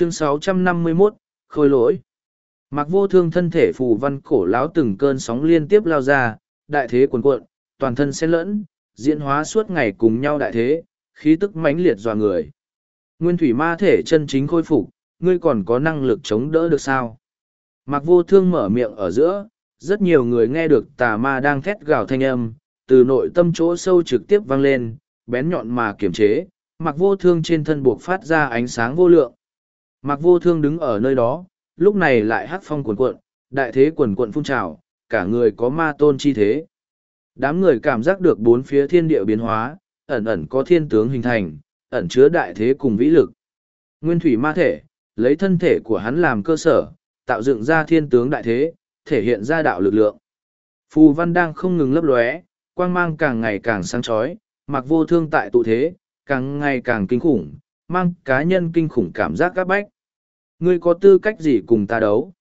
chương 651, khôi lỗi. Mặc vô thương thân thể phù văn cổ láo từng cơn sóng liên tiếp lao ra đại thế cuồn cuộn toàn thân xen lẫn diễn hóa suốt ngày cùng nhau đại thế khí tức mãnh liệt dọa người. Nguyên thủy ma thể chân chính khôi phục ngươi còn có năng lực chống đỡ được sao? Mặc vô thương mở miệng ở giữa rất nhiều người nghe được tà ma đang thét gào thanh âm từ nội tâm chỗ sâu trực tiếp vang lên bén nhọn mà kiềm chế mặc vô thương trên thân buộc phát ra ánh sáng vô lượng Mạc vô thương đứng ở nơi đó, lúc này lại hát phong quần cuộn, đại thế quần cuộn phun trào, cả người có ma tôn chi thế. Đám người cảm giác được bốn phía thiên địa biến hóa, ẩn ẩn có thiên tướng hình thành, ẩn chứa đại thế cùng vĩ lực. Nguyên thủy ma thể, lấy thân thể của hắn làm cơ sở, tạo dựng ra thiên tướng đại thế, thể hiện ra đạo lực lượng. Phù văn đang không ngừng lấp lóe, quang mang càng ngày càng sáng chói mặc vô thương tại tụ thế, càng ngày càng kinh khủng mang cá nhân kinh khủng cảm giác các bách. Ngươi có tư cách gì cùng ta đấu?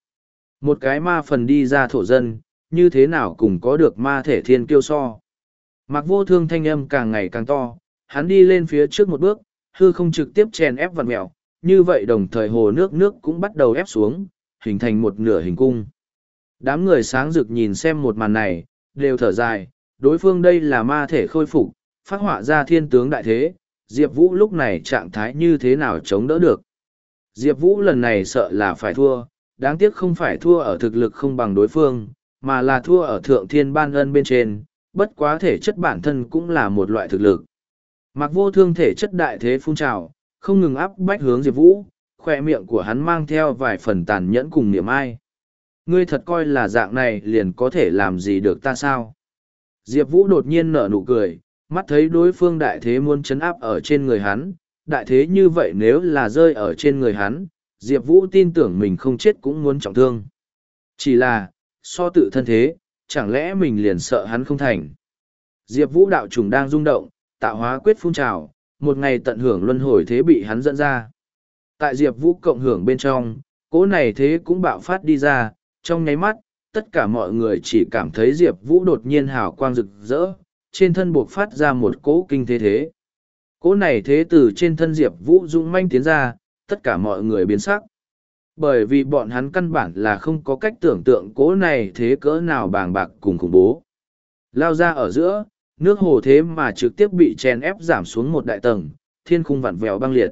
Một cái ma phần đi ra thổ dân như thế nào cùng có được ma thể thiên kiêu so? Mặc vô thương thanh âm càng ngày càng to hắn đi lên phía trước một bước hư không trực tiếp chèn ép vặt mèo, như vậy đồng thời hồ nước nước cũng bắt đầu ép xuống hình thành một nửa hình cung. Đám người sáng rực nhìn xem một màn này đều thở dài đối phương đây là ma thể khôi phục phát họa ra thiên tướng đại thế diệp vũ lúc này trạng thái như thế nào chống đỡ được? Diệp vũ lần này sợ là phải thua, đáng tiếc không phải thua ở thực lực không bằng đối phương, mà là thua ở thượng thiên ban ân bên trên, bất quá thể chất bản thân cũng là một loại thực lực. Mặc vô thương thể chất đại thế phun trào, không ngừng áp bách hướng diệp vũ, khoe miệng của hắn mang theo vài phần tàn nhẫn cùng niệm ai. Ngươi thật coi là dạng này liền có thể làm gì được ta sao? Diệp vũ đột nhiên nở nụ cười mắt thấy đối phương đại thế muốn chấn áp ở trên người hắn, đại thế như vậy nếu là rơi ở trên người hắn, diệp vũ tin tưởng mình không chết cũng muốn trọng thương. Chỉ là, so tự thân thế, chẳng lẽ mình liền sợ hắn không thành? Diệp vũ đạo trùng đang rung động, tạo hóa quyết phun trào, một ngày tận hưởng luân hồi thế bị hắn dẫn ra. Tại diệp vũ cộng hưởng bên trong cỗ này thế cũng bạo phát đi ra, trong nháy mắt, tất cả mọi người chỉ cảm thấy diệp vũ đột nhiên hào quang rực rỡ trên thân buộc phát ra một cỗ kinh thế thế. Cỗ này thế từ trên thân diệp vũ dũng manh tiến ra, tất cả mọi người biến sắc. Bởi vì bọn hắn căn bản là không có cách tưởng tượng cỗ này thế cỡ nào bàng bạc cùng khủng bố. Lao ra ở giữa, nước hồ thế mà trực tiếp bị chèn ép giảm xuống một đại tầng, thiên khung vặn vẹo băng liệt.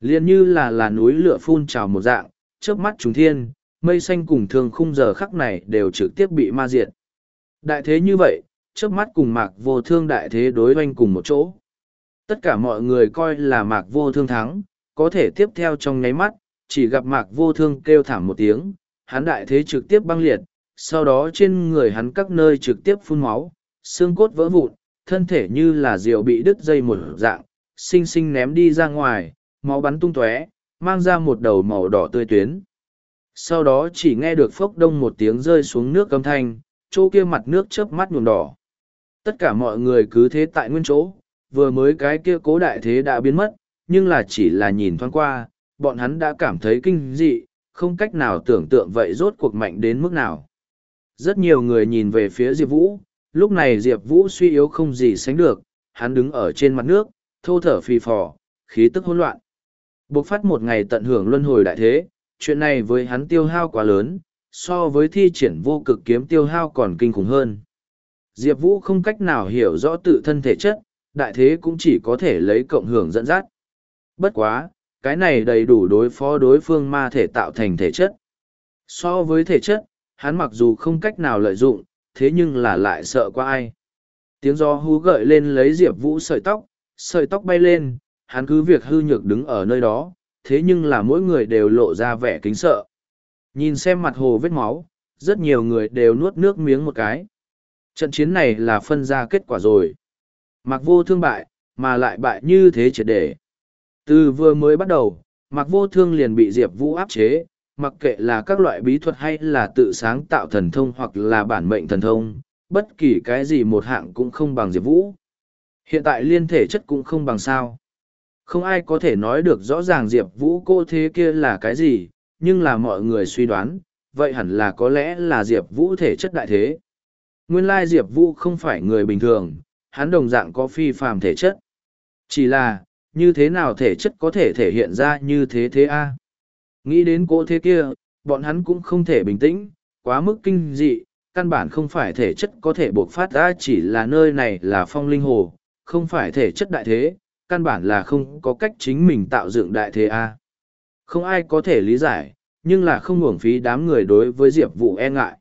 Liền như là là núi lửa phun trào một dạng trước mắt chúng thiên, mây xanh cùng thường khung giờ khắc này đều trực tiếp bị ma diệt. Đại thế như vậy trước mắt cùng mạc vô thương đại thế đối oanh cùng một chỗ. Tất cả mọi người coi là mạc vô thương thắng, có thể tiếp theo trong nháy mắt, chỉ gặp mạc vô thương kêu thảm một tiếng, hắn đại thế trực tiếp băng liệt, sau đó trên người hắn các nơi trực tiếp phun máu, xương cốt vỡ vụn, thân thể như là rượu bị đứt dây một dạng, xinh xinh ném đi ra ngoài, máu bắn tung tóe, mang ra một đầu màu đỏ tươi tuyến. Sau đó chỉ nghe được phốc đông một tiếng rơi xuống nước âm thanh, chỗ kia mặt nước chớp mắt nhuộm đỏ tất cả mọi người cứ thế tại nguyên chỗ, vừa mới cái kia cố đại thế đã biến mất, nhưng là chỉ là nhìn thoáng qua, bọn hắn đã cảm thấy kinh dị, không cách nào tưởng tượng vậy rốt cuộc mạnh đến mức nào. Rất nhiều người nhìn về phía diệp vũ, lúc này diệp vũ suy yếu không gì sánh được, hắn đứng ở trên mặt nước, thô thở phì phò, khí tức hỗn loạn. Buộc phát một ngày tận hưởng luân hồi đại thế, chuyện này với hắn tiêu hao quá lớn, so với thi triển vô cực kiếm tiêu hao còn kinh khủng hơn diệp vũ không cách nào hiểu rõ tự thân thể chất, đại thế cũng chỉ có thể lấy cộng hưởng dẫn dắt. Bất quá, cái này đầy đủ đối phó đối phương ma thể tạo thành thể chất. So với thể chất, hắn mặc dù không cách nào lợi dụng, thế nhưng là lại sợ qua ai. Tiếng gió hú gợi lên lấy diệp vũ sợi tóc sợi tóc bay lên, hắn cứ việc hư nhược đứng ở nơi đó, thế nhưng là mỗi người đều lộ ra vẻ kính sợ. Nhìn xem mặt hồ vết máu, rất nhiều người đều nuốt nước miếng một cái trận chiến này là phân ra kết quả rồi. Mặc vô thương bại, mà lại bại như thế triệt để. Từ vừa mới bắt đầu mặc vô thương liền bị diệp vũ áp chế, mặc kệ là các loại bí thuật hay là tự sáng tạo thần thông hoặc là bản mệnh thần thông, bất kỳ cái gì một hạng cũng không bằng diệp vũ. Hiện tại liên thể chất cũng không bằng sao. Không ai có thể nói được rõ ràng diệp vũ cô thế kia là cái gì, nhưng là mọi người suy đoán, vậy hẳn là có lẽ là diệp vũ thể chất đại thế nguyên lai diệp vũ không phải người bình thường hắn đồng dạng có phi phàm thể chất chỉ là như thế nào thể chất có thể thể hiện ra như thế thế a Nghĩ đến cỗ thế kia, bọn hắn cũng không thể bình tĩnh, quá mức kinh dị, căn bản không phải thể chất có thể bộc phát ra chỉ là nơi này là phong linh hồ, không phải thể chất đại thế, căn bản là không có cách chính mình tạo dựng đại thế A. Không ai có thể lý giải, nhưng là không uổng phí đám người đối với Diệp Vũ e ngại.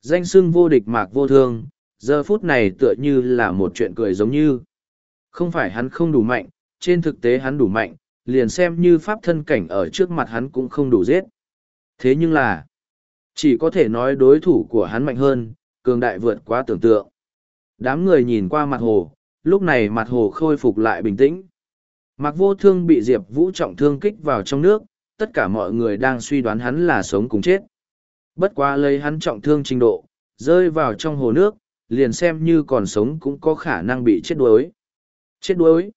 Danh xưng vô địch mạc vô thương, giờ phút này tựa như là một chuyện cười giống như. Không phải hắn không đủ mạnh, trên thực tế hắn đủ mạnh, liền xem như pháp thân cảnh ở trước mặt hắn cũng không đủ giết. Thế nhưng là, chỉ có thể nói đối thủ của hắn mạnh hơn, cường đại vượt quá tưởng tượng. Đám người nhìn qua mặt hồ, lúc này mặt hồ khôi phục lại bình tĩnh. Mặc vô thương bị Diệp Vũ trọng thương kích vào trong nước, tất cả mọi người đang suy đoán hắn là sống cùng chết. Bất quá lấy hắn trọng thương trình độ, rơi vào trong hồ nước, liền xem như còn sống cũng có khả năng bị chết đuối. Chết đuối.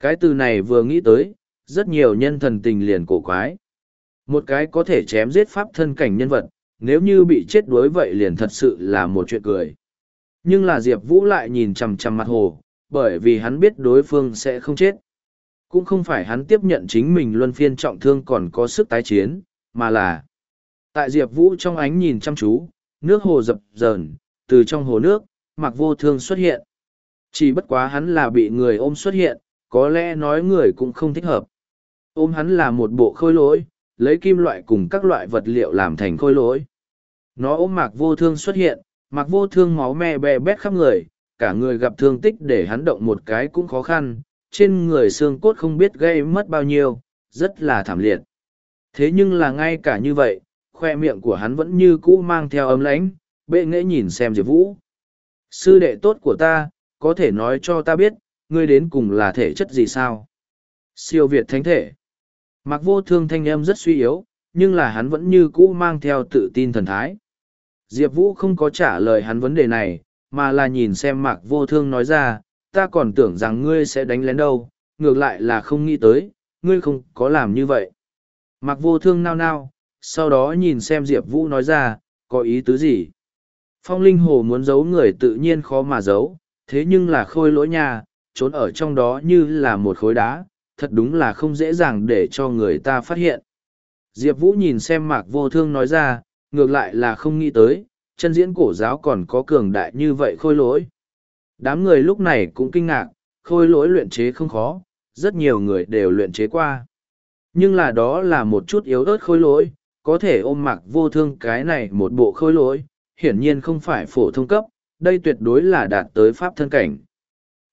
Cái từ này vừa nghĩ tới, rất nhiều nhân thần tình liền cổ quái. Một cái có thể chém giết pháp thân cảnh nhân vật, nếu như bị chết đuối vậy liền thật sự là một chuyện cười. Nhưng là Diệp Vũ lại nhìn chằm chằm mặt hồ, bởi vì hắn biết đối phương sẽ không chết. Cũng không phải hắn tiếp nhận chính mình luân phiên trọng thương còn có sức tái chiến, mà là tại Diệp Vũ trong ánh nhìn chăm chú, nước hồ dập dờn, từ trong hồ nước, mặc vô thương xuất hiện. Chỉ bất quá hắn là bị người ôm xuất hiện, có lẽ nói người cũng không thích hợp. Ôm hắn là một bộ khôi lỗi, lấy kim loại cùng các loại vật liệu làm thành khôi lỗi. Nó ôm mạc vô thương xuất hiện, mạc vô thương máu me bè bét khắp người, cả người gặp thương tích để hắn động một cái cũng khó khăn, trên người xương cốt không biết gây mất bao nhiêu, rất là thảm liệt. Thế nhưng là ngay cả như vậy, khoe miệng của hắn vẫn như cũ mang theo ấm lãnh, bệ nghễ nhìn xem Diệp Vũ. Sư đệ tốt của ta, có thể nói cho ta biết, ngươi đến cùng là thể chất gì sao? Siêu Việt thánh thể. Mặc vô thương thanh âm rất suy yếu, nhưng là hắn vẫn như cũ mang theo tự tin thần thái. Diệp Vũ không có trả lời hắn vấn đề này, mà là nhìn xem mạc vô thương nói ra, ta còn tưởng rằng ngươi sẽ đánh lén đâu, ngược lại là không nghĩ tới, ngươi không có làm như vậy. Mạc vô thương nao nao, sau đó nhìn xem Diệp Vũ nói ra, có ý tứ gì? Phong linh hồ muốn giấu người tự nhiên khó mà giấu, thế nhưng là khôi lỗi nha, trốn ở trong đó như là một khối đá, thật đúng là không dễ dàng để cho người ta phát hiện. Diệp Vũ nhìn xem mạc vô thương nói ra, ngược lại là không nghĩ tới, chân diễn cổ giáo còn có cường đại như vậy khôi lỗi. Đám người lúc này cũng kinh ngạc, khôi lỗi luyện chế không khó, rất nhiều người đều luyện chế qua. Nhưng là đó là một chút yếu ớt khôi lỗi, có thể ôm mặc vô thương cái này một bộ khôi lỗi, hiển nhiên không phải phổ thông cấp, đây tuyệt đối là đạt tới pháp thân cảnh.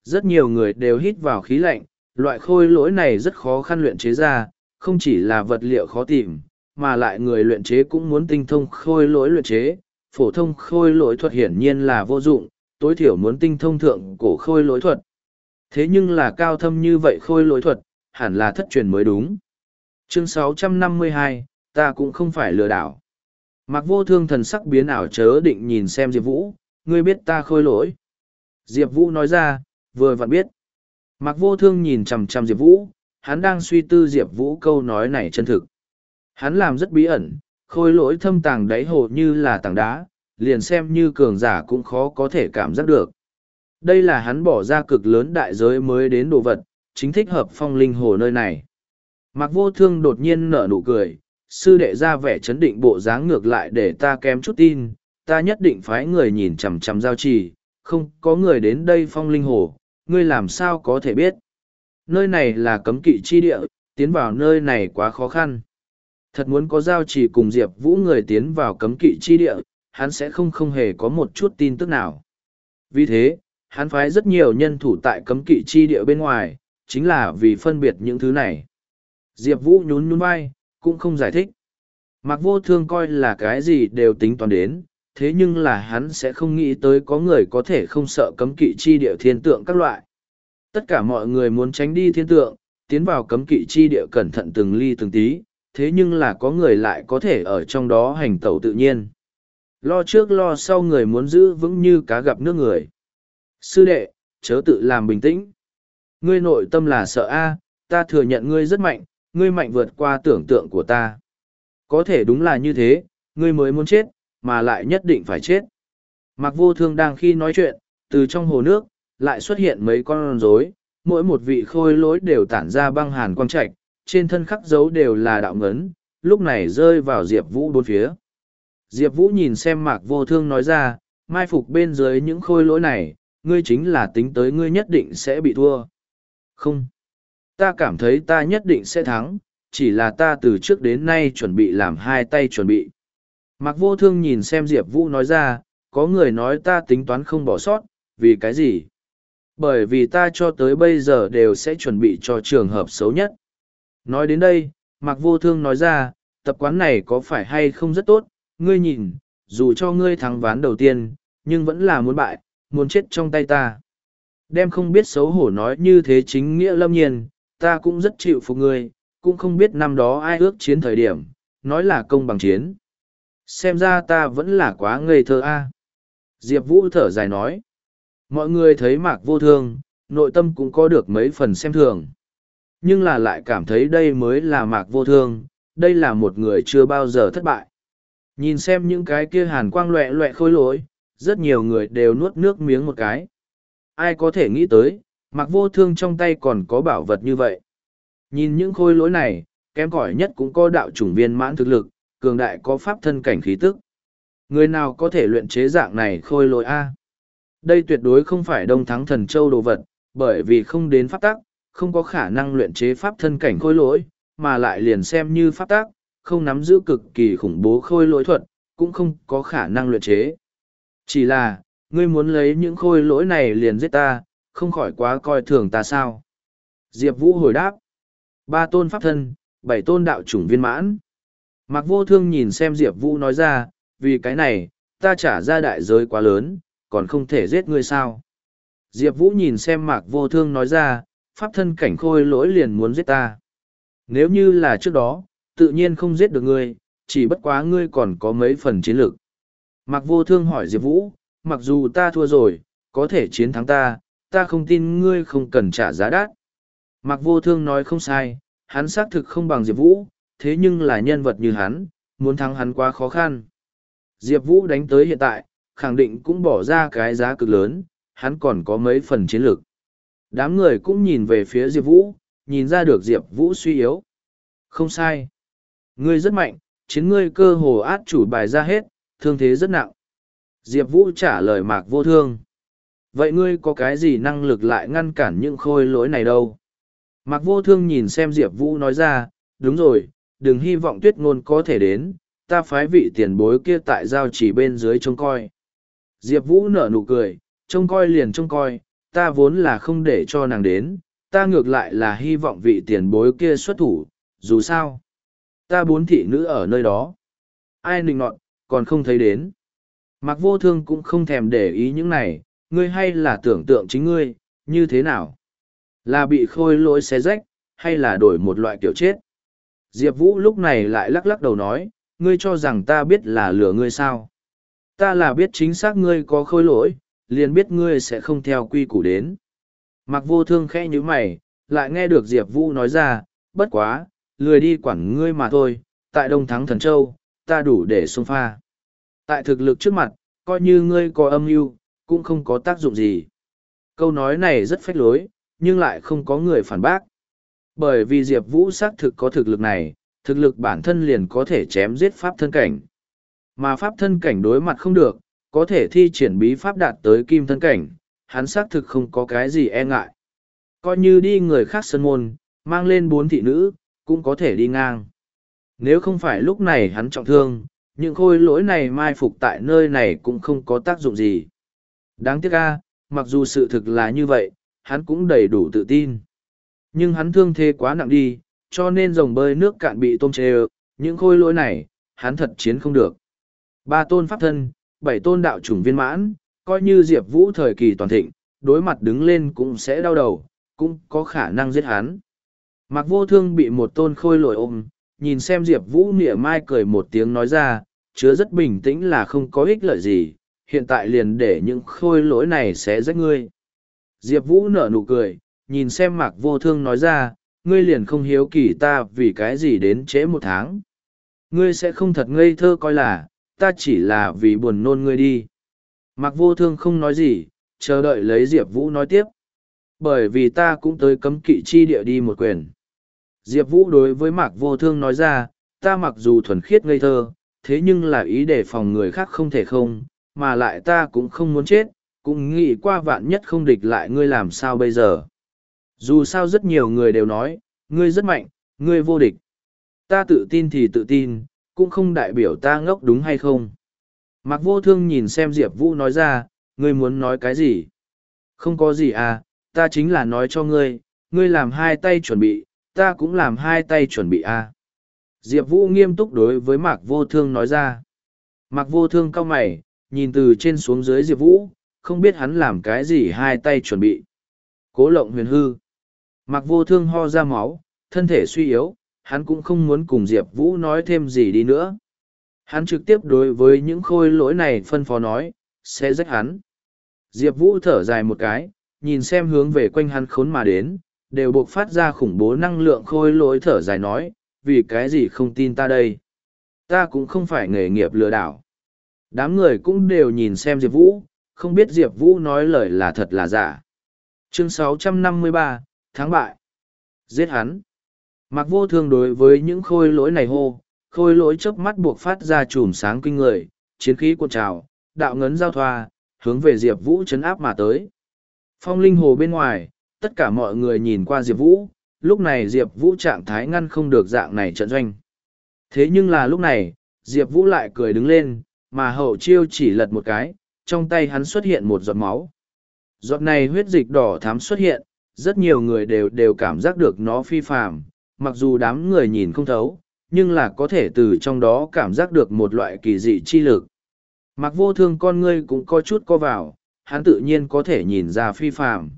Rất nhiều người đều hít vào khí lạnh, loại khôi lỗi này rất khó khăn luyện chế ra, không chỉ là vật liệu khó tìm, mà lại người luyện chế cũng muốn tinh thông khôi lỗi luyện chế, phổ thông khôi lỗi thuật hiển nhiên là vô dụng, tối thiểu muốn tinh thông thượng cổ khôi lỗi thuật. Thế nhưng là cao thâm như vậy khôi lỗi thuật, hẳn là thất truyền mới đúng. Chương 652, ta cũng không phải lừa đảo. Mặc vô thương thần sắc biến ảo chớ định nhìn xem Diệp Vũ, ngươi biết ta khôi lỗi. Diệp Vũ nói ra, vừa vặn biết. Mặc vô thương nhìn chằm chằm Diệp Vũ, hắn đang suy tư Diệp Vũ câu nói này chân thực. Hắn làm rất bí ẩn, khôi lỗi thâm tàng đáy hồ như là tảng đá, liền xem như cường giả cũng khó có thể cảm giác được. Đây là hắn bỏ ra cực lớn đại giới mới đến đồ vật, chính thích hợp phong linh hồ nơi này. Mặc vô thương đột nhiên nở nụ cười, sư đệ ra vẻ chấn định bộ dáng ngược lại để ta kém chút tin, ta nhất định phái người nhìn chằm chằm giao trì, không có người đến đây phong linh hồ, ngươi làm sao có thể biết. Nơi này là cấm kỵ chi địa, tiến vào nơi này quá khó khăn. Thật muốn có giao trì cùng Diệp Vũ người tiến vào cấm kỵ chi địa, hắn sẽ không không hề có một chút tin tức nào. Vì thế, hắn phái rất nhiều nhân thủ tại cấm kỵ chi địa bên ngoài, chính là vì phân biệt những thứ này. Diệp Vũ nhún nhún vai, cũng không giải thích. Mặc vô thương coi là cái gì đều tính toán đến, thế nhưng là hắn sẽ không nghĩ tới có người có thể không sợ cấm kỵ chi địa thiên tượng các loại. Tất cả mọi người muốn tránh đi thiên tượng, tiến vào cấm kỵ chi địa cẩn thận từng ly từng tí, thế nhưng là có người lại có thể ở trong đó hành tẩu tự nhiên. Lo trước lo sau người muốn giữ vững như cá gặp nước người. Sư đệ, chớ tự làm bình tĩnh. Ngươi nội tâm là sợ a, ta thừa nhận ngươi rất mạnh, ngươi mạnh vượt qua tưởng tượng của ta. Có thể đúng là như thế, ngươi mới muốn chết, mà lại nhất định phải chết. Mặc vô thương đang khi nói chuyện, từ trong hồ nước, lại xuất hiện mấy con rối, mỗi một vị khôi lối đều tản ra băng hàn quang trạch, trên thân khắc dấu đều là đạo ngấn, lúc này rơi vào Diệp Vũ bốn phía. Diệp Vũ nhìn xem Mạc Vô Thương nói ra, mai phục bên dưới những khôi lỗi này, ngươi chính là tính tới ngươi nhất định sẽ bị thua. Không. Ta cảm thấy ta nhất định sẽ thắng, chỉ là ta từ trước đến nay chuẩn bị làm hai tay chuẩn bị. Mặc Vô Thương nhìn xem Diệp Vũ nói ra, có người nói ta tính toán không bỏ sót, vì cái gì? Bởi vì ta cho tới bây giờ đều sẽ chuẩn bị cho trường hợp xấu nhất. Nói đến đây, Mạc Vô Thương nói ra, tập quán này có phải hay không rất tốt, ngươi nhìn, dù cho ngươi thắng ván đầu tiên, nhưng vẫn là muốn bại, muốn chết trong tay ta. Đem không biết xấu hổ nói như thế chính nghĩa lâm nhiên, ta cũng rất chịu phục ngươi, cũng không biết năm đó ai ước chiến thời điểm, nói là công bằng chiến. Xem ra ta vẫn là quá ngây thơ a. Diệp Vũ thở dài nói. Mọi người thấy mạc vô thương, nội tâm cũng có được mấy phần xem thường. Nhưng là lại cảm thấy đây mới là mạc vô thương, đây là một người chưa bao giờ thất bại. Nhìn xem những cái kia hàn quang loẹ loẹ khôi lỗi, rất nhiều người đều nuốt nước miếng một cái. Ai có thể nghĩ tới, mặc vô thương trong tay còn có bảo vật như vậy. Nhìn những khôi lỗi này, kém cỏi nhất cũng có đạo chủng viên mãn thực lực, cường đại có pháp thân cảnh khí tức. Người nào có thể luyện chế dạng này khôi lỗi A? Đây tuyệt đối không phải đông thắng thần châu đồ vật, bởi vì không đến pháp tắc, không có khả năng luyện chế pháp thân cảnh khôi lỗi, mà lại liền xem như pháp tắc, không nắm giữ cực kỳ khủng bố khôi lỗi thuật, cũng không có khả năng luyện chế. Chỉ là, ngươi muốn lấy những khôi lỗi này liền giết ta, không khỏi quá coi thường ta sao. Diệp Vũ hồi đáp. Ba tôn pháp thân, bảy tôn đạo chủng viên mãn. Mạc vô thương nhìn xem Diệp Vũ nói ra, vì cái này, ta trả ra đại giới quá lớn, còn không thể giết ngươi sao. Diệp Vũ nhìn xem Mạc vô thương nói ra, pháp thân cảnh khôi lỗi liền muốn giết ta. Nếu như là trước đó, tự nhiên không giết được ngươi, chỉ bất quá ngươi còn có mấy phần chiến lược. Mạc vô thương hỏi Diệp Vũ, mặc dù ta thua rồi, có thể chiến thắng ta, ta không tin ngươi không cần trả giá đắt. Mạc vô thương nói không sai, hắn xác thực không bằng Diệp Vũ, thế nhưng là nhân vật như hắn, muốn thắng hắn quá khó khăn. Diệp Vũ đánh tới hiện tại, khẳng định cũng bỏ ra cái giá cực lớn, hắn còn có mấy phần chiến lược. Đám người cũng nhìn về phía Diệp Vũ, nhìn ra được Diệp Vũ suy yếu. Không sai. Ngươi rất mạnh, chiến ngươi cơ hồ át chủ bài ra hết, thương thế rất nặng. Diệp Vũ trả lời mạc vô thương. Vậy ngươi có cái gì năng lực lại ngăn cản những khôi lỗi này đâu? Mạc vô thương nhìn xem Diệp Vũ nói ra, đúng rồi, đừng hy vọng tuyết ngôn có thể đến, ta phái vị tiền bối kia tại giao chỉ bên dưới trông coi. Diệp Vũ nở nụ cười, trông coi liền trông coi, ta vốn là không để cho nàng đến, ta ngược lại là hy vọng vị tiền bối kia xuất thủ, dù sao. Ta bốn thị nữ ở nơi đó. Ai nịnh nọt, còn không thấy đến. Mặc vô thương cũng không thèm để ý những này, ngươi hay là tưởng tượng chính ngươi, như thế nào? Là bị khôi lỗi xé rách, hay là đổi một loại kiểu chết? Diệp Vũ lúc này lại lắc lắc đầu nói, ngươi cho rằng ta biết là lừa ngươi sao? Ta là biết chính xác ngươi có khôi lỗi, liền biết ngươi sẽ không theo quy củ đến. Mặc vô thương khẽ như mày, lại nghe được Diệp Vũ nói ra, bất quá, lười đi quản ngươi mà thôi, tại Đông Thắng Thần Châu, ta đủ để xông pha. Tại thực lực trước mặt, coi như ngươi có âm mưu cũng không có tác dụng gì. Câu nói này rất phách lối, nhưng lại không có người phản bác. Bởi vì Diệp Vũ xác thực có thực lực này, thực lực bản thân liền có thể chém giết pháp thân cảnh. Mà pháp thân cảnh đối mặt không được, có thể thi triển bí pháp đạt tới kim thân cảnh, hắn xác thực không có cái gì e ngại. Coi như đi người khác sân môn, mang lên bốn thị nữ, cũng có thể đi ngang. Nếu không phải lúc này hắn trọng thương, những khôi lỗi này mai phục tại nơi này cũng không có tác dụng gì. Đáng tiếc a, mặc dù sự thực là như vậy, hắn cũng đầy đủ tự tin. Nhưng hắn thương thế quá nặng đi, cho nên dòng bơi nước cạn bị tôm chê những khôi lỗi này, hắn thật chiến không được. Ba tôn pháp thân, bảy tôn đạo chủng viên mãn, coi như Diệp Vũ thời kỳ toàn thịnh, đối mặt đứng lên cũng sẽ đau đầu, cũng có khả năng giết hắn. Mặc vô thương bị một tôn khôi lỗi ôm, nhìn xem Diệp Vũ nịa mai cười một tiếng nói ra, chứa rất bình tĩnh là không có ích lợi gì, hiện tại liền để những khôi lỗi này sẽ rách ngươi. Diệp Vũ nở nụ cười, nhìn xem mạc vô thương nói ra, ngươi liền không hiếu kỳ ta vì cái gì đến trễ một tháng. Ngươi sẽ không thật ngây thơ coi là, ta chỉ là vì buồn nôn ngươi đi. Mạc vô thương không nói gì, chờ đợi lấy Diệp Vũ nói tiếp. Bởi vì ta cũng tới cấm kỵ chi địa đi một quyền. Diệp Vũ đối với Mạc Vô Thương nói ra, ta mặc dù thuần khiết ngây thơ, thế nhưng là ý để phòng người khác không thể không, mà lại ta cũng không muốn chết, cũng nghĩ qua vạn nhất không địch lại ngươi làm sao bây giờ. Dù sao rất nhiều người đều nói, ngươi rất mạnh, ngươi vô địch. Ta tự tin thì tự tin, cũng không đại biểu ta ngốc đúng hay không. Mặc vô thương nhìn xem Diệp Vũ nói ra, ngươi muốn nói cái gì? Không có gì à, ta chính là nói cho ngươi, ngươi làm hai tay chuẩn bị, ta cũng làm hai tay chuẩn bị à. Diệp Vũ nghiêm túc đối với Mạc Vô Thương nói ra. Mạc Vô Thương cao mày, nhìn từ trên xuống dưới Diệp Vũ, không biết hắn làm cái gì hai tay chuẩn bị. Cố lộng huyền hư. mặc Vô Thương ho ra máu, thân thể suy yếu, hắn cũng không muốn cùng Diệp Vũ nói thêm gì đi nữa. Hắn trực tiếp đối với những khôi lỗi này phân phó nói, sẽ rách hắn. Diệp Vũ thở dài một cái, nhìn xem hướng về quanh hắn khốn mà đến, đều buộc phát ra khủng bố năng lượng khôi lỗi thở dài nói, vì cái gì không tin ta đây. Ta cũng không phải nghề nghiệp lừa đảo. Đám người cũng đều nhìn xem Diệp Vũ, không biết Diệp Vũ nói lời là thật là giả. Chương 653, tháng bại. Giết hắn. Mặc vô thương đối với những khôi lỗi này hô, khôi lỗi chớp mắt buộc phát ra chùm sáng kinh người, chiến khí cuộn trào, đạo ngấn giao thoa, hướng về Diệp Vũ chấn áp mà tới. Phong linh hồ bên ngoài, tất cả mọi người nhìn qua Diệp Vũ, lúc này Diệp Vũ trạng thái ngăn không được dạng này trận doanh. Thế nhưng là lúc này, Diệp Vũ lại cười đứng lên, mà hậu chiêu chỉ lật một cái, trong tay hắn xuất hiện một giọt máu. Giọt này huyết dịch đỏ thám xuất hiện, rất nhiều người đều đều cảm giác được nó phi phàm, mặc dù đám người nhìn không thấu, nhưng là có thể từ trong đó cảm giác được một loại kỳ dị chi lực. Mặc vô thương con ngươi cũng có chút co vào, hắn tự nhiên có thể nhìn ra phi phàm.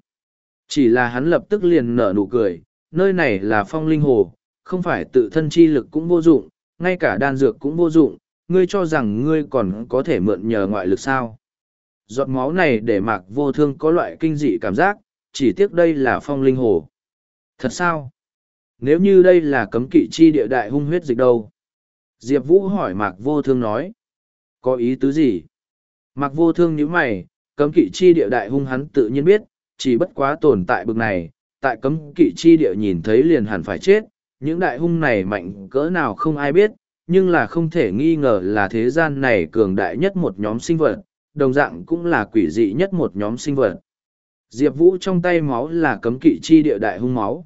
Chỉ là hắn lập tức liền nở nụ cười, nơi này là phong linh hồ, không phải tự thân chi lực cũng vô dụng, ngay cả đan dược cũng vô dụng, ngươi cho rằng ngươi còn có thể mượn nhờ ngoại lực sao. Giọt máu này để mạc vô thương có loại kinh dị cảm giác, chỉ tiếc đây là phong linh hồ. Thật sao? Nếu như đây là cấm kỵ chi địa đại hung huyết dịch đâu? Diệp Vũ hỏi mạc vô thương nói. Có ý tứ gì? Mạc vô thương như mày, cấm kỵ chi địa đại hung hắn tự nhiên biết, chỉ bất quá tồn tại bực này, tại cấm kỵ chi địa nhìn thấy liền hẳn phải chết, những đại hung này mạnh cỡ nào không ai biết, nhưng là không thể nghi ngờ là thế gian này cường đại nhất một nhóm sinh vật, đồng dạng cũng là quỷ dị nhất một nhóm sinh vật. Diệp Vũ trong tay máu là cấm kỵ chi địa đại hung máu.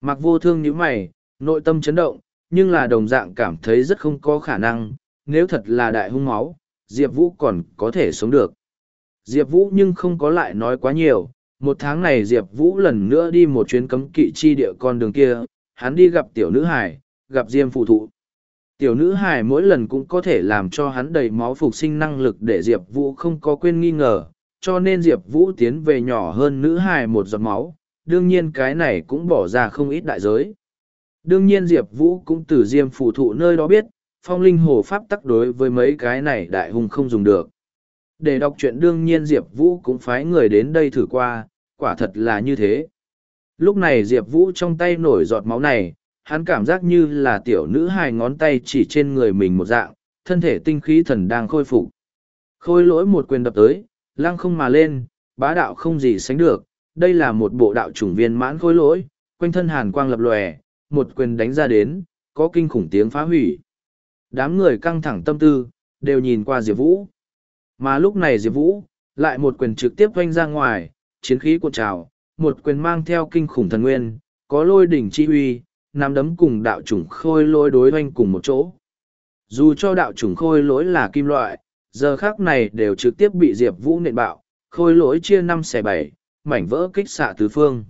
Mặc vô thương như mày, nội tâm chấn động, nhưng là đồng dạng cảm thấy rất không có khả năng, nếu thật là đại hung máu, Diệp Vũ còn có thể sống được. Diệp Vũ nhưng không có lại nói quá nhiều, một tháng này Diệp Vũ lần nữa đi một chuyến cấm kỵ chi địa con đường kia, hắn đi gặp tiểu nữ hải, gặp Diêm phụ thụ. Tiểu nữ hải mỗi lần cũng có thể làm cho hắn đầy máu phục sinh năng lực để Diệp Vũ không có quên nghi ngờ, cho nên Diệp Vũ tiến về nhỏ hơn nữ hải một giọt máu, đương nhiên cái này cũng bỏ ra không ít đại giới. Đương nhiên Diệp Vũ cũng từ Diêm phụ thụ nơi đó biết, phong linh hồ pháp tắc đối với mấy cái này đại hùng không dùng được. Để đọc chuyện đương nhiên Diệp Vũ cũng phái người đến đây thử qua, quả thật là như thế. Lúc này Diệp Vũ trong tay nổi giọt máu này, hắn cảm giác như là tiểu nữ hài ngón tay chỉ trên người mình một dạng, thân thể tinh khí thần đang khôi phục. Khôi lỗi một quyền đập tới, lăng không mà lên, bá đạo không gì sánh được, đây là một bộ đạo chủng viên mãn khôi lỗi, quanh thân hàn quang lập lòe, một quyền đánh ra đến, có kinh khủng tiếng phá hủy. Đám người căng thẳng tâm tư, đều nhìn qua Diệp Vũ. Mà lúc này Diệp Vũ, lại một quyền trực tiếp quanh ra ngoài, chiến khí cuộn trào, một quyền mang theo kinh khủng thần nguyên, có lôi đỉnh chi huy, nắm đấm cùng đạo chủng khôi lỗi đối oanh cùng một chỗ. Dù cho đạo chủng khôi lỗi là kim loại, giờ khác này đều trực tiếp bị Diệp Vũ nện bạo, khôi lỗi chia năm xẻ bảy, mảnh vỡ kích xạ tứ phương.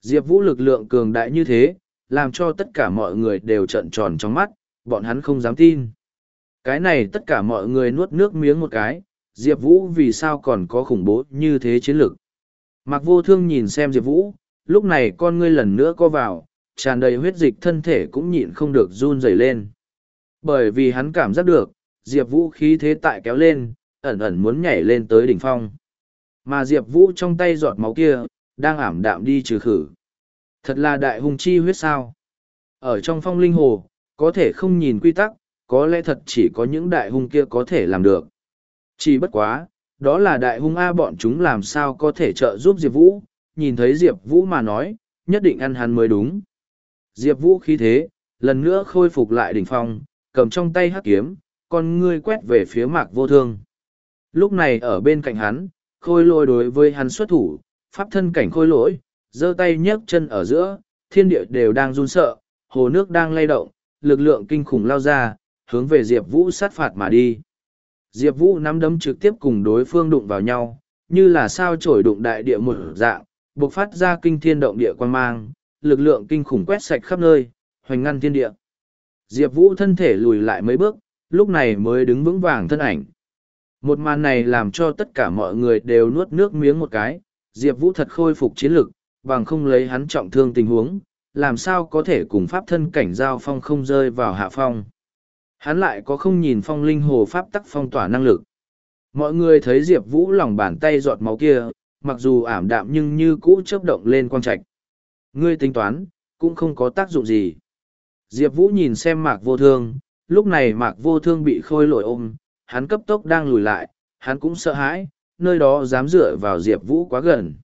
Diệp Vũ lực lượng cường đại như thế, làm cho tất cả mọi người đều trợn tròn trong mắt, bọn hắn không dám tin. Cái này tất cả mọi người nuốt nước miếng một cái, Diệp Vũ vì sao còn có khủng bố như thế chiến lược? Mặc vô thương nhìn xem Diệp Vũ, lúc này con ngươi lần nữa co vào, tràn đầy huyết dịch thân thể cũng nhịn không được run rẩy lên. Bởi vì hắn cảm giác được, Diệp Vũ khí thế tại kéo lên, ẩn ẩn muốn nhảy lên tới đỉnh phong. Mà Diệp Vũ trong tay giọt máu kia, đang ảm đạm đi trừ khử. Thật là đại hùng chi huyết sao. Ở trong phong linh hồ, có thể không nhìn quy tắc, có lẽ thật chỉ có những đại hung kia có thể làm được. Chỉ bất quá, đó là đại hung A bọn chúng làm sao có thể trợ giúp Diệp Vũ, nhìn thấy Diệp Vũ mà nói, nhất định ăn hắn mới đúng. Diệp Vũ khí thế, lần nữa khôi phục lại đỉnh phong, cầm trong tay hắc kiếm, con ngươi quét về phía mạc vô thương. Lúc này ở bên cạnh hắn, khôi lôi đối với hắn xuất thủ, pháp thân cảnh khôi lỗi, giơ tay nhấc chân ở giữa, thiên địa đều đang run sợ, hồ nước đang lay động, lực lượng kinh khủng lao ra, hướng về Diệp Vũ sát phạt mà đi. Diệp Vũ nắm đấm trực tiếp cùng đối phương đụng vào nhau, như là sao trổi đụng đại địa một dạng, bộc phát ra kinh thiên động địa quan mang, lực lượng kinh khủng quét sạch khắp nơi, hoành ngăn thiên địa. Diệp Vũ thân thể lùi lại mấy bước, lúc này mới đứng vững vàng thân ảnh. Một màn này làm cho tất cả mọi người đều nuốt nước miếng một cái, Diệp Vũ thật khôi phục chiến lực, bằng không lấy hắn trọng thương tình huống, làm sao có thể cùng pháp thân cảnh giao phong không rơi vào hạ phong. Hắn lại có không nhìn phong linh hồ pháp tắc phong tỏa năng lực. Mọi người thấy Diệp Vũ lòng bàn tay giọt máu kia, mặc dù ảm đạm nhưng như cũ chớp động lên quang trạch. Ngươi tính toán, cũng không có tác dụng gì. Diệp Vũ nhìn xem mạc vô thương, lúc này mạc vô thương bị khôi lội ôm, hắn cấp tốc đang lùi lại, hắn cũng sợ hãi, nơi đó dám dựa vào Diệp Vũ quá gần.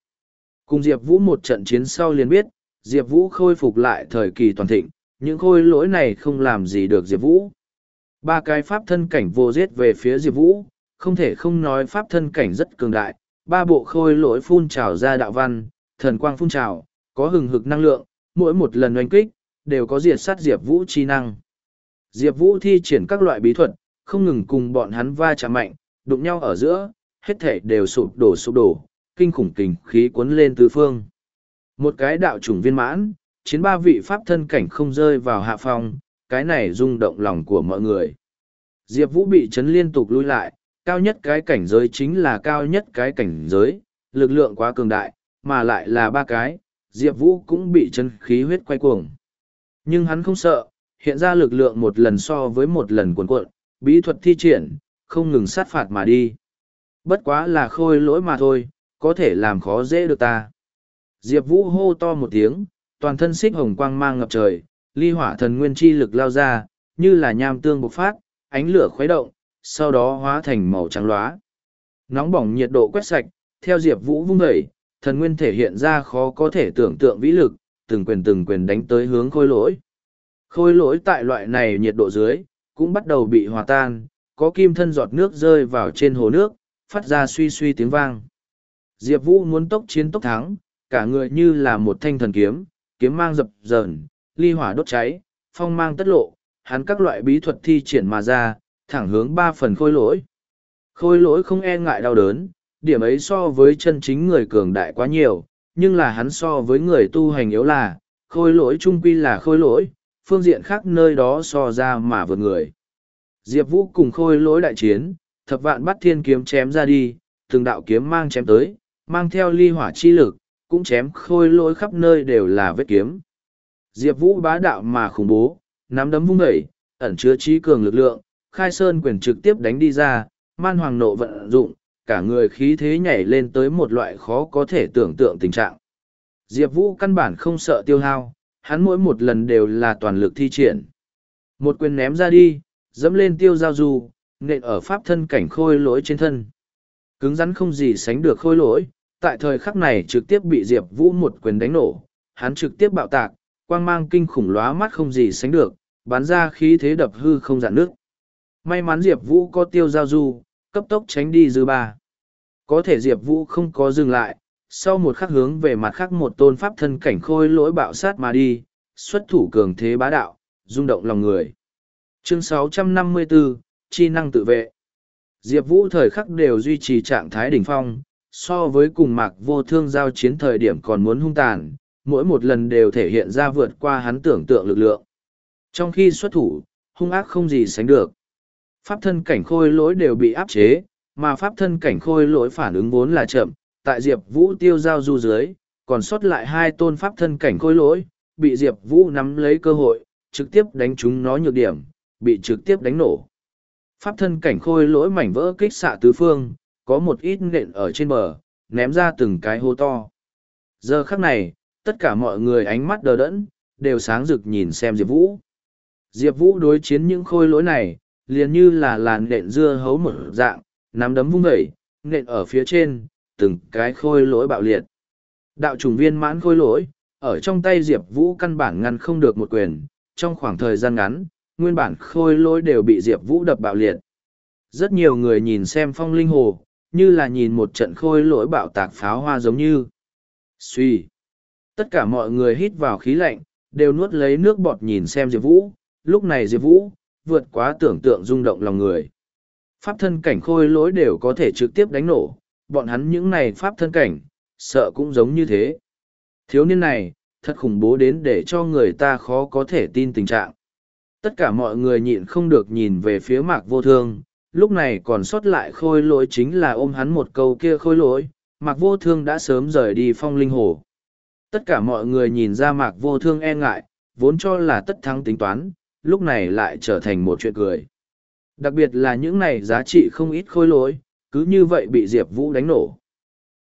Cùng Diệp Vũ một trận chiến sau liền biết, Diệp Vũ khôi phục lại thời kỳ toàn thịnh, những khôi lỗi này không làm gì được Diệp Vũ. Ba cái pháp thân cảnh vô giết về phía Diệp Vũ, không thể không nói pháp thân cảnh rất cường đại, ba bộ khôi lỗi phun trào ra đạo văn, thần quang phun trào, có hừng hực năng lượng, mỗi một lần oanh kích, đều có diệt sát Diệp Vũ chi năng. Diệp Vũ thi triển các loại bí thuật, không ngừng cùng bọn hắn va chạm mạnh, đụng nhau ở giữa, hết thể đều sụp đổ sụp đổ, kinh khủng kình khí cuốn lên tứ phương. Một cái đạo chủng viên mãn, chiến ba vị pháp thân cảnh không rơi vào hạ phong, cái này rung động lòng của mọi người. Diệp Vũ bị chấn liên tục lui lại, cao nhất cái cảnh giới chính là cao nhất cái cảnh giới, lực lượng quá cường đại, mà lại là ba cái, Diệp Vũ cũng bị chân khí huyết quay cuồng. Nhưng hắn không sợ, hiện ra lực lượng một lần so với một lần cuồn cuộn, bí thuật thi triển, không ngừng sát phạt mà đi. Bất quá là khôi lỗi mà thôi, có thể làm khó dễ được ta. Diệp Vũ hô to một tiếng, toàn thân xích hồng quang mang ngập trời, ly hỏa thần nguyên chi lực lao ra, như là nham tương bộc phát, ánh lửa khuấy động, sau đó hóa thành màu trắng lóa. Nóng bỏng nhiệt độ quét sạch, theo Diệp Vũ vung dậy, thần nguyên thể hiện ra khó có thể tưởng tượng vĩ lực, từng quyền từng quyền đánh tới hướng khôi lỗi. Khôi lỗi tại loại này nhiệt độ dưới, cũng bắt đầu bị hòa tan, có kim thân giọt nước rơi vào trên hồ nước, phát ra suy suy tiếng vang. Diệp Vũ muốn tốc chiến tốc thắng, cả người như là một thanh thần kiếm, kiếm mang dập dờn, ly hỏa đốt cháy, phong mang tất lộ, hắn các loại bí thuật thi triển mà ra, thẳng hướng ba phần khôi lỗi. Khôi lỗi không e ngại đau đớn, điểm ấy so với chân chính người cường đại quá nhiều, nhưng là hắn so với người tu hành yếu là, khôi lỗi trung quy là khôi lỗi, phương diện khác nơi đó so ra mà vượt người. Diệp Vũ cùng khôi lỗi đại chiến, thập vạn bắt thiên kiếm chém ra đi, từng đạo kiếm mang chém tới, mang theo ly hỏa chi lực, cũng chém khôi lỗi khắp nơi đều là vết kiếm. Diệp Vũ bá đạo mà khủng bố, nắm đấm vung đẩy, ẩn chứa trí cường lực lượng, khai sơn quyền trực tiếp đánh đi ra, man hoàng nộ vận dụng, cả người khí thế nhảy lên tới một loại khó có thể tưởng tượng tình trạng. Diệp Vũ căn bản không sợ tiêu hao, hắn mỗi một lần đều là toàn lực thi triển. Một quyền ném ra đi, dẫm lên tiêu giao du, nện ở pháp thân cảnh khôi lỗi trên thân. Cứng rắn không gì sánh được khôi lỗi, tại thời khắc này trực tiếp bị Diệp Vũ một quyền đánh nổ, hắn trực tiếp bạo tạc, quang mang kinh khủng lóa mắt không gì sánh được, bắn ra khí thế đập hư không dạn nước. May mắn Diệp Vũ có tiêu giao du, cấp tốc tránh đi dư ba. Có thể Diệp Vũ không có dừng lại, sau một khắc hướng về mặt khác một tôn pháp thân cảnh khôi lỗi bạo sát mà đi, xuất thủ cường thế bá đạo, rung động lòng người. Chương 654, Chi năng tự vệ. Diệp Vũ thời khắc đều duy trì trạng thái đỉnh phong, so với cùng mạc vô thương giao chiến thời điểm còn muốn hung tàn, mỗi một lần đều thể hiện ra vượt qua hắn tưởng tượng lực lượng. Trong khi xuất thủ, hung ác không gì sánh được. Pháp thân cảnh khôi lỗi đều bị áp chế, mà pháp thân cảnh khôi lỗi phản ứng vốn là chậm, tại Diệp Vũ tiêu giao du dưới, còn sót lại hai tôn pháp thân cảnh khôi lỗi, bị Diệp Vũ nắm lấy cơ hội, trực tiếp đánh chúng nó nhược điểm, bị trực tiếp đánh nổ. Pháp thân cảnh khôi lỗi mảnh vỡ kích xạ tứ phương, có một ít nện ở trên bờ, ném ra từng cái hô to. Giờ khắc này, tất cả mọi người ánh mắt đờ đẫn, đều sáng rực nhìn xem Diệp Vũ. Diệp Vũ đối chiến những khôi lỗi này, liền như là làn nện dưa hấu một dạng, nắm đấm vung vẩy, nện ở phía trên, từng cái khôi lỗi bạo liệt. Đạo trùng viên mãn khôi lỗi, ở trong tay Diệp Vũ căn bản ngăn không được một quyền, trong khoảng thời gian ngắn, nguyên bản khôi lỗi đều bị Diệp Vũ đập bạo liệt. Rất nhiều người nhìn xem phong linh hồ, như là nhìn một trận khôi lỗi bạo tạc pháo hoa giống như. Suy. Tất cả mọi người hít vào khí lạnh, đều nuốt lấy nước bọt nhìn xem Diệp Vũ. Lúc này Diệp Vũ, vượt quá tưởng tượng rung động lòng người. Pháp thân cảnh khôi lỗi đều có thể trực tiếp đánh nổ, bọn hắn những này pháp thân cảnh, sợ cũng giống như thế. Thiếu niên này, thật khủng bố đến để cho người ta khó có thể tin tình trạng. Tất cả mọi người nhịn không được nhìn về phía mạc vô thương, lúc này còn sót lại khôi lỗi chính là ôm hắn một câu kia khôi lỗi, mạc vô thương đã sớm rời đi phong linh hồ. Tất cả mọi người nhìn ra mạc vô thương e ngại, vốn cho là tất thắng tính toán, lúc này lại trở thành một chuyện cười. Đặc biệt là những này giá trị không ít khôi lỗi, cứ như vậy bị Diệp Vũ đánh nổ.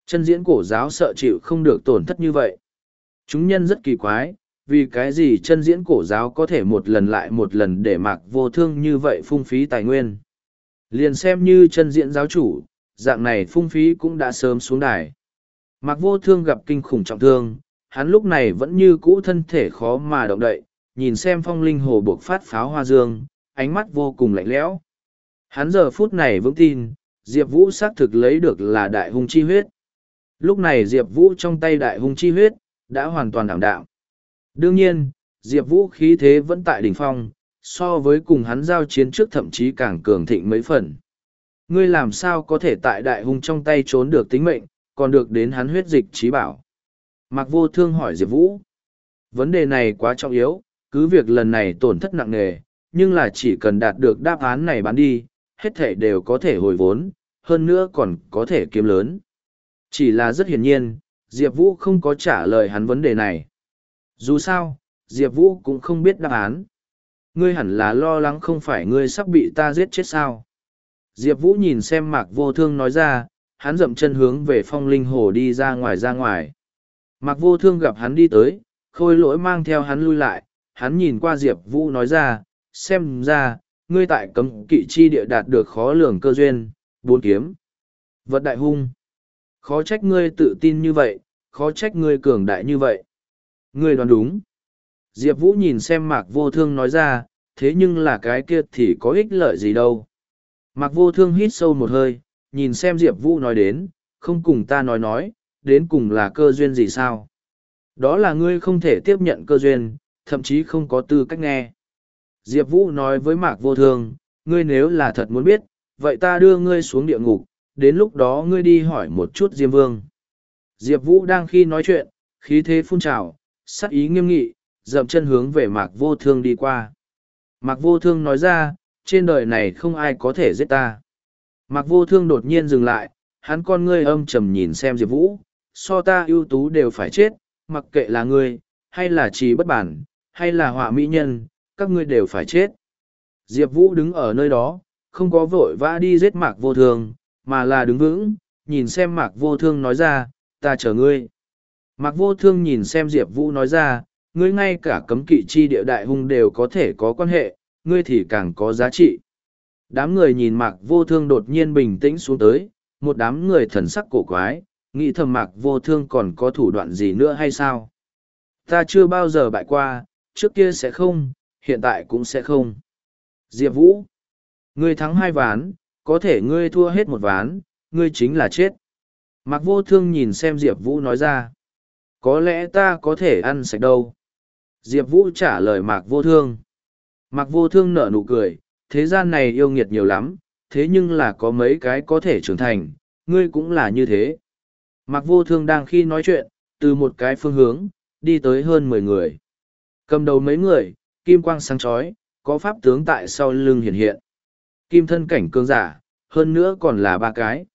Chân diễn cổ giáo sợ chịu không được tổn thất như vậy. Chúng nhân rất kỳ quái, vì cái gì chân diễn cổ giáo có thể một lần lại một lần để mạc vô thương như vậy phung phí tài nguyên. Liền xem như chân diễn giáo chủ, dạng này phung phí cũng đã sớm xuống đài. Mạc vô thương gặp kinh khủng trọng thương, hắn lúc này vẫn như cũ thân thể khó mà động đậy, nhìn xem phong linh hồ buộc phát pháo hoa dương, ánh mắt vô cùng lạnh lẽo. Hắn giờ phút này vững tin, Diệp Vũ xác thực lấy được là đại hung chi huyết. Lúc này Diệp Vũ trong tay đại hung chi huyết, đã hoàn toàn đảm đạo. Đương nhiên, Diệp Vũ khí thế vẫn tại đỉnh phong, so với cùng hắn giao chiến trước thậm chí càng cường thịnh mấy phần. Ngươi làm sao có thể tại đại hung trong tay trốn được tính mệnh, còn được đến hắn huyết dịch trí bảo. Mạc vô thương hỏi Diệp Vũ. Vấn đề này quá trọng yếu, cứ việc lần này tổn thất nặng nề, nhưng là chỉ cần đạt được đáp án này bán đi, hết thể đều có thể hồi vốn, hơn nữa còn có thể kiếm lớn. Chỉ là rất hiển nhiên, Diệp Vũ không có trả lời hắn vấn đề này. Dù sao, Diệp Vũ cũng không biết đáp án. Ngươi hẳn là lo lắng không phải ngươi sắp bị ta giết chết sao. Diệp Vũ nhìn xem Mạc Vô Thương nói ra, hắn dậm chân hướng về phong linh hồ đi ra ngoài ra ngoài. Mạc Vô Thương gặp hắn đi tới, khôi lỗi mang theo hắn lui lại, hắn nhìn qua Diệp Vũ nói ra, xem ra, ngươi tại cấm kỵ chi địa đạt được khó lường cơ duyên, bốn kiếm. Vật đại hung. Khó trách ngươi tự tin như vậy, khó trách ngươi cường đại như vậy. Ngươi đoán đúng. Diệp Vũ nhìn xem Mạc Vô Thương nói ra, thế nhưng là cái kia thì có ích lợi gì đâu. Mạc Vô Thương hít sâu một hơi, nhìn xem Diệp Vũ nói đến, không cùng ta nói nói, đến cùng là cơ duyên gì sao. Đó là ngươi không thể tiếp nhận cơ duyên, thậm chí không có tư cách nghe. Diệp Vũ nói với Mạc Vô Thương, ngươi nếu là thật muốn biết, vậy ta đưa ngươi xuống địa ngục, đến lúc đó ngươi đi hỏi một chút Diêm Vương. Diệp Vũ đang khi nói chuyện, khí thế phun trào, sắc ý nghiêm nghị, dậm chân hướng về Mạc Vô Thương đi qua. Mạc Vô Thương nói ra, trên đời này không ai có thể giết ta. Mạc Vô Thương đột nhiên dừng lại, hắn con ngươi âm trầm nhìn xem Diệp Vũ, so ta ưu tú đều phải chết, mặc kệ là ngươi, hay là trì bất bản, hay là họa mỹ nhân, các ngươi đều phải chết. Diệp Vũ đứng ở nơi đó, không có vội vã đi giết Mạc Vô Thương, mà là đứng vững, nhìn xem Mạc Vô Thương nói ra, ta chờ ngươi. Mạc Vô Thương nhìn xem Diệp Vũ nói ra, ngươi ngay cả cấm kỵ chi địa đại hung đều có thể có quan hệ, ngươi thì càng có giá trị. Đám người nhìn Mạc Vô Thương đột nhiên bình tĩnh xuống tới, một đám người thần sắc cổ quái, nghĩ thầm Mạc Vô Thương còn có thủ đoạn gì nữa hay sao? Ta chưa bao giờ bại qua, trước kia sẽ không, hiện tại cũng sẽ không. Diệp Vũ, ngươi thắng hai ván, có thể ngươi thua hết một ván, ngươi chính là chết. Mạc Vô Thương nhìn xem Diệp Vũ nói ra. Có lẽ ta có thể ăn sạch đâu. Diệp Vũ trả lời Mạc Vô Thương. Mạc Vô Thương nở nụ cười, thế gian này yêu nghiệt nhiều lắm, thế nhưng là có mấy cái có thể trưởng thành, ngươi cũng là như thế. Mạc Vô Thương đang khi nói chuyện, từ một cái phương hướng, đi tới hơn mười người. Cầm đầu mấy người, kim quang sáng chói, có pháp tướng tại sau lưng hiện hiện. Kim thân cảnh cường giả, hơn nữa còn là ba cái.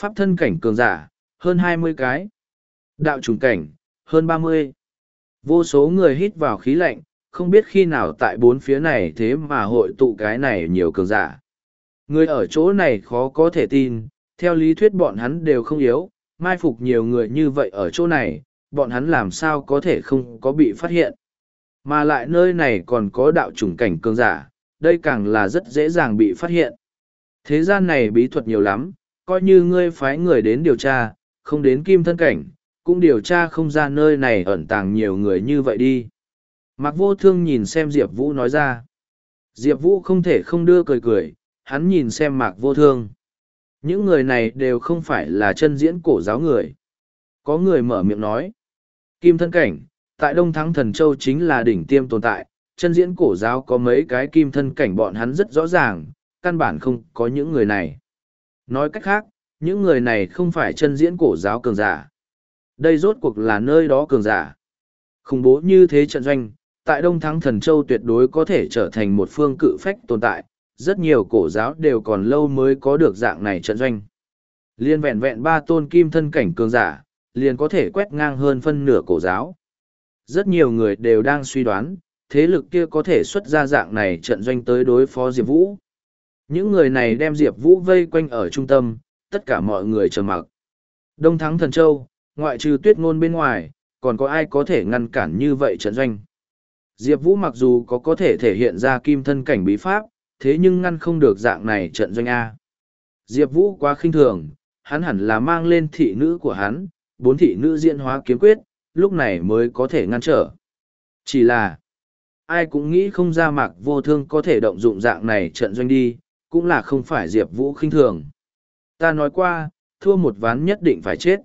Pháp thân cảnh cường giả, hơn hai mươi cái. Đạo trùng cảnh, hơn ba mươi. Vô số người hít vào khí lạnh, không biết khi nào tại bốn phía này thế mà hội tụ cái này nhiều cường giả. Người ở chỗ này khó có thể tin, theo lý thuyết bọn hắn đều không yếu, mai phục nhiều người như vậy ở chỗ này, bọn hắn làm sao có thể không có bị phát hiện. Mà lại nơi này còn có đạo chủng cảnh cường giả, đây càng là rất dễ dàng bị phát hiện. Thế gian này bí thuật nhiều lắm, coi như ngươi phái người đến điều tra, không đến kim thân cảnh, cũng điều tra không ra nơi này ẩn tàng nhiều người như vậy đi. Mạc vô thương nhìn xem Diệp Vũ nói ra. Diệp Vũ không thể không đưa cười cười, hắn nhìn xem Mạc vô thương. Những người này đều không phải là chân diễn cổ giáo người. Có người mở miệng nói. Kim thân cảnh, tại Đông Thắng Thần Châu chính là đỉnh tiêm tồn tại, chân diễn cổ giáo có mấy cái kim thân cảnh bọn hắn rất rõ ràng, căn bản không có những người này. Nói cách khác, những người này không phải chân diễn cổ giáo cường giả. Đây rốt cuộc là nơi đó cường giả. Khủng bố như thế trận doanh, tại Đông Thắng Thần Châu tuyệt đối có thể trở thành một phương cự phách tồn tại, rất nhiều cổ giáo đều còn lâu mới có được dạng này trận doanh. Liên vẹn vẹn ba tôn kim thân cảnh cường giả, liền có thể quét ngang hơn phân nửa cổ giáo. Rất nhiều người đều đang suy đoán, thế lực kia có thể xuất ra dạng này trận doanh tới đối phó Diệp Vũ. Những người này đem Diệp Vũ vây quanh ở trung tâm, tất cả mọi người trầm mặc. Đông thắng thần châu, ngoại trừ tuyết ngôn bên ngoài, còn có ai có thể ngăn cản như vậy trận doanh. Diệp Vũ mặc dù có có thể thể hiện ra kim thân cảnh bí pháp, thế nhưng ngăn không được dạng này trận doanh A. Diệp Vũ quá khinh thường, hắn hẳn là mang lên thị nữ của hắn, bốn thị nữ diễn hóa kiếm quyết, lúc này mới có thể ngăn trở. Chỉ là, ai cũng nghĩ không ra mạc vô thương có thể động dụng dạng này trận doanh đi, cũng là không phải Diệp Vũ khinh thường. Ta nói qua, thua một ván nhất định phải chết.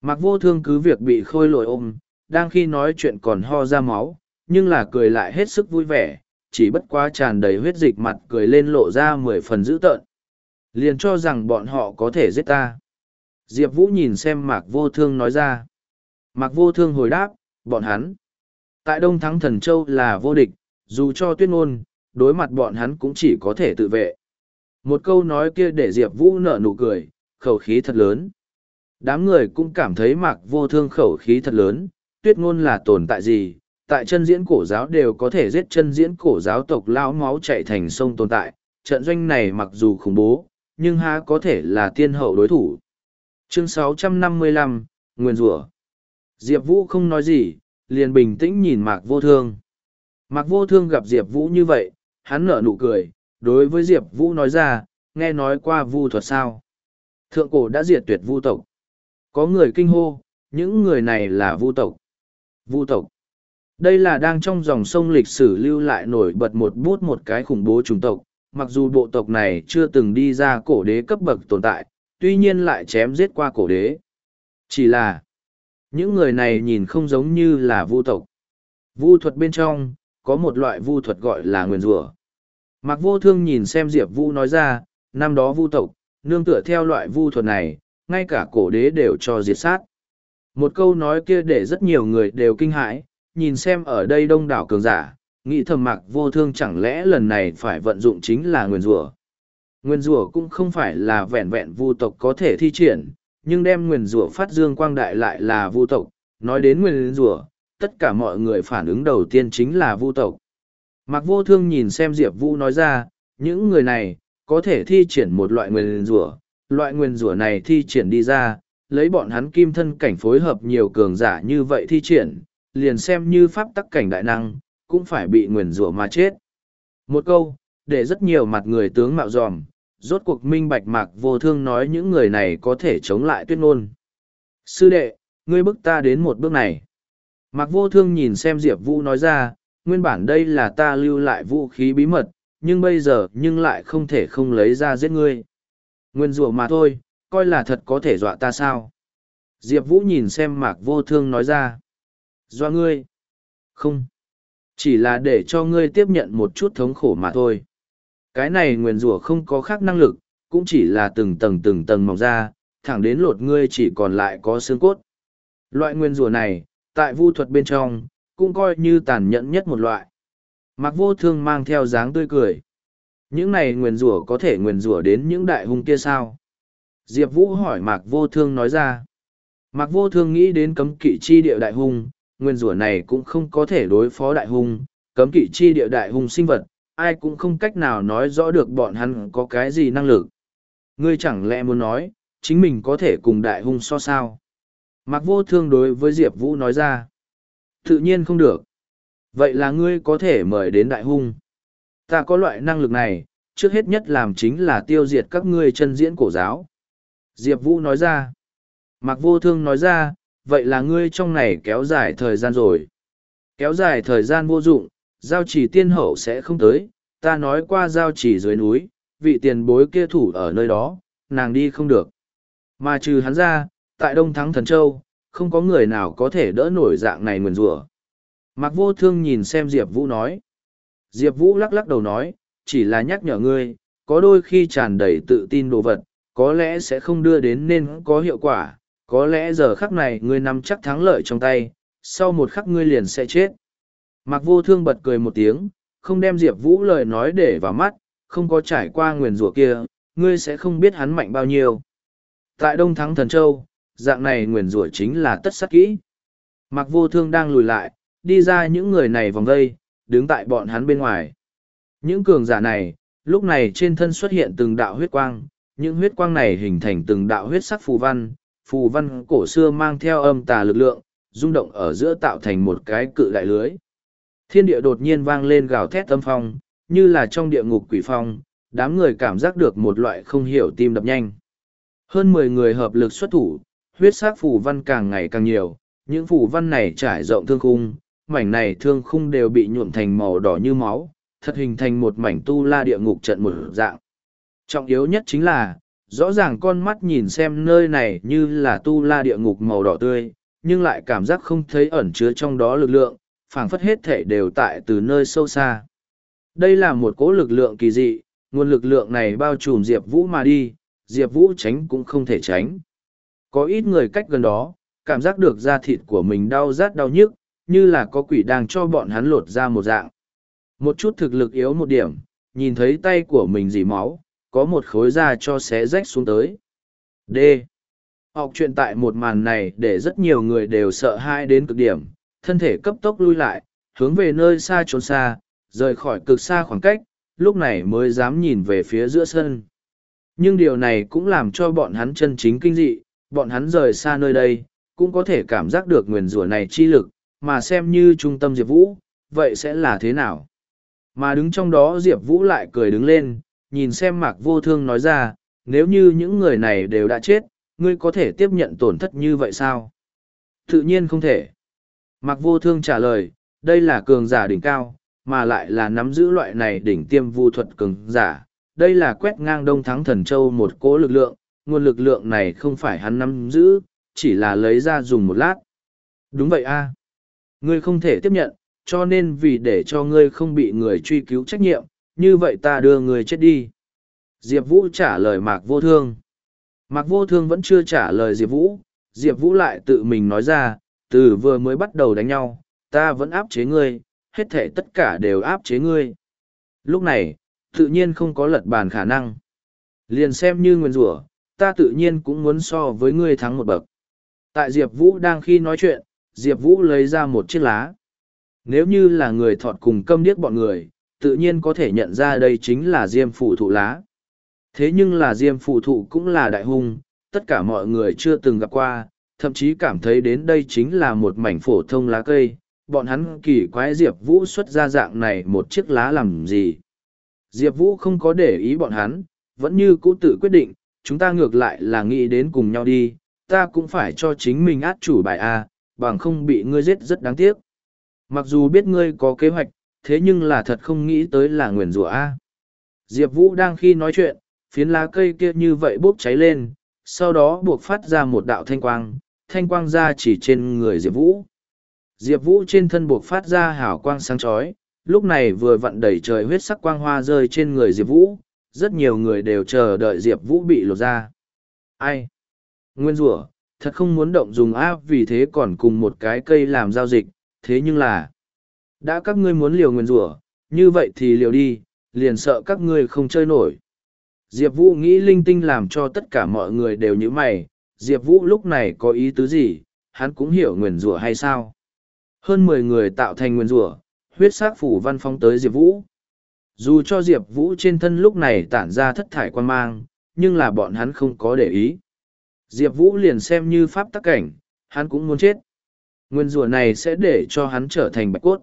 Mạc vô thương cứ việc bị khôi lội ôm, đang khi nói chuyện còn ho ra máu, nhưng là cười lại hết sức vui vẻ, chỉ bất quá tràn đầy huyết dịch mặt cười lên lộ ra mười phần dữ tợn. Liền cho rằng bọn họ có thể giết ta. Diệp Vũ nhìn xem Mạc Vô Thương nói ra. Mạc Vô Thương hồi đáp, bọn hắn. Tại Đông Thắng Thần Châu là vô địch, dù cho tuyết ngôn, đối mặt bọn hắn cũng chỉ có thể tự vệ. Một câu nói kia để Diệp Vũ nở nụ cười, khẩu khí thật lớn. Đám người cũng cảm thấy Mạc Vô Thương khẩu khí thật lớn, tuyết ngôn là tồn tại gì, tại chân diễn cổ giáo đều có thể giết chân diễn cổ giáo tộc lao máu chạy thành sông tồn tại, trận doanh này mặc dù khủng bố, nhưng há có thể là tiên hậu đối thủ. Chương 655, Nguyên Rùa Diệp Vũ không nói gì, liền bình tĩnh nhìn Mạc Vô Thương. Mạc Vô Thương gặp Diệp Vũ như vậy, hắn nở nụ cười, đối với Diệp Vũ nói ra, nghe nói qua vu thuật sao. Thượng cổ đã diệt tuyệt vu tộc. Có người kinh hô, những người này là vu tộc. Vu tộc. Đây là đang trong dòng sông lịch sử lưu lại nổi bật một bút một cái khủng bố chủng tộc, mặc dù bộ tộc này chưa từng đi ra cổ đế cấp bậc tồn tại, tuy nhiên lại chém giết qua cổ đế. Chỉ là, những người này nhìn không giống như là vu tộc. Vu thuật bên trong, có một loại vu thuật gọi là nguyền rủa. Mặc vô thương nhìn xem Diệp Vu nói ra, năm đó vu tộc, nương tựa theo loại vu thuật này, ngay cả cổ đế đều cho diệt sát. Một câu nói kia để rất nhiều người đều kinh hãi, nhìn xem ở đây đông đảo cường giả, nghĩ thầm mặc vô thương chẳng lẽ lần này phải vận dụng chính là nguyền rủa. Nguyên rủa cũng không phải là vẹn vẹn vu tộc có thể thi triển, nhưng đem nguyền rủa phát dương quang đại lại là vu tộc. Nói đến nguyền rủa, tất cả mọi người phản ứng đầu tiên chính là vu tộc. Mặc vô thương nhìn xem Diệp Vũ nói ra, những người này, có thể thi triển một loại nguyền rủa loại nguyền rủa này thi triển đi ra, lấy bọn hắn kim thân cảnh phối hợp nhiều cường giả như vậy thi triển, liền xem như pháp tắc cảnh đại năng, cũng phải bị nguyền rủa mà chết. Một câu, để rất nhiều mặt người tướng mạo dòm, rốt cuộc minh bạch mạc vô thương nói những người này có thể chống lại tuyết ngôn. Sư đệ, ngươi bức ta đến một bước này. Mạc vô thương nhìn xem Diệp Vũ nói ra, nguyên bản đây là ta lưu lại vũ khí bí mật, nhưng bây giờ nhưng lại không thể không lấy ra giết ngươi. Nguyên rủa mà thôi, coi là thật có thể dọa ta sao. Diệp Vũ nhìn xem Mạc vô thương nói ra. Dọa ngươi? Không. Chỉ là để cho ngươi tiếp nhận một chút thống khổ mà thôi. Cái này nguyền rủa không có khác năng lực, cũng chỉ là từng tầng từng tầng mọc ra, thẳng đến lột ngươi chỉ còn lại có xương cốt. Loại nguyên rủa này, tại vu thuật bên trong, cũng coi như tàn nhẫn nhất một loại. Mạc vô thương mang theo dáng tươi cười. Những này nguyền rủa có thể nguyền rủa đến những đại hung kia sao? Diệp Vũ hỏi Mạc vô thương nói ra. Mạc vô thương nghĩ đến cấm kỵ chi địa đại hung, nguyên rủa này cũng không có thể đối phó đại hung, cấm kỵ chi địa đại hung sinh vật, ai cũng không cách nào nói rõ được bọn hắn có cái gì năng lực. Ngươi chẳng lẽ muốn nói, chính mình có thể cùng đại hung so sao? Mạc vô thương đối với Diệp Vũ nói ra. Tự nhiên không được. Vậy là ngươi có thể mời đến đại hung. Ta có loại năng lực này, trước hết nhất làm chính là tiêu diệt các ngươi chân diễn cổ giáo. Diệp Vũ nói ra. Mạc vô thương nói ra, vậy là ngươi trong này kéo dài thời gian rồi. Kéo dài thời gian vô dụng, giao chỉ tiên hậu sẽ không tới, ta nói qua giao chỉ dưới núi, vị tiền bối kia thủ ở nơi đó, nàng đi không được. Mà trừ hắn ra, tại Đông Thắng Thần Châu, không có người nào có thể đỡ nổi dạng này nguyền rủa. Mạc vô thương nhìn xem Diệp Vũ nói. Diệp Vũ lắc lắc đầu nói, chỉ là nhắc nhở ngươi, có đôi khi tràn đầy tự tin đồ vật, có lẽ sẽ không đưa đến nên có hiệu quả, có lẽ giờ khắc này ngươi nắm chắc thắng lợi trong tay, sau một khắc ngươi liền sẽ chết. Mạc vô thương bật cười một tiếng, không đem Diệp Vũ lời nói để vào mắt, không có trải qua nguyền rủa kia, ngươi sẽ không biết hắn mạnh bao nhiêu. Tại Đông Thắng Thần Châu, dạng này nguyền rủa chính là tất sắc kỹ. Mạc vô thương đang lùi lại, đi ra những người này vòng vây, đứng tại bọn hắn bên ngoài. Những cường giả này, lúc này trên thân xuất hiện từng đạo huyết quang, những huyết quang này hình thành từng đạo huyết sắc phù văn, phù văn cổ xưa mang theo âm tà lực lượng, rung động ở giữa tạo thành một cái cự đại lưới. Thiên địa đột nhiên vang lên gào thét tâm phong, như là trong địa ngục quỷ phong, đám người cảm giác được một loại không hiểu tim đập nhanh. Hơn mười người hợp lực xuất thủ, huyết sắc phù văn càng ngày càng nhiều, những phù văn này trải rộng thương khung, mảnh này thương khung đều bị nhuộm thành màu đỏ như máu, thật hình thành một mảnh tu la địa ngục trận một dạng. Trọng yếu nhất chính là, rõ ràng con mắt nhìn xem nơi này như là tu la địa ngục màu đỏ tươi, nhưng lại cảm giác không thấy ẩn chứa trong đó lực lượng, phảng phất hết thể đều tại từ nơi sâu xa. Đây là một cỗ lực lượng kỳ dị, nguồn lực lượng này bao trùm Diệp Vũ mà đi, Diệp Vũ tránh cũng không thể tránh. Có ít người cách gần đó, cảm giác được da thịt của mình đau rát đau nhức, như là có quỷ đang cho bọn hắn lột ra một dạng. Một chút thực lực yếu một điểm, nhìn thấy tay của mình dì máu, có một khối da cho xé rách xuống tới. D. Học chuyện tại một màn này để rất nhiều người đều sợ hãi đến cực điểm, thân thể cấp tốc lui lại, hướng về nơi xa trốn xa, rời khỏi cực xa khoảng cách, lúc này mới dám nhìn về phía giữa sân. Nhưng điều này cũng làm cho bọn hắn chân chính kinh dị, bọn hắn rời xa nơi đây, cũng có thể cảm giác được nguyền rủa này chi lực, mà xem như trung tâm Diệp Vũ, vậy sẽ là thế nào? Mà đứng trong đó Diệp Vũ lại cười đứng lên, nhìn xem mạc vô thương nói ra, nếu như những người này đều đã chết, ngươi có thể tiếp nhận tổn thất như vậy sao? Tự nhiên không thể. Mạc vô thương trả lời, đây là cường giả đỉnh cao, mà lại là nắm giữ loại này đỉnh tiêm vu thuật cường giả. Đây là quét ngang đông thắng thần châu một cỗ lực lượng, nguồn lực lượng này không phải hắn nắm giữ, chỉ là lấy ra dùng một lát. Đúng vậy a Ngươi không thể tiếp nhận, cho nên vì để cho ngươi không bị người truy cứu trách nhiệm, như vậy ta đưa ngươi chết đi. Diệp Vũ trả lời Mạc Vô Thương. Mạc Vô Thương vẫn chưa trả lời Diệp Vũ, Diệp Vũ lại tự mình nói ra, từ vừa mới bắt đầu đánh nhau, ta vẫn áp chế ngươi, hết thể tất cả đều áp chế ngươi. Lúc này, tự nhiên không có lật bàn khả năng. Liền xem như nguyên rủa ta tự nhiên cũng muốn so với ngươi thắng một bậc. Tại Diệp Vũ đang khi nói chuyện, Diệp Vũ lấy ra một chiếc lá. Nếu như là người thọt cùng câm điếc bọn người, tự nhiên có thể nhận ra đây chính là diêm phủ thụ lá. Thế nhưng là diêm phủ thụ cũng là đại hung, tất cả mọi người chưa từng gặp qua, thậm chí cảm thấy đến đây chính là một mảnh phổ thông lá cây. Bọn hắn kỳ quái Diệp Vũ xuất ra dạng này một chiếc lá làm gì. Diệp Vũ không có để ý bọn hắn, vẫn như cũ tự quyết định, chúng ta ngược lại là nghĩ đến cùng nhau đi, ta cũng phải cho chính mình át chủ bài A, bằng không bị ngươi giết rất đáng tiếc. Mặc dù biết ngươi có kế hoạch, thế nhưng là thật không nghĩ tới là nguyền rủa A. Diệp Vũ đang khi nói chuyện, phiến lá cây kia như vậy bốc cháy lên, sau đó buộc phát ra một đạo thanh quang, thanh quang ra chỉ trên người Diệp Vũ. Diệp Vũ trên thân buộc phát ra hào quang sáng chói, lúc này vừa vặn đẩy trời huyết sắc quang hoa rơi trên người Diệp Vũ, rất nhiều người đều chờ đợi Diệp Vũ bị lột ra. Ai? Nguyên rủa thật không muốn động dùng áp vì thế còn cùng một cái cây làm giao dịch, thế nhưng là, đã các ngươi muốn liều nguyên rủa như vậy thì liều đi, liền sợ các ngươi không chơi nổi. Diệp Vũ nghĩ linh tinh làm cho tất cả mọi người đều như mày, Diệp Vũ lúc này có ý tứ gì, hắn cũng hiểu nguyên rủa hay sao. Hơn mười người tạo thành nguyên rủa huyết sắc phủ văn phong tới Diệp Vũ. Dù cho Diệp Vũ trên thân lúc này tản ra thất thải quan mang, nhưng là bọn hắn không có để ý. Diệp Vũ liền xem như pháp tắc cảnh, hắn cũng muốn chết. Nguyên rùa này sẽ để cho hắn trở thành bạch cốt.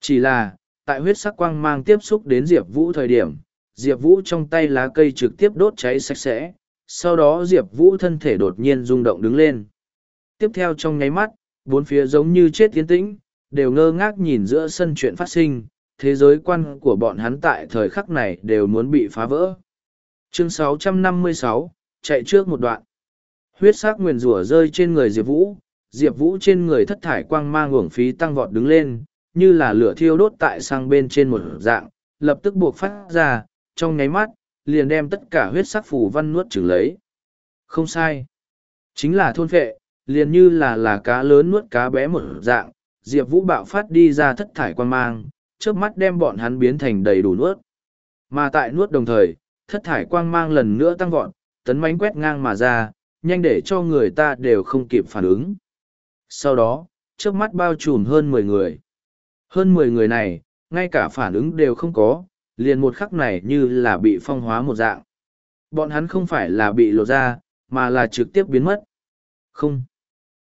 Chỉ là, tại huyết sắc quang mang tiếp xúc đến Diệp Vũ thời điểm, Diệp Vũ trong tay lá cây trực tiếp đốt cháy sạch sẽ, sau đó Diệp Vũ thân thể đột nhiên rung động đứng lên. Tiếp theo trong nháy mắt, bốn phía giống như chết tiến tĩnh, đều ngơ ngác nhìn giữa sân chuyện phát sinh, thế giới quan của bọn hắn tại thời khắc này đều muốn bị phá vỡ. Chương 656, chạy trước một đoạn. Huyết sắc nguyền rủa rơi trên người Diệp Vũ, Diệp Vũ trên người thất thải quang mang uổng phí tăng vọt đứng lên, như là lửa thiêu đốt tại sang bên trên một dạng, lập tức buộc phát ra, trong nháy mắt, liền đem tất cả huyết sắc phù văn nuốt chửng lấy. Không sai. Chính là thôn phệ, liền như là là cá lớn nuốt cá bé một dạng, Diệp Vũ bạo phát đi ra thất thải quang mang, trước mắt đem bọn hắn biến thành đầy đủ nuốt. Mà tại nuốt đồng thời, thất thải quang mang lần nữa tăng vọt, tấn mánh quét ngang mà ra, nhanh để cho người ta đều không kịp phản ứng. Sau đó, trước mắt bao trùm hơn mười người. Hơn mười người này, ngay cả phản ứng đều không có, liền một khắc này như là bị phong hóa một dạng. Bọn hắn không phải là bị lộ ra, mà là trực tiếp biến mất. Không,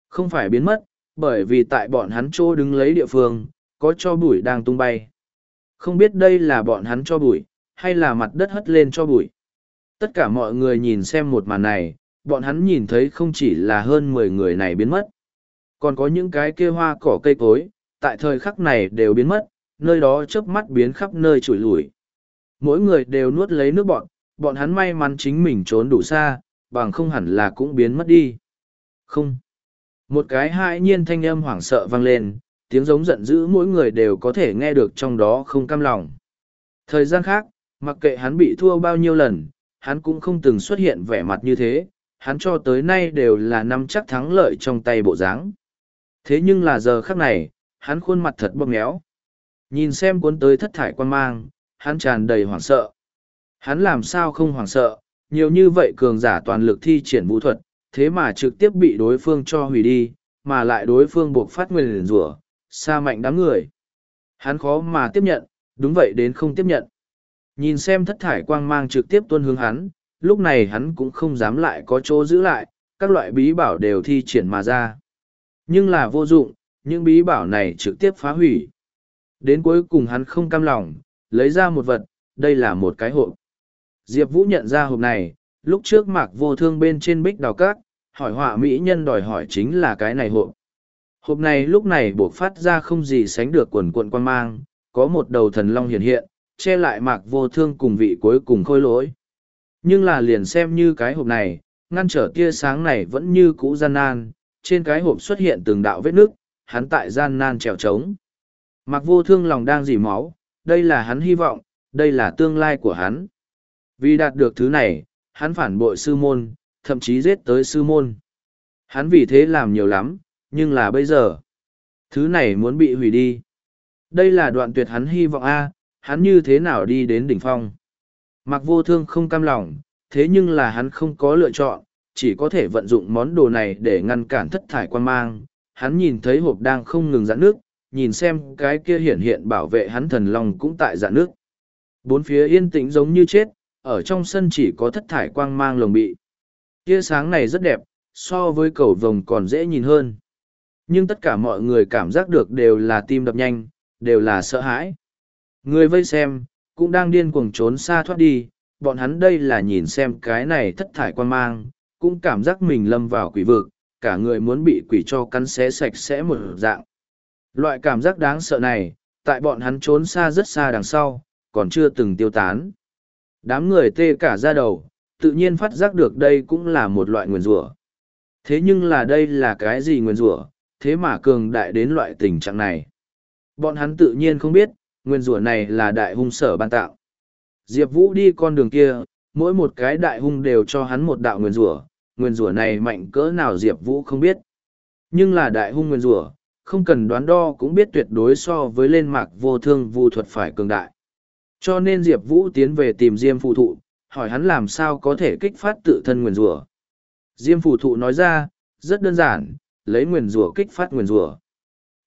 không phải biến mất, bởi vì tại bọn hắn trô đứng lấy địa phương, có cho bụi đang tung bay. Không biết đây là bọn hắn cho bụi, hay là mặt đất hất lên cho bụi. Tất cả mọi người nhìn xem một màn này, bọn hắn nhìn thấy không chỉ là hơn mười người này biến mất. Còn có những cái kia hoa cỏ cây cối, tại thời khắc này đều biến mất, nơi đó chớp mắt biến khắp nơi trùi lủi. Mỗi người đều nuốt lấy nước bọn, bọn hắn may mắn chính mình trốn đủ xa, bằng không hẳn là cũng biến mất đi. Không. Một cái hãi nhiên thanh âm hoảng sợ vang lên, tiếng giống giận dữ mỗi người đều có thể nghe được trong đó không cam lòng. Thời gian khác, mặc kệ hắn bị thua bao nhiêu lần, hắn cũng không từng xuất hiện vẻ mặt như thế, hắn cho tới nay đều là nắm chắc thắng lợi trong tay bộ dáng. Thế nhưng là giờ khắc này, hắn khuôn mặt thật bóp méo. Nhìn xem cuốn tới thất thải quan mang, hắn tràn đầy hoảng sợ. Hắn làm sao không hoảng sợ, nhiều như vậy cường giả toàn lực thi triển vũ thuật, thế mà trực tiếp bị đối phương cho hủy đi, mà lại đối phương buộc phát nguyên rủa xa mạnh đám người. Hắn khó mà tiếp nhận, đúng vậy đến không tiếp nhận. Nhìn xem thất thải quang mang trực tiếp tuân hướng hắn, lúc này hắn cũng không dám lại có chỗ giữ lại, các loại bí bảo đều thi triển mà ra. Nhưng là vô dụng, những bí bảo này trực tiếp phá hủy. Đến cuối cùng hắn không cam lòng, lấy ra một vật, đây là một cái hộp. Diệp Vũ nhận ra hộp này, lúc trước mạc vô thương bên trên bích đào cát, hỏi họa mỹ nhân đòi hỏi chính là cái này hộp. Hộp này lúc này buộc phát ra không gì sánh được quần cuộn quan mang, có một đầu thần long hiện hiện, che lại mạc vô thương cùng vị cuối cùng khôi lỗi. Nhưng là liền xem như cái hộp này, ngăn trở tia sáng này vẫn như cũ gian nan, trên cái hộp xuất hiện từng đạo vết nước, hắn tại gian nan trèo trống. Mạc vô thương lòng đang dỉ máu, đây là hắn hy vọng, đây là tương lai của hắn. Vì đạt được thứ này, hắn phản bội sư môn, thậm chí giết tới sư môn. Hắn vì thế làm nhiều lắm, nhưng là bây giờ, thứ này muốn bị hủy đi. Đây là đoạn tuyệt hắn hy vọng A, hắn như thế nào đi đến đỉnh phong. Mặc vô thương không cam lòng, thế nhưng là hắn không có lựa chọn, chỉ có thể vận dụng món đồ này để ngăn cản thất thải quan mang. Hắn nhìn thấy hộp đang không ngừng giãn nước, nhìn xem cái kia hiện hiện bảo vệ hắn thần long cũng tại giãn nước. Bốn phía yên tĩnh giống như chết, ở trong sân chỉ có thất thải quang mang lồng bị. Tia sáng này rất đẹp, so với cầu vồng còn dễ nhìn hơn. Nhưng tất cả mọi người cảm giác được đều là tim đập nhanh, đều là sợ hãi. Người vây xem, cũng đang điên cuồng trốn xa thoát đi, bọn hắn đây là nhìn xem cái này thất thải quan mang, cũng cảm giác mình lâm vào quỷ vực, cả người muốn bị quỷ cho cắn xé sạch sẽ một dạng. Loại cảm giác đáng sợ này, tại bọn hắn trốn xa rất xa đằng sau, còn chưa từng tiêu tán. Đám người tê cả ra đầu, tự nhiên phát giác được đây cũng là một loại nguyền rủa. Thế nhưng là đây là cái gì nguyền rủa, thế mà cường đại đến loại tình trạng này. Bọn hắn tự nhiên không biết, nguyên rủa này là đại hung sở ban tạo. Diệp Vũ đi con đường kia, mỗi một cái đại hung đều cho hắn một đạo nguyên rủa, nguyên rủa này mạnh cỡ nào Diệp Vũ không biết. Nhưng là đại hung nguyên rủa, không cần đoán đo cũng biết tuyệt đối so với lên mạc vô thương vu thuật phải cường đại. Cho nên Diệp Vũ tiến về tìm Diêm phụ thụ, hỏi hắn làm sao có thể kích phát tự thân nguyên rủa. Diêm phụ thụ nói ra, rất đơn giản, lấy nguyên rủa kích phát nguyên rủa.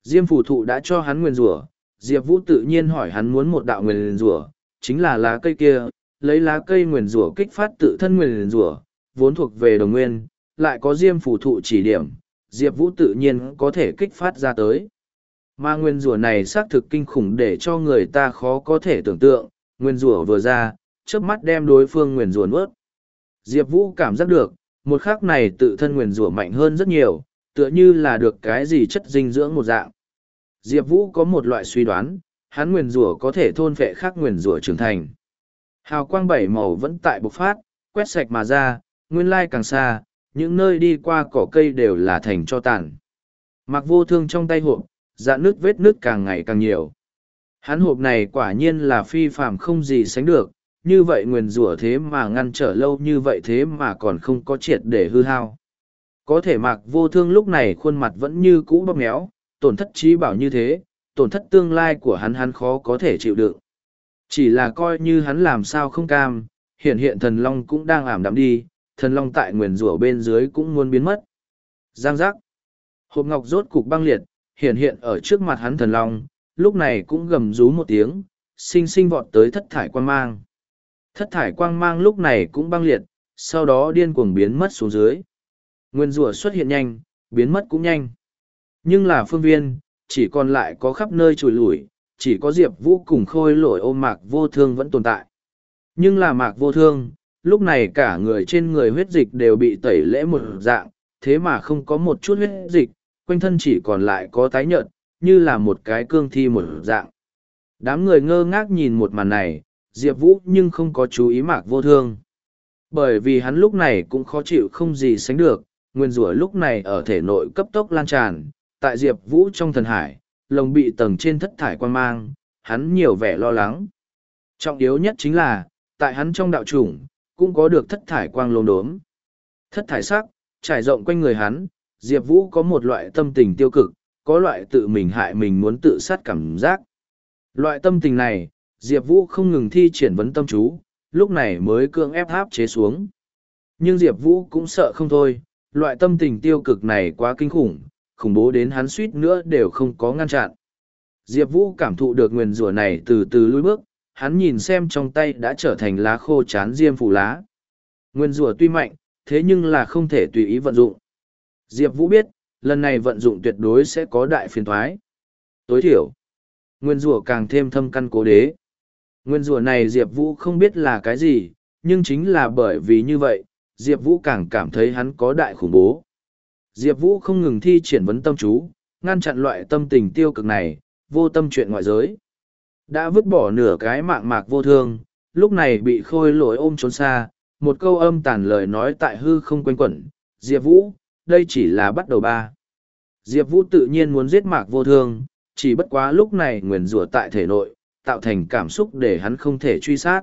Diêm phụ thụ đã cho hắn nguyên rủa, Diệp Vũ tự nhiên hỏi hắn muốn một đạo nguyên rủa, chính là lá cây kia, lấy lá cây nguyên rủa kích phát tự thân nguyên rủa, vốn thuộc về đồng nguyên, lại có Diêm phụ thụ chỉ điểm, Diệp Vũ tự nhiên có thể kích phát ra tới. Mà nguyên rủa này xác thực kinh khủng để cho người ta khó có thể tưởng tượng, nguyên rủa vừa ra, chớp mắt đem đối phương nguyên rủa nuốt. Diệp Vũ cảm giác được, một khắc này tự thân nguyên rủa mạnh hơn rất nhiều, tựa như là được cái gì chất dinh dưỡng một dạng. Diệp Vũ có một loại suy đoán, hắn nguyên rủa có thể thôn vệ khác nguyên rủa trưởng thành. Hào quang bảy màu vẫn tại bộc phát, quét sạch mà ra, nguyên lai càng xa, những nơi đi qua cỏ cây đều là thành cho tàn. Mặc vô thương trong tay hộp, dạ nước vết nước càng ngày càng nhiều. Hắn hộp này quả nhiên là phi phạm không gì sánh được, như vậy nguyền rủa thế mà ngăn trở lâu như vậy thế mà còn không có triệt để hư hao. Có thể mặc vô thương lúc này khuôn mặt vẫn như cũ bóp méo, tổn thất trí bảo như thế, tổn thất tương lai của hắn hắn khó có thể chịu đựng. Chỉ là coi như hắn làm sao không cam, hiện hiện thần long cũng đang ảm đạm đi, thần long tại nguyền rủa bên dưới cũng muốn biến mất. Giang giác. Hộp ngọc rốt cục băng liệt, hiện hiện ở trước mặt hắn thần long, lúc này cũng gầm rú một tiếng, sinh sinh vọt tới thất thải quang mang. Thất thải quang mang lúc này cũng băng liệt, sau đó điên cuồng biến mất xuống dưới. Nguyên rùa xuất hiện nhanh, biến mất cũng nhanh. Nhưng là phương viên, chỉ còn lại có khắp nơi trùi lủi, chỉ có Diệp Vũ cùng khôi Lỗi ôm mạc vô thương vẫn tồn tại. Nhưng là mạc vô thương, lúc này cả người trên người huyết dịch đều bị tẩy lễ một dạng, thế mà không có một chút huyết dịch, quanh thân chỉ còn lại có tái nhợt, như là một cái cương thi một dạng. Đám người ngơ ngác nhìn một màn này, Diệp Vũ nhưng không có chú ý mạc vô thương. Bởi vì hắn lúc này cũng khó chịu không gì sánh được, nguyên rủa lúc này ở thể nội cấp tốc lan tràn, tại Diệp Vũ trong thần hải, lồng bị tầng trên thất thải quan mang, hắn nhiều vẻ lo lắng. Trọng yếu nhất chính là, tại hắn trong đạo chủng, cũng có được thất thải quang lông đốm. Thất thải sắc, trải rộng quanh người hắn, Diệp Vũ có một loại tâm tình tiêu cực, có loại tự mình hại mình muốn tự sát cảm giác. Loại tâm tình này, Diệp Vũ không ngừng thi triển vấn tâm chú, lúc này mới cương ép háp chế xuống. Nhưng Diệp Vũ cũng sợ không thôi, loại tâm tình tiêu cực này quá kinh khủng, khủng bố đến hắn suýt nữa đều không có ngăn chặn. Diệp Vũ cảm thụ được nguyền rủa này từ từ lùi bước, hắn nhìn xem trong tay đã trở thành lá khô chán diêm phủ lá. Nguyên rùa tuy mạnh, thế nhưng là không thể tùy ý vận dụng. Diệp Vũ biết, lần này vận dụng tuyệt đối sẽ có đại phiền thoái. Tối thiểu, nguyên rùa càng thêm thâm căn cố đế. Nguyên rùa này Diệp Vũ không biết là cái gì, nhưng chính là bởi vì như vậy, Diệp Vũ càng cảm thấy hắn có đại khủng bố. Diệp Vũ không ngừng thi triển vấn tâm chú, ngăn chặn loại tâm tình tiêu cực này, vô tâm chuyện ngoại giới. Đã vứt bỏ nửa cái mạng mạc vô thương, lúc này bị khôi lỗi ôm trốn xa, một câu âm tàn lời nói tại hư không quanh quẩn, Diệp Vũ, đây chỉ là bắt đầu ba. Diệp Vũ tự nhiên muốn giết mạc vô thương, chỉ bất quá lúc này nguyền rủa tại thể nội, tạo thành cảm xúc để hắn không thể truy sát.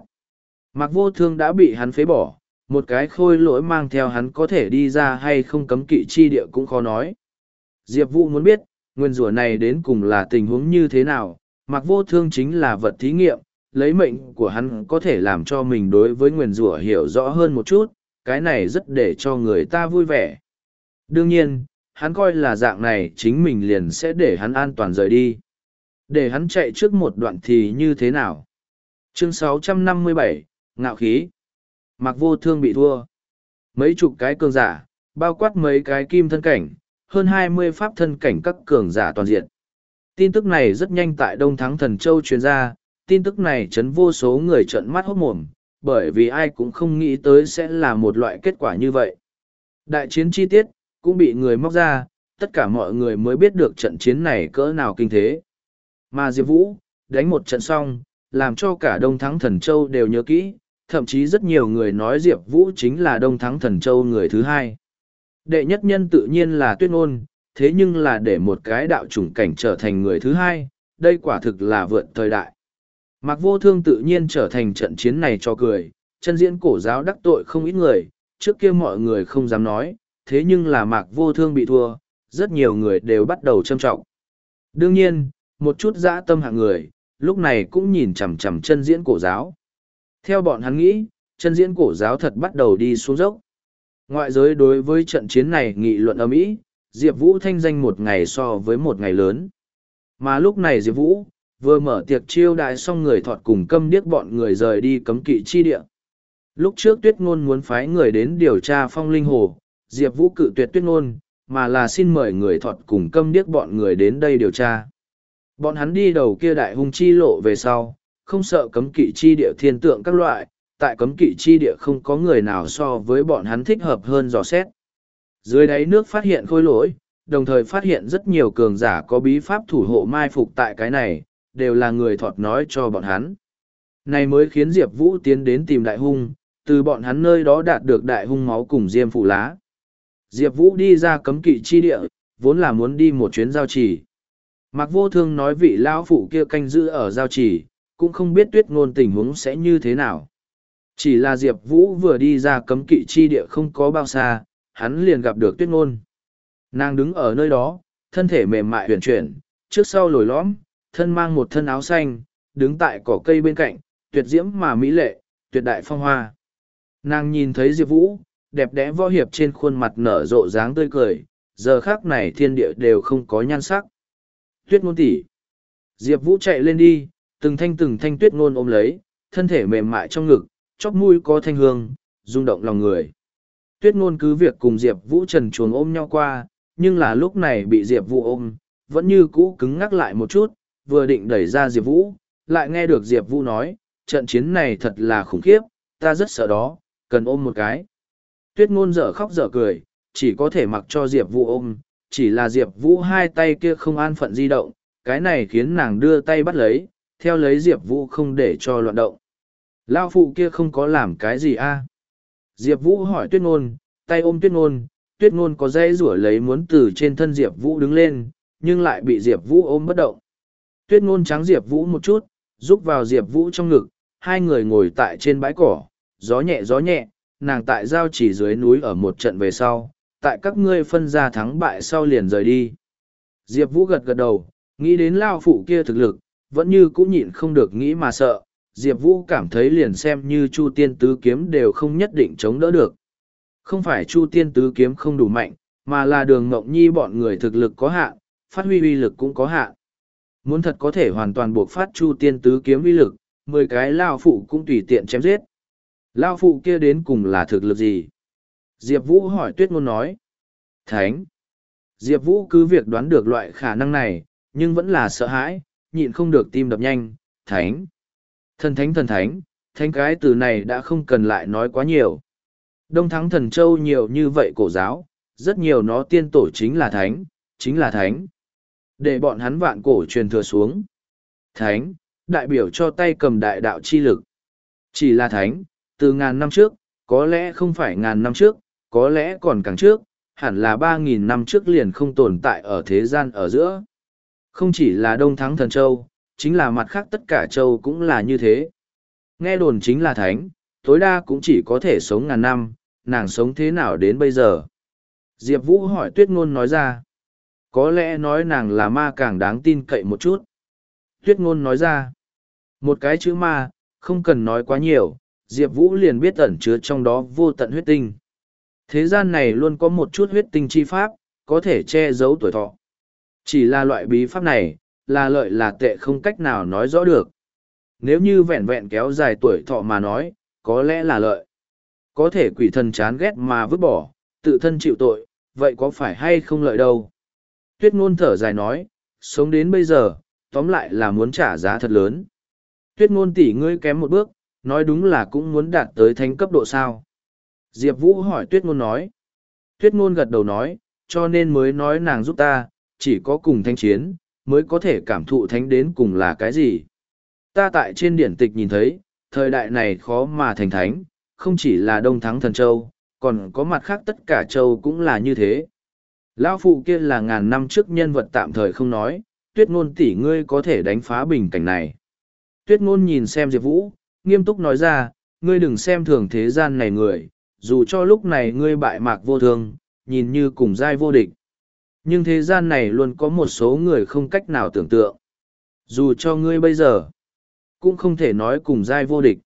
Mạc vô thương đã bị hắn phế bỏ, một cái khôi lỗi mang theo hắn có thể đi ra hay không cấm kỵ chi địa cũng khó nói. Diệp Vũ muốn biết, nguyên rủa này đến cùng là tình huống như thế nào, mặc vô thương chính là vật thí nghiệm, lấy mệnh của hắn có thể làm cho mình đối với nguyền rủa hiểu rõ hơn một chút, cái này rất để cho người ta vui vẻ. Đương nhiên, hắn coi là dạng này chính mình liền sẽ để hắn an toàn rời đi. Để hắn chạy trước một đoạn thì như thế nào? Chương 657, Ngạo khí Mặc vô thương bị thua. Mấy chục cái cường giả, bao quát mấy cái kim thân cảnh, hơn hai mươi pháp thân cảnh các cường giả toàn diện. Tin tức này rất nhanh tại Đông Thắng Thần Châu truyền ra, tin tức này chấn vô số người trợn mắt hốt mồm, bởi vì ai cũng không nghĩ tới sẽ là một loại kết quả như vậy. Đại chiến chi tiết, cũng bị người móc ra, tất cả mọi người mới biết được trận chiến này cỡ nào kinh thế. Mà Diệp Vũ, đánh một trận xong, làm cho cả Đông Thắng Thần Châu đều nhớ kỹ, thậm chí rất nhiều người nói Diệp Vũ chính là Đông Thắng Thần Châu người thứ hai. Đệ nhất nhân tự nhiên là tuyết ngôn, thế nhưng là để một cái đạo chủng cảnh trở thành người thứ hai, đây quả thực là vượt thời đại. Mạc vô thương tự nhiên trở thành trận chiến này cho cười, chân diễn cổ giáo đắc tội không ít người, trước kia mọi người không dám nói, thế nhưng là mạc vô thương bị thua, rất nhiều người đều bắt đầu châm trọng. Đương nhiên, một chút dã tâm hạng người, lúc này cũng nhìn chằm chằm chân diễn cổ giáo. Theo bọn hắn nghĩ, chân diễn cổ giáo thật bắt đầu đi xuống dốc. Ngoại giới đối với trận chiến này nghị luận âm ý, Diệp Vũ thanh danh một ngày so với một ngày lớn. Mà lúc này Diệp Vũ, vừa mở tiệc chiêu đại xong người thọt cùng câm điếc bọn người rời đi cấm kỵ chi địa. Lúc trước tuyết ngôn muốn phái người đến điều tra phong linh hồ, Diệp Vũ cự tuyệt tuyết ngôn, mà là xin mời người thọt cùng câm điếc bọn người đến đây điều tra. Bọn hắn đi đầu kia đại hung chi lộ về sau, không sợ cấm kỵ chi địa thiên tượng các loại, tại cấm kỵ chi địa không có người nào so với bọn hắn thích hợp hơn dò xét. Dưới đáy nước phát hiện khôi lỗi, đồng thời phát hiện rất nhiều cường giả có bí pháp thủ hộ mai phục tại cái này, đều là người thọt nói cho bọn hắn. Này mới khiến Diệp Vũ tiến đến tìm đại hung, từ bọn hắn nơi đó đạt được đại hung máu cùng diêm phụ lá. Diệp Vũ đi ra cấm kỵ chi địa, vốn là muốn đi một chuyến giao trì. Mạc vô thương nói vị lão phụ kia canh giữ ở giao trì, cũng không biết tuyết ngôn tình huống sẽ như thế nào. Chỉ là Diệp Vũ vừa đi ra cấm kỵ chi địa không có bao xa, hắn liền gặp được tuyết ngôn. Nàng đứng ở nơi đó, thân thể mềm mại huyền chuyển, trước sau lồi lõm, thân mang một thân áo xanh, đứng tại cỏ cây bên cạnh, tuyệt diễm mà mỹ lệ, tuyệt đại phong hoa. Nàng nhìn thấy Diệp Vũ, đẹp đẽ võ hiệp trên khuôn mặt nở rộ dáng tươi cười, giờ khác này thiên địa đều không có nhan sắc. Tuyết ngôn tỷ Diệp Vũ chạy lên đi, từng thanh từng thanh tuyết ngôn ôm lấy, thân thể mềm mại trong ngực, chóp mũi có thanh hương, rung động lòng người. Tuyết ngôn cứ việc cùng Diệp Vũ trần chuồng ôm nhau qua, nhưng là lúc này bị Diệp Vũ ôm, vẫn như cũ cứng ngắc lại một chút, vừa định đẩy ra Diệp Vũ, lại nghe được Diệp Vũ nói, trận chiến này thật là khủng khiếp, ta rất sợ đó, cần ôm một cái. Tuyết ngôn dở khóc dở cười, chỉ có thể mặc cho Diệp Vũ ôm, chỉ là Diệp Vũ hai tay kia không an phận di động, cái này khiến nàng đưa tay bắt lấy, theo lấy Diệp Vũ không để cho loạn động. Lao phụ kia không có làm cái gì a Diệp Vũ hỏi tuyết ngôn, tay ôm tuyết ngôn, tuyết ngôn có dây rủa lấy muốn từ trên thân Diệp Vũ đứng lên, nhưng lại bị Diệp Vũ ôm bất động. Tuyết ngôn trắng Diệp Vũ một chút, giúp vào Diệp Vũ trong ngực, hai người ngồi tại trên bãi cỏ, gió nhẹ gió nhẹ, nàng tại giao chỉ dưới núi ở một trận về sau, tại các ngươi phân ra thắng bại sau liền rời đi. Diệp Vũ gật gật đầu, nghĩ đến lao phụ kia thực lực, vẫn như cũng nhịn không được nghĩ mà sợ, Diệp Vũ cảm thấy liền xem như Chu Tiên Tứ Kiếm đều không nhất định chống đỡ được. Không phải Chu Tiên Tứ Kiếm không đủ mạnh, mà là đường Ngộng Nhi bọn người thực lực có hạn, phát huy uy lực cũng có hạn. Muốn thật có thể hoàn toàn buộc phát Chu Tiên Tứ Kiếm uy lực, mười cái lao phụ cũng tùy tiện chém giết. Lao phụ kia đến cùng là thực lực gì? Diệp Vũ hỏi Tuyết Ngôn nói. Thánh. Diệp Vũ cứ việc đoán được loại khả năng này, nhưng vẫn là sợ hãi, nhịn không được tim đập nhanh. Thánh. Thần thánh thần thánh, thánh cái từ này đã không cần lại nói quá nhiều. Đông thắng thần châu nhiều như vậy cổ giáo, rất nhiều nó tiên tổ chính là thánh, chính là thánh. Để bọn hắn vạn cổ truyền thừa xuống. Thánh, đại biểu cho tay cầm đại đạo chi lực. Chỉ là thánh, từ ngàn năm trước, có lẽ không phải ngàn năm trước, có lẽ còn càng trước, hẳn là ba nghìn năm trước liền không tồn tại ở thế gian ở giữa. Không chỉ là Đông Thắng Thần Châu, chính là mặt khác tất cả châu cũng là như thế. Nghe đồn chính là thánh, tối đa cũng chỉ có thể sống ngàn năm, nàng sống thế nào đến bây giờ? Diệp Vũ hỏi Tuyết Ngôn nói ra. Có lẽ nói nàng là ma càng đáng tin cậy một chút. Tuyết Ngôn nói ra. Một cái chữ ma, không cần nói quá nhiều, Diệp Vũ liền biết ẩn chứa trong đó vô tận huyết tinh. Thế gian này luôn có một chút huyết tinh chi pháp, có thể che giấu tuổi thọ. Chỉ là loại bí pháp này, là lợi là tệ không cách nào nói rõ được. Nếu như vẹn vẹn kéo dài tuổi thọ mà nói, có lẽ là lợi. Có thể quỷ thần chán ghét mà vứt bỏ, tự thân chịu tội, vậy có phải hay không lợi đâu? Tuyết ngôn thở dài nói, sống đến bây giờ, tóm lại là muốn trả giá thật lớn. Tuyết ngôn tỷ ngươi kém một bước, nói đúng là cũng muốn đạt tới thánh cấp độ sao. Diệp Vũ hỏi Tuyết ngôn nói. Tuyết ngôn gật đầu nói, cho nên mới nói nàng giúp ta, chỉ có cùng thanh chiến, mới có thể cảm thụ thánh đến cùng là cái gì. Ta tại trên điển tịch nhìn thấy, thời đại này khó mà thành thánh, không chỉ là Đông Thắng Thần Châu, còn có mặt khác tất cả châu cũng là như thế. Lão phụ kia là ngàn năm trước nhân vật tạm thời không nói, tuyết ngôn tỷ ngươi có thể đánh phá bình cảnh này. Tuyết ngôn nhìn xem Diệp Vũ, nghiêm túc nói ra, ngươi đừng xem thường thế gian này người, dù cho lúc này ngươi bại mạc vô thương, nhìn như cùng giai vô địch nhưng thế gian này luôn có một số người không cách nào tưởng tượng. Dù cho ngươi bây giờ, cũng không thể nói cùng giai vô địch.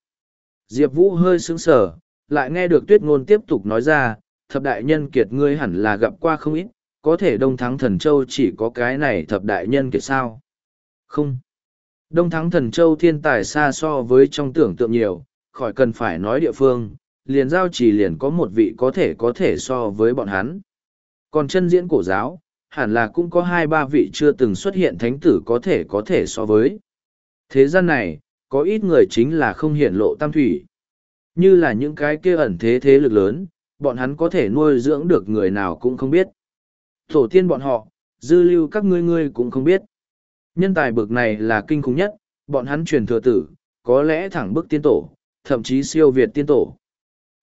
Diệp vũ hơi sững sờ, lại nghe được tuyết ngôn tiếp tục nói ra, thập đại nhân kiệt ngươi hẳn là gặp qua không ít, có thể đông thắng thần châu chỉ có cái này thập đại nhân kiệt sao? Không. Đông thắng thần châu thiên tài xa so với trong tưởng tượng nhiều, khỏi cần phải nói địa phương, liền giao chỉ liền có một vị có thể có thể so với bọn hắn. Còn chân diễn cổ giáo hẳn là cũng có hai ba vị chưa từng xuất hiện thánh tử có thể có thể so với. Thế gian này, có ít người chính là không hiển lộ tam thủy. Như là những cái kia ẩn thế thế lực lớn, bọn hắn có thể nuôi dưỡng được người nào cũng không biết. Tổ tiên bọn họ, dư lưu các ngươi ngươi cũng không biết. Nhân tài bực này là kinh khủng nhất, bọn hắn truyền thừa tử, có lẽ thẳng bức tiên tổ, thậm chí siêu việt tiên tổ.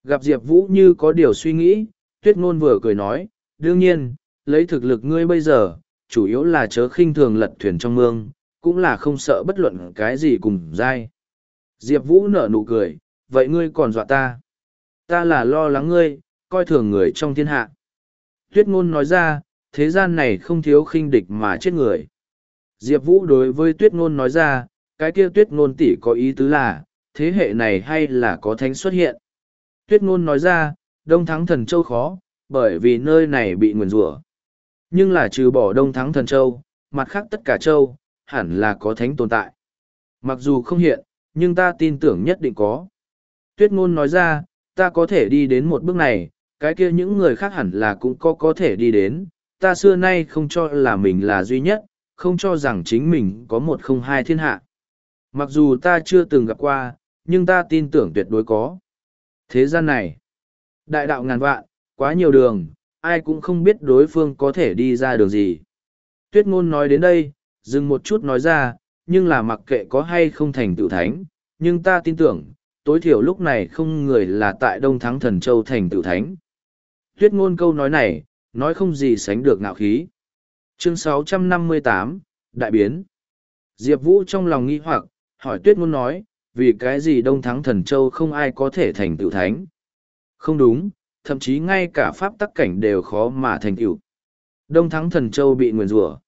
Gặp Diệp Vũ như có điều suy nghĩ, tuyết ngôn vừa cười nói, đương nhiên, lấy thực lực ngươi bây giờ, chủ yếu là chớ khinh thường lật thuyền trong mương, cũng là không sợ bất luận cái gì cùng dai. Diệp Vũ nở nụ cười, vậy ngươi còn dọa ta. Ta là lo lắng ngươi, coi thường người trong thiên hạ. Tuyết ngôn nói ra, thế gian này không thiếu khinh địch mà chết người. Diệp Vũ đối với tuyết ngôn nói ra, cái kia tuyết ngôn tỷ có ý tứ là, thế hệ này hay là có thánh xuất hiện. Tuyết ngôn nói ra, đông thắng thần châu khó, bởi vì nơi này bị nguyền rủa nhưng là trừ bỏ đông thắng thần châu, mặt khác tất cả châu, hẳn là có thánh tồn tại. Mặc dù không hiện, nhưng ta tin tưởng nhất định có. Tuyết ngôn nói ra, ta có thể đi đến một bước này, cái kia những người khác hẳn là cũng có có thể đi đến, ta xưa nay không cho là mình là duy nhất, không cho rằng chính mình có một không hai thiên hạ. Mặc dù ta chưa từng gặp qua, nhưng ta tin tưởng tuyệt đối có. Thế gian này, đại đạo ngàn vạn, quá nhiều đường, ai cũng không biết đối phương có thể đi ra đường gì. Tuyết ngôn nói đến đây, dừng một chút nói ra, nhưng là mặc kệ có hay không thành tựu thánh, nhưng ta tin tưởng, tối thiểu lúc này không người là tại Đông Thắng Thần Châu thành tựu thánh. Tuyết ngôn câu nói này, nói không gì sánh được ngạo khí. Chương 658, Đại Biến Diệp Vũ trong lòng nghi hoặc, hỏi Tuyết ngôn nói, vì cái gì Đông Thắng Thần Châu không ai có thể thành tựu thánh? Không đúng, thậm chí ngay cả pháp tắc cảnh đều khó mà thành tựu. Đông Thắng Thần Châu bị nguyền rủa.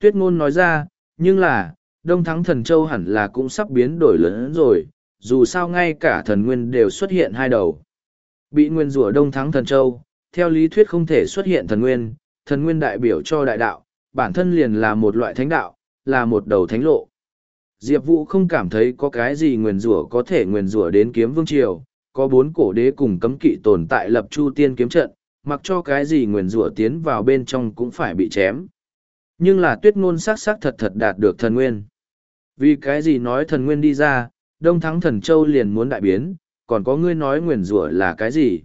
Tuyết ngôn nói ra, nhưng là, Đông Thắng Thần Châu hẳn là cũng sắp biến đổi lớn rồi, dù sao ngay cả thần nguyên đều xuất hiện hai đầu. Bị nguyên rủa Đông Thắng Thần Châu, theo lý thuyết không thể xuất hiện thần nguyên, thần nguyên đại biểu cho đại đạo, bản thân liền là một loại thánh đạo, là một đầu thánh lộ. Diệp Vũ không cảm thấy có cái gì nguyền rủa có thể nguyền rủa đến kiếm vương triều, có bốn cổ đế cùng cấm kỵ tồn tại lập chu tiên kiếm trận, mặc cho cái gì nguyền rủa tiến vào bên trong cũng phải bị chém. Nhưng là tuyết ngôn sắc sắc thật thật đạt được thần nguyên. Vì cái gì nói thần nguyên đi ra, đông thắng thần châu liền muốn đại biến, còn có ngươi nói nguyền rủa là cái gì?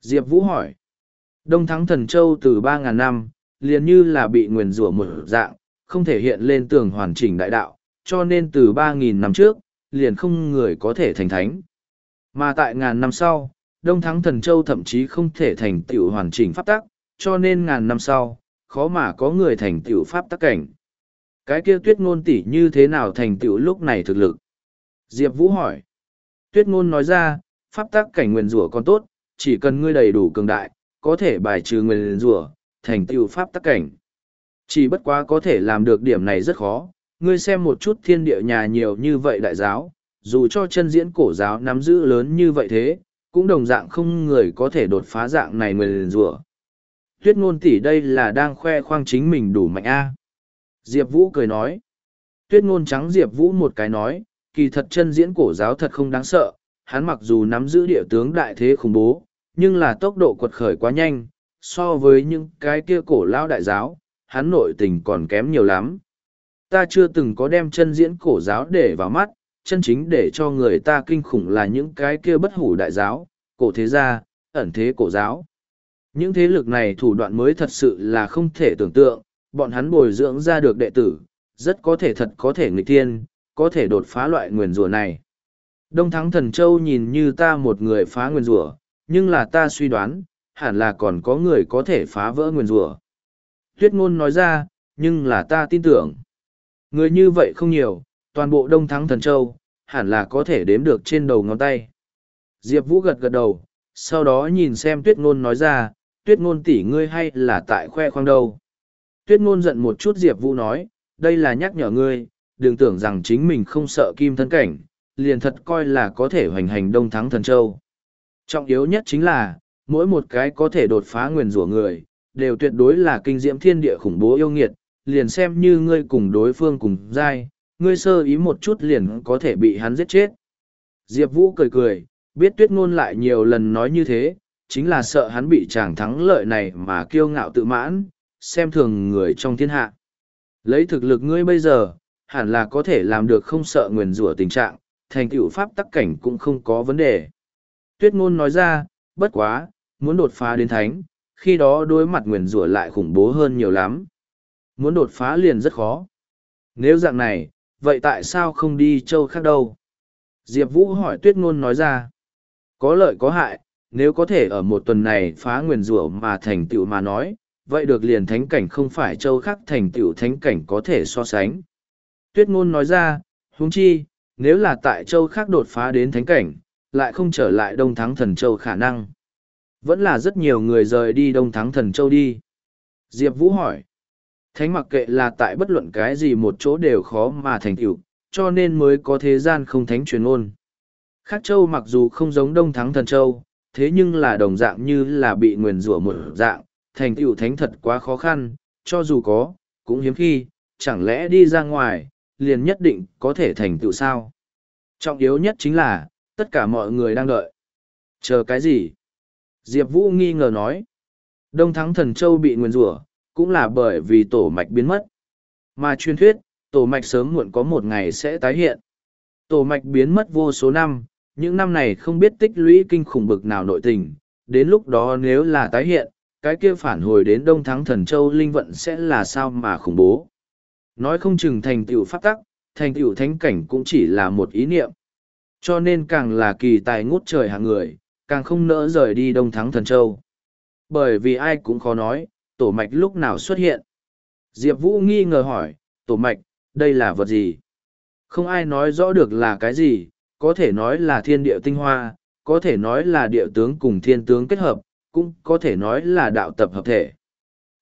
Diệp Vũ hỏi. Đông thắng thần châu từ ba ngàn năm, liền như là bị nguyền rủa một dạng, không thể hiện lên tường hoàn chỉnh đại đạo, cho nên từ ba nghìn năm trước, liền không người có thể thành thánh. Mà tại ngàn năm sau, Đông Thắng Thần Châu thậm chí không thể thành tựu hoàn chỉnh pháp tắc, cho nên ngàn năm sau, khó mà có người thành tựu pháp tắc cảnh. Cái kia tuyết ngôn tỷ như thế nào thành tựu lúc này thực lực? Diệp Vũ hỏi. Tuyết ngôn nói ra, pháp tắc cảnh nguyền rủa còn tốt, chỉ cần ngươi đầy đủ cường đại, có thể bài trừ nguyền rủa, thành tựu pháp tắc cảnh. Chỉ bất quá có thể làm được điểm này rất khó, ngươi xem một chút thiên địa nhà nhiều như vậy đại giáo, dù cho chân diễn cổ giáo nắm giữ lớn như vậy thế, cũng đồng dạng không người có thể đột phá dạng này nguyền rủa. Tuyết ngôn tỷ đây là đang khoe khoang chính mình đủ mạnh a. Diệp Vũ cười nói. Tuyết ngôn trắng Diệp Vũ một cái nói, kỳ thật chân diễn cổ giáo thật không đáng sợ, hắn mặc dù nắm giữ địa tướng đại thế khủng bố, nhưng là tốc độ quật khởi quá nhanh, so với những cái kia cổ lao đại giáo, hắn nội tình còn kém nhiều lắm. Ta chưa từng có đem chân diễn cổ giáo để vào mắt, chân chính để cho người ta kinh khủng là những cái kia bất hủ đại giáo, cổ thế gia, ẩn thế cổ giáo. Những thế lực này thủ đoạn mới thật sự là không thể tưởng tượng, bọn hắn bồi dưỡng ra được đệ tử, rất có thể thật có thể nghịch thiên, có thể đột phá loại nguyền rủa này. Đông Thắng Thần Châu nhìn như ta một người phá nguyền rủa, nhưng là ta suy đoán, hẳn là còn có người có thể phá vỡ nguyền rủa. Tuyết ngôn nói ra, nhưng là ta tin tưởng. Người như vậy không nhiều, toàn bộ Đông Thắng Thần Châu, hẳn là có thể đếm được trên đầu ngón tay. Diệp Vũ gật gật đầu, sau đó nhìn xem tuyết ngôn nói ra, tuyết ngôn tỷ ngươi hay là tại khoe khoang đâu. Tuyết ngôn giận một chút Diệp Vũ nói, đây là nhắc nhở ngươi, đừng tưởng rằng chính mình không sợ kim thân cảnh, liền thật coi là có thể hoành hành đông thắng thần châu. Trọng yếu nhất chính là, mỗi một cái có thể đột phá nguyền rủa người, đều tuyệt đối là kinh diễm thiên địa khủng bố yêu nghiệt, liền xem như ngươi cùng đối phương cùng giai, ngươi sơ ý một chút liền có thể bị hắn giết chết. Diệp Vũ cười cười, biết tuyết ngôn lại nhiều lần nói như thế, chính là sợ hắn bị chàng thắng lợi này mà kiêu ngạo tự mãn, xem thường người trong thiên hạ. Lấy thực lực ngươi bây giờ, hẳn là có thể làm được không sợ nguyền rủa tình trạng, thành tựu pháp tắc cảnh cũng không có vấn đề. Tuyết ngôn nói ra, bất quá, muốn đột phá đến thánh, khi đó đối mặt nguyền rủa lại khủng bố hơn nhiều lắm. Muốn đột phá liền rất khó. Nếu dạng này, vậy tại sao không đi châu khác đâu? Diệp Vũ hỏi tuyết ngôn nói ra. Có lợi có hại, nếu có thể ở một tuần này phá nguyền rủa mà thành tựu mà nói, vậy được liền thánh cảnh không phải châu khác thành tựu thánh cảnh có thể so sánh. Tuyết ngôn nói ra, huống chi, nếu là tại châu khác đột phá đến thánh cảnh, lại không trở lại đông thắng thần châu khả năng. Vẫn là rất nhiều người rời đi đông thắng thần châu đi. Diệp Vũ hỏi. Thánh mặc kệ là tại bất luận cái gì một chỗ đều khó mà thành tựu, cho nên mới có thế gian không thánh truyền ôn. Khác châu mặc dù không giống đông thắng thần châu, thế nhưng là đồng dạng như là bị nguyền rủa một dạng, thành tựu thánh thật quá khó khăn, cho dù có, cũng hiếm khi, chẳng lẽ đi ra ngoài, liền nhất định có thể thành tựu sao. Trọng yếu nhất chính là, tất cả mọi người đang đợi. Chờ cái gì? Diệp Vũ nghi ngờ nói. Đông Thắng Thần Châu bị nguyền rủa cũng là bởi vì tổ mạch biến mất. Mà truyền thuyết, tổ mạch sớm muộn có một ngày sẽ tái hiện. Tổ mạch biến mất vô số năm, những năm này không biết tích lũy kinh khủng bực nào nội tình, đến lúc đó nếu là tái hiện, cái kia phản hồi đến Đông Thắng Thần Châu linh vận sẽ là sao mà khủng bố. Nói không chừng thành tựu pháp tắc, thành tựu thánh cảnh cũng chỉ là một ý niệm. Cho nên càng là kỳ tài ngút trời hạng người, càng không nỡ rời đi Đông Thắng Thần Châu. Bởi vì ai cũng khó nói, tổ mạch lúc nào xuất hiện. Diệp Vũ nghi ngờ hỏi, tổ mạch, đây là vật gì? Không ai nói rõ được là cái gì, có thể nói là thiên địa tinh hoa, có thể nói là địa tướng cùng thiên tướng kết hợp, cũng có thể nói là đạo tập hợp thể.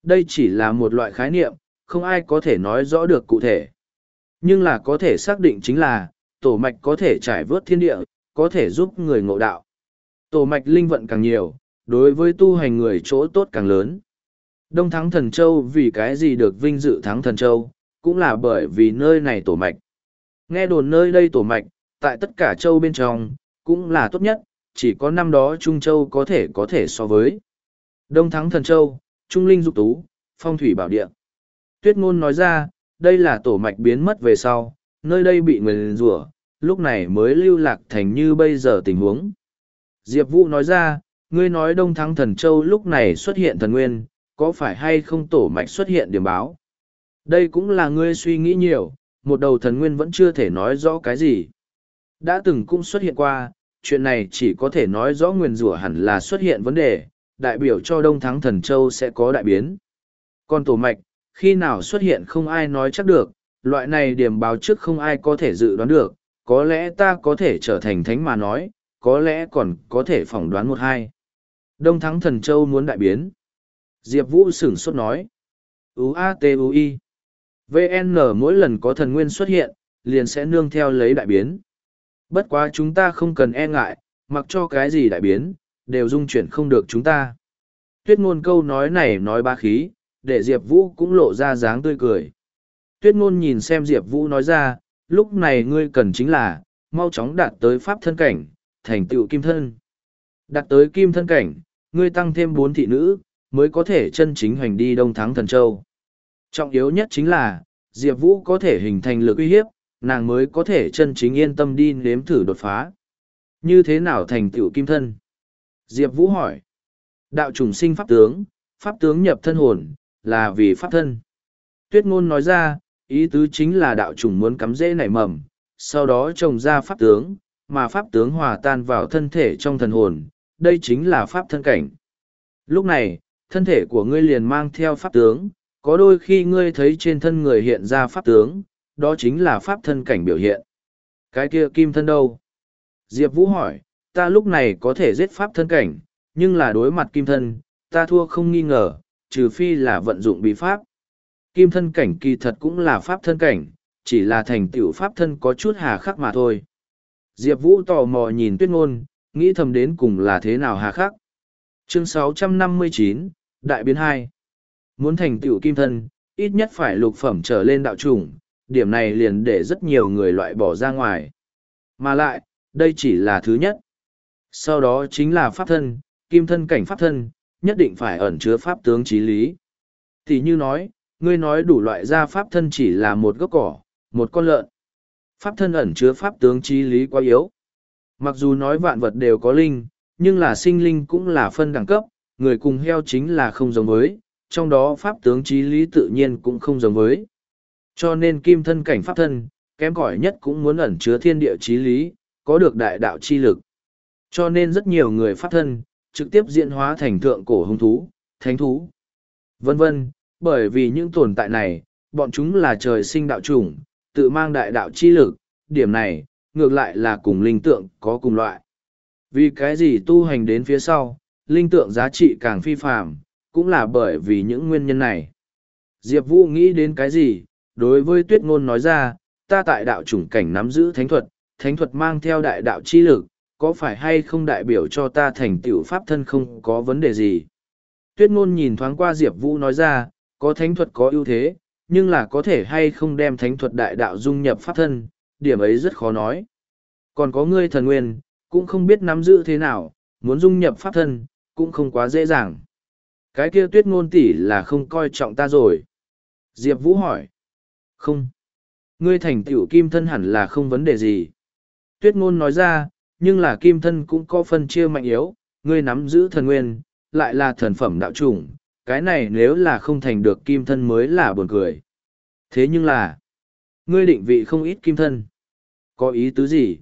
Đây chỉ là một loại khái niệm, không ai có thể nói rõ được cụ thể. Nhưng là có thể xác định chính là, tổ mạch có thể trải vớt thiên địa, có thể giúp người ngộ đạo. Tổ mạch linh vận càng nhiều, đối với tu hành người chỗ tốt càng lớn. Đông Thắng Thần Châu vì cái gì được vinh dự Thắng Thần Châu, cũng là bởi vì nơi này tổ mạch. Nghe đồn nơi đây tổ mạch, tại tất cả châu bên trong, cũng là tốt nhất, chỉ có năm đó Trung Châu có thể có thể so với. Đông Thắng Thần Châu, Trung Linh Dục Tú, Phong Thủy Bảo Địa. Tuyết Ngôn nói ra, đây là tổ mạch biến mất về sau, nơi đây bị người rủa, lúc này mới lưu lạc thành như bây giờ tình huống. Diệp Vũ nói ra, ngươi nói Đông Thắng Thần Châu lúc này xuất hiện thần nguyên, có phải hay không tổ mạch xuất hiện điểm báo? Đây cũng là ngươi suy nghĩ nhiều, một đầu thần nguyên vẫn chưa thể nói rõ cái gì. Đã từng cũng xuất hiện qua, chuyện này chỉ có thể nói rõ nguyên rủa hẳn là xuất hiện vấn đề, đại biểu cho Đông Thắng Thần Châu sẽ có đại biến. Còn tổ mạch, khi nào xuất hiện không ai nói chắc được, loại này điểm báo trước không ai có thể dự đoán được, có lẽ ta có thể trở thành thánh mà nói, có lẽ còn có thể phỏng đoán một hai. Đông Thắng Thần Châu muốn đại biến. Diệp Vũ sửng sốt nói. U-A-T-U-I. VN mỗi lần có thần nguyên xuất hiện, liền sẽ nương theo lấy đại biến. Bất quá chúng ta không cần e ngại, mặc cho cái gì đại biến, đều dung chuyển không được chúng ta. Tuyết ngôn câu nói này nói ba khí, để Diệp Vũ cũng lộ ra dáng tươi cười. Tuyết ngôn nhìn xem Diệp Vũ nói ra, lúc này ngươi cần chính là, mau chóng đạt tới pháp thân cảnh, thành tựu kim thân. Đạt tới kim thân cảnh, ngươi tăng thêm bốn thị nữ, mới có thể chân chính hành đi Đông Thắng Thần Châu. Trọng yếu nhất chính là, Diệp Vũ có thể hình thành lực uy hiếp, nàng mới có thể chân chính yên tâm đi nếm thử đột phá. Như thế nào thành tựu kim thân? Diệp Vũ hỏi. Đạo trùng sinh pháp tướng, pháp tướng nhập thân hồn, là vì pháp thân. Tuyết ngôn nói ra, ý tứ chính là đạo trùng muốn cắm dễ nảy mầm, sau đó trồng ra pháp tướng, mà pháp tướng hòa tan vào thân thể trong thần hồn, đây chính là pháp thân cảnh. Lúc này, thân thể của ngươi liền mang theo pháp tướng, có đôi khi ngươi thấy trên thân người hiện ra pháp tướng, đó chính là pháp thân cảnh biểu hiện. Cái kia kim thân đâu? Diệp Vũ hỏi, ta lúc này có thể giết pháp thân cảnh, nhưng là đối mặt kim thân, ta thua không nghi ngờ, trừ phi là vận dụng bí pháp. Kim thân cảnh kỳ thật cũng là pháp thân cảnh, chỉ là thành tựu pháp thân có chút hà khắc mà thôi. Diệp Vũ tò mò nhìn tuyết ngôn, nghĩ thầm đến cùng là thế nào hà khắc. Chương 659, Đại biến hai, Muốn thành tựu kim thân, ít nhất phải lục phẩm trở lên đạo chủng, điểm này liền để rất nhiều người loại bỏ ra ngoài. Mà lại, đây chỉ là thứ nhất. Sau đó chính là pháp thân, kim thân cảnh pháp thân, nhất định phải ẩn chứa pháp tướng trí lý. Thì như nói, ngươi nói đủ loại ra pháp thân chỉ là một gốc cỏ, một con lợn. Pháp thân ẩn chứa pháp tướng trí lý quá yếu. Mặc dù nói vạn vật đều có linh, nhưng là sinh linh cũng là phân đẳng cấp, người cùng heo chính là không giống với, trong đó pháp tướng trí lý tự nhiên cũng không giống với. Cho nên kim thân cảnh pháp thân, kém cỏi nhất cũng muốn ẩn chứa thiên địa trí lý, có được đại đạo chi lực. Cho nên rất nhiều người pháp thân, trực tiếp diễn hóa thành thượng cổ hung thú, thánh thú, vân vân, bởi vì những tồn tại này, bọn chúng là trời sinh đạo chủng, tự mang đại đạo chi lực, điểm này, ngược lại là cùng linh tượng có cùng loại. Vì cái gì tu hành đến phía sau, linh tượng giá trị càng phi phạm, cũng là bởi vì những nguyên nhân này. Diệp Vũ nghĩ đến cái gì, đối với tuyết ngôn nói ra, ta tại đạo chủng cảnh nắm giữ thánh thuật, thánh thuật mang theo đại đạo chi lực, có phải hay không đại biểu cho ta thành tựu pháp thân không có vấn đề gì. Tuyết ngôn nhìn thoáng qua Diệp Vũ nói ra, có thánh thuật có ưu thế, nhưng là có thể hay không đem thánh thuật đại đạo dung nhập pháp thân, điểm ấy rất khó nói. Còn có ngươi thần nguyên, cũng không biết nắm giữ thế nào, muốn dung nhập pháp thân, cũng không quá dễ dàng. Cái kia tuyết ngôn tỷ là không coi trọng ta rồi. Diệp Vũ hỏi. Không. Ngươi thành tiểu kim thân hẳn là không vấn đề gì. Tuyết ngôn nói ra, nhưng là kim thân cũng có phân chia mạnh yếu, ngươi nắm giữ thần nguyên, lại là thần phẩm đạo chủng, cái này nếu là không thành được kim thân mới là buồn cười. Thế nhưng là, ngươi định vị không ít kim thân. Có ý tứ gì?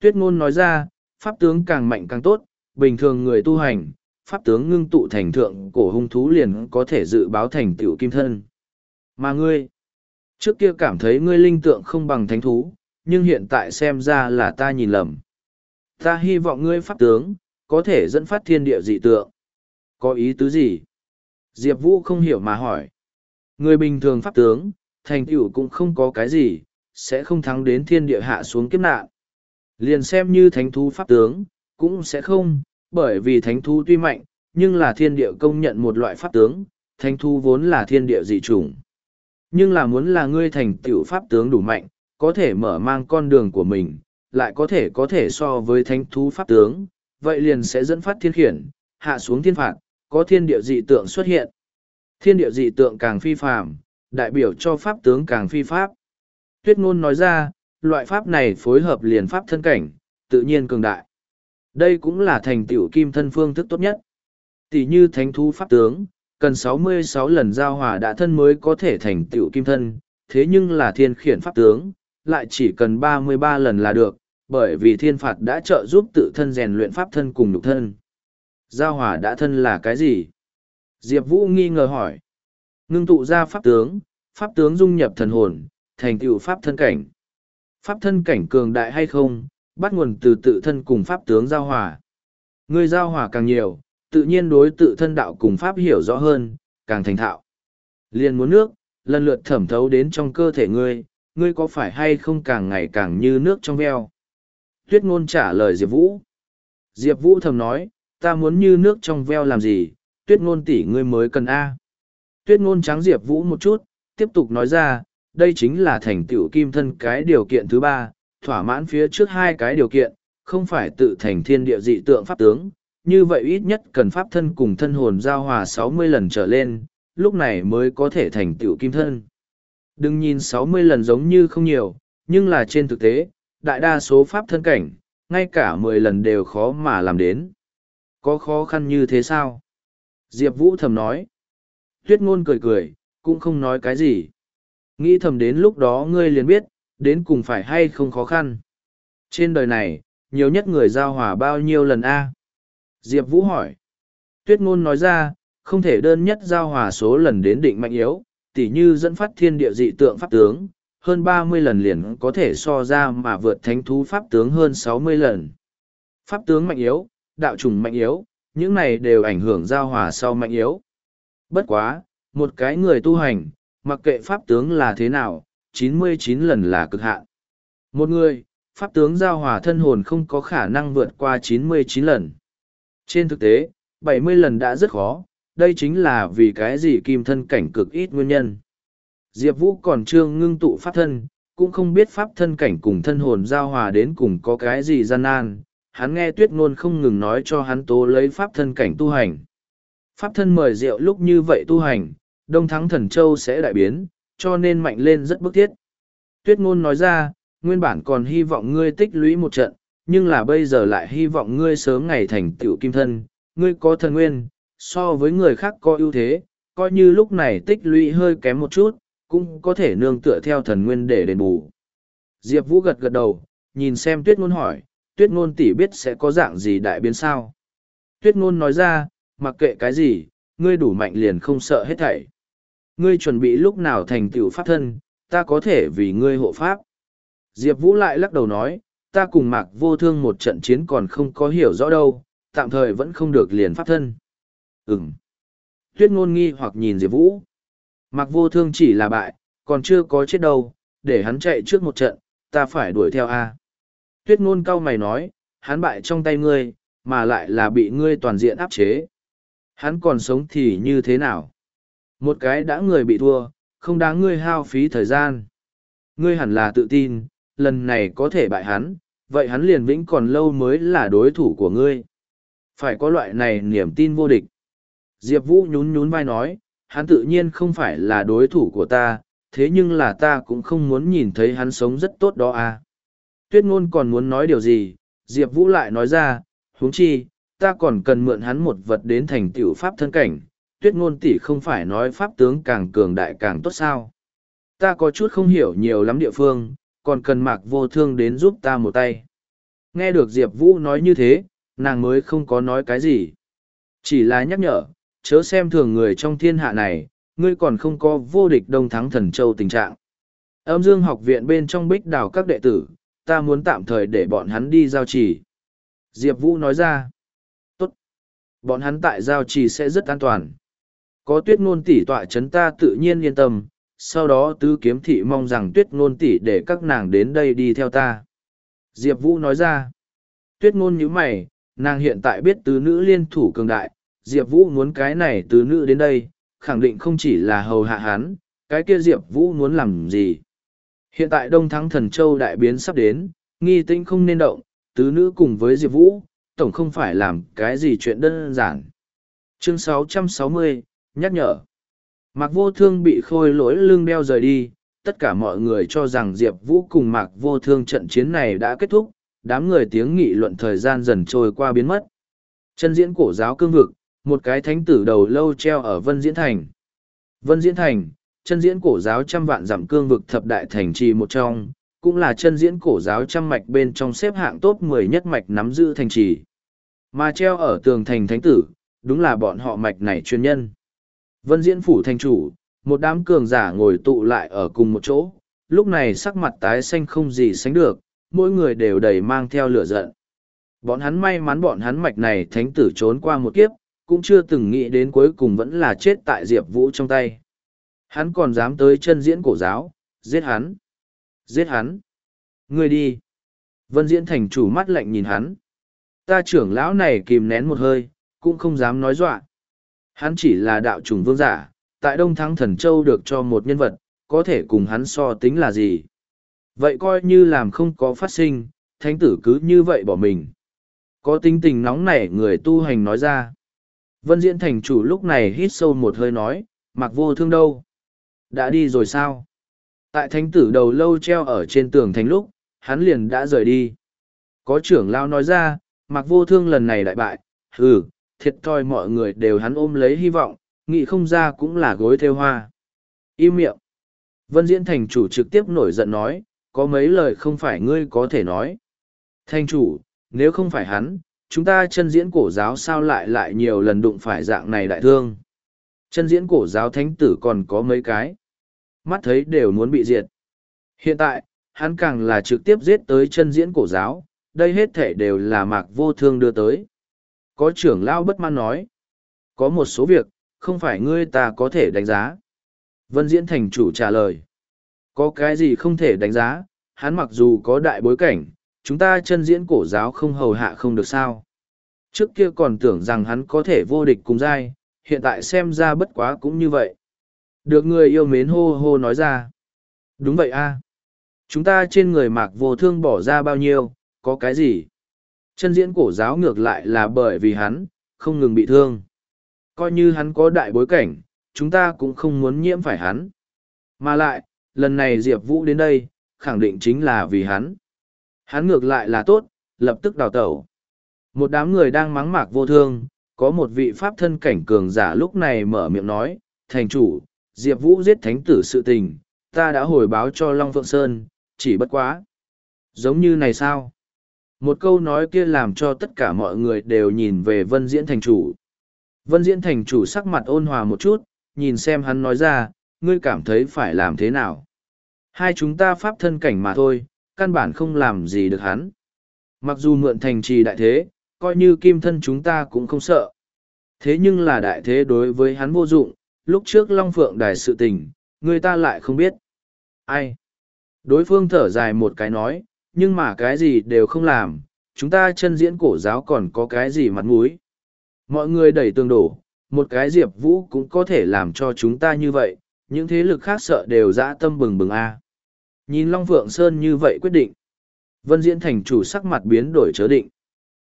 Tuyết ngôn nói ra, pháp tướng càng mạnh càng tốt, bình thường người tu hành, pháp tướng ngưng tụ thành thượng cổ hung thú liền có thể dự báo thành tiểu kim thân. Mà ngươi, trước kia cảm thấy ngươi linh tượng không bằng thánh thú, nhưng hiện tại xem ra là ta nhìn lầm. Ta hy vọng ngươi pháp tướng, có thể dẫn phát thiên địa dị tượng. Có ý tứ gì? Diệp Vũ không hiểu mà hỏi. Người bình thường pháp tướng, thành tựu cũng không có cái gì, sẽ không thắng đến thiên địa hạ xuống kiếp nạn. Liền xem như thánh thú pháp tướng, cũng sẽ không, bởi vì thánh thú tuy mạnh, nhưng là thiên địa công nhận một loại pháp tướng, thánh thú vốn là thiên địa dị chủng. Nhưng là muốn là ngươi thành tựu pháp tướng đủ mạnh, có thể mở mang con đường của mình, lại có thể có thể so với thánh thú pháp tướng, vậy liền sẽ dẫn phát thiên khiển, hạ xuống thiên phạt, có thiên địa dị tượng xuất hiện. Thiên địa dị tượng càng phi phàm, đại biểu cho pháp tướng càng phi pháp. Tuyết ngôn nói ra, loại pháp này phối hợp liền pháp thân cảnh, tự nhiên cường đại. Đây cũng là thành tựu kim thân phương thức tốt nhất. Tỷ như thánh thú pháp tướng, cần 66 lần giao hòa đã thân mới có thể thành tựu kim thân, thế nhưng là thiên khiển pháp tướng, lại chỉ cần 33 lần là được, bởi vì thiên phạt đã trợ giúp tự thân rèn luyện pháp thân cùng nhục thân. Giao hòa đã thân là cái gì? Diệp Vũ nghi ngờ hỏi. Ngưng tụ ra pháp tướng, pháp tướng dung nhập thần hồn, thành tựu pháp thân cảnh. Pháp thân cảnh cường đại hay không, bắt nguồn từ tự thân cùng pháp tướng giao hòa. Người giao hòa càng nhiều, tự nhiên đối tự thân đạo cùng pháp hiểu rõ hơn, càng thành thạo. Liền muốn nước, lần lượt thẩm thấu đến trong cơ thể ngươi, ngươi có phải hay không càng ngày càng như nước trong veo? Tuyết ngôn trả lời Diệp Vũ. Diệp Vũ thầm nói, ta muốn như nước trong veo làm gì, tuyết ngôn tỷ ngươi mới cần A. Tuyết ngôn trắng Diệp Vũ một chút, tiếp tục nói ra, đây chính là thành tựu kim thân cái điều kiện thứ ba, thỏa mãn phía trước hai cái điều kiện, không phải tự thành thiên địa dị tượng pháp tướng, như vậy ít nhất cần pháp thân cùng thân hồn giao hòa sáu mươi lần trở lên, lúc này mới có thể thành tựu kim thân. Đừng nhìn sáu mươi lần giống như không nhiều, nhưng là trên thực tế, đại đa số pháp thân cảnh, ngay cả mười lần đều khó mà làm đến. Có khó khăn như thế sao? Diệp Vũ thầm nói. Tuyết ngôn cười cười, cũng không nói cái gì. Nghĩ thầm đến lúc đó ngươi liền biết, đến cùng phải hay không khó khăn. Trên đời này, nhiều nhất người giao hòa bao nhiêu lần a Diệp Vũ hỏi. Tuyết ngôn nói ra, không thể đơn nhất giao hòa số lần đến định mạnh yếu, tỉ như dẫn phát thiên địa dị tượng pháp tướng, hơn ba mươi lần liền có thể so ra mà vượt thánh thú pháp tướng hơn sáu mươi lần. Pháp tướng mạnh yếu, đạo trùng mạnh yếu, những này đều ảnh hưởng giao hòa sau mạnh yếu. Bất quá, một cái người tu hành, mặc kệ pháp tướng là thế nào, chín mươi chín lần là cực hạn. Một người, pháp tướng giao hòa thân hồn không có khả năng vượt qua chín mươi chín lần. Trên thực tế, bảy mươi lần đã rất khó, đây chính là vì cái gì kim thân cảnh cực ít nguyên nhân. Diệp Vũ còn chưa ngưng tụ pháp thân, cũng không biết pháp thân cảnh cùng thân hồn giao hòa đến cùng có cái gì gian nan, hắn nghe tuyết ngôn không ngừng nói cho hắn tố lấy pháp thân cảnh tu hành. Pháp thân mời rượu lúc như vậy tu hành, đông thắng thần châu sẽ đại biến, cho nên mạnh lên rất bức thiết. Tuyết ngôn nói ra, nguyên bản còn hy vọng ngươi tích lũy một trận, nhưng là bây giờ lại hy vọng ngươi sớm ngày thành tựu kim thân, ngươi có thần nguyên, so với người khác có ưu thế, coi như lúc này tích lũy hơi kém một chút, cũng có thể nương tựa theo thần nguyên để đền bù. Diệp Vũ gật gật đầu, nhìn xem tuyết ngôn hỏi, tuyết ngôn tỷ biết sẽ có dạng gì đại biến sao. Tuyết ngôn nói ra, mặc kệ cái gì, ngươi đủ mạnh liền không sợ hết thảy. Ngươi chuẩn bị lúc nào thành tựu pháp thân, ta có thể vì ngươi hộ pháp. Diệp Vũ lại lắc đầu nói, ta cùng mạc vô thương một trận chiến còn không có hiểu rõ đâu, tạm thời vẫn không được liền pháp thân. Ừm. Tuyết ngôn nghi hoặc nhìn Diệp Vũ. Mạc vô thương chỉ là bại, còn chưa có chết đâu, để hắn chạy trước một trận, ta phải đuổi theo A. Tuyết ngôn cao mày nói, hắn bại trong tay ngươi, mà lại là bị ngươi toàn diện áp chế. Hắn còn sống thì như thế nào? Một cái đã người bị thua, không đáng ngươi hao phí thời gian. Ngươi hẳn là tự tin, lần này có thể bại hắn, vậy hắn liền vĩnh còn lâu mới là đối thủ của ngươi. Phải có loại này niềm tin vô địch. Diệp Vũ nhún nhún vai nói, hắn tự nhiên không phải là đối thủ của ta, thế nhưng là ta cũng không muốn nhìn thấy hắn sống rất tốt đó à. Tuyết ngôn còn muốn nói điều gì, Diệp Vũ lại nói ra, huống chi, ta còn cần mượn hắn một vật đến thành tiểu pháp thân cảnh, tuyết ngôn tỷ không phải nói pháp tướng càng cường đại càng tốt sao. Ta có chút không hiểu nhiều lắm địa phương, còn cần mạc vô thương đến giúp ta một tay. Nghe được Diệp Vũ nói như thế, nàng mới không có nói cái gì. Chỉ là nhắc nhở, chớ xem thường người trong thiên hạ này, ngươi còn không có vô địch đông thắng thần châu tình trạng. Âm dương học viện bên trong bích đào các đệ tử, ta muốn tạm thời để bọn hắn đi giao trì. Diệp Vũ nói ra, tốt, bọn hắn tại giao trì sẽ rất an toàn. Có tuyết ngôn tỷ tọa chấn ta tự nhiên yên tâm, sau đó tứ kiếm thị mong rằng tuyết ngôn tỷ để các nàng đến đây đi theo ta. Diệp Vũ nói ra, tuyết ngôn như mày, nàng hiện tại biết tứ nữ liên thủ cường đại, Diệp Vũ muốn cái này tứ nữ đến đây, khẳng định không chỉ là hầu hạ hắn, cái kia Diệp Vũ muốn làm gì. Hiện tại Đông Thắng Thần Châu đại biến sắp đến, nghi tĩnh không nên động, tứ nữ cùng với Diệp Vũ, tổng không phải làm cái gì chuyện đơn giản. Chương 660, nhắc nhở. Mạc Vô Thương bị khôi lỗi lưng đeo rời đi, tất cả mọi người cho rằng Diệp Vũ cùng Mạc Vô Thương trận chiến này đã kết thúc, đám người tiếng nghị luận thời gian dần trôi qua biến mất. Chân diễn cổ giáo cương vực, một cái thánh tử đầu lâu treo ở Vân Diễn Thành. Vân Diễn Thành, chân diễn cổ giáo trăm vạn giảm cương vực thập đại thành trì một trong, cũng là chân diễn cổ giáo trăm mạch bên trong xếp hạng top mười nhất mạch nắm giữ thành trì. Mà treo ở tường thành thánh tử, đúng là bọn họ mạch này chuyên nhân. Vân diễn phủ thành chủ, một đám cường giả ngồi tụ lại ở cùng một chỗ, lúc này sắc mặt tái xanh không gì sánh được, mỗi người đều đầy mang theo lửa giận. Bọn hắn may mắn bọn hắn mạch này thánh tử trốn qua một kiếp, cũng chưa từng nghĩ đến cuối cùng vẫn là chết tại Diệp Vũ trong tay. Hắn còn dám tới chân diễn cổ giáo, giết hắn. Giết hắn. Người đi. Vân diễn thành chủ mắt lạnh nhìn hắn. Ta trưởng lão này kìm nén một hơi, cũng không dám nói dọa. Hắn chỉ là đạo trùng vương giả, tại Đông Thắng Thần Châu được cho một nhân vật, có thể cùng hắn so tính là gì. Vậy coi như làm không có phát sinh, thánh tử cứ như vậy bỏ mình. Có tính tình nóng nảy người tu hành nói ra. Vân Diễn Thành chủ lúc này hít sâu một hơi nói, mặc vô thương đâu? Đã đi rồi sao? Tại thánh tử đầu lâu treo ở trên tường thành lúc, hắn liền đã rời đi. Có trưởng lao nói ra, mặc vô thương lần này đại bại, hừ, thiệt thòi mọi người đều hắn ôm lấy hy vọng, nghĩ không ra cũng là gối theo hoa. Im miệng. Vân Diễn Thành chủ trực tiếp nổi giận nói, có mấy lời không phải ngươi có thể nói. Thành chủ, nếu không phải hắn, chúng ta chân diễn cổ giáo sao lại lại nhiều lần đụng phải dạng này đại thương. Chân diễn cổ giáo thánh tử còn có mấy cái. Mắt thấy đều muốn bị diệt. Hiện tại, hắn càng là trực tiếp giết tới chân diễn cổ giáo, đây hết thể đều là mạc vô thương đưa tới. Có trưởng lao bất mãn nói. Có một số việc, không phải ngươi ta có thể đánh giá. Vân Diễn Thành chủ trả lời. Có cái gì không thể đánh giá, hắn mặc dù có đại bối cảnh, chúng ta chân diễn cổ giáo không hầu hạ không được sao. Trước kia còn tưởng rằng hắn có thể vô địch cùng giai, hiện tại xem ra bất quá cũng như vậy. Được người yêu mến hô hô nói ra. Đúng vậy a Chúng ta trên người mạc vô thương bỏ ra bao nhiêu, có cái gì? Chân diễn cổ giáo ngược lại là bởi vì hắn, không ngừng bị thương. Coi như hắn có đại bối cảnh, chúng ta cũng không muốn nhiễm phải hắn. Mà lại, lần này Diệp Vũ đến đây, khẳng định chính là vì hắn. Hắn ngược lại là tốt, lập tức đào tẩu. Một đám người đang mắng mạc vô thương, có một vị pháp thân cảnh cường giả lúc này mở miệng nói, thành chủ, Diệp Vũ giết thánh tử sự tình, ta đã hồi báo cho Long Phượng Sơn, chỉ bất quá. Giống như này sao? Một câu nói kia làm cho tất cả mọi người đều nhìn về Vân Diễn thành chủ. Vân Diễn thành chủ sắc mặt ôn hòa một chút, nhìn xem hắn nói ra, ngươi cảm thấy phải làm thế nào. Hai chúng ta pháp thân cảnh mà thôi, căn bản không làm gì được hắn. Mặc dù mượn thành trì đại thế, coi như kim thân chúng ta cũng không sợ. Thế nhưng là đại thế đối với hắn vô dụng, lúc trước Long Phượng đài sự tình, người ta lại không biết. Ai? Đối phương thở dài một cái nói, nhưng mà cái gì đều không làm, chúng ta chân diễn cổ giáo còn có cái gì mặt mũi. Mọi người đẩy tường đổ, một cái diệp vũ cũng có thể làm cho chúng ta như vậy, những thế lực khác sợ đều dã tâm bừng bừng a. À. Nhìn Long Phượng Sơn như vậy quyết định. Vân Diễn thành chủ sắc mặt biến đổi chớ định.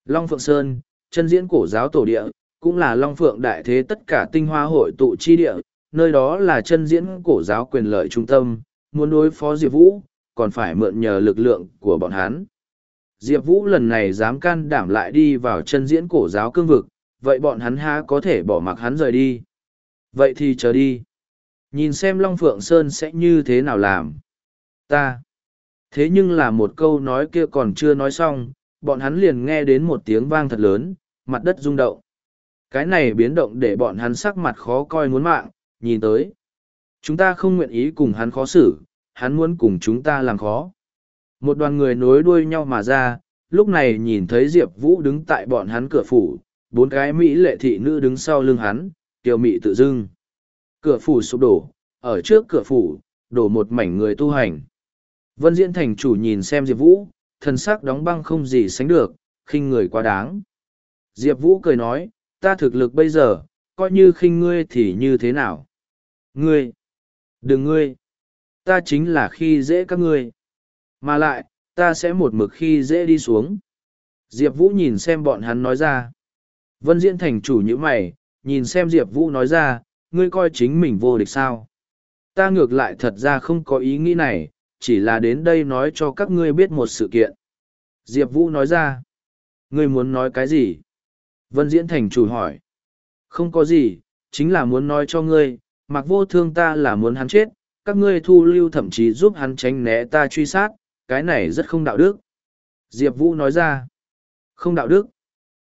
Long Phượng Sơn, chân diễn cổ giáo tổ địa, cũng là Long Phượng đại thế tất cả tinh hoa hội tụ chi địa, nơi đó là chân diễn cổ giáo quyền lợi trung tâm, muốn đối phó Diệp Vũ, còn phải mượn nhờ lực lượng của bọn hắn. Diệp Vũ lần này dám can đảm lại đi vào chân diễn cổ giáo cương vực, vậy bọn hắn há có thể bỏ mặc hắn rời đi. Vậy thì chờ đi. Nhìn xem Long Phượng Sơn sẽ như thế nào làm. Ta. Thế nhưng là một câu nói kia còn chưa nói xong, bọn hắn liền nghe đến một tiếng vang thật lớn, mặt đất rung động. Cái này biến động để bọn hắn sắc mặt khó coi muốn mạng, nhìn tới. Chúng ta không nguyện ý cùng hắn khó xử, hắn muốn cùng chúng ta làm khó. Một đoàn người nối đuôi nhau mà ra, lúc này nhìn thấy Diệp Vũ đứng tại bọn hắn cửa phủ, bốn cái Mỹ lệ thị nữ đứng sau lưng hắn, tiểu mị tự dưng. Cửa phủ sụp đổ, ở trước cửa phủ, đổ một mảnh người tu hành. Vân Diễn Thành chủ nhìn xem Diệp Vũ, thần sắc đóng băng không gì sánh được, khinh người quá đáng. Diệp Vũ cười nói, ta thực lực bây giờ, coi như khinh ngươi thì như thế nào? Ngươi! Đừng ngươi! Ta chính là khi dễ các ngươi. Mà lại, ta sẽ một mực khi dễ đi xuống. Diệp Vũ nhìn xem bọn hắn nói ra. Vân Diễn thành chủ nhữ mày, nhìn xem Diệp Vũ nói ra, ngươi coi chính mình vô địch sao. Ta ngược lại thật ra không có ý nghĩ này, chỉ là đến đây nói cho các ngươi biết một sự kiện. Diệp Vũ nói ra, ngươi muốn nói cái gì? Vân Diễn Thành chủ hỏi, không có gì, chính là muốn nói cho ngươi, mặc vô thương ta là muốn hắn chết, các ngươi thu lưu thậm chí giúp hắn tránh né ta truy sát, cái này rất không đạo đức. Diệp Vũ nói ra, không đạo đức.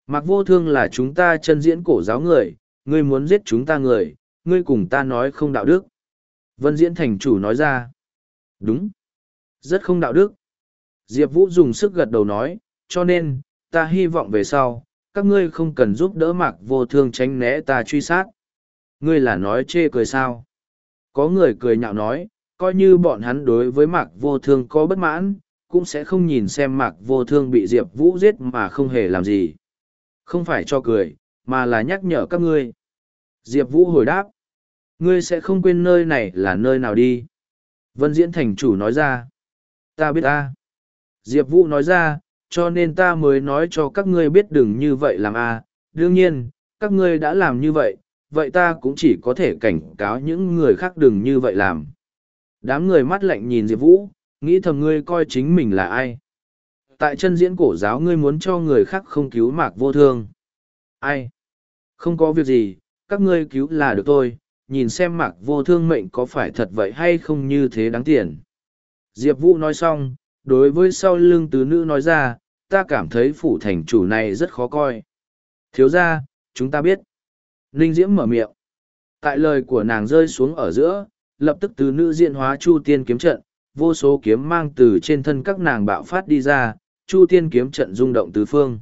Mặc vô thương là chúng ta chân diễn cổ giáo người, ngươi muốn giết chúng ta người, ngươi cùng ta nói không đạo đức. Vân Diễn Thành chủ nói ra, đúng, rất không đạo đức. Diệp Vũ dùng sức gật đầu nói, cho nên, ta hy vọng về sau, các ngươi không cần giúp đỡ mặc vô thương tránh né ta truy sát. Ngươi là nói chê cười sao? Có người cười nhạo nói, coi như bọn hắn đối với mạc vô thương có bất mãn, cũng sẽ không nhìn xem mạc vô thương bị Diệp Vũ giết mà không hề làm gì. Không phải cho cười, mà là nhắc nhở các ngươi. Diệp Vũ hồi đáp, ngươi sẽ không quên nơi này là nơi nào đi. Vân Diễn Thành chủ nói ra, ta biết ta. Diệp Vũ nói ra, cho nên ta mới nói cho các ngươi biết đừng như vậy làm a. đương nhiên, các ngươi đã làm như vậy, vậy ta cũng chỉ có thể cảnh cáo những người khác đừng như vậy làm. Đám người mắt lạnh nhìn Diệp Vũ, nghĩ thầm ngươi coi chính mình là ai. Tại chân diễn cổ giáo ngươi muốn cho người khác không cứu mạc vô thương. Ai? Không có việc gì, các ngươi cứu là được thôi, nhìn xem mạc vô thương mệnh có phải thật vậy hay không như thế đáng tiền. Diệp Vũ nói xong, đối với sau lưng tứ nữ nói ra, ta cảm thấy phủ thành chủ này rất khó coi. Thiếu ra, chúng ta biết. Ninh Diễm mở miệng. Tại lời của nàng rơi xuống ở giữa, lập tức từ nữ diện hóa Chu Tiên kiếm trận, vô số kiếm mang từ trên thân các nàng bạo phát đi ra, Chu Tiên kiếm trận rung động tứ phương.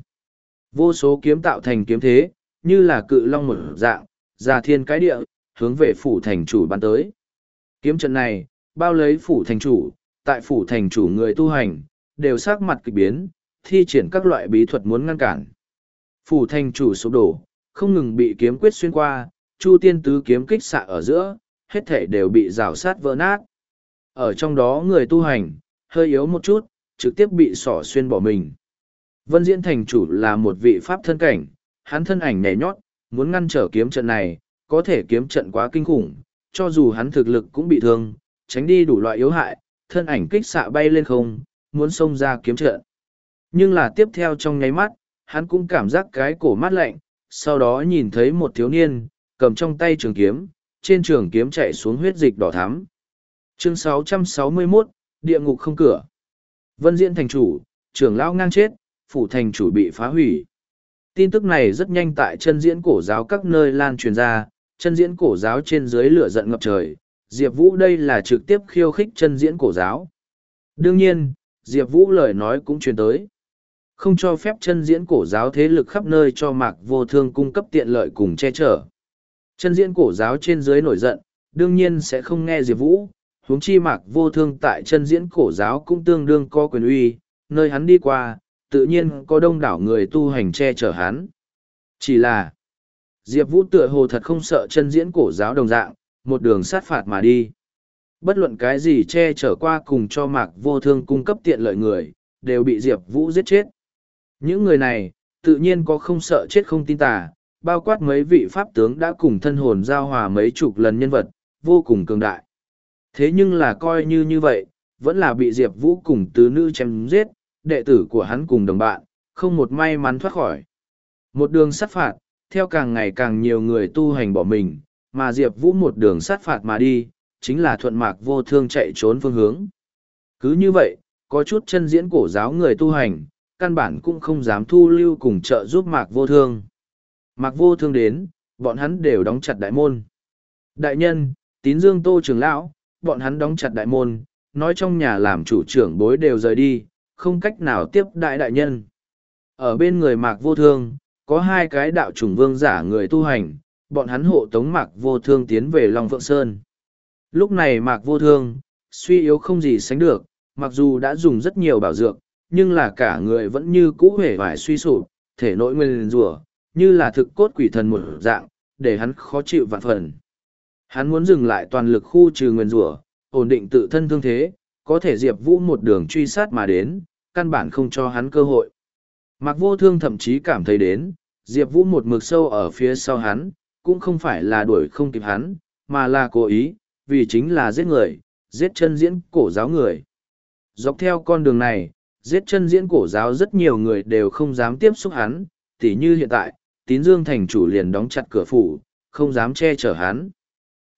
Vô số kiếm tạo thành kiếm thế, như là cự long một dạng, ra thiên cái địa, hướng về phủ thành chủ bắn tới. Kiếm trận này, bao lấy phủ thành chủ, tại phủ thành chủ người tu hành, đều sắc mặt kịch biến, thi triển các loại bí thuật muốn ngăn cản. Phủ thành chủ sụp đổ, không ngừng bị kiếm quyết xuyên qua, chu tiên tứ kiếm kích xạ ở giữa, hết thể đều bị rào sát vỡ nát. Ở trong đó người tu hành, hơi yếu một chút, trực tiếp bị sỏ xuyên bỏ mình. Vân Diễn thành chủ là một vị pháp thân cảnh, hắn thân ảnh nhảy nhót, muốn ngăn trở kiếm trận này, có thể kiếm trận quá kinh khủng, cho dù hắn thực lực cũng bị thương, tránh đi đủ loại yếu hại, thân ảnh kích xạ bay lên không, muốn xông ra kiếm trận. Nhưng là tiếp theo trong nháy mắt, hắn cũng cảm giác cái cổ mát lạnh, sau đó nhìn thấy một thiếu niên, cầm trong tay trường kiếm, trên trường kiếm chạy xuống huyết dịch đỏ thắm. Chương 661, Địa ngục không cửa. Vân Diễn thành chủ, trưởng lão ngang chết, phủ thành chủ bị phá hủy. Tin tức này rất nhanh tại chân diễn cổ giáo các nơi lan truyền ra, chân diễn cổ giáo trên dưới lửa giận ngập trời. Diệp Vũ đây là trực tiếp khiêu khích chân diễn cổ giáo. Đương nhiên, Diệp Vũ lời nói cũng truyền tới. Không cho phép chân diễn cổ giáo thế lực khắp nơi cho mạc vô thương cung cấp tiện lợi cùng che chở. Chân diễn cổ giáo trên dưới nổi giận, đương nhiên sẽ không nghe Diệp Vũ, huống chi mạc vô thương tại chân diễn cổ giáo cũng tương đương có quyền uy, nơi hắn đi qua, tự nhiên có đông đảo người tu hành che chở hắn. Chỉ là, Diệp Vũ tựa hồ thật không sợ chân diễn cổ giáo đồng dạng, một đường sát phạt mà đi. Bất luận cái gì che chở qua cùng cho mạc vô thương cung cấp tiện lợi người, đều bị Diệp Vũ giết chết. Những người này, tự nhiên có không sợ chết không tin tà, bao quát mấy vị pháp tướng đã cùng thân hồn giao hòa mấy chục lần nhân vật, vô cùng cường đại. Thế nhưng là coi như như vậy, vẫn là bị Diệp Vũ cùng tứ nữ chém giết, đệ tử của hắn cùng đồng bạn, không một may mắn thoát khỏi. Một đường sát phạt, theo càng ngày càng nhiều người tu hành bỏ mình, mà Diệp Vũ một đường sát phạt mà đi, chính là thuận mạc vô thương chạy trốn phương hướng. Cứ như vậy, có chút chân diễn cổ giáo người tu hành, căn bản cũng không dám thu lưu cùng trợ giúp mạc vô thương. Mạc vô thương đến, bọn hắn đều đóng chặt đại môn. Đại nhân, tín dương tô trưởng lão, bọn hắn đóng chặt đại môn, nói trong nhà làm chủ trưởng bối đều rời đi, không cách nào tiếp đại đại nhân. Ở bên người mạc vô thương, có hai cái đạo chủng vương giả người tu hành, bọn hắn hộ tống mạc vô thương tiến về Long Phượng Sơn. Lúc này mạc vô thương, suy yếu không gì sánh được, mặc dù đã dùng rất nhiều bảo dược, nhưng là cả người vẫn như cũ hề vải suy sụp, thể nội nguyên rủa như là thực cốt quỷ thần một dạng, để hắn khó chịu vạn phần. Hắn muốn dừng lại toàn lực khu trừ nguyên rủa ổn định tự thân thương thế, có thể Diệp Vũ một đường truy sát mà đến, căn bản không cho hắn cơ hội. Mạc Vô Thương thậm chí cảm thấy đến, Diệp Vũ một mực sâu ở phía sau hắn, cũng không phải là đuổi không kịp hắn, mà là cố ý, vì chính là giết người, giết chân diễn cổ giáo người. Dọc theo con đường này, giết chân diễn cổ giáo rất nhiều người đều không dám tiếp xúc hắn, tỉ như hiện tại, tín dương thành chủ liền đóng chặt cửa phủ, không dám che chở hắn.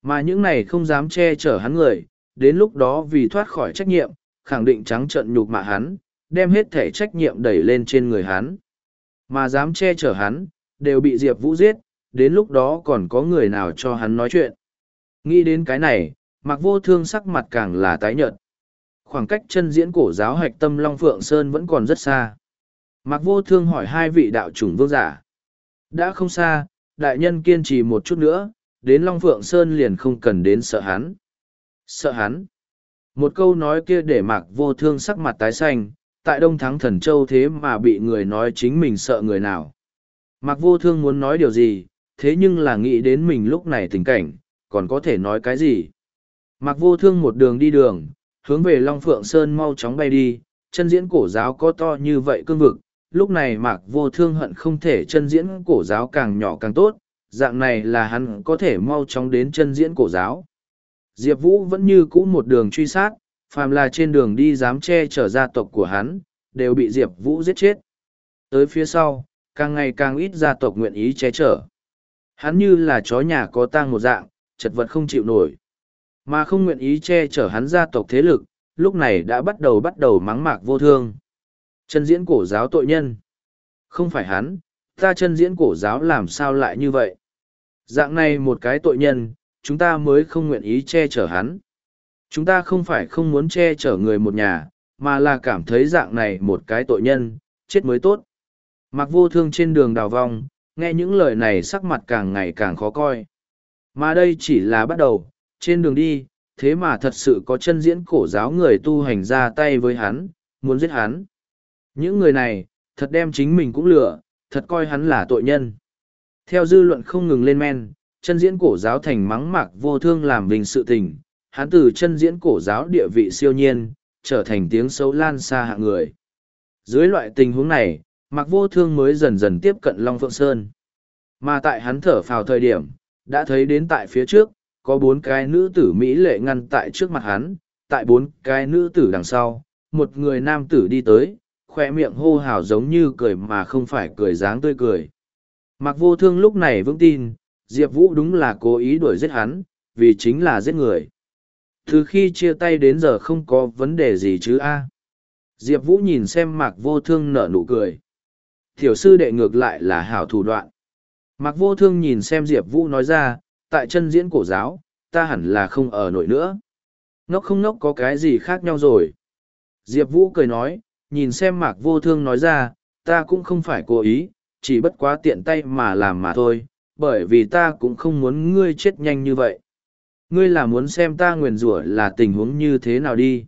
Mà những này không dám che chở hắn người, đến lúc đó vì thoát khỏi trách nhiệm, khẳng định trắng trận nhục mạ hắn, đem hết thể trách nhiệm đẩy lên trên người hắn. Mà dám che chở hắn, đều bị Diệp Vũ giết, đến lúc đó còn có người nào cho hắn nói chuyện. Nghĩ đến cái này, mặc vô thương sắc mặt càng là tái nhợt. Khoảng cách chân diễn cổ giáo hạch tâm Long Phượng Sơn vẫn còn rất xa. Mặc vô thương hỏi hai vị đạo chủng vương giả. Đã không xa, đại nhân kiên trì một chút nữa, đến Long Phượng Sơn liền không cần đến sợ hắn. Sợ hắn. Một câu nói kia để mạc vô thương sắc mặt tái xanh, tại Đông Thắng Thần Châu thế mà bị người nói chính mình sợ người nào. Mạc vô thương muốn nói điều gì, thế nhưng là nghĩ đến mình lúc này tình cảnh, còn có thể nói cái gì. Mạc vô thương một đường đi đường, hướng về Long Phượng Sơn mau chóng bay đi, chân diễn cổ giáo có to như vậy cương vực, lúc này Mạc vô thương hận không thể chân diễn cổ giáo càng nhỏ càng tốt, dạng này là hắn có thể mau chóng đến chân diễn cổ giáo. Diệp Vũ vẫn như cũ một đường truy sát, phàm là trên đường đi dám che chở gia tộc của hắn, đều bị Diệp Vũ giết chết. Tới phía sau, càng ngày càng ít gia tộc nguyện ý che chở. Hắn như là chó nhà có tang một dạng, chật vật không chịu nổi. Mà không nguyện ý che chở hắn gia tộc thế lực, lúc này đã bắt đầu bắt đầu mắng mạc vô thương. Chân diễn cổ giáo tội nhân. Không phải hắn, ta chân diễn cổ giáo làm sao lại như vậy? Dạng này một cái tội nhân, chúng ta mới không nguyện ý che chở hắn. Chúng ta không phải không muốn che chở người một nhà, mà là cảm thấy dạng này một cái tội nhân, chết mới tốt. Mặc vô thương trên đường đào vong, nghe những lời này sắc mặt càng ngày càng khó coi. Mà đây chỉ là bắt đầu, trên đường đi, thế mà thật sự có chân diễn cổ giáo người tu hành ra tay với hắn, muốn giết hắn. Những người này, thật đem chính mình cũng lừa, thật coi hắn là tội nhân. Theo dư luận không ngừng lên men, chân diễn cổ giáo thành mắng mạc vô thương làm bình sự tình, hắn từ chân diễn cổ giáo địa vị siêu nhiên, trở thành tiếng xấu lan xa hạng người. Dưới loại tình huống này, mạc vô thương mới dần dần tiếp cận Long Phượng Sơn. Mà tại hắn thở phào thời điểm, đã thấy đến tại phía trước, có bốn cái nữ tử Mỹ lệ ngăn tại trước mặt hắn, tại bốn cái nữ tử đằng sau, một người nam tử đi tới, khoe miệng hô hào giống như cười mà không phải cười dáng tươi cười. Mặc vô thương lúc này vững tin, Diệp Vũ đúng là cố ý đuổi giết hắn, vì chính là giết người. Từ khi chia tay đến giờ không có vấn đề gì chứ a Diệp Vũ nhìn xem Mạc Vô Thương nở nụ cười. thiểu sư đệ ngược lại là hảo thủ đoạn. Mạc Vô Thương nhìn xem Diệp Vũ nói ra, tại chân diễn cổ giáo, ta hẳn là không ở nổi nữa. Ngốc không ngốc có cái gì khác nhau rồi. Diệp Vũ cười nói, nhìn xem Mạc Vô Thương nói ra, ta cũng không phải cố ý, chỉ bất quá tiện tay mà làm mà thôi, bởi vì ta cũng không muốn ngươi chết nhanh như vậy. Ngươi là muốn xem ta nguyền rủa là tình huống như thế nào đi.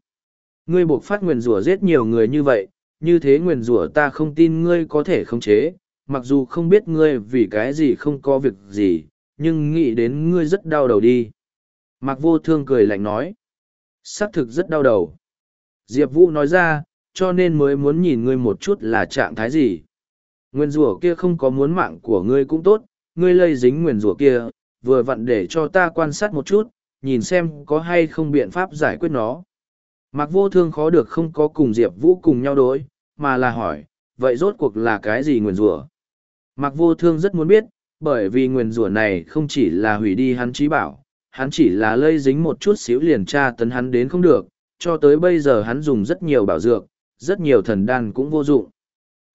Ngươi buộc phát nguyền rủa giết nhiều người như vậy, như thế nguyền rủa ta không tin ngươi có thể khống chế, mặc dù không biết ngươi vì cái gì không có việc gì, nhưng nghĩ đến ngươi rất đau đầu đi. Mạc vô thương cười lạnh nói. xác thực rất đau đầu. Diệp Vũ nói ra, cho nên mới muốn nhìn ngươi một chút là trạng thái gì. Nguyên rủa kia không có muốn mạng của ngươi cũng tốt, ngươi lây dính nguyên rủa kia, vừa vặn để cho ta quan sát một chút, nhìn xem có hay không biện pháp giải quyết nó. Mặc vô thương khó được không có cùng Diệp Vũ cùng nhau đối, mà là hỏi, vậy rốt cuộc là cái gì nguyên rủa? Mặc vô thương rất muốn biết, bởi vì nguyền rủa này không chỉ là hủy đi hắn trí bảo, hắn chỉ là lây dính một chút xíu liền tra tấn hắn đến không được, cho tới bây giờ hắn dùng rất nhiều bảo dược, rất nhiều thần đan cũng vô dụng.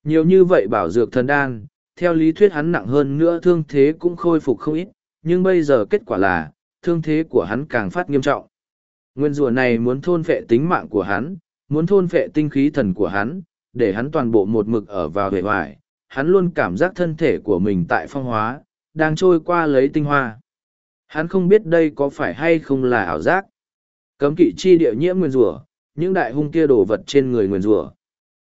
Nhiều như vậy bảo dược thần đan, theo lý thuyết hắn nặng hơn nữa thương thế cũng khôi phục không ít, nhưng bây giờ kết quả là, thương thế của hắn càng phát nghiêm trọng. Nguyên rùa này muốn thôn phệ tính mạng của hắn, muốn thôn phệ tinh khí thần của hắn, để hắn toàn bộ một mực ở vào hệ hoài, hắn luôn cảm giác thân thể của mình tại phong hóa, đang trôi qua lấy tinh hoa. Hắn không biết đây có phải hay không là ảo giác. Cấm kỵ chi địa nhiễm nguyên rùa, những đại hung kia đổ vật trên người nguyên rùa.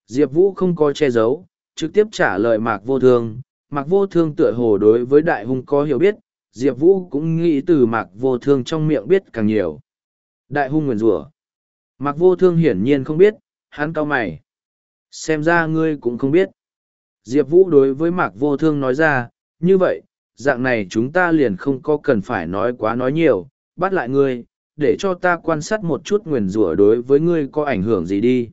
Diệp Vũ không có che giấu, trực tiếp trả lời Mạc Vô Thương. Mạc Vô Thương tựa hồ đối với đại hung có hiểu biết, Diệp Vũ cũng nghĩ từ Mạc Vô Thương trong miệng biết càng nhiều. Đại hung nguyền rủa Mạc Vô Thương hiển nhiên không biết, hắn cao mày. Xem ra ngươi cũng không biết. Diệp Vũ đối với Mạc Vô Thương nói ra, như vậy, dạng này chúng ta liền không có cần phải nói quá nói nhiều, bắt lại ngươi, để cho ta quan sát một chút nguyền rủa đối với ngươi có ảnh hưởng gì đi.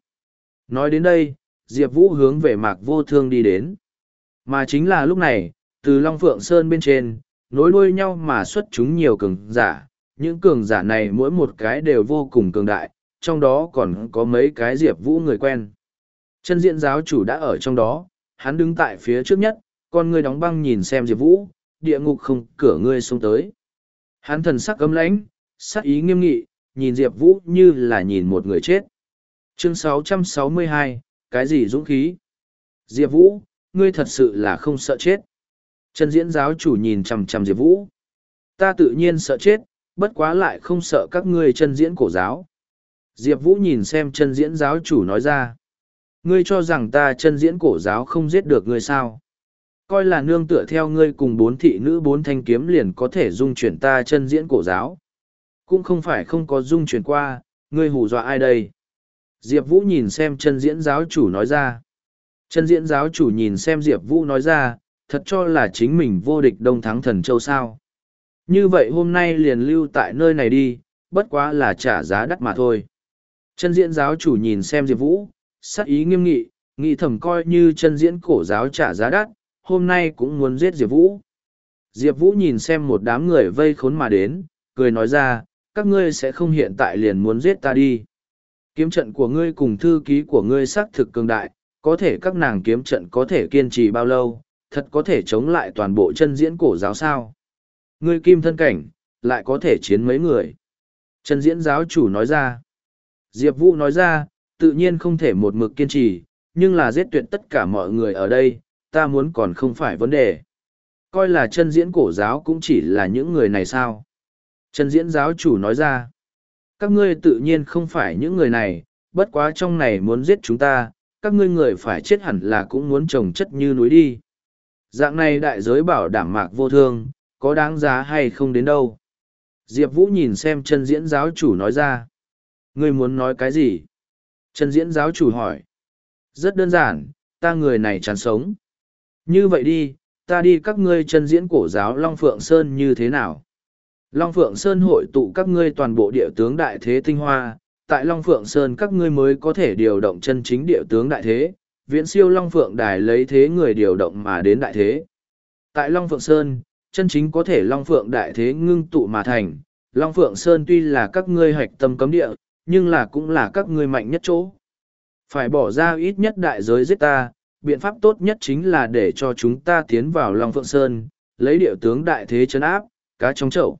Nói đến đây, Diệp Vũ hướng về Mạc Vô Thương đi đến. Mà chính là lúc này, từ Long Phượng Sơn bên trên, nối đuôi nhau mà xuất chúng nhiều cường giả. Những cường giả này mỗi một cái đều vô cùng cường đại, trong đó còn có mấy cái Diệp Vũ người quen. Chân diện giáo chủ đã ở trong đó, hắn đứng tại phía trước nhất, con người đóng băng nhìn xem Diệp Vũ, địa ngục không cửa ngươi xuống tới. Hắn thần sắc cấm lãnh, sắc ý nghiêm nghị, nhìn Diệp Vũ như là nhìn một người chết. Chương 662, cái gì dũng khí? Diệp Vũ, ngươi thật sự là không sợ chết. Chân diễn giáo chủ nhìn chằm chằm Diệp Vũ. Ta tự nhiên sợ chết, bất quá lại không sợ các ngươi chân diễn cổ giáo. Diệp Vũ nhìn xem chân diễn giáo chủ nói ra. Ngươi cho rằng ta chân diễn cổ giáo không giết được ngươi sao? Coi là nương tựa theo ngươi cùng bốn thị nữ bốn thanh kiếm liền có thể dung chuyển ta chân diễn cổ giáo. Cũng không phải không có dung chuyển qua, ngươi hù dọa ai đây? Diệp Vũ nhìn xem chân diễn giáo chủ nói ra. Chân diễn giáo chủ nhìn xem Diệp Vũ nói ra, thật cho là chính mình vô địch đông thắng thần châu sao. Như vậy hôm nay liền lưu tại nơi này đi, bất quá là trả giá đắt mà thôi. Chân diễn giáo chủ nhìn xem Diệp Vũ, sát ý nghiêm nghị, nghị thẩm coi như chân diễn cổ giáo trả giá đắt, hôm nay cũng muốn giết Diệp Vũ. Diệp Vũ nhìn xem một đám người vây khốn mà đến, cười nói ra, các ngươi sẽ không hiện tại liền muốn giết ta đi. Kiếm trận của ngươi cùng thư ký của ngươi xác thực cường đại, có thể các nàng kiếm trận có thể kiên trì bao lâu, thật có thể chống lại toàn bộ chân diễn cổ giáo sao. Ngươi kim thân cảnh, lại có thể chiến mấy người. Chân diễn giáo chủ nói ra. Diệp Vũ nói ra, tự nhiên không thể một mực kiên trì, nhưng là giết tuyệt tất cả mọi người ở đây, ta muốn còn không phải vấn đề. Coi là chân diễn cổ giáo cũng chỉ là những người này sao. Chân diễn giáo chủ nói ra. Các ngươi tự nhiên không phải những người này, bất quá trong này muốn giết chúng ta, các ngươi người phải chết hẳn là cũng muốn trồng chất như núi đi. Dạng này đại giới bảo đảm mạc vô thương, có đáng giá hay không đến đâu. Diệp Vũ nhìn xem chân diễn giáo chủ nói ra. Ngươi muốn nói cái gì? Chân diễn giáo chủ hỏi. Rất đơn giản, ta người này chán sống. Như vậy đi, ta đi các ngươi chân diễn cổ giáo Long Phượng Sơn như thế nào? Long Phượng Sơn hội tụ các ngươi toàn bộ địa tướng đại thế tinh hoa, tại Long Phượng Sơn các ngươi mới có thể điều động chân chính địa tướng đại thế, viễn siêu Long Phượng Đài lấy thế người điều động mà đến đại thế. Tại Long Phượng Sơn, chân chính có thể Long Phượng đại thế ngưng tụ mà thành. Long Phượng Sơn tuy là các ngươi hoạch tâm cấm địa, nhưng là cũng là các ngươi mạnh nhất chỗ. Phải bỏ ra ít nhất đại giới giết ta, biện pháp tốt nhất chính là để cho chúng ta tiến vào Long Phượng Sơn, lấy điệu tướng đại thế chấn áp, cá trong chậu.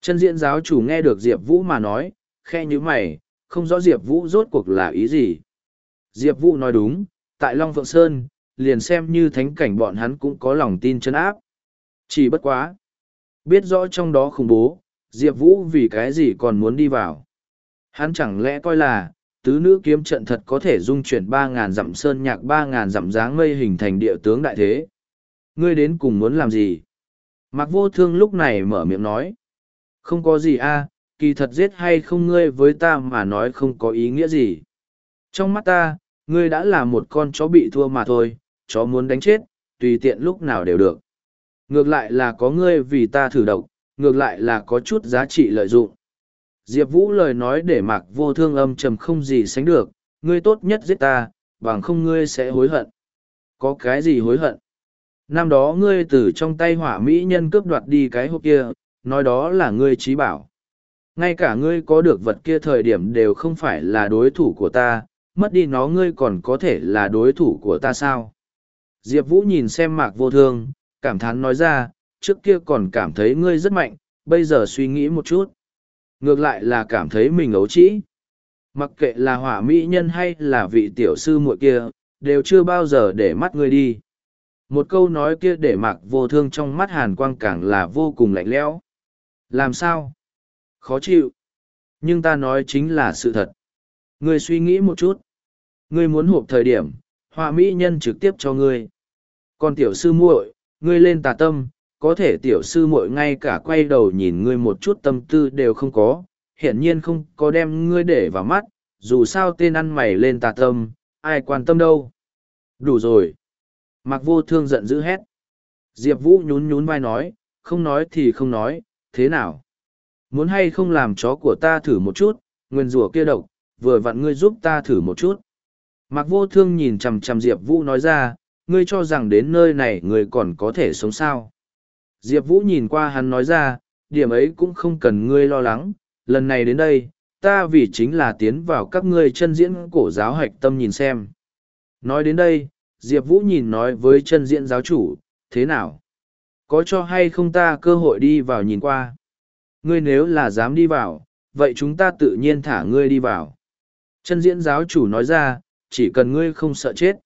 Chân diễn giáo chủ nghe được Diệp Vũ mà nói, khe như mày, không rõ Diệp Vũ rốt cuộc là ý gì. Diệp Vũ nói đúng, tại Long Phượng Sơn, liền xem như thánh cảnh bọn hắn cũng có lòng tin chân áp. Chỉ bất quá. Biết rõ trong đó khủng bố, Diệp Vũ vì cái gì còn muốn đi vào. Hắn chẳng lẽ coi là, tứ nữ kiếm trận thật có thể dung chuyển ba ngàn dặm sơn nhạc ba ngàn dặm dáng mây hình thành địa tướng đại thế. Ngươi đến cùng muốn làm gì? Mạc vô thương lúc này mở miệng nói. Không có gì a kỳ thật giết hay không ngươi với ta mà nói không có ý nghĩa gì. Trong mắt ta, ngươi đã là một con chó bị thua mà thôi, chó muốn đánh chết, tùy tiện lúc nào đều được. Ngược lại là có ngươi vì ta thử độc, ngược lại là có chút giá trị lợi dụng. Diệp Vũ lời nói để mạc vô thương âm trầm không gì sánh được, ngươi tốt nhất giết ta, bằng không ngươi sẽ hối hận. Có cái gì hối hận? Năm đó ngươi từ trong tay hỏa mỹ nhân cướp đoạt đi cái hộp kia, nói đó là ngươi trí bảo. Ngay cả ngươi có được vật kia thời điểm đều không phải là đối thủ của ta, mất đi nó ngươi còn có thể là đối thủ của ta sao? Diệp Vũ nhìn xem mạc vô thương, cảm thán nói ra, trước kia còn cảm thấy ngươi rất mạnh, bây giờ suy nghĩ một chút. Ngược lại là cảm thấy mình ấu trĩ. Mặc kệ là hỏa mỹ nhân hay là vị tiểu sư muội kia, đều chưa bao giờ để mắt ngươi đi. Một câu nói kia để mặc vô thương trong mắt hàn quang càng là vô cùng lạnh lẽo. Làm sao? Khó chịu. Nhưng ta nói chính là sự thật. Ngươi suy nghĩ một chút. Ngươi muốn hộp thời điểm, họa mỹ nhân trực tiếp cho ngươi. Còn tiểu sư muội, ngươi lên tà tâm, có thể tiểu sư muội ngay cả quay đầu nhìn ngươi một chút tâm tư đều không có, hiển nhiên không có đem ngươi để vào mắt, dù sao tên ăn mày lên tà tâm, ai quan tâm đâu. Đủ rồi. Mạc vô thương giận dữ hét. Diệp Vũ nhún nhún vai nói, không nói thì không nói, thế nào? Muốn hay không làm chó của ta thử một chút, nguyên rủa kia độc, vừa vặn ngươi giúp ta thử một chút. Mạc vô thương nhìn chằm chằm Diệp Vũ nói ra, ngươi cho rằng đến nơi này ngươi còn có thể sống sao. Diệp Vũ nhìn qua hắn nói ra, điểm ấy cũng không cần ngươi lo lắng, lần này đến đây, ta vì chính là tiến vào các ngươi chân diễn cổ giáo hạch tâm nhìn xem. Nói đến đây, Diệp Vũ nhìn nói với chân diễn giáo chủ, thế nào? Có cho hay không ta cơ hội đi vào nhìn qua? Ngươi nếu là dám đi vào, vậy chúng ta tự nhiên thả ngươi đi vào. Chân diễn giáo chủ nói ra, chỉ cần ngươi không sợ chết.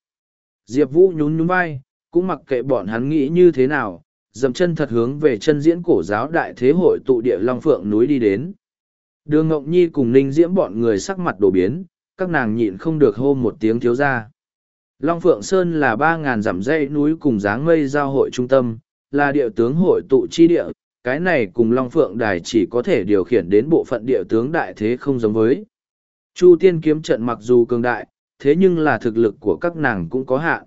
Diệp Vũ nhún nhún vai, cũng mặc kệ bọn hắn nghĩ như thế nào, dậm chân thật hướng về chân diễn cổ giáo đại thế hội tụ địa Long Phượng núi đi đến. Đường Ngọc Nhi cùng Ninh Diễm bọn người sắc mặt đổ biến, các nàng nhịn không được hô một tiếng thiếu ra. Long Phượng Sơn là ba ngàn dặm dãy núi cùng dáng mây giao hội trung tâm, là địa tướng hội tụ chi địa, cái này cùng Long Phượng Đài chỉ có thể điều khiển đến bộ phận địa tướng đại thế không giống với. Chu tiên kiếm trận mặc dù cường đại, thế nhưng là thực lực của các nàng cũng có hạn.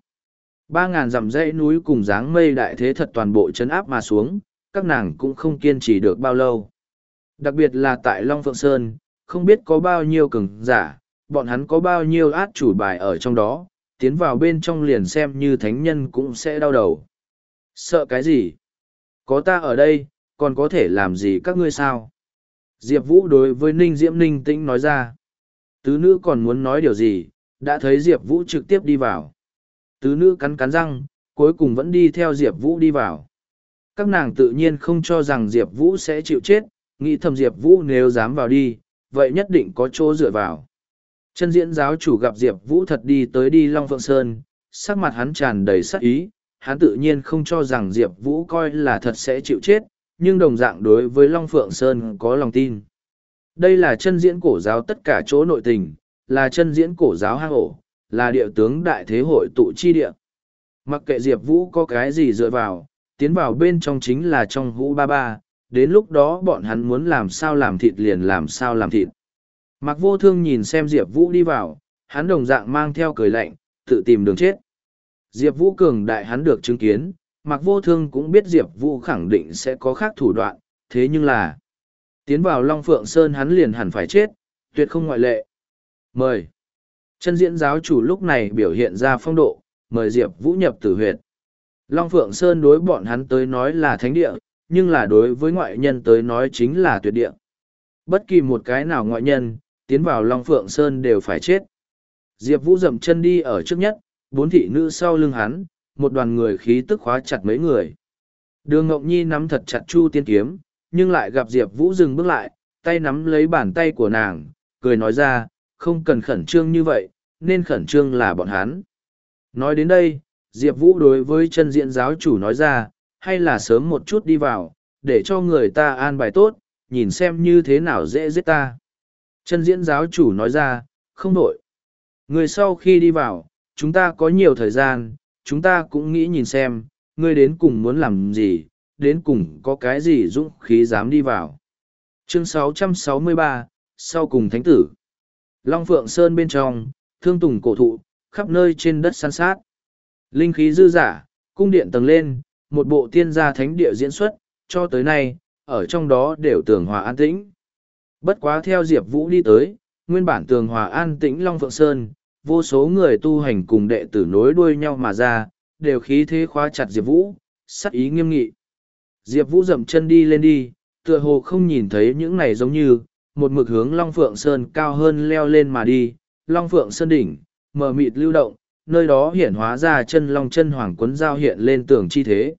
Ba ngàn dặm dãy núi cùng dáng mây đại thế thật toàn bộ chấn áp mà xuống, các nàng cũng không kiên trì được bao lâu. Đặc biệt là tại Long Phượng Sơn, không biết có bao nhiêu cường giả, bọn hắn có bao nhiêu át chủ bài ở trong đó, tiến vào bên trong liền xem như thánh nhân cũng sẽ đau đầu. Sợ cái gì? Có ta ở đây, còn có thể làm gì các ngươi sao? Diệp Vũ đối với Ninh Diễm Ninh Tĩnh nói ra. Tứ nữ còn muốn nói điều gì, đã thấy Diệp Vũ trực tiếp đi vào. Tứ nữ cắn cắn răng, cuối cùng vẫn đi theo Diệp Vũ đi vào. Các nàng tự nhiên không cho rằng Diệp Vũ sẽ chịu chết, nghĩ thầm Diệp Vũ nếu dám vào đi, vậy nhất định có chỗ dựa vào. Chân diễn giáo chủ gặp Diệp Vũ thật đi tới đi Long Phượng Sơn, sắc mặt hắn tràn đầy sắc ý, hắn tự nhiên không cho rằng Diệp Vũ coi là thật sẽ chịu chết, nhưng đồng dạng đối với Long Phượng Sơn có lòng tin. Đây là chân diễn cổ giáo tất cả chỗ nội tình, là chân diễn cổ giáo hang ổ, là địa tướng đại thế hội tụ chi địa. Mặc kệ Diệp Vũ có cái gì dựa vào, tiến vào bên trong chính là trong hũ ba ba, đến lúc đó bọn hắn muốn làm sao làm thịt liền làm sao làm thịt. Mặc vô thương nhìn xem Diệp Vũ đi vào, hắn đồng dạng mang theo cười lạnh, tự tìm đường chết. Diệp Vũ cường đại hắn được chứng kiến, mặc vô thương cũng biết Diệp Vũ khẳng định sẽ có khác thủ đoạn, thế nhưng là tiến vào Long Phượng Sơn hắn liền hẳn phải chết, tuyệt không ngoại lệ. Mời! Chân diễn giáo chủ lúc này biểu hiện ra phong độ, mời Diệp Vũ nhập tử huyệt. Long Phượng Sơn đối bọn hắn tới nói là thánh địa, nhưng là đối với ngoại nhân tới nói chính là tuyệt địa. Bất kỳ một cái nào ngoại nhân, tiến vào Long Phượng Sơn đều phải chết. Diệp Vũ dậm chân đi ở trước nhất, bốn thị nữ sau lưng hắn, một đoàn người khí tức khóa chặt mấy người. Đường Ngọc Nhi nắm thật chặt Chu Tiên Kiếm, nhưng lại gặp Diệp Vũ dừng bước lại, tay nắm lấy bàn tay của nàng, cười nói ra, không cần khẩn trương như vậy, nên khẩn trương là bọn hắn. Nói đến đây, Diệp Vũ đối với chân diện giáo chủ nói ra, hay là sớm một chút đi vào, để cho người ta an bài tốt, nhìn xem như thế nào dễ giết ta. Chân diễn giáo chủ nói ra, không đổi. Người sau khi đi vào, chúng ta có nhiều thời gian, chúng ta cũng nghĩ nhìn xem, ngươi đến cùng muốn làm gì, đến cùng có cái gì dũng khí dám đi vào. Chương 663, sau cùng thánh tử. Long Phượng Sơn bên trong, thương tùng cổ thụ, khắp nơi trên đất san sát. Linh khí dư giả, cung điện tầng lên, một bộ tiên gia thánh địa diễn xuất, cho tới nay, ở trong đó đều tường hòa an tĩnh. Bất quá theo Diệp Vũ đi tới, nguyên bản tường hòa an tĩnh Long Phượng Sơn, vô số người tu hành cùng đệ tử nối đuôi nhau mà ra, đều khí thế khóa chặt Diệp Vũ, sắc ý nghiêm nghị. Diệp Vũ dậm chân đi lên đi, tựa hồ không nhìn thấy những này giống như, một mực hướng Long Phượng Sơn cao hơn leo lên mà đi, Long Phượng Sơn đỉnh, mờ mịt lưu động, nơi đó hiển hóa ra chân Long chân Hoàng quấn giao hiện lên tường chi thế.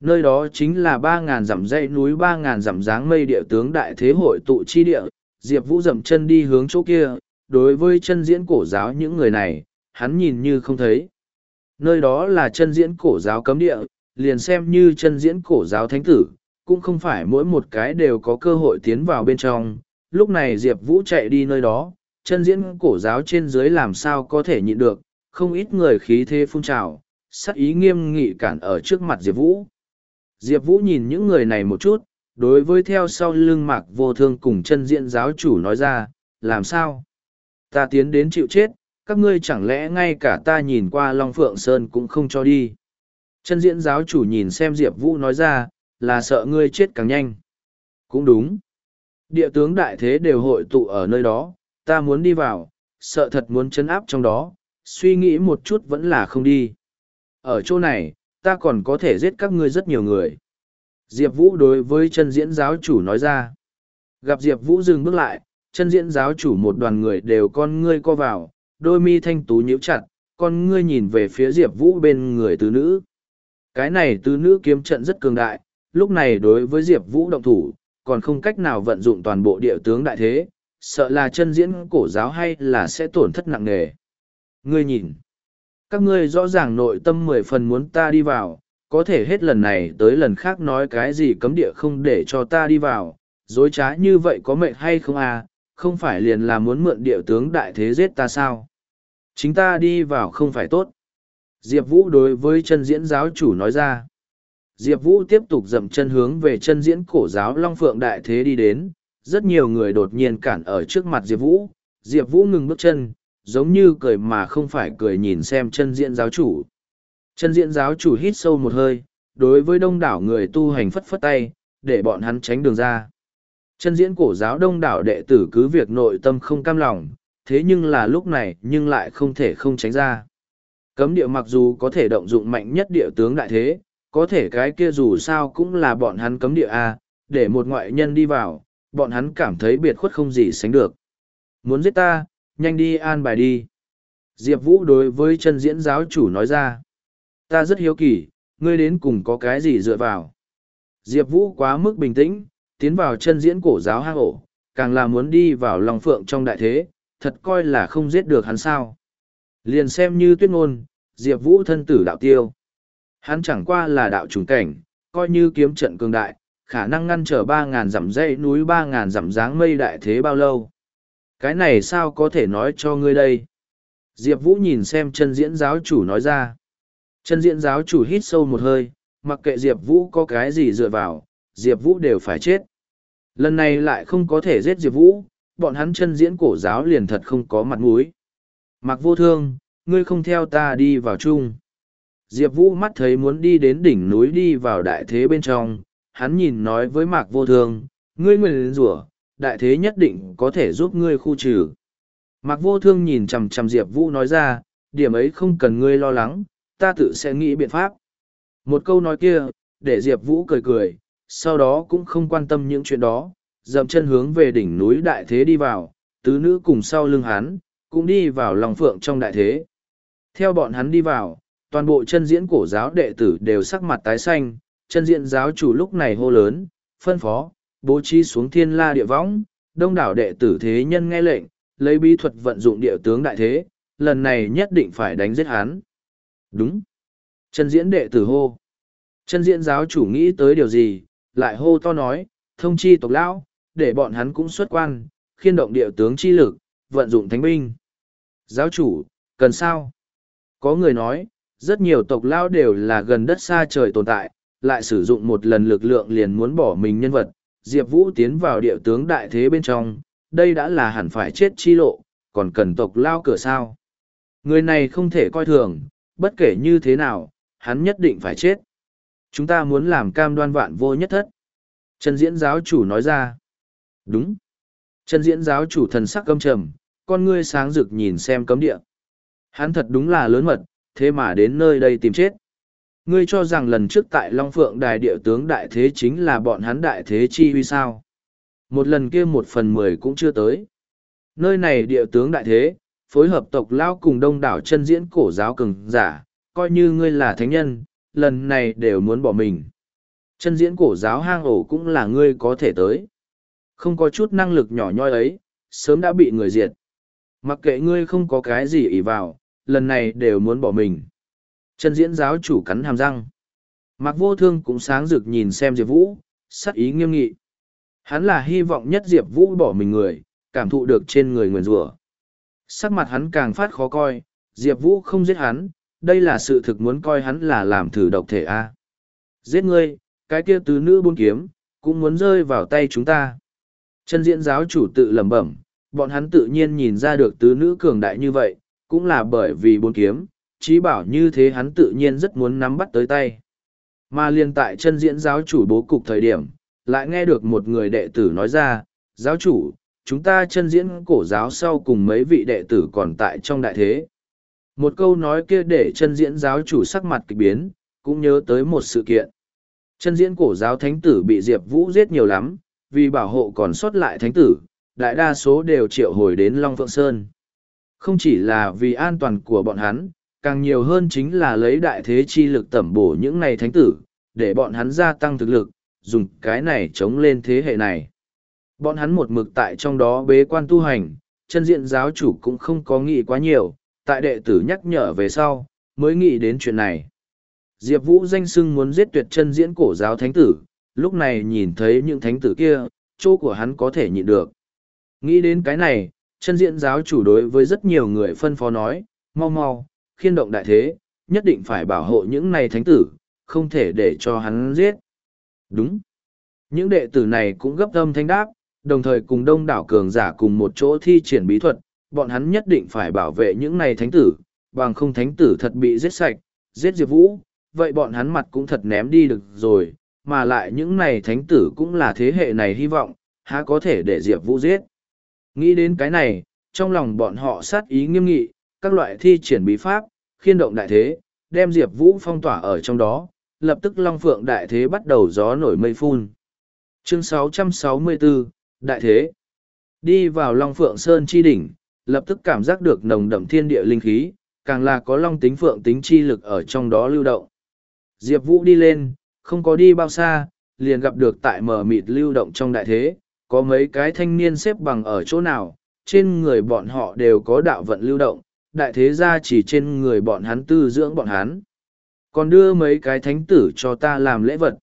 Nơi đó chính là ba ngàn dặm dãy núi ba ngàn dặm dáng mây địa tướng đại thế hội tụ chi địa, Diệp Vũ dậm chân đi hướng chỗ kia, đối với chân diễn cổ giáo những người này, hắn nhìn như không thấy. Nơi đó là chân diễn cổ giáo cấm địa, liền xem như chân diễn cổ giáo thánh tử, cũng không phải mỗi một cái đều có cơ hội tiến vào bên trong. Lúc này Diệp Vũ chạy đi nơi đó, chân diễn cổ giáo trên dưới làm sao có thể nhịn được, không ít người khí thế phun trào, sắc ý nghiêm nghị cản ở trước mặt Diệp Vũ. Diệp Vũ nhìn những người này một chút, đối với theo sau lưng mạc vô thương cùng chân diện giáo chủ nói ra, làm sao? Ta tiến đến chịu chết, các ngươi chẳng lẽ ngay cả ta nhìn qua Long Phượng Sơn cũng không cho đi. Chân diễn giáo chủ nhìn xem Diệp Vũ nói ra, là sợ ngươi chết càng nhanh. Cũng đúng. Địa tướng đại thế đều hội tụ ở nơi đó, ta muốn đi vào, sợ thật muốn chấn áp trong đó, suy nghĩ một chút vẫn là không đi. Ở chỗ này, ta còn có thể giết các ngươi rất nhiều người. Diệp Vũ đối với chân diễn giáo chủ nói ra. Gặp Diệp Vũ dừng bước lại, chân diễn giáo chủ một đoàn người đều con ngươi co vào, đôi mi thanh tú nhíu chặt, con ngươi nhìn về phía Diệp Vũ bên người tứ nữ. Cái này tứ nữ kiếm trận rất cường đại, lúc này đối với Diệp Vũ động thủ, còn không cách nào vận dụng toàn bộ địa tướng đại thế, sợ là chân diễn cổ giáo hay là sẽ tổn thất nặng nề. Ngươi nhìn, các ngươi rõ ràng nội tâm mười phần muốn ta đi vào, có thể hết lần này tới lần khác nói cái gì cấm địa không để cho ta đi vào, dối trá như vậy có mệnh hay không à, không phải liền là muốn mượn địa tướng đại thế giết ta sao? Chính ta đi vào không phải tốt. Diệp Vũ đối với chân diễn giáo chủ nói ra. Diệp Vũ tiếp tục dậm chân hướng về chân diễn cổ giáo Long Phượng Đại Thế đi đến, rất nhiều người đột nhiên cản ở trước mặt Diệp Vũ. Diệp Vũ ngừng bước chân, giống như cười mà không phải cười nhìn xem chân diễn giáo chủ. Chân diễn giáo chủ hít sâu một hơi, đối với đông đảo người tu hành phất phất tay, để bọn hắn tránh đường ra. Chân diễn cổ giáo đông đảo đệ tử cứ việc nội tâm không cam lòng, thế nhưng là lúc này nhưng lại không thể không tránh ra. Cấm địa mặc dù có thể động dụng mạnh nhất địa tướng đại thế, có thể cái kia dù sao cũng là bọn hắn cấm địa A, để một ngoại nhân đi vào, bọn hắn cảm thấy biệt khuất không gì sánh được. Muốn giết ta, nhanh đi an bài đi. Diệp Vũ đối với chân diễn giáo chủ nói ra. Ta rất hiếu kỳ, ngươi đến cùng có cái gì dựa vào. Diệp Vũ quá mức bình tĩnh, tiến vào chân diễn cổ giáo hang ổ, càng là muốn đi vào lòng phượng trong đại thế, thật coi là không giết được hắn sao. Liền xem như tuyết ngôn, Diệp Vũ thân tử đạo tiêu. Hắn chẳng qua là đạo trùng cảnh, coi như kiếm trận cường đại, khả năng ngăn trở ba ngàn dặm dãy núi ba ngàn dặm dáng mây đại thế bao lâu. Cái này sao có thể nói cho ngươi đây? Diệp Vũ nhìn xem chân diễn giáo chủ nói ra. Chân diễn giáo chủ hít sâu một hơi, mặc kệ Diệp Vũ có cái gì dựa vào, Diệp Vũ đều phải chết. Lần này lại không có thể giết Diệp Vũ, bọn hắn chân diễn cổ giáo liền thật không có mặt mũi. Mặc vô thương, ngươi không theo ta đi vào chung. Diệp Vũ mắt thấy muốn đi đến đỉnh núi đi vào đại thế bên trong, hắn nhìn nói với Mạc Vô Thương, ngươi nguyện rủa đại thế nhất định có thể giúp ngươi khu trừ. Mạc Vô Thương nhìn chằm chằm Diệp Vũ nói ra, điểm ấy không cần ngươi lo lắng, ta tự sẽ nghĩ biện pháp. Một câu nói kia, để Diệp Vũ cười cười, sau đó cũng không quan tâm những chuyện đó, dậm chân hướng về đỉnh núi đại thế đi vào, tứ nữ cùng sau lưng hắn, cũng đi vào lòng phượng trong đại thế. Theo bọn hắn đi vào, toàn bộ chân diễn cổ giáo đệ tử đều sắc mặt tái xanh, chân diễn giáo chủ lúc này hô lớn, phân phó, bố trí xuống thiên la địa võng, đông đảo đệ tử thế nhân nghe lệnh, lấy bí thuật vận dụng địa tướng đại thế, lần này nhất định phải đánh giết hắn. Đúng. Chân diễn đệ tử hô. Chân diễn giáo chủ nghĩ tới điều gì, lại hô to nói, thông chi tộc lão, để bọn hắn cũng xuất quan, khiên động địa tướng chi lực, vận dụng thánh binh. Giáo chủ, cần sao? Có người nói, rất nhiều tộc lao đều là gần đất xa trời tồn tại, lại sử dụng một lần lực lượng liền muốn bỏ mình nhân vật. Diệp Vũ tiến vào địa tướng đại thế bên trong, đây đã là hẳn phải chết chi lộ, còn cần tộc lao cửa sao. Người này không thể coi thường, bất kể như thế nào, hắn nhất định phải chết. Chúng ta muốn làm cam đoan vạn vô nhất thất. Trần diễn giáo chủ nói ra. Đúng. Trần diễn giáo chủ thần sắc căm trầm, con ngươi sáng rực nhìn xem cấm địa. Hắn thật đúng là lớn mật, thế mà đến nơi đây tìm chết. Ngươi cho rằng lần trước tại Long Phượng Đài địa tướng đại thế chính là bọn hắn đại thế chi huy sao. Một lần kia một phần mười cũng chưa tới. Nơi này địa tướng đại thế, phối hợp tộc lao cùng đông đảo chân diễn cổ giáo cường giả, coi như ngươi là thánh nhân, lần này đều muốn bỏ mình. Chân diễn cổ giáo hang ổ cũng là ngươi có thể tới. Không có chút năng lực nhỏ nhoi ấy, sớm đã bị người diệt. Mặc kệ ngươi không có cái gì ỷ vào, lần này đều muốn bỏ mình. Chân diễn giáo chủ cắn hàm răng. Mạc vô thương cũng sáng rực nhìn xem Diệp Vũ, sắc ý nghiêm nghị. Hắn là hy vọng nhất Diệp Vũ bỏ mình người, cảm thụ được trên người nguyền rủa Sắc mặt hắn càng phát khó coi, Diệp Vũ không giết hắn, đây là sự thực muốn coi hắn là làm thử độc thể A. Giết ngươi, cái kia tứ nữ buôn kiếm, cũng muốn rơi vào tay chúng ta. Chân diễn giáo chủ tự lẩm bẩm, bọn hắn tự nhiên nhìn ra được tứ nữ cường đại như vậy, cũng là bởi vì bốn kiếm, trí bảo như thế hắn tự nhiên rất muốn nắm bắt tới tay. Mà liền tại chân diễn giáo chủ bố cục thời điểm, lại nghe được một người đệ tử nói ra, giáo chủ, chúng ta chân diễn cổ giáo sau cùng mấy vị đệ tử còn tại trong đại thế. Một câu nói kia để chân diễn giáo chủ sắc mặt kịch biến, cũng nhớ tới một sự kiện. Chân diễn cổ giáo thánh tử bị Diệp Vũ giết nhiều lắm, vì bảo hộ còn sót lại thánh tử, đại đa số đều triệu hồi đến Long Phượng Sơn. Không chỉ là vì an toàn của bọn hắn, càng nhiều hơn chính là lấy đại thế chi lực tẩm bổ những này thánh tử, để bọn hắn gia tăng thực lực, dùng cái này chống lên thế hệ này. Bọn hắn một mực tại trong đó bế quan tu hành, chân diện giáo chủ cũng không có nghĩ quá nhiều, tại đệ tử nhắc nhở về sau, mới nghĩ đến chuyện này. Diệp Vũ danh sưng muốn giết tuyệt chân diễn cổ giáo thánh tử, lúc này nhìn thấy những thánh tử kia, chỗ của hắn có thể nhịn được. Nghĩ đến cái này, chân diện giáo chủ đối với rất nhiều người phân phó nói, mau mau, khiên động đại thế, nhất định phải bảo hộ những này thánh tử, không thể để cho hắn giết. Đúng. Những đệ tử này cũng gấp âm thanh đáp, đồng thời cùng đông đảo cường giả cùng một chỗ thi triển bí thuật, bọn hắn nhất định phải bảo vệ những này thánh tử, bằng không thánh tử thật bị giết sạch, giết Diệp Vũ, vậy bọn hắn mặt cũng thật ném đi được rồi, mà lại những này thánh tử cũng là thế hệ này hy vọng, há có thể để Diệp Vũ giết. Nghĩ đến cái này, trong lòng bọn họ sát ý nghiêm nghị, các loại thi triển bí pháp, khiên động đại thế, đem Diệp Vũ phong tỏa ở trong đó, lập tức Long Phượng đại thế bắt đầu gió nổi mây phun. Chương 664, Đại thế. Đi vào Long Phượng Sơn chi đỉnh, lập tức cảm giác được nồng đậm thiên địa linh khí, càng là có long tính phượng tính chi lực ở trong đó lưu động. Diệp Vũ đi lên, không có đi bao xa, liền gặp được tại mở mịt lưu động trong đại thế, có mấy cái thanh niên xếp bằng ở chỗ nào, trên người bọn họ đều có đạo vận lưu động, đại thế gia chỉ trên người bọn hắn tư dưỡng bọn hắn. Còn đưa mấy cái thánh tử cho ta làm lễ vật.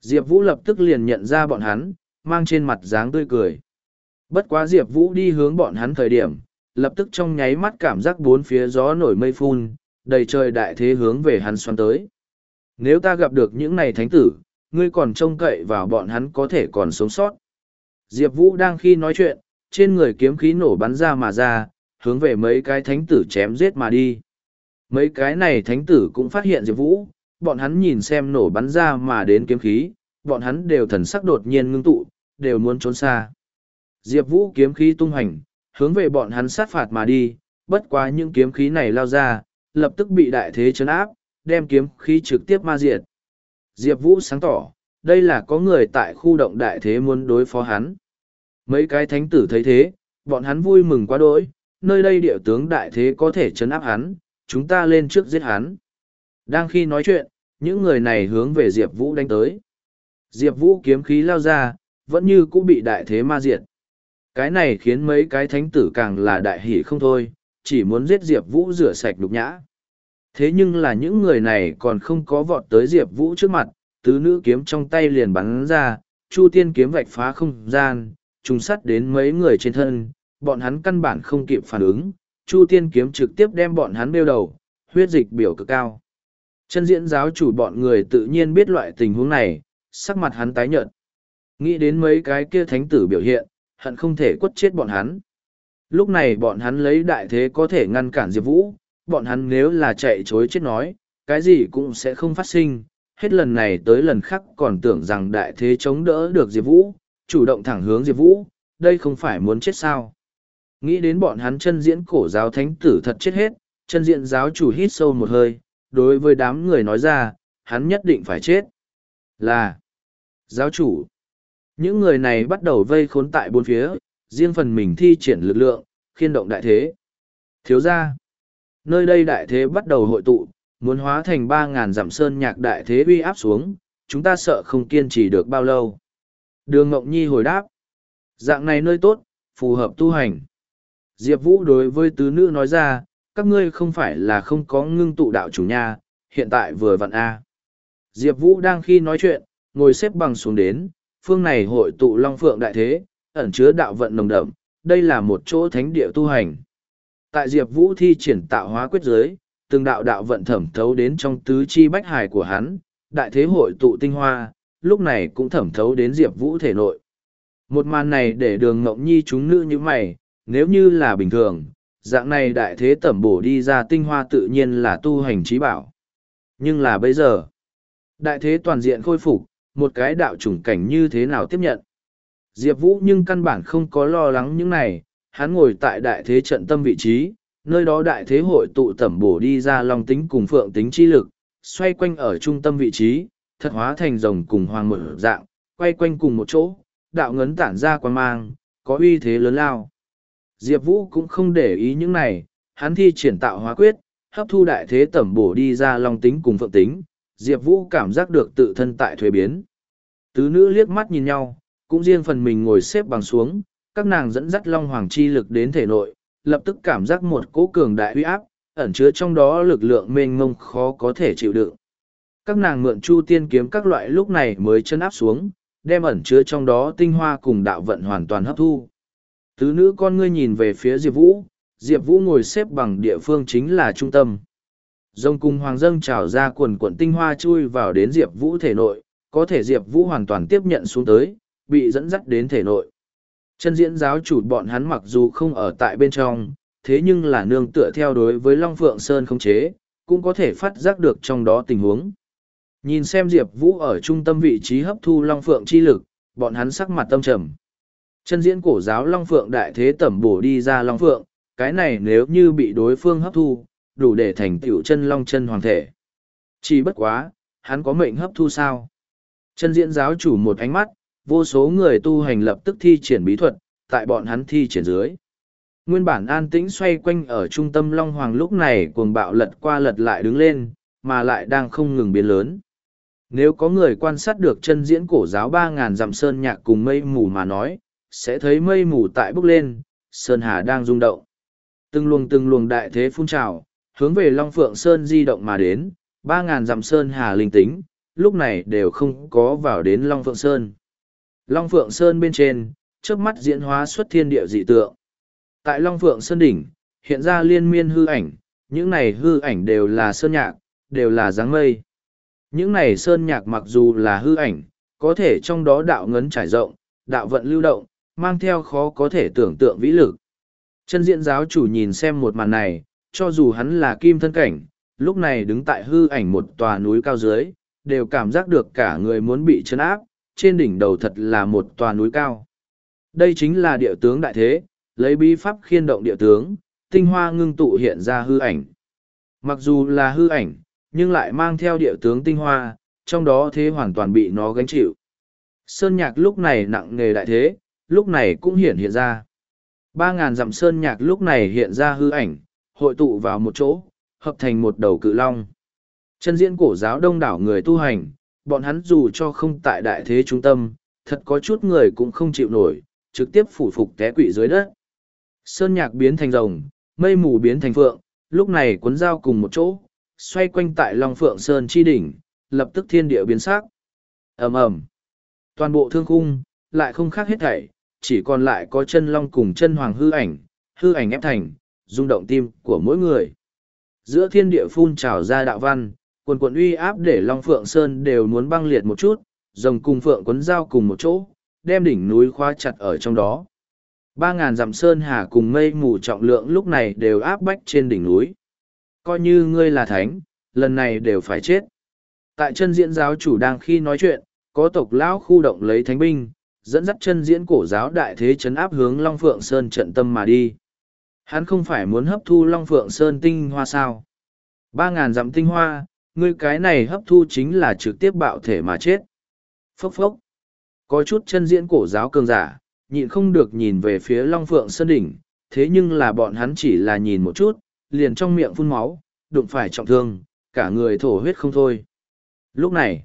Diệp Vũ lập tức liền nhận ra bọn hắn, mang trên mặt dáng tươi cười. Bất quá Diệp Vũ đi hướng bọn hắn thời điểm, lập tức trong nháy mắt cảm giác bốn phía gió nổi mây phun, đầy trời đại thế hướng về hắn xoắn tới. Nếu ta gặp được những này thánh tử, ngươi còn trông cậy vào bọn hắn có thể còn sống sót. Diệp Vũ đang khi nói chuyện, trên người kiếm khí nổ bắn ra mà ra, hướng về mấy cái thánh tử chém giết mà đi. Mấy cái này thánh tử cũng phát hiện Diệp Vũ, bọn hắn nhìn xem nổ bắn ra mà đến kiếm khí, bọn hắn đều thần sắc đột nhiên ngưng tụ, đều muốn trốn xa. Diệp Vũ kiếm khí tung hành, hướng về bọn hắn sát phạt mà đi, bất quá những kiếm khí này lao ra, lập tức bị đại thế chấn áp, đem kiếm khí trực tiếp ma diệt. Diệp Vũ sáng tỏ, đây là có người tại khu động đại thế muốn đối phó hắn. Mấy cái thánh tử thấy thế, bọn hắn vui mừng quá đỗi, nơi đây địa tướng đại thế có thể chấn áp hắn, chúng ta lên trước giết hắn. Đang khi nói chuyện, những người này hướng về Diệp Vũ đánh tới. Diệp Vũ kiếm khí lao ra, vẫn như cũng bị đại thế ma diệt. Cái này khiến mấy cái thánh tử càng là đại hỷ không thôi, chỉ muốn giết Diệp Vũ rửa sạch đục nhã. Thế nhưng là những người này còn không có vọt tới Diệp Vũ trước mặt, tứ nữ kiếm trong tay liền bắn ra, Chu Tiên kiếm vạch phá không gian, trùng sắt đến mấy người trên thân, bọn hắn căn bản không kịp phản ứng, Chu Tiên kiếm trực tiếp đem bọn hắn bêu đầu, huyết dịch biểu cực cao. Chân diễn giáo chủ bọn người tự nhiên biết loại tình huống này, sắc mặt hắn tái nhợt. Nghĩ đến mấy cái kia thánh tử biểu hiện, hận không thể quất chết bọn hắn. Lúc này bọn hắn lấy đại thế có thể ngăn cản Diệp Vũ, bọn hắn nếu là chạy chối chết nói, cái gì cũng sẽ không phát sinh. Hết lần này tới lần khác còn tưởng rằng đại thế chống đỡ được Diệp Vũ, chủ động thẳng hướng Diệp Vũ, đây không phải muốn chết sao. Nghĩ đến bọn hắn chân diễn cổ giáo thánh tử thật chết hết, chân diện giáo chủ hít sâu một hơi, đối với đám người nói ra, hắn nhất định phải chết. Là giáo chủ. Những người này bắt đầu vây khốn tại bốn phía, riêng phần mình thi triển lực lượng, khiên động đại thế. Thiếu ra, nơi đây đại thế bắt đầu hội tụ, muốn hóa thành ba ngàn dặm sơn nhạc đại thế uy áp xuống, chúng ta sợ không kiên trì được bao lâu. Đường Ngọc Nhi hồi đáp, dạng này nơi tốt, phù hợp tu hành. Diệp Vũ đối với tứ nữ nói ra, các ngươi không phải là không có ngưng tụ đạo chủ nha, hiện tại vừa vặn A. Diệp Vũ đang khi nói chuyện, ngồi xếp bằng xuống đến, phương này hội tụ Long Phượng Đại Thế, ẩn chứa đạo vận nồng đậm, đây là một chỗ thánh địa tu hành. Tại Diệp Vũ thi triển tạo hóa quyết giới, từng đạo đạo vận thẩm thấu đến trong tứ chi bách hài của hắn, đại thế hội tụ tinh hoa, lúc này cũng thẩm thấu đến Diệp Vũ thể nội. Một màn này để đường ngộng nhi chúng nữ như mày, nếu như là bình thường, dạng này đại thế tẩm bổ đi ra tinh hoa tự nhiên là tu hành trí bảo. Nhưng là bây giờ, đại thế toàn diện khôi phục, một cái đạo chủng cảnh như thế nào tiếp nhận. Diệp Vũ nhưng căn bản không có lo lắng những này, hắn ngồi tại đại thế trận tâm vị trí, nơi đó đại thế hội tụ tẩm bổ đi ra long tính cùng phượng tính chi lực, xoay quanh ở trung tâm vị trí, thật hóa thành rồng cùng hoàng mở dạng, quay quanh cùng một chỗ, đạo ngấn tản ra quan mang, có uy thế lớn lao. Diệp Vũ cũng không để ý những này, hắn thi triển tạo hóa quyết, hấp thu đại thế tẩm bổ đi ra long tính cùng phượng tính, Diệp Vũ cảm giác được tự thân tại thuế biến. Tứ nữ liếc mắt nhìn nhau, cũng riêng phần mình ngồi xếp bằng xuống, các nàng dẫn dắt long hoàng chi lực đến thể nội, lập tức cảm giác một cỗ cường đại uy áp, ẩn chứa trong đó lực lượng mênh mông khó có thể chịu đựng. Các nàng mượn chu tiên kiếm các loại lúc này mới chân áp xuống, đem ẩn chứa trong đó tinh hoa cùng đạo vận hoàn toàn hấp thu. Tứ nữ con ngươi nhìn về phía Diệp Vũ, Diệp Vũ ngồi xếp bằng địa phương chính là trung tâm. Dông cung hoàng dâng trào ra quần quần tinh hoa chui vào đến Diệp Vũ thể nội, có thể Diệp Vũ hoàn toàn tiếp nhận xuống tới, bị dẫn dắt đến thể nội. Chân diễn giáo chủ bọn hắn mặc dù không ở tại bên trong, thế nhưng là nương tựa theo đối với Long Phượng Sơn không chế, cũng có thể phát giác được trong đó tình huống. Nhìn xem Diệp Vũ ở trung tâm vị trí hấp thu Long Phượng chi lực, bọn hắn sắc mặt tâm trầm. Chân diễn cổ giáo Long Phượng đại thế tẩm bổ đi ra Long Phượng, cái này nếu như bị đối phương hấp thu, đủ để thành tựu chân Long chân hoàng thể. Chỉ bất quá, hắn có mệnh hấp thu sao? Chân diễn giáo chủ một ánh mắt, vô số người tu hành lập tức thi triển bí thuật, tại bọn hắn thi triển dưới. Nguyên bản an tĩnh xoay quanh ở trung tâm Long Hoàng lúc này cuồng bạo lật qua lật lại đứng lên, mà lại đang không ngừng biến lớn. Nếu có người quan sát được chân diễn cổ giáo ba ngàn dặm sơn nhạc cùng mây mù mà nói, sẽ thấy mây mù tại bốc lên, sơn hà đang rung động. Từng luồng từng luồng đại thế phun trào, hướng về Long Phượng Sơn di động mà đến, ba ngàn dặm sơn hà linh tính, lúc này đều không có vào đến Long Phượng Sơn. Long Phượng Sơn bên trên, trước mắt diễn hóa xuất thiên địa dị tượng. Tại Long Phượng Sơn đỉnh, hiện ra liên miên hư ảnh, những này hư ảnh đều là sơn nhạc, đều là dáng mây. Những này sơn nhạc mặc dù là hư ảnh, có thể trong đó đạo ngấn trải rộng, đạo vận lưu động, mang theo khó có thể tưởng tượng vĩ lực. Chân diện giáo chủ nhìn xem một màn này, cho dù hắn là kim thân cảnh, lúc này đứng tại hư ảnh một tòa núi cao dưới, đều cảm giác được cả người muốn bị chấn áp, trên đỉnh đầu thật là một tòa núi cao. Đây chính là địa tướng đại thế, lấy bí pháp khiên động địa tướng, tinh hoa ngưng tụ hiện ra hư ảnh. Mặc dù là hư ảnh, nhưng lại mang theo địa tướng tinh hoa, trong đó thế hoàn toàn bị nó gánh chịu. Sơn nhạc lúc này nặng nề đại thế, lúc này cũng hiện hiện ra. Ba ngàn dặm sơn nhạc lúc này hiện ra hư ảnh, hội tụ vào một chỗ, hợp thành một đầu cự long. Chân diễn cổ giáo đông đảo người tu hành, bọn hắn dù cho không tại đại thế trung tâm, thật có chút người cũng không chịu nổi, trực tiếp phủ phục té quỵ dưới đất. Sơn nhạc biến thành rồng, mây mù biến thành phượng, lúc này cuốn dao cùng một chỗ, xoay quanh tại Long Phượng Sơn chi đỉnh, lập tức thiên địa biến sắc. ầm ầm, toàn bộ thương khung lại không khác hết thảy, chỉ còn lại có chân long cùng chân hoàng hư ảnh, hư ảnh ép thành, rung động tim của mỗi người. Giữa thiên địa phun trào ra đạo văn, quần quần uy áp để Long Phượng Sơn đều muốn băng liệt một chút, rồng cùng phượng quấn dao cùng một chỗ, đem đỉnh núi khóa chặt ở trong đó. Ba ngàn dặm sơn hà cùng mây mù trọng lượng lúc này đều áp bách trên đỉnh núi. Coi như ngươi là thánh, lần này đều phải chết. Tại chân diễn giáo chủ đang khi nói chuyện, có tộc lão khu động lấy thánh binh, dẫn dắt chân diễn cổ giáo đại thế chấn áp hướng Long Phượng Sơn trận tâm mà đi. Hắn không phải muốn hấp thu Long Phượng Sơn tinh hoa sao. Ba ngàn dặm tinh hoa, ngươi cái này hấp thu chính là trực tiếp bạo thể mà chết. Phốc phốc. Có chút chân diễn cổ giáo cường giả, nhịn không được nhìn về phía Long Phượng Sơn đỉnh, thế nhưng là bọn hắn chỉ là nhìn một chút, liền trong miệng phun máu, đụng phải trọng thương, cả người thổ huyết không thôi. Lúc này,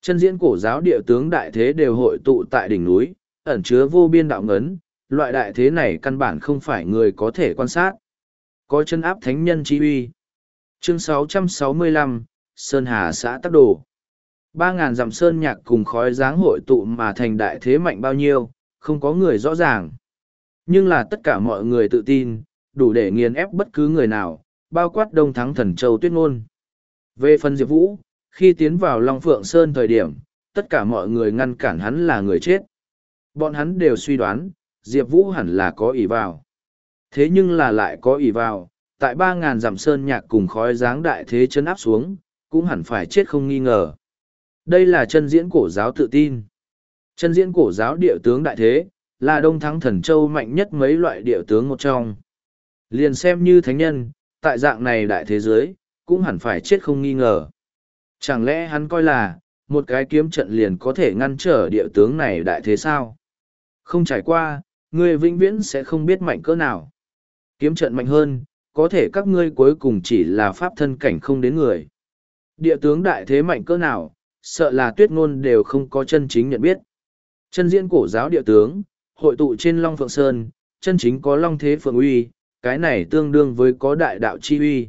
chân diễn cổ giáo địa tướng đại thế đều hội tụ tại đỉnh núi, ẩn chứa vô biên đạo ngấn, loại đại thế này căn bản không phải người có thể quan sát. Có chân áp thánh nhân chi uy. Chương 665, Sơn Hà xã Tắc Đồ. Ba ngàn dặm sơn nhạc cùng khói dáng hội tụ mà thành đại thế mạnh bao nhiêu, không có người rõ ràng. Nhưng là tất cả mọi người tự tin, đủ để nghiền ép bất cứ người nào, bao quát đông thắng thần châu tuyết ngôn. Về phần Diệp Vũ, khi tiến vào Long Phượng Sơn thời điểm, tất cả mọi người ngăn cản hắn là người chết. Bọn hắn đều suy đoán, Diệp Vũ hẳn là có ỷ vào. Thế nhưng là lại có ỷ vào, tại ba ngàn dặm sơn nhạc cùng khói dáng đại thế chân áp xuống, cũng hẳn phải chết không nghi ngờ. Đây là chân diễn cổ giáo tự tin. Chân diễn cổ giáo địa tướng đại thế, là đông thắng thần châu mạnh nhất mấy loại địa tướng một trong. Liền xem như thánh nhân, tại dạng này đại thế giới, cũng hẳn phải chết không nghi ngờ. Chẳng lẽ hắn coi là, một cái kiếm trận liền có thể ngăn trở địa tướng này đại thế sao? Không trải qua, người vĩnh viễn sẽ không biết mạnh cỡ nào. Kiếm trận mạnh hơn, có thể các ngươi cuối cùng chỉ là pháp thân cảnh không đến người. Địa tướng đại thế mạnh cỡ nào, sợ là tuyết ngôn đều không có chân chính nhận biết. Chân diễn cổ giáo địa tướng, hội tụ trên Long Phượng Sơn, chân chính có Long Thế Phượng Uy, cái này tương đương với có đại đạo chi uy.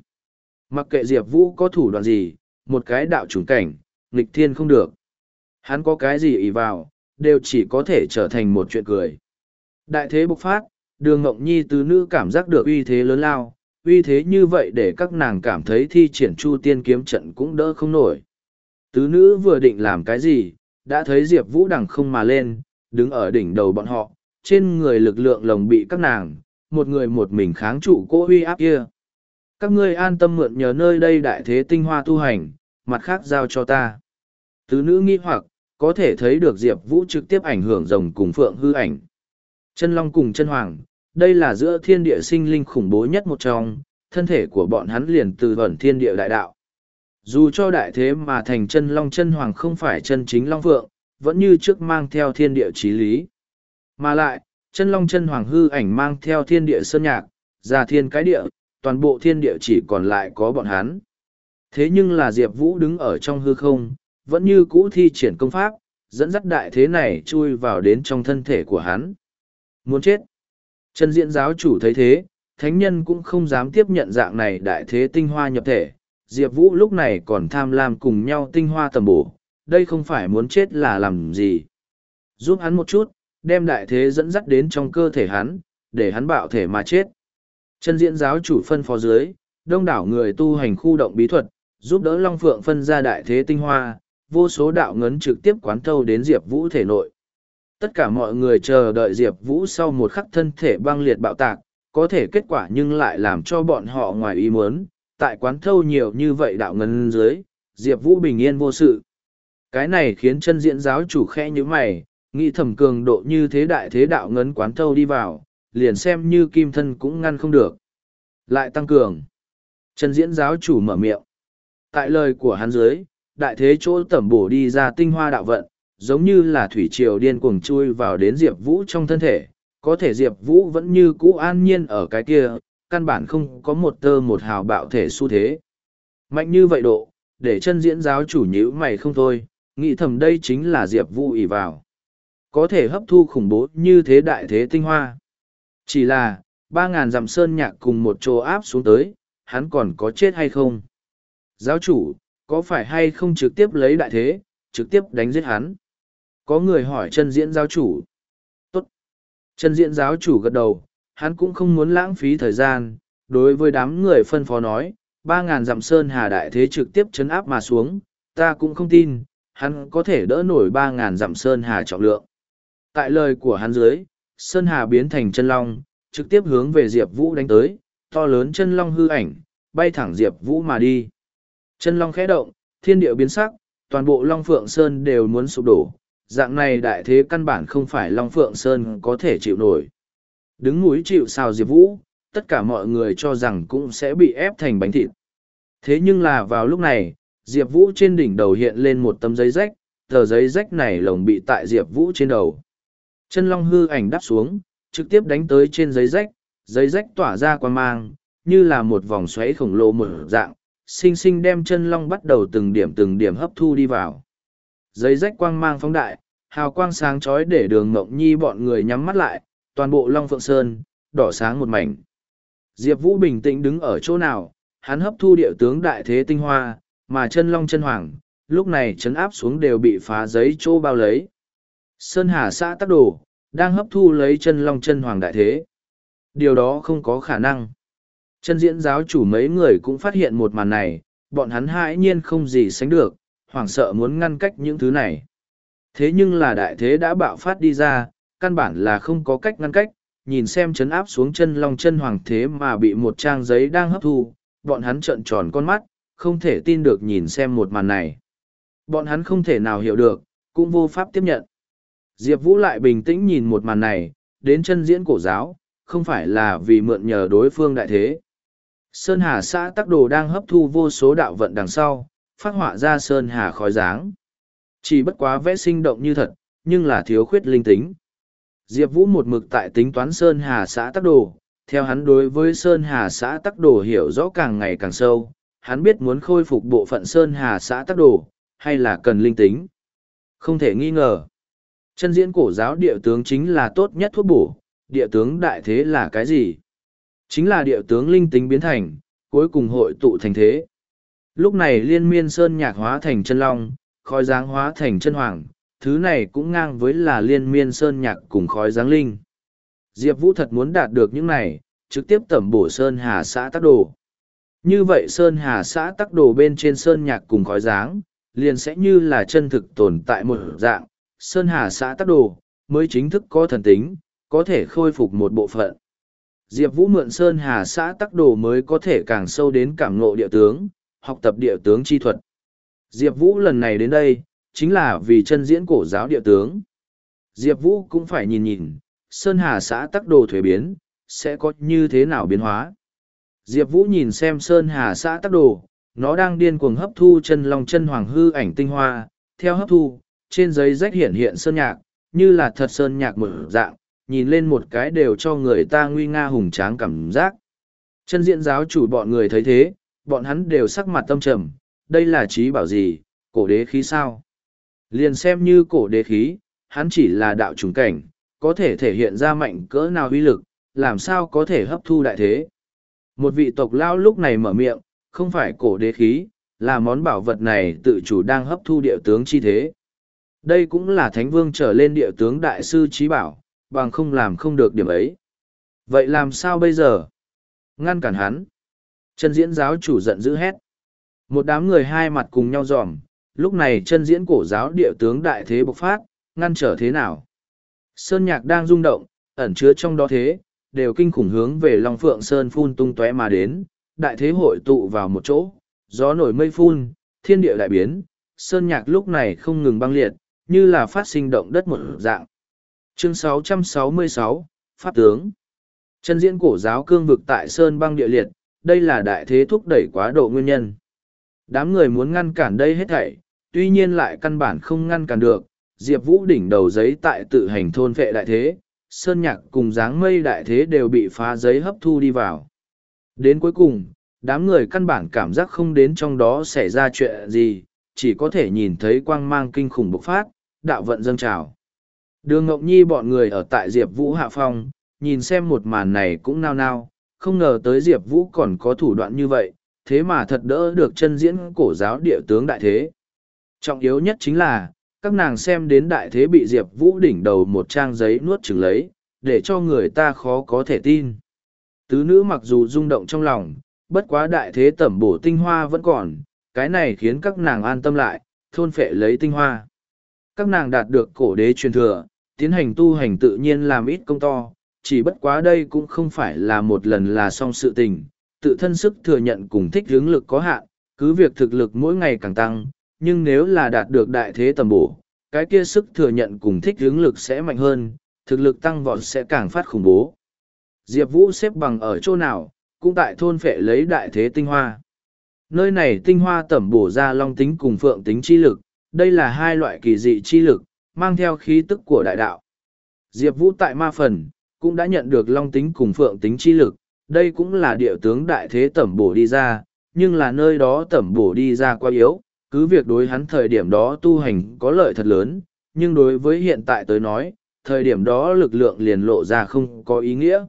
Mặc kệ Diệp Vũ có thủ đoạn gì, một cái đạo chủng cảnh, nghịch thiên không được. Hắn có cái gì ý vào, đều chỉ có thể trở thành một chuyện cười. Đại thế bộc phát, đường Ngọc nhi tứ nữ cảm giác được uy thế lớn lao, uy thế như vậy để các nàng cảm thấy thi triển chu tiên kiếm trận cũng đỡ không nổi. Tứ nữ vừa định làm cái gì, đã thấy Diệp Vũ đằng không mà lên, đứng ở đỉnh đầu bọn họ, trên người lực lượng lồng bị các nàng, một người một mình kháng trụ cô huy áp kia. Các ngươi an tâm mượn nhờ nơi đây đại thế tinh hoa tu hành, mặt khác giao cho ta. Tứ nữ nghi hoặc, có thể thấy được Diệp Vũ trực tiếp ảnh hưởng rồng cùng phượng hư ảnh. Chân long cùng chân hoàng, đây là giữa thiên địa sinh linh khủng bố nhất một trong, thân thể của bọn hắn liền từ vẩn thiên địa đại đạo. Dù cho đại thế mà thành chân long chân hoàng không phải chân chính long phượng, vẫn như trước mang theo thiên địa trí lý. Mà lại, chân long chân hoàng hư ảnh mang theo thiên địa sơn nhạc, ra thiên cái địa, toàn bộ thiên địa chỉ còn lại có bọn hắn. Thế nhưng là Diệp Vũ đứng ở trong hư không, vẫn như cũ thi triển công pháp, dẫn dắt đại thế này chui vào đến trong thân thể của hắn. Muốn chết. Chân diễn giáo chủ thấy thế, thánh nhân cũng không dám tiếp nhận dạng này đại thế tinh hoa nhập thể. Diệp Vũ lúc này còn tham lam cùng nhau tinh hoa tầm bổ, đây không phải muốn chết là làm gì. Giúp hắn một chút, đem đại thế dẫn dắt đến trong cơ thể hắn, để hắn bạo thể mà chết. Chân diễn giáo chủ phân phó dưới, đông đảo người tu hành khu động bí thuật, giúp đỡ Long Phượng phân ra đại thế tinh hoa, vô số đạo ngấn trực tiếp quán thâu đến Diệp Vũ thể nội. Tất cả mọi người chờ đợi Diệp Vũ sau một khắc thân thể băng liệt bạo tạc, có thể kết quả nhưng lại làm cho bọn họ ngoài ý muốn, tại quán thâu nhiều như vậy đạo ngân dưới, Diệp Vũ bình yên vô sự. Cái này khiến chân diễn giáo chủ khe nhữ mày, nghĩ thẩm cường độ như thế đại thế đạo ngấn quán thâu đi vào, liền xem như kim thân cũng ngăn không được. Lại tăng cường. Chân diễn giáo chủ mở miệng. Tại lời của hắn dưới, đại thế chỗ tẩm bổ đi ra tinh hoa đạo vận, giống như là thủy triều điên cuồng chui vào đến Diệp Vũ trong thân thể, có thể Diệp Vũ vẫn như cũ an nhiên ở cái kia, căn bản không có một tơ một hào bạo thể xu thế. Mạnh như vậy độ, để chân diễn giáo chủ nhữ mày không thôi, nghĩ thầm đây chính là Diệp Vũ ỷ vào. Có thể hấp thu khủng bố như thế đại thế tinh hoa. Chỉ là, ba ngàn dặm sơn nhạc cùng một chỗ áp xuống tới, hắn còn có chết hay không? Giáo chủ, có phải hay không trực tiếp lấy đại thế, trực tiếp đánh giết hắn? Có người hỏi chân diễn giáo chủ. Tốt. Chân diễn giáo chủ gật đầu, hắn cũng không muốn lãng phí thời gian, đối với đám người phân phó nói, ba ngàn dặm sơn hà đại thế trực tiếp chấn áp mà xuống, ta cũng không tin, hắn có thể đỡ nổi ba ngàn dặm sơn hà trọng lượng. Tại lời của hắn dưới, sơn hà biến thành chân long, trực tiếp hướng về Diệp Vũ đánh tới, to lớn chân long hư ảnh, bay thẳng Diệp Vũ mà đi. Chân long khẽ động, thiên địa biến sắc, toàn bộ Long Phượng Sơn đều muốn sụp đổ, dạng này đại thế căn bản không phải Long Phượng Sơn có thể chịu nổi. Đứng núi chịu sao Diệp Vũ, tất cả mọi người cho rằng cũng sẽ bị ép thành bánh thịt. Thế nhưng là vào lúc này, Diệp Vũ trên đỉnh đầu hiện lên một tấm giấy rách, tờ giấy rách này lồng bị tại Diệp Vũ trên đầu. Chân long hư ảnh đắp xuống, trực tiếp đánh tới trên giấy rách, giấy rách tỏa ra quan mang, như là một vòng xoáy khổng lồ mở dạng, sinh sinh đem chân long bắt đầu từng điểm từng điểm hấp thu đi vào. Giấy rách quang mang phóng đại, hào quang sáng chói để đường mộng nhi bọn người nhắm mắt lại, toàn bộ long phượng sơn, đỏ sáng một mảnh. Diệp Vũ bình tĩnh đứng ở chỗ nào, hắn hấp thu địa tướng đại thế tinh hoa, mà chân long chân hoàng, lúc này chấn áp xuống đều bị phá giấy chỗ bao lấy. Sơn Hà xã tắc đồ, đang hấp thu lấy chân long chân hoàng đại thế. Điều đó không có khả năng. Chân diễn giáo chủ mấy người cũng phát hiện một màn này, bọn hắn hãi nhiên không gì sánh được, hoảng sợ muốn ngăn cách những thứ này. Thế nhưng là đại thế đã bạo phát đi ra, căn bản là không có cách ngăn cách, nhìn xem chấn áp xuống chân long chân hoàng thế mà bị một trang giấy đang hấp thu, bọn hắn trợn tròn con mắt, không thể tin được nhìn xem một màn này. Bọn hắn không thể nào hiểu được, cũng vô pháp tiếp nhận. Diệp Vũ lại bình tĩnh nhìn một màn này, đến chân diễn cổ giáo, không phải là vì mượn nhờ đối phương đại thế. Sơn Hà xã tắc đồ đang hấp thu vô số đạo vận đằng sau, phát họa ra Sơn Hà khói dáng. Chỉ bất quá vẽ sinh động như thật, nhưng là thiếu khuyết linh tính. Diệp Vũ một mực tại tính toán Sơn Hà xã tắc đồ, theo hắn đối với Sơn Hà xã tắc đồ hiểu rõ càng ngày càng sâu, hắn biết muốn khôi phục bộ phận Sơn Hà xã tắc đồ, hay là cần linh tính. Không thể nghi ngờ. Chân diễn cổ giáo địa tướng chính là tốt nhất thuốc bổ, địa tướng đại thế là cái gì? Chính là địa tướng linh tính biến thành, cuối cùng hội tụ thành thế. Lúc này liên miên sơn nhạc hóa thành chân long, khói dáng hóa thành chân hoàng, thứ này cũng ngang với là liên miên sơn nhạc cùng khói dáng linh. Diệp Vũ thật muốn đạt được những này, trực tiếp tẩm bổ sơn hà xã tắc đồ. Như vậy sơn hà xã tắc đồ bên trên sơn nhạc cùng khói dáng, liền sẽ như là chân thực tồn tại một dạng, sơn hà xã tắc đồ, mới chính thức có thần tính, có thể khôi phục một bộ phận. Diệp Vũ mượn Sơn Hà xã tắc đồ mới có thể càng sâu đến cảm ngộ địa tướng, học tập địa tướng chi thuật. Diệp Vũ lần này đến đây, chính là vì chân diễn cổ giáo địa tướng. Diệp Vũ cũng phải nhìn nhìn, Sơn Hà xã tắc đồ thuế biến, sẽ có như thế nào biến hóa. Diệp Vũ nhìn xem Sơn Hà xã tắc đồ, nó đang điên cuồng hấp thu chân long chân hoàng hư ảnh tinh hoa, theo hấp thu, trên giấy rách hiện hiện sơn nhạc, như là thật sơn nhạc mở dạng, nhìn lên một cái đều cho người ta nguy nga hùng tráng cảm giác. Chân diện giáo chủ bọn người thấy thế, bọn hắn đều sắc mặt tâm trầm, đây là trí bảo gì, cổ đế khí sao? Liền xem như cổ đế khí, hắn chỉ là đạo trùng cảnh, có thể thể hiện ra mạnh cỡ nào uy lực, làm sao có thể hấp thu đại thế. Một vị tộc lao lúc này mở miệng, không phải cổ đế khí, là món bảo vật này tự chủ đang hấp thu địa tướng chi thế. Đây cũng là thánh vương trở lên địa tướng đại sư trí bảo, bằng không làm không được điểm ấy. Vậy làm sao bây giờ? Ngăn cản hắn. Chân diễn giáo chủ giận dữ hét. Một đám người hai mặt cùng nhau dòm, lúc này chân diễn cổ giáo địa tướng đại thế bộc phát, ngăn trở thế nào? Sơn nhạc đang rung động, ẩn chứa trong đó thế, đều kinh khủng hướng về Long Phượng Sơn phun tung tóe mà đến, đại thế hội tụ vào một chỗ, gió nổi mây phun, thiên địa đại biến, Sơn nhạc lúc này không ngừng băng liệt, như là phát sinh động đất một dạng chương 666, Pháp tướng chân diễn cổ giáo cương vực tại Sơn băng địa liệt, đây là đại thế thúc đẩy quá độ nguyên nhân. Đám người muốn ngăn cản đây hết thảy, tuy nhiên lại căn bản không ngăn cản được, Diệp Vũ đỉnh đầu giấy tại tự hành thôn vệ đại thế, sơn nhạc cùng dáng mây đại thế đều bị phá giấy hấp thu đi vào. Đến cuối cùng, đám người căn bản cảm giác không đến trong đó xảy ra chuyện gì, chỉ có thể nhìn thấy quang mang kinh khủng bộc phát, đạo vận dâng trào. Đường Ngọc Nhi bọn người ở tại Diệp Vũ hạ phong, nhìn xem một màn này cũng nao nao, không ngờ tới Diệp Vũ còn có thủ đoạn như vậy, thế mà thật đỡ được chân diễn cổ giáo địa tướng đại thế. Trọng yếu nhất chính là, các nàng xem đến đại thế bị Diệp Vũ đỉnh đầu một trang giấy nuốt chừng lấy, để cho người ta khó có thể tin. Tứ nữ mặc dù rung động trong lòng, bất quá đại thế tẩm bổ tinh hoa vẫn còn, cái này khiến các nàng an tâm lại, thôn phệ lấy tinh hoa. Các nàng đạt được cổ đế truyền thừa, tiến hành tu hành tự nhiên làm ít công to, chỉ bất quá đây cũng không phải là một lần là xong sự tình, tự thân sức thừa nhận cùng thích hướng lực có hạn, cứ việc thực lực mỗi ngày càng tăng, nhưng nếu là đạt được đại thế tầm bổ, cái kia sức thừa nhận cùng thích hướng lực sẽ mạnh hơn, thực lực tăng vọt sẽ càng phát khủng bố. Diệp Vũ xếp bằng ở chỗ nào, cũng tại thôn phệ lấy đại thế tinh hoa. Nơi này tinh hoa tẩm bổ ra long tính cùng phượng tính chi lực, đây là hai loại kỳ dị chi lực, mang theo khí tức của đại đạo. Diệp Vũ tại ma phần, cũng đã nhận được long tính cùng phượng tính chi lực, đây cũng là địa tướng đại thế tẩm bổ đi ra, nhưng là nơi đó tẩm bổ đi ra quá yếu, cứ việc đối hắn thời điểm đó tu hành có lợi thật lớn, nhưng đối với hiện tại tới nói, thời điểm đó lực lượng liền lộ ra không có ý nghĩa.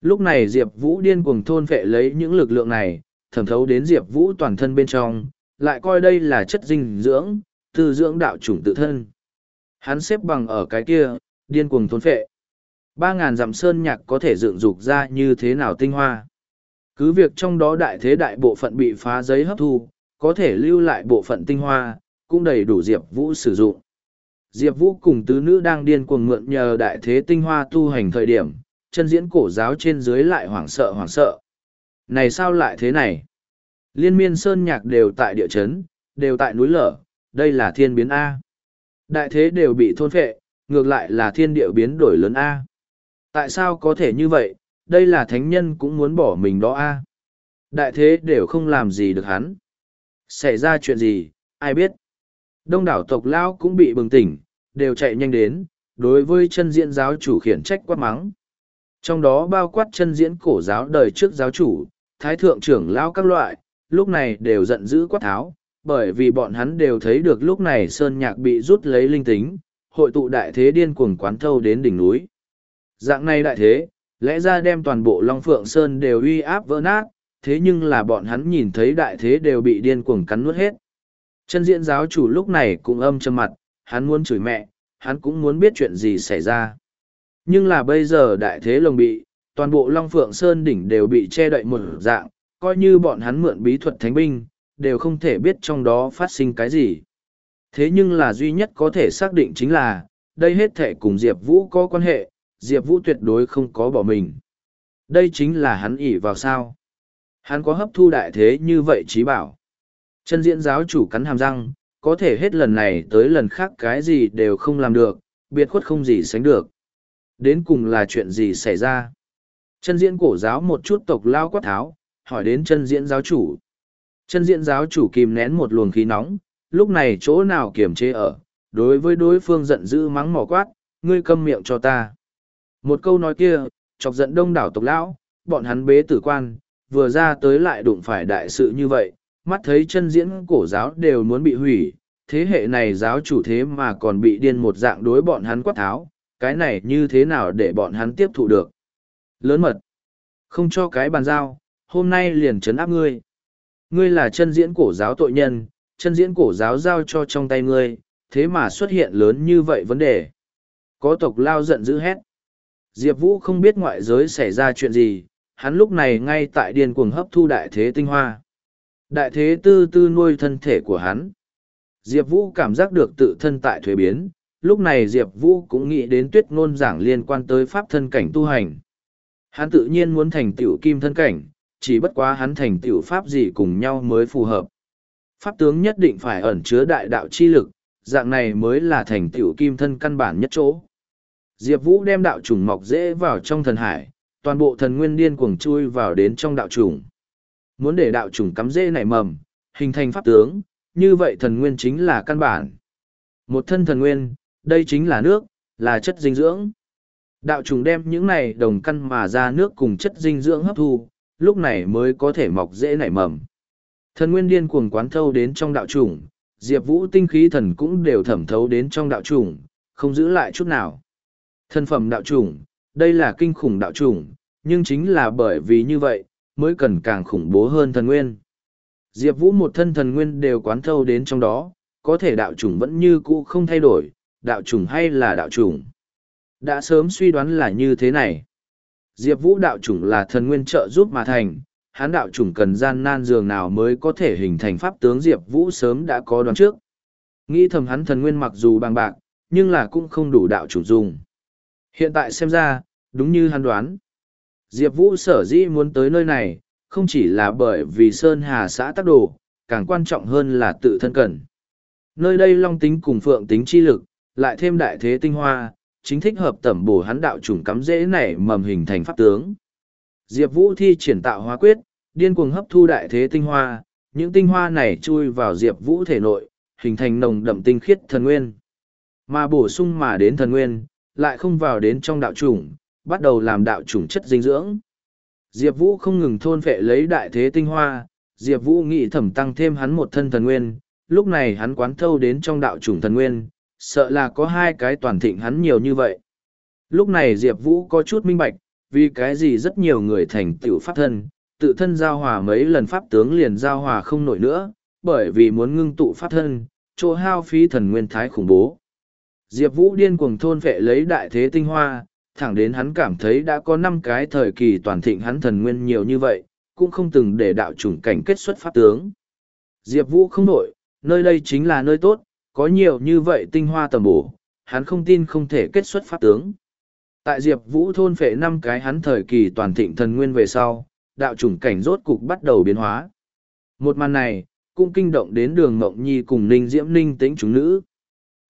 Lúc này Diệp Vũ điên cuồng thôn phệ lấy những lực lượng này, thẩm thấu đến Diệp Vũ toàn thân bên trong, lại coi đây là chất dinh dưỡng, tư dưỡng đạo chủng tự thân. Hắn xếp bằng ở cái kia, điên cuồng thôn phệ. Ba ngàn dặm sơn nhạc có thể dựng dục ra như thế nào tinh hoa. Cứ việc trong đó đại thế đại bộ phận bị phá giấy hấp thu, có thể lưu lại bộ phận tinh hoa, cũng đầy đủ Diệp Vũ sử dụng. Diệp Vũ cùng tứ nữ đang điên cuồng mượn nhờ đại thế tinh hoa tu hành thời điểm, chân diễn cổ giáo trên dưới lại hoảng sợ hoảng sợ. Này sao lại thế này? Liên miên sơn nhạc đều tại địa chấn, đều tại núi lở, đây là thiên biến A. Đại thế đều bị thôn phệ, ngược lại là thiên địa biến đổi lớn A. Tại sao có thể như vậy, đây là thánh nhân cũng muốn bỏ mình đó A. Đại thế đều không làm gì được hắn. Xảy ra chuyện gì, ai biết. Đông đảo tộc lão cũng bị bừng tỉnh, đều chạy nhanh đến, đối với chân diễn giáo chủ khiển trách quát mắng. Trong đó bao quát chân diễn cổ giáo đời trước giáo chủ, thái thượng trưởng lão các loại, lúc này đều giận dữ quát tháo, bởi vì bọn hắn đều thấy được lúc này sơn nhạc bị rút lấy linh tính, hội tụ đại thế điên cuồng quán thâu đến đỉnh núi. Dạng này đại thế, lẽ ra đem toàn bộ Long Phượng Sơn đều uy áp vỡ nát, thế nhưng là bọn hắn nhìn thấy đại thế đều bị điên cuồng cắn nuốt hết. Chân diễn giáo chủ lúc này cũng âm châm mặt, hắn muốn chửi mẹ, hắn cũng muốn biết chuyện gì xảy ra. Nhưng là bây giờ đại thế lồng bị, toàn bộ Long Phượng Sơn đỉnh đều bị che đậy một dạng, coi như bọn hắn mượn bí thuật thánh binh, đều không thể biết trong đó phát sinh cái gì. Thế nhưng là duy nhất có thể xác định chính là, đây hết thể cùng Diệp Vũ có quan hệ, Diệp Vũ tuyệt đối không có bỏ mình. Đây chính là hắn ỷ vào sao. Hắn có hấp thu đại thế như vậy trí bảo. Chân diễn giáo chủ cắn hàm răng, có thể hết lần này tới lần khác cái gì đều không làm được, biệt khuất không gì sánh được. Đến cùng là chuyện gì xảy ra? Chân diễn cổ giáo một chút tộc lao quát tháo, hỏi đến chân diễn giáo chủ. Chân diễn giáo chủ kìm nén một luồng khí nóng, lúc này chỗ nào kiềm chế ở, đối với đối phương giận dữ mắng mỏ quát, ngươi câm miệng cho ta. Một câu nói kia, chọc giận đông đảo tộc lão, bọn hắn bế tử quan, vừa ra tới lại đụng phải đại sự như vậy, mắt thấy chân diễn cổ giáo đều muốn bị hủy, thế hệ này giáo chủ thế mà còn bị điên một dạng đối bọn hắn quát tháo, cái này như thế nào để bọn hắn tiếp thụ được. Lớn mật, không cho cái bàn giao, hôm nay liền trấn áp ngươi. Ngươi là chân diễn cổ giáo tội nhân, chân diễn cổ giáo giao cho trong tay ngươi, thế mà xuất hiện lớn như vậy vấn đề. Có tộc lao giận dữ hét. Diệp Vũ không biết ngoại giới xảy ra chuyện gì, hắn lúc này ngay tại điên cuồng hấp thu đại thế tinh hoa. Đại thế tư tư nuôi thân thể của hắn. Diệp Vũ cảm giác được tự thân tại thuế biến, lúc này Diệp Vũ cũng nghĩ đến tuyết ngôn giảng liên quan tới pháp thân cảnh tu hành. Hắn tự nhiên muốn thành tiểu kim thân cảnh, chỉ bất quá hắn thành tiểu pháp gì cùng nhau mới phù hợp. Pháp tướng nhất định phải ẩn chứa đại đạo chi lực, dạng này mới là thành tiểu kim thân căn bản nhất chỗ. Diệp Vũ đem đạo trùng mọc dễ vào trong thần hải, toàn bộ thần nguyên điên cuồng chui vào đến trong đạo trùng. Muốn để đạo trùng cắm dễ nảy mầm, hình thành pháp tướng, như vậy thần nguyên chính là căn bản. Một thân thần nguyên, đây chính là nước, là chất dinh dưỡng. Đạo trùng đem những này đồng căn mà ra nước cùng chất dinh dưỡng hấp thu, lúc này mới có thể mọc dễ nảy mầm. Thần nguyên điên cuồng quán thâu đến trong đạo trùng, Diệp Vũ tinh khí thần cũng đều thẩm thấu đến trong đạo trùng, không giữ lại chút nào. Thân phẩm đạo chủng, đây là kinh khủng đạo chủng, nhưng chính là bởi vì như vậy, mới cần càng khủng bố hơn thần nguyên. Diệp Vũ một thân thần nguyên đều quán thâu đến trong đó, có thể đạo chủng vẫn như cũ không thay đổi, đạo chủng hay là đạo chủng, Đã sớm suy đoán là như thế này. Diệp Vũ đạo chủng là thần nguyên trợ giúp mà thành, hán đạo chủng cần gian nan dường nào mới có thể hình thành pháp tướng Diệp Vũ sớm đã có đoán trước. Nghĩ thầm hắn thần nguyên mặc dù bằng bạc, nhưng là cũng không đủ đạo chủng dùng. Hiện tại xem ra, đúng như hắn đoán. Diệp Vũ sở dĩ muốn tới nơi này, không chỉ là bởi vì Sơn Hà xã tác đồ, càng quan trọng hơn là tự thân cần. Nơi đây long tính cùng phượng tính chi lực, lại thêm đại thế tinh hoa, chính thích hợp tẩm bổ hắn đạo trùng cắm dễ nảy mầm hình thành pháp tướng. Diệp Vũ thi triển tạo hóa quyết, điên cuồng hấp thu đại thế tinh hoa, những tinh hoa này chui vào Diệp Vũ thể nội, hình thành nồng đậm tinh khiết thần nguyên. Mà bổ sung mà đến thần nguyên, lại không vào đến trong đạo chủng, bắt đầu làm đạo chủng chất dinh dưỡng. Diệp Vũ không ngừng thôn phệ lấy đại thế tinh hoa, Diệp Vũ nghĩ thẩm tăng thêm hắn một thân thần nguyên, lúc này hắn quán thâu đến trong đạo chủng thần nguyên, sợ là có hai cái toàn thịnh hắn nhiều như vậy. Lúc này Diệp Vũ có chút minh bạch, vì cái gì rất nhiều người thành tựu pháp thân, tự thân giao hòa mấy lần pháp tướng liền giao hòa không nổi nữa, bởi vì muốn ngưng tụ pháp thân, chỗ hao phí thần nguyên thái khủng bố. Diệp Vũ điên cuồng thôn vệ lấy đại thế tinh hoa, thẳng đến hắn cảm thấy đã có năm cái thời kỳ toàn thịnh hắn thần nguyên nhiều như vậy, cũng không từng để đạo chủng cảnh kết xuất pháp tướng. Diệp Vũ không nổi, nơi đây chính là nơi tốt, có nhiều như vậy tinh hoa tầm bổ, hắn không tin không thể kết xuất pháp tướng. Tại Diệp Vũ thôn phệ năm cái hắn thời kỳ toàn thịnh thần nguyên về sau, đạo chủng cảnh rốt cục bắt đầu biến hóa. Một màn này, cũng kinh động đến đường Ngộng Nhi cùng Ninh Diễm Ninh tính chúng nữ.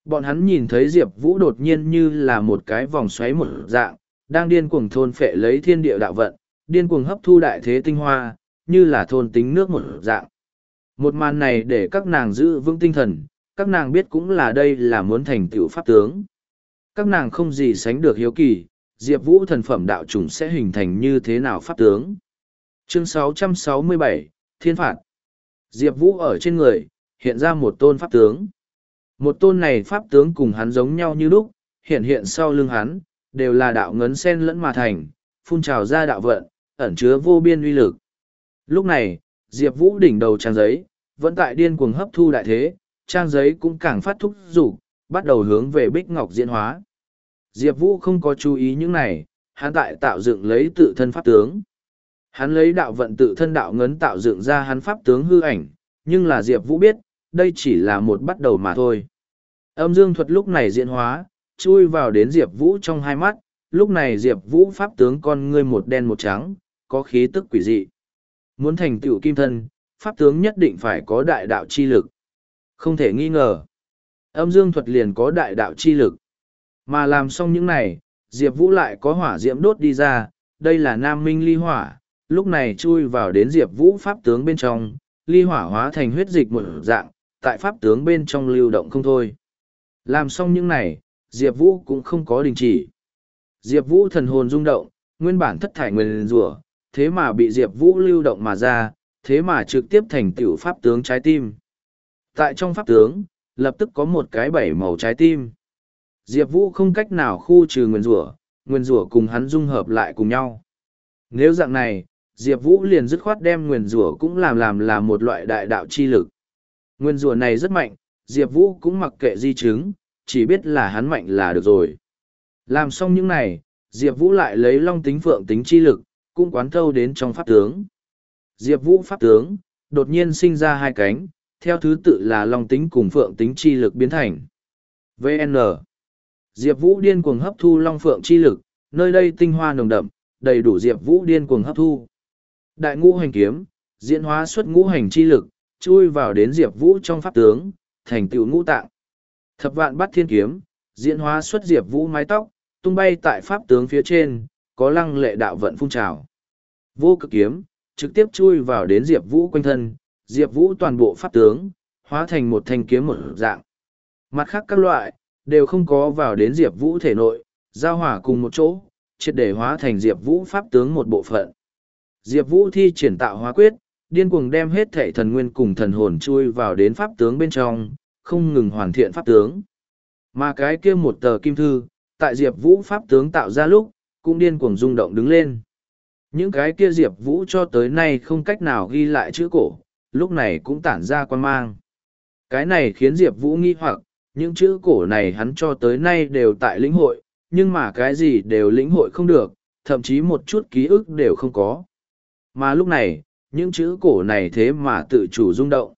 Bọn hắn nhìn thấy Diệp Vũ đột nhiên như là một cái vòng xoáy một dạng, đang điên cuồng thôn phệ lấy thiên địa đạo vận, điên cuồng hấp thu đại thế tinh hoa, như là thôn tính nước một dạng. Một màn này để các nàng giữ vững tinh thần, các nàng biết cũng là đây là muốn thành tựu pháp tướng. Các nàng không gì sánh được hiếu kỳ, Diệp Vũ thần phẩm đạo chủng sẽ hình thành như thế nào pháp tướng. Chương 667, Thiên Phạt Diệp Vũ ở trên người, hiện ra một tôn pháp tướng. Một tôn này pháp tướng cùng hắn giống nhau như lúc, hiện hiện sau lưng hắn, đều là đạo ngấn sen lẫn mà thành, phun trào ra đạo vận, ẩn chứa vô biên uy lực. Lúc này, Diệp Vũ đỉnh đầu trang giấy, vẫn tại điên cuồng hấp thu đại thế, trang giấy cũng càng phát thúc rủ, bắt đầu hướng về bích ngọc diễn hóa. Diệp Vũ không có chú ý những này, hắn tại tạo dựng lấy tự thân pháp tướng. Hắn lấy đạo vận tự thân đạo ngấn tạo dựng ra hắn pháp tướng hư ảnh, nhưng là Diệp Vũ biết, đây chỉ là một bắt đầu mà thôi. Âm dương thuật lúc này diễn hóa, chui vào đến Diệp Vũ trong hai mắt, lúc này Diệp Vũ pháp tướng con ngươi một đen một trắng, có khí tức quỷ dị. Muốn thành tựu kim thân, pháp tướng nhất định phải có đại đạo chi lực. Không thể nghi ngờ. Âm dương thuật liền có đại đạo chi lực. Mà làm xong những này, Diệp Vũ lại có hỏa diễm đốt đi ra, đây là nam minh ly hỏa, lúc này chui vào đến Diệp Vũ pháp tướng bên trong, ly hỏa hóa thành huyết dịch một dạng, tại pháp tướng bên trong lưu động không thôi. Làm xong những này, Diệp Vũ cũng không có đình chỉ. Diệp Vũ thần hồn rung động, nguyên bản thất thải nguyên rủa thế mà bị Diệp Vũ lưu động mà ra, thế mà trực tiếp thành tiểu pháp tướng trái tim. Tại trong pháp tướng, lập tức có một cái bảy màu trái tim. Diệp Vũ không cách nào khu trừ nguyên rủa nguyên rủa cùng hắn dung hợp lại cùng nhau. Nếu dạng này, Diệp Vũ liền dứt khoát đem nguyên rủa cũng làm làm là một loại đại đạo chi lực. Nguyên rủa này rất mạnh, Diệp Vũ cũng mặc kệ di chứng, chỉ biết là hắn mạnh là được rồi. Làm xong những này, Diệp Vũ lại lấy long tính phượng tính chi lực, cũng quán thâu đến trong pháp tướng. Diệp Vũ pháp tướng, đột nhiên sinh ra hai cánh, theo thứ tự là long tính cùng phượng tính chi lực biến thành. VN Diệp Vũ điên cuồng hấp thu long phượng chi lực, nơi đây tinh hoa nồng đậm, đầy đủ Diệp Vũ điên cuồng hấp thu. Đại ngũ hành kiếm, diễn hóa xuất ngũ hành chi lực, chui vào đến Diệp Vũ trong pháp tướng, thành tựu ngũ tạng. Thập vạn bắt thiên kiếm, diễn hóa xuất Diệp Vũ mái tóc, tung bay tại pháp tướng phía trên, có lăng lệ đạo vận phun trào. Vô cực kiếm, trực tiếp chui vào đến Diệp Vũ quanh thân, Diệp Vũ toàn bộ pháp tướng, hóa thành một thanh kiếm một dạng. Mặt khác các loại, đều không có vào đến Diệp Vũ thể nội, giao hỏa cùng một chỗ, triệt để hóa thành Diệp Vũ pháp tướng một bộ phận. Diệp Vũ thi triển tạo hóa quyết, điên cuồng đem hết thể thần nguyên cùng thần hồn chui vào đến pháp tướng bên trong, không ngừng hoàn thiện pháp tướng. Mà cái kia một tờ kim thư, tại Diệp Vũ pháp tướng tạo ra lúc, cũng điên cuồng rung động đứng lên. Những cái kia Diệp Vũ cho tới nay không cách nào ghi lại chữ cổ, lúc này cũng tản ra quan mang. Cái này khiến Diệp Vũ nghi hoặc, những chữ cổ này hắn cho tới nay đều tại lĩnh hội, nhưng mà cái gì đều lĩnh hội không được, thậm chí một chút ký ức đều không có. Mà lúc này, những chữ cổ này thế mà tự chủ rung động.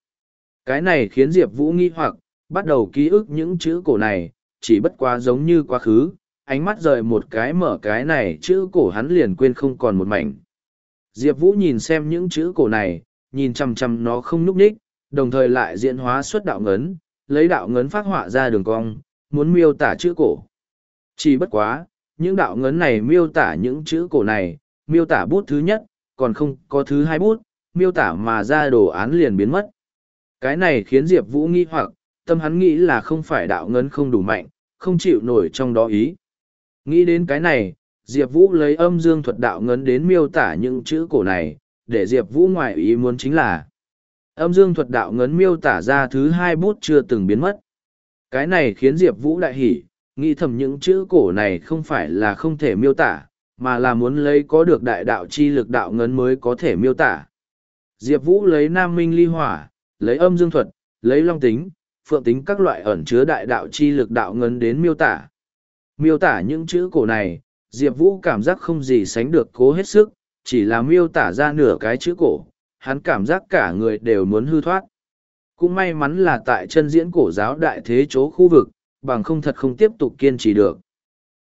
Cái này khiến Diệp Vũ nghi hoặc, bắt đầu ký ức những chữ cổ này, chỉ bất quá giống như quá khứ, ánh mắt rời một cái mở cái này chữ cổ hắn liền quên không còn một mảnh. Diệp Vũ nhìn xem những chữ cổ này, nhìn chăm chăm nó không nhúc nhích, đồng thời lại diễn hóa xuất đạo ngấn, lấy đạo ngấn phát họa ra đường cong, muốn miêu tả chữ cổ. Chỉ bất quá, những đạo ngấn này miêu tả những chữ cổ này, miêu tả bút thứ nhất, còn không có thứ hai bút, miêu tả mà ra đồ án liền biến mất. Cái này khiến Diệp Vũ nghi hoặc, tâm hắn nghĩ là không phải đạo ngấn không đủ mạnh, không chịu nổi trong đó ý. Nghĩ đến cái này, Diệp Vũ lấy âm dương thuật đạo ngấn đến miêu tả những chữ cổ này, để Diệp Vũ ngoại ý muốn chính là âm dương thuật đạo ngấn miêu tả ra thứ hai bút chưa từng biến mất. Cái này khiến Diệp Vũ đại hỉ, nghĩ thầm những chữ cổ này không phải là không thể miêu tả, mà là muốn lấy có được đại đạo chi lực đạo ngấn mới có thể miêu tả. Diệp Vũ lấy nam minh ly hỏa, lấy âm dương thuật, lấy long tính, phượng tính các loại ẩn chứa đại đạo chi lực đạo ngấn đến miêu tả. Miêu tả những chữ cổ này, Diệp Vũ cảm giác không gì sánh được cố hết sức, chỉ là miêu tả ra nửa cái chữ cổ, hắn cảm giác cả người đều muốn hư thoát. Cũng may mắn là tại chân diễn cổ giáo đại thế chỗ khu vực, bằng không thật không tiếp tục kiên trì được.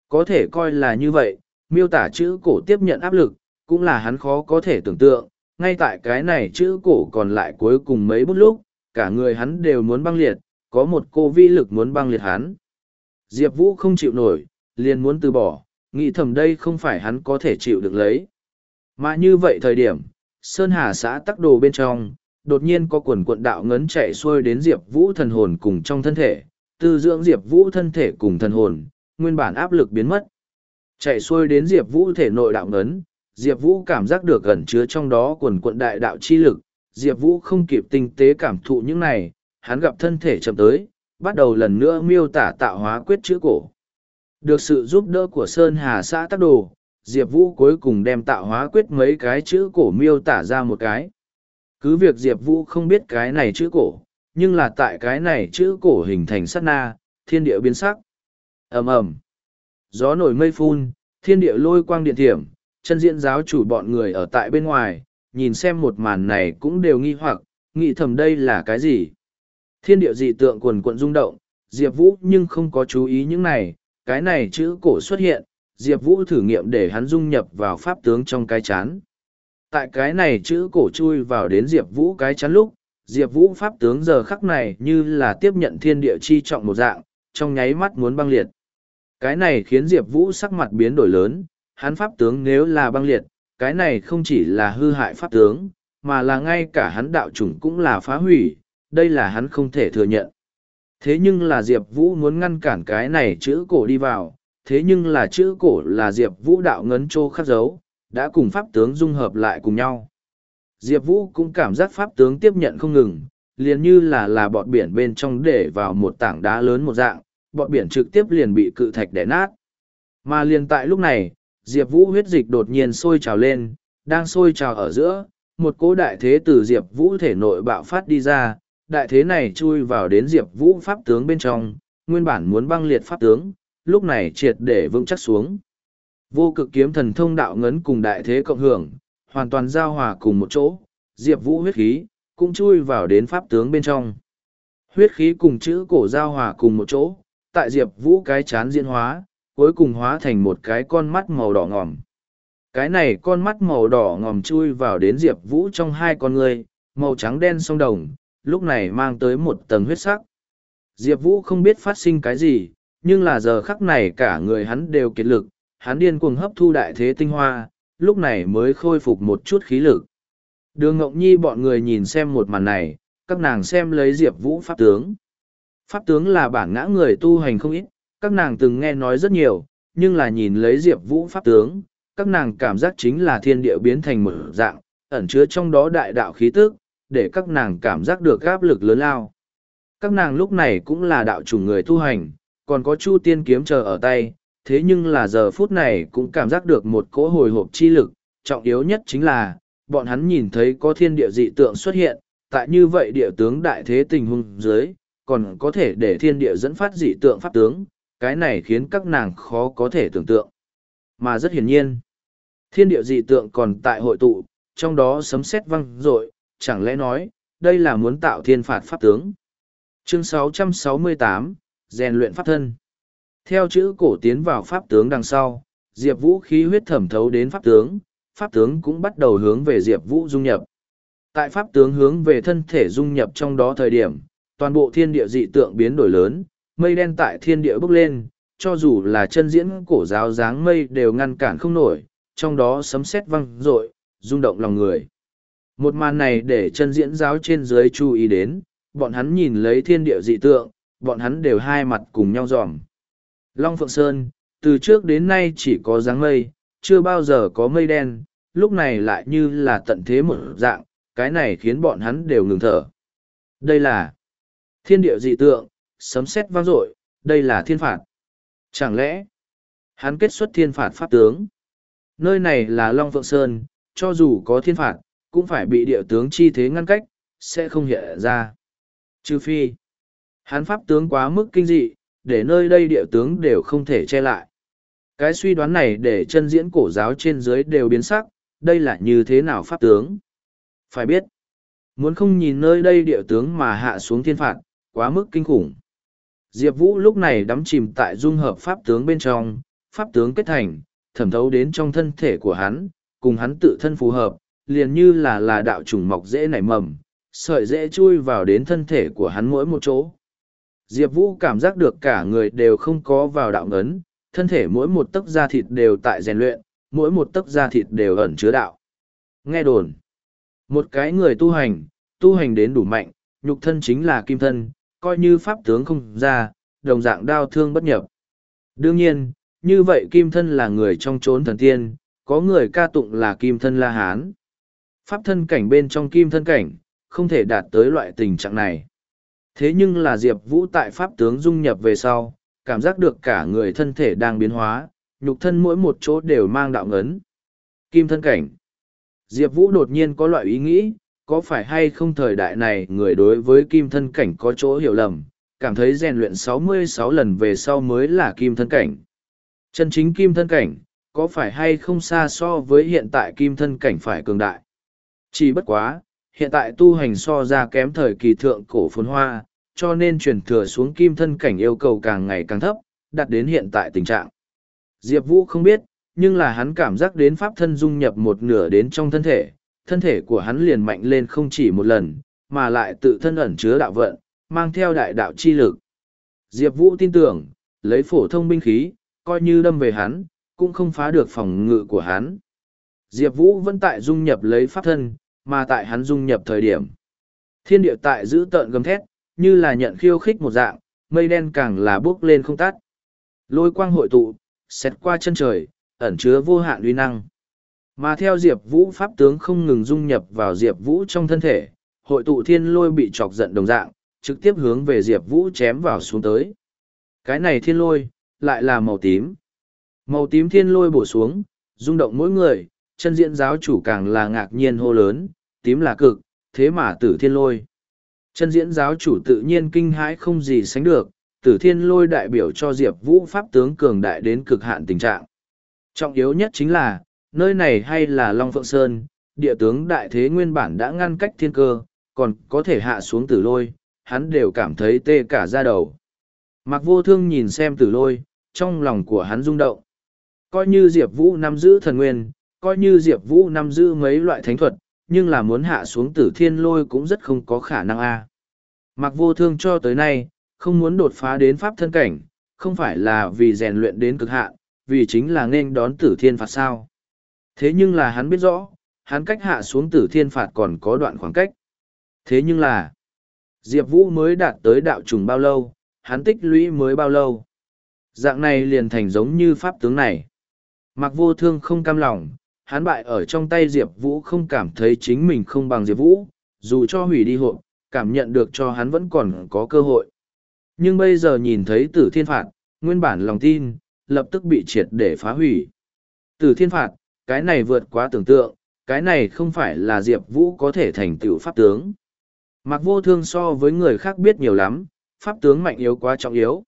Có thể coi là như vậy, miêu tả chữ cổ tiếp nhận áp lực, cũng là hắn khó có thể tưởng tượng, ngay tại cái này chữ cổ còn lại cuối cùng mấy bút lúc, cả người hắn đều muốn băng liệt, có một cô vi lực muốn băng liệt hắn. Diệp Vũ không chịu nổi, liền muốn từ bỏ, nghĩ thầm đây không phải hắn có thể chịu được lấy. Mà như vậy thời điểm, Sơn Hà xã tắc đồ bên trong, đột nhiên có quần quận đạo ngấn chạy xuôi đến Diệp Vũ thần hồn cùng trong thân thể, tư dưỡng Diệp Vũ thân thể cùng thần hồn, nguyên bản áp lực biến mất. Chạy xuôi đến Diệp Vũ thể nội đạo ngấn, Diệp Vũ cảm giác được gần chứa trong đó quần quận đại đạo chi lực, Diệp Vũ không kịp tinh tế cảm thụ những này, hắn gặp thân thể chậm tới, bắt đầu lần nữa miêu tả tạo hóa quyết chữ cổ. Được sự giúp đỡ của Sơn Hà xã tác đồ, Diệp Vũ cuối cùng đem tạo hóa quyết mấy cái chữ cổ miêu tả ra một cái. Cứ việc Diệp Vũ không biết cái này chữ cổ, nhưng là tại cái này chữ cổ hình thành sát na, thiên địa biến sắc. ầm ầm Gió nổi mây phun, thiên địa lôi quang điện thiểm, chân diễn giáo chủ bọn người ở tại bên ngoài, nhìn xem một màn này cũng đều nghi hoặc, nghĩ thầm đây là cái gì. Thiên địa dị tượng quần quận rung động, Diệp Vũ nhưng không có chú ý những này, cái này chữ cổ xuất hiện, Diệp Vũ thử nghiệm để hắn dung nhập vào pháp tướng trong cái chán. Tại cái này chữ cổ chui vào đến Diệp Vũ cái chán lúc, Diệp Vũ pháp tướng giờ khắc này như là tiếp nhận thiên địa chi trọng một dạng, trong nháy mắt muốn băng liệt. Cái này khiến Diệp Vũ sắc mặt biến đổi lớn, hắn pháp tướng nếu là băng liệt, cái này không chỉ là hư hại pháp tướng, mà là ngay cả hắn đạo chủng cũng là phá hủy, đây là hắn không thể thừa nhận. Thế nhưng là Diệp Vũ muốn ngăn cản cái này chữ cổ đi vào, thế nhưng là chữ cổ là Diệp Vũ đạo ngấn trô khắc dấu, đã cùng pháp tướng dung hợp lại cùng nhau. Diệp Vũ cũng cảm giác pháp tướng tiếp nhận không ngừng, liền như là là bọt biển bên trong để vào một tảng đá lớn một dạng, bọt biển trực tiếp liền bị cự thạch đẻ nát. Mà liền tại lúc này, Diệp Vũ huyết dịch đột nhiên sôi trào lên, đang sôi trào ở giữa, một cỗ đại thế từ Diệp Vũ thể nội bạo phát đi ra, đại thế này chui vào đến Diệp Vũ pháp tướng bên trong, nguyên bản muốn băng liệt pháp tướng, lúc này triệt để vững chắc xuống. Vô cực kiếm thần thông đạo ngấn cùng đại thế cộng hưởng, hoàn toàn giao hòa cùng một chỗ, Diệp Vũ huyết khí cũng chui vào đến pháp tướng bên trong. Huyết khí cùng chữ cổ giao hòa cùng một chỗ, tại Diệp Vũ cái chán diễn hóa, cuối cùng hóa thành một cái con mắt màu đỏ ngòm. Cái này con mắt màu đỏ ngòm chui vào đến Diệp Vũ trong hai con người, màu trắng đen song đồng, lúc này mang tới một tầng huyết sắc. Diệp Vũ không biết phát sinh cái gì, nhưng là giờ khắc này cả người hắn đều kiệt lực, hắn điên cuồng hấp thu đại thế tinh hoa, lúc này mới khôi phục một chút khí lực. Đường ngộng Nhi bọn người nhìn xem một màn này, các nàng xem lấy Diệp Vũ Pháp tướng. Pháp tướng là bản ngã người tu hành không ít, các nàng từng nghe nói rất nhiều, nhưng là nhìn lấy Diệp Vũ Pháp tướng, các nàng cảm giác chính là thiên địa biến thành một dạng, ẩn chứa trong đó đại đạo khí tức, để các nàng cảm giác được áp lực lớn lao. Các nàng lúc này cũng là đạo chủ người tu hành, còn có chu tiên kiếm chờ ở tay, thế nhưng là giờ phút này cũng cảm giác được một cỗ hồi hộp chi lực, trọng yếu nhất chính là, bọn hắn nhìn thấy có thiên địa dị tượng xuất hiện, tại như vậy địa tướng đại thế tình huống dưới, còn có thể để thiên địa dẫn phát dị tượng pháp tướng, cái này khiến các nàng khó có thể tưởng tượng. Mà rất hiển nhiên, thiên địa dị tượng còn tại hội tụ, trong đó sấm sét vang rội, chẳng lẽ nói, đây là muốn tạo thiên phạt pháp tướng. Chương 668, rèn luyện pháp thân. Theo chữ cổ tiến vào pháp tướng đằng sau, Diệp Vũ khí huyết thẩm thấu đến pháp tướng, pháp tướng cũng bắt đầu hướng về Diệp Vũ dung nhập. Tại pháp tướng hướng về thân thể dung nhập trong đó thời điểm, toàn bộ thiên địa dị tượng biến đổi lớn, mây đen tại thiên địa bốc lên, cho dù là chân diễn cổ giáo dáng mây đều ngăn cản không nổi, trong đó sấm sét vang rội, rung động lòng người. Một màn này để chân diễn giáo trên dưới chú ý đến, bọn hắn nhìn lấy thiên địa dị tượng, bọn hắn đều hai mặt cùng nhau dòm. Long Phượng Sơn, từ trước đến nay chỉ có dáng mây, chưa bao giờ có mây đen, lúc này lại như là tận thế một dạng, cái này khiến bọn hắn đều ngừng thở. Đây là thiên địa dị tượng, sấm sét vang dội, đây là thiên phạt. Chẳng lẽ, hắn kết xuất thiên phạt pháp tướng? Nơi này là Long Phượng Sơn, cho dù có thiên phạt, cũng phải bị địa tướng chi thế ngăn cách, sẽ không hiện ra. Trừ phi, hắn pháp tướng quá mức kinh dị, để nơi đây địa tướng đều không thể che lại. Cái suy đoán này để chân diễn cổ giáo trên dưới đều biến sắc, đây là như thế nào pháp tướng? Phải biết, muốn không nhìn nơi đây địa tướng mà hạ xuống thiên phạt, quá mức kinh khủng. Diệp Vũ lúc này đắm chìm tại dung hợp pháp tướng bên trong, pháp tướng kết thành, thẩm thấu đến trong thân thể của hắn, cùng hắn tự thân phù hợp, liền như là là đạo trùng mọc dễ nảy mầm, sợi dễ chui vào đến thân thể của hắn mỗi một chỗ. Diệp Vũ cảm giác được cả người đều không có vào đạo ngấn, thân thể mỗi một tấc da thịt đều tại rèn luyện, mỗi một tấc da thịt đều ẩn chứa đạo. Nghe đồn, một cái người tu hành, tu hành đến đủ mạnh, nhục thân chính là kim thân, coi như pháp tướng không ra, đồng dạng đau thương bất nhập. Đương nhiên, như vậy kim thân là người trong chốn thần tiên, có người ca tụng là kim thân la hán. Pháp thân cảnh bên trong kim thân cảnh, không thể đạt tới loại tình trạng này. Thế nhưng là Diệp Vũ tại pháp tướng dung nhập về sau, cảm giác được cả người thân thể đang biến hóa, nhục thân mỗi một chỗ đều mang đạo ngấn. Kim thân cảnh. Diệp Vũ đột nhiên có loại ý nghĩ, có phải hay không thời đại này người đối với kim thân cảnh có chỗ hiểu lầm, cảm thấy rèn luyện 66 lần về sau mới là kim thân cảnh. Chân chính kim thân cảnh, có phải hay không xa so với hiện tại kim thân cảnh phải cường đại. Chỉ bất quá, hiện tại tu hành so ra kém thời kỳ thượng cổ phồn hoa, cho nên truyền thừa xuống kim thân cảnh yêu cầu càng ngày càng thấp, đạt đến hiện tại tình trạng. Diệp Vũ không biết, nhưng là hắn cảm giác đến pháp thân dung nhập một nửa đến trong thân thể, thân thể của hắn liền mạnh lên không chỉ một lần, mà lại tự thân ẩn chứa đạo vận, mang theo đại đạo chi lực. Diệp Vũ tin tưởng, lấy phổ thông binh khí, coi như đâm về hắn, cũng không phá được phòng ngự của hắn. Diệp Vũ vẫn tại dung nhập lấy pháp thân, mà tại hắn dung nhập thời điểm. Thiên địa tại giữ tợn gầm thét, như là nhận khiêu khích một dạng, mây đen càng là bước lên không tắt. Lôi quang hội tụ, xét qua chân trời, ẩn chứa vô hạn uy năng. Mà theo Diệp Vũ pháp tướng không ngừng dung nhập vào Diệp Vũ trong thân thể, hội tụ thiên lôi bị chọc giận đồng dạng, trực tiếp hướng về Diệp Vũ chém vào xuống tới. Cái này thiên lôi, lại là màu tím. Màu tím thiên lôi bổ xuống, rung động mỗi người, chân diện giáo chủ càng là ngạc nhiên hô lớn, tím là cực, thế mà tử thiên lôi. Chân diễn giáo chủ tự nhiên kinh hãi không gì sánh được, tử thiên lôi đại biểu cho Diệp Vũ pháp tướng cường đại đến cực hạn tình trạng. Trọng yếu nhất chính là, nơi này hay là Long Phượng Sơn, địa tướng đại thế nguyên bản đã ngăn cách thiên cơ, còn có thể hạ xuống tử lôi, hắn đều cảm thấy tê cả da đầu. Mặc vô thương nhìn xem tử lôi, trong lòng của hắn rung động. Coi như Diệp Vũ nắm giữ thần nguyên, coi như Diệp Vũ nắm giữ mấy loại thánh thuật, nhưng là muốn hạ xuống tử thiên lôi cũng rất không có khả năng a. Mặc vô thương cho tới nay, không muốn đột phá đến pháp thân cảnh, không phải là vì rèn luyện đến cực hạn, vì chính là nên đón tử thiên phạt sao. Thế nhưng là hắn biết rõ, hắn cách hạ xuống tử thiên phạt còn có đoạn khoảng cách. Thế nhưng là, Diệp Vũ mới đạt tới đạo trùng bao lâu, hắn tích lũy mới bao lâu. Dạng này liền thành giống như pháp tướng này. Mặc vô thương không cam lòng, hắn bại ở trong tay Diệp Vũ không cảm thấy chính mình không bằng Diệp Vũ, dù cho hủy đi hộp, cảm nhận được cho hắn vẫn còn có cơ hội. Nhưng bây giờ nhìn thấy tử thiên phạt, nguyên bản lòng tin, lập tức bị triệt để phá hủy. Tử thiên phạt, cái này vượt quá tưởng tượng, cái này không phải là Diệp Vũ có thể thành tựu pháp tướng. Mặc vô thương so với người khác biết nhiều lắm, pháp tướng mạnh yếu quá trọng yếu.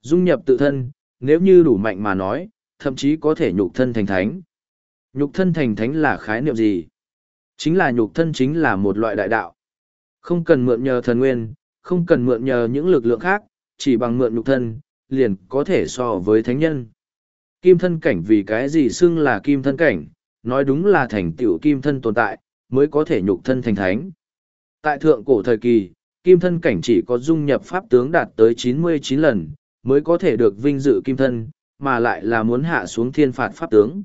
Dung nhập tự thân, nếu như đủ mạnh mà nói, thậm chí có thể nhục thân thành thánh. Nhục thân thành thánh là khái niệm gì? Chính là nhục thân chính là một loại đại đạo. Không cần mượn nhờ thần nguyên, không cần mượn nhờ những lực lượng khác, chỉ bằng mượn nhục thân, liền có thể so với thánh nhân. Kim thân cảnh vì cái gì xưng là kim thân cảnh, nói đúng là thành tựu kim thân tồn tại, mới có thể nhục thân thành thánh. Tại thượng cổ thời kỳ, kim thân cảnh chỉ có dung nhập pháp tướng đạt tới 99 lần, mới có thể được vinh dự kim thân, mà lại là muốn hạ xuống thiên phạt pháp tướng.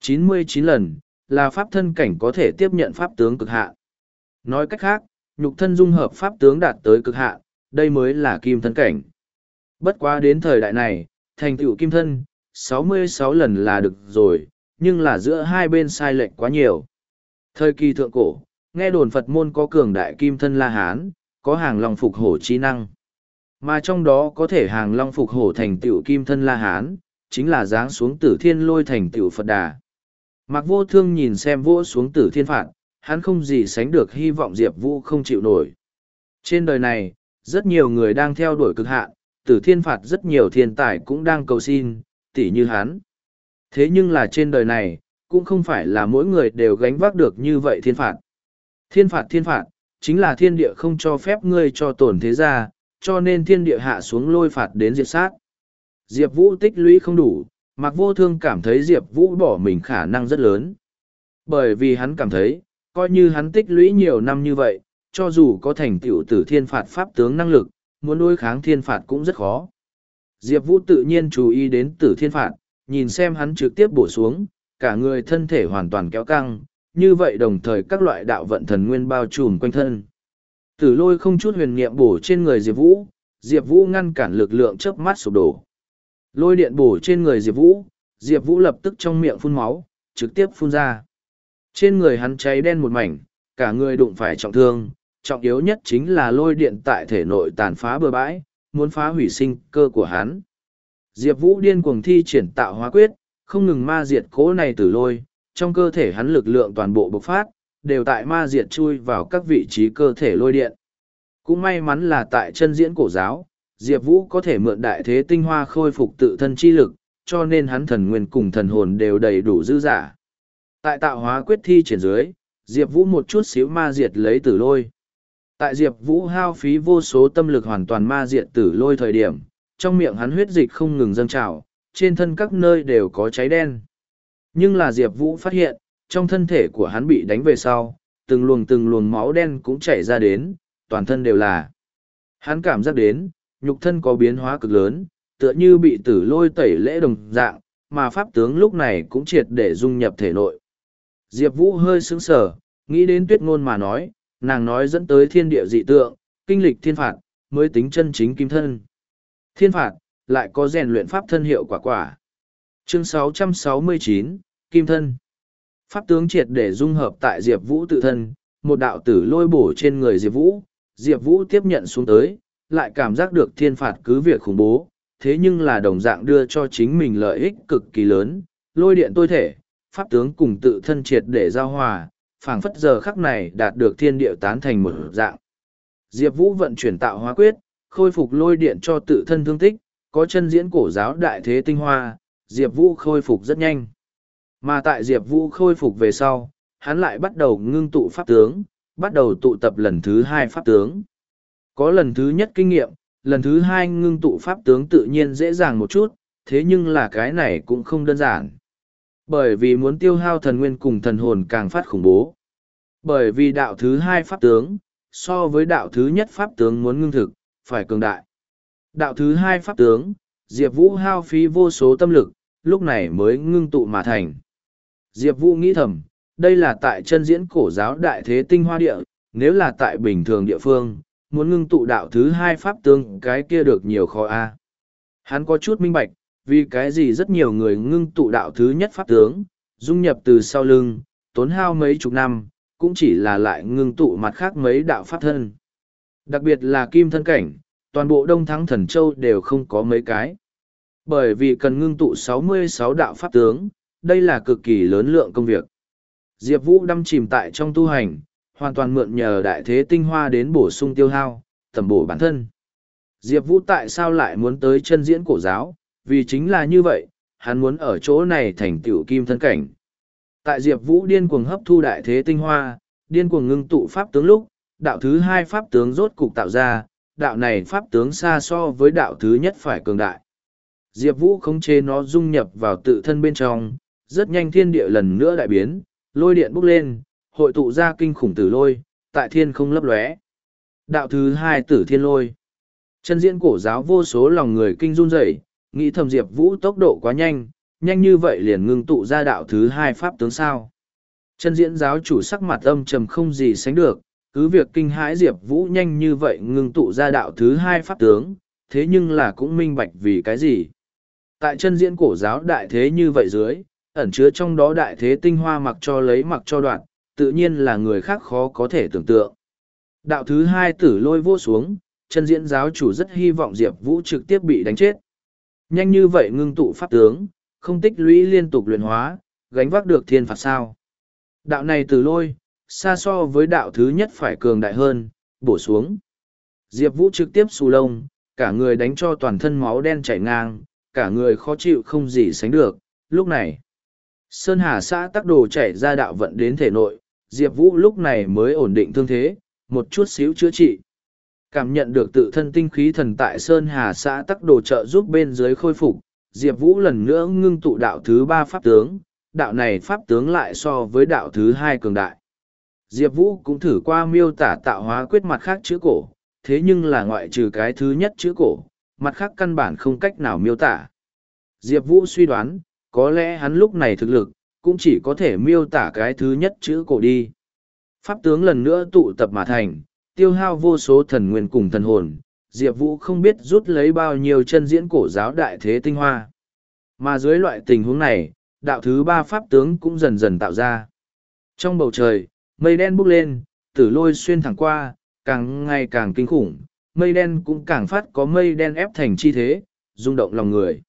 99 lần, là pháp thân cảnh có thể tiếp nhận pháp tướng cực hạ. Nói cách khác, nhục thân dung hợp pháp tướng đạt tới cực hạ, đây mới là kim thân cảnh. Bất quá đến thời đại này, thành tựu kim thân, 66 lần là được rồi, nhưng là giữa hai bên sai lệch quá nhiều. Thời kỳ thượng cổ, nghe đồn Phật môn có cường đại kim thân La Hán, có hàng long phục hổ chi năng. Mà trong đó có thể hàng long phục hổ thành tựu kim thân La Hán, chính là dáng xuống tử thiên lôi thành tựu Phật Đà. Mạc vô thương nhìn xem vỗ xuống tử thiên phạt, hắn không gì sánh được hy vọng Diệp Vũ không chịu nổi. Trên đời này, rất nhiều người đang theo đuổi cực hạn, tử thiên phạt rất nhiều thiên tài cũng đang cầu xin, tỉ như hắn. Thế nhưng là trên đời này, cũng không phải là mỗi người đều gánh vác được như vậy thiên phạt. Thiên phạt thiên phạt, chính là thiên địa không cho phép ngươi cho tổn thế gia, cho nên thiên địa hạ xuống lôi phạt đến diệt sát. Diệp Vũ tích lũy không đủ, Mạc Vô Thương cảm thấy Diệp Vũ bỏ mình khả năng rất lớn. Bởi vì hắn cảm thấy, coi như hắn tích lũy nhiều năm như vậy, cho dù có thành tựu tử thiên phạt pháp tướng năng lực, muốn đối kháng thiên phạt cũng rất khó. Diệp Vũ tự nhiên chú ý đến tử thiên phạt, nhìn xem hắn trực tiếp bổ xuống, cả người thân thể hoàn toàn kéo căng, như vậy đồng thời các loại đạo vận thần nguyên bao trùm quanh thân. Tử lôi không chút huyền niệm bổ trên người Diệp Vũ, Diệp Vũ ngăn cản lực lượng chớp mắt sụp đổ. Lôi điện bổ trên người Diệp Vũ, Diệp Vũ lập tức trong miệng phun máu, trực tiếp phun ra. Trên người hắn cháy đen một mảnh, cả người đụng phải trọng thương, trọng yếu nhất chính là lôi điện tại thể nội tàn phá bừa bãi, muốn phá hủy sinh cơ của hắn. Diệp Vũ điên cuồng thi triển tạo hóa quyết, không ngừng ma diệt cố này tử lôi, trong cơ thể hắn lực lượng toàn bộ bộc phát, đều tại ma diệt chui vào các vị trí cơ thể lôi điện. Cũng may mắn là tại chân diễn cổ giáo, Diệp Vũ có thể mượn đại thế tinh hoa khôi phục tự thân chi lực, cho nên hắn thần nguyên cùng thần hồn đều đầy đủ dư giả. Tại tạo hóa quyết thi triển dưới, Diệp Vũ một chút xíu ma diệt lấy tử lôi. Tại Diệp Vũ hao phí vô số tâm lực hoàn toàn ma diện tử lôi thời điểm, trong miệng hắn huyết dịch không ngừng dâng trào, trên thân các nơi đều có cháy đen. Nhưng là Diệp Vũ phát hiện, trong thân thể của hắn bị đánh về sau, từng luồng từng luồng máu đen cũng chảy ra đến, toàn thân đều là. Hắn cảm giác đến, nhục thân có biến hóa cực lớn, tựa như bị tử lôi tẩy lễ đồng dạng, mà pháp tướng lúc này cũng triệt để dung nhập thể nội. Diệp Vũ hơi sững sờ, nghĩ đến tuyết ngôn mà nói, nàng nói dẫn tới thiên địa dị tượng, kinh lịch thiên phạt, mới tính chân chính kim thân. Thiên phạt, lại có rèn luyện pháp thân hiệu quả quả. Chương 669, Kim thân. Pháp tướng triệt để dung hợp tại Diệp Vũ tự thân, một đạo tử lôi bổ trên người Diệp Vũ, Diệp Vũ tiếp nhận xuống tới, lại cảm giác được thiên phạt cứ việc khủng bố, thế nhưng là đồng dạng đưa cho chính mình lợi ích cực kỳ lớn, lôi điện tôi thể, pháp tướng cùng tự thân triệt để giao hòa, phảng phất giờ khắc này đạt được thiên địa tán thành một dạng. Diệp Vũ vận chuyển tạo hóa quyết, khôi phục lôi điện cho tự thân thương tích, có chân diễn cổ giáo đại thế tinh hoa, Diệp Vũ khôi phục rất nhanh. Mà tại Diệp Vũ khôi phục về sau, hắn lại bắt đầu ngưng tụ pháp tướng, bắt đầu tụ tập lần thứ hai pháp tướng. Có lần thứ nhất kinh nghiệm, lần thứ hai ngưng tụ pháp tướng tự nhiên dễ dàng một chút, thế nhưng là cái này cũng không đơn giản. Bởi vì muốn tiêu hao thần nguyên cùng thần hồn càng phát khủng bố. Bởi vì đạo thứ hai pháp tướng, so với đạo thứ nhất pháp tướng muốn ngưng thực, phải cường đại. Đạo thứ hai pháp tướng, Diệp Vũ hao phí vô số tâm lực, lúc này mới ngưng tụ mà thành. Diệp Vũ nghĩ thầm, đây là tại chân diễn cổ giáo đại thế tinh hoa địa, nếu là tại bình thường địa phương, muốn ngưng tụ đạo thứ hai pháp tướng cái kia được nhiều khó a hắn có chút minh bạch vì cái gì rất nhiều người ngưng tụ đạo thứ nhất pháp tướng dung nhập từ sau lưng tốn hao mấy chục năm cũng chỉ là lại ngưng tụ mặt khác mấy đạo pháp thân đặc biệt là kim thân cảnh toàn bộ đông thắng thần châu đều không có mấy cái bởi vì cần ngưng tụ 66 đạo pháp tướng đây là cực kỳ lớn lượng công việc diệp vũ đâm chìm tại trong tu hành hoàn toàn mượn nhờ đại thế tinh hoa đến bổ sung tiêu hao, tầm bổ bản thân. Diệp Vũ tại sao lại muốn tới chân diễn cổ giáo, vì chính là như vậy, hắn muốn ở chỗ này thành tựu kim thân cảnh. Tại Diệp Vũ điên cuồng hấp thu đại thế tinh hoa, điên cuồng ngưng tụ pháp tướng lúc, đạo thứ hai pháp tướng rốt cục tạo ra, đạo này pháp tướng xa so với đạo thứ nhất phải cường đại. Diệp Vũ khống chế nó dung nhập vào tự thân bên trong, rất nhanh thiên địa lần nữa đại biến, lôi điện bốc lên, hội tụ ra kinh khủng tử lôi, tại thiên không lấp lóe. Đạo thứ hai tử thiên lôi. Chân diễn cổ giáo vô số lòng người kinh run rẩy, nghĩ thầm Diệp Vũ tốc độ quá nhanh, nhanh như vậy liền ngưng tụ ra đạo thứ hai pháp tướng sao. Chân diễn giáo chủ sắc mặt âm trầm không gì sánh được, cứ việc kinh hãi Diệp Vũ nhanh như vậy ngưng tụ ra đạo thứ hai pháp tướng, thế nhưng là cũng minh bạch vì cái gì. Tại chân diễn cổ giáo đại thế như vậy dưới, ẩn chứa trong đó đại thế tinh hoa mặc cho lấy mặc cho đoạn, tự nhiên là người khác khó có thể tưởng tượng. Đạo thứ hai tử lôi vô xuống, chân diễn giáo chủ rất hy vọng Diệp Vũ trực tiếp bị đánh chết. Nhanh như vậy ngưng tụ pháp tướng, không tích lũy liên tục luyện hóa, gánh vác được thiên phạt sao. Đạo này từ lôi, xa so với đạo thứ nhất phải cường đại hơn, bổ xuống. Diệp Vũ trực tiếp xù lông, cả người đánh cho toàn thân máu đen chảy ngang, cả người khó chịu không gì sánh được. Lúc này, Sơn Hà xã tắc đồ chảy ra đạo vận đến thể nội, Diệp Vũ lúc này mới ổn định thương thế, một chút xíu chữa trị. Cảm nhận được tự thân tinh khí thần tại Sơn Hà xã tắc đồ trợ giúp bên dưới khôi phục, Diệp Vũ lần nữa ngưng tụ đạo thứ ba pháp tướng, đạo này pháp tướng lại so với đạo thứ hai cường đại. Diệp Vũ cũng thử qua miêu tả tạo hóa quyết mặt khác chữ cổ, thế nhưng là ngoại trừ cái thứ nhất chữ cổ, mặt khác căn bản không cách nào miêu tả. Diệp Vũ suy đoán, có lẽ hắn lúc này thực lực, cũng chỉ có thể miêu tả cái thứ nhất chữ cổ đi. Pháp tướng lần nữa tụ tập mà thành, tiêu hao vô số thần nguyên cùng thần hồn, Diệp Vũ không biết rút lấy bao nhiêu chân diễn cổ giáo đại thế tinh hoa. Mà dưới loại tình huống này, đạo thứ ba pháp tướng cũng dần dần tạo ra. Trong bầu trời, mây đen bốc lên, tử lôi xuyên thẳng qua, càng ngày càng kinh khủng, mây đen cũng càng phát có mây đen ép thành chi thế, rung động lòng người.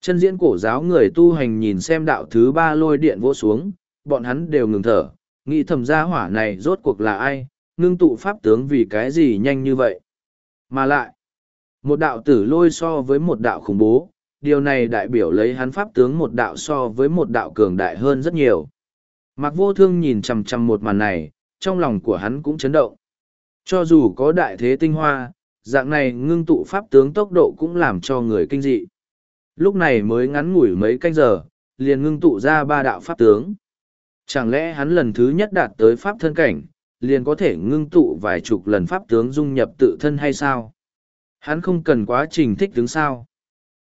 Chân diễn cổ giáo người tu hành nhìn xem đạo thứ ba lôi điện vỗ xuống, bọn hắn đều ngừng thở, nghĩ thầm gia hỏa này rốt cuộc là ai, ngưng tụ pháp tướng vì cái gì nhanh như vậy. Mà lại, một đạo tử lôi so với một đạo khủng bố, điều này đại biểu lấy hắn pháp tướng một đạo so với một đạo cường đại hơn rất nhiều. Mặc vô thương nhìn chằm chằm một màn này, trong lòng của hắn cũng chấn động. Cho dù có đại thế tinh hoa, dạng này ngưng tụ pháp tướng tốc độ cũng làm cho người kinh dị. Lúc này mới ngắn ngủi mấy canh giờ, liền ngưng tụ ra ba đạo pháp tướng. Chẳng lẽ hắn lần thứ nhất đạt tới pháp thân cảnh, liền có thể ngưng tụ vài chục lần pháp tướng dung nhập tự thân hay sao? Hắn không cần quá trình thích đứng sao?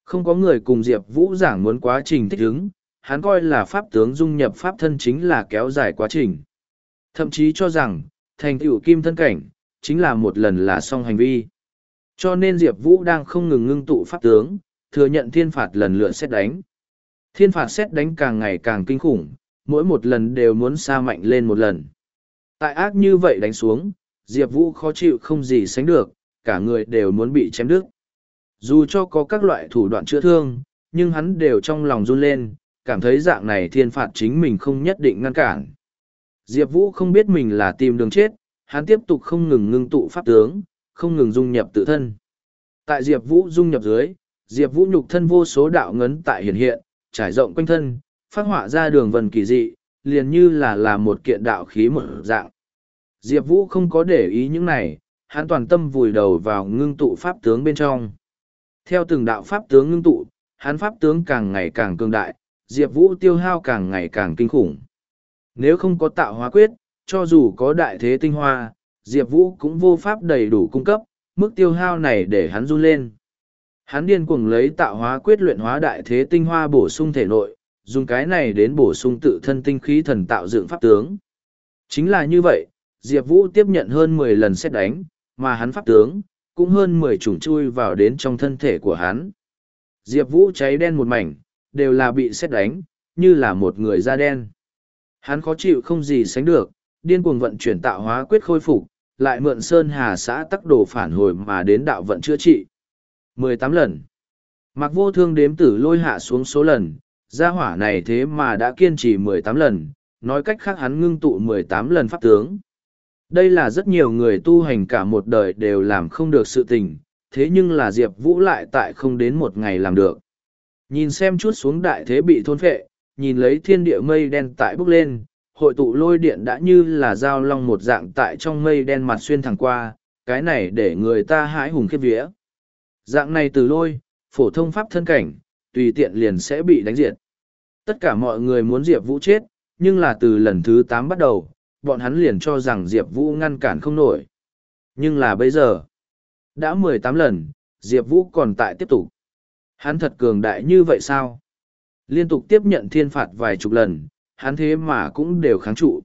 Không có người cùng Diệp Vũ giảng muốn quá trình thích đứng, hắn coi là pháp tướng dung nhập pháp thân chính là kéo dài quá trình. Thậm chí cho rằng, thành tựu kim thân cảnh, chính là một lần là xong hành vi. Cho nên Diệp Vũ đang không ngừng ngưng tụ pháp tướng, thừa nhận thiên phạt lần lượt xét đánh. Thiên phạt xét đánh càng ngày càng kinh khủng, mỗi một lần đều muốn xa mạnh lên một lần. Tại ác như vậy đánh xuống, Diệp Vũ khó chịu không gì sánh được, cả người đều muốn bị chém đứt. Dù cho có các loại thủ đoạn chữa thương, nhưng hắn đều trong lòng run lên, cảm thấy dạng này thiên phạt chính mình không nhất định ngăn cản. Diệp Vũ không biết mình là tìm đường chết, hắn tiếp tục không ngừng ngưng tụ pháp tướng, không ngừng dung nhập tự thân. Tại Diệp Vũ dung nhập dưới, Diệp Vũ nhục thân vô số đạo ngấn tại hiện hiện, trải rộng quanh thân, phát họa ra đường vần kỳ dị, liền như là là một kiện đạo khí một dạng. Diệp Vũ không có để ý những này, hắn toàn tâm vùi đầu vào ngưng tụ pháp tướng bên trong. Theo từng đạo pháp tướng ngưng tụ, hắn pháp tướng càng ngày càng cường đại, Diệp Vũ tiêu hao càng ngày càng kinh khủng. Nếu không có tạo hóa quyết, cho dù có đại thế tinh hoa, Diệp Vũ cũng vô pháp đầy đủ cung cấp, mức tiêu hao này để hắn run lên. Hắn điên cuồng lấy tạo hóa quyết luyện hóa đại thế tinh hoa bổ sung thể nội, dùng cái này đến bổ sung tự thân tinh khí thần tạo dựng pháp tướng. Chính là như vậy, Diệp Vũ tiếp nhận hơn mười lần xét đánh, mà hắn pháp tướng, cũng hơn mười chủng chui vào đến trong thân thể của hắn. Diệp Vũ cháy đen một mảnh, đều là bị xét đánh, như là một người da đen. Hắn khó chịu không gì sánh được, điên cuồng vận chuyển tạo hóa quyết khôi phục, lại mượn Sơn Hà xã tắc đồ phản hồi mà đến đạo vận chữa trị. mười tám lần. Mặc vô thương đếm tử lôi hạ xuống số lần, gia hỏa này thế mà đã kiên trì mười tám lần, nói cách khác hắn ngưng tụ mười tám lần pháp tướng. Đây là rất nhiều người tu hành cả một đời đều làm không được sự tình, thế nhưng là Diệp Vũ lại tại không đến một ngày làm được. Nhìn xem chút xuống đại thế bị thôn phệ, nhìn lấy thiên địa mây đen tại bốc lên, hội tụ lôi điện đã như là dao long một dạng tại trong mây đen mặt xuyên thẳng qua, cái này để người ta hãi hùng khiếp vía. Dạng này từ lôi, phổ thông pháp thân cảnh, tùy tiện liền sẽ bị đánh diệt. Tất cả mọi người muốn Diệp Vũ chết, nhưng là từ lần thứ tám bắt đầu, bọn hắn liền cho rằng Diệp Vũ ngăn cản không nổi. Nhưng là bây giờ, đã mười tám lần, Diệp Vũ còn tại tiếp tục. Hắn thật cường đại như vậy sao? Liên tục tiếp nhận thiên phạt vài chục lần, hắn thế mà cũng đều kháng trụ.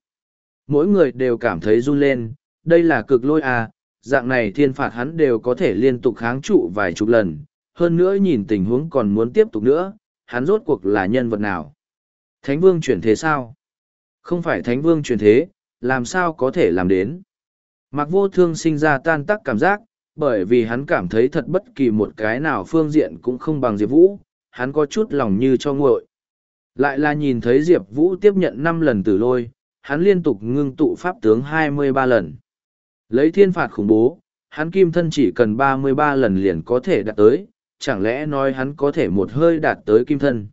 Mỗi người đều cảm thấy run lên, đây là cực lôi à, dạng này thiên phạt hắn đều có thể liên tục kháng trụ vài chục lần, hơn nữa nhìn tình huống còn muốn tiếp tục nữa, hắn rốt cuộc là nhân vật nào. Thánh vương chuyển thế sao? Không phải thánh vương chuyển thế, làm sao có thể làm đến? Mặc vô thương sinh ra tan tắc cảm giác, bởi vì hắn cảm thấy thật bất kỳ một cái nào phương diện cũng không bằng Diệp Vũ, hắn có chút lòng như cho nguội. Lại là nhìn thấy Diệp Vũ tiếp nhận năm lần tử lôi, hắn liên tục ngưng tụ pháp tướng hai mươi ba lần. Lấy thiên phạt khủng bố, hắn kim thân chỉ cần ba mươi ba lần liền có thể đạt tới, chẳng lẽ nói hắn có thể một hơi đạt tới kim thân.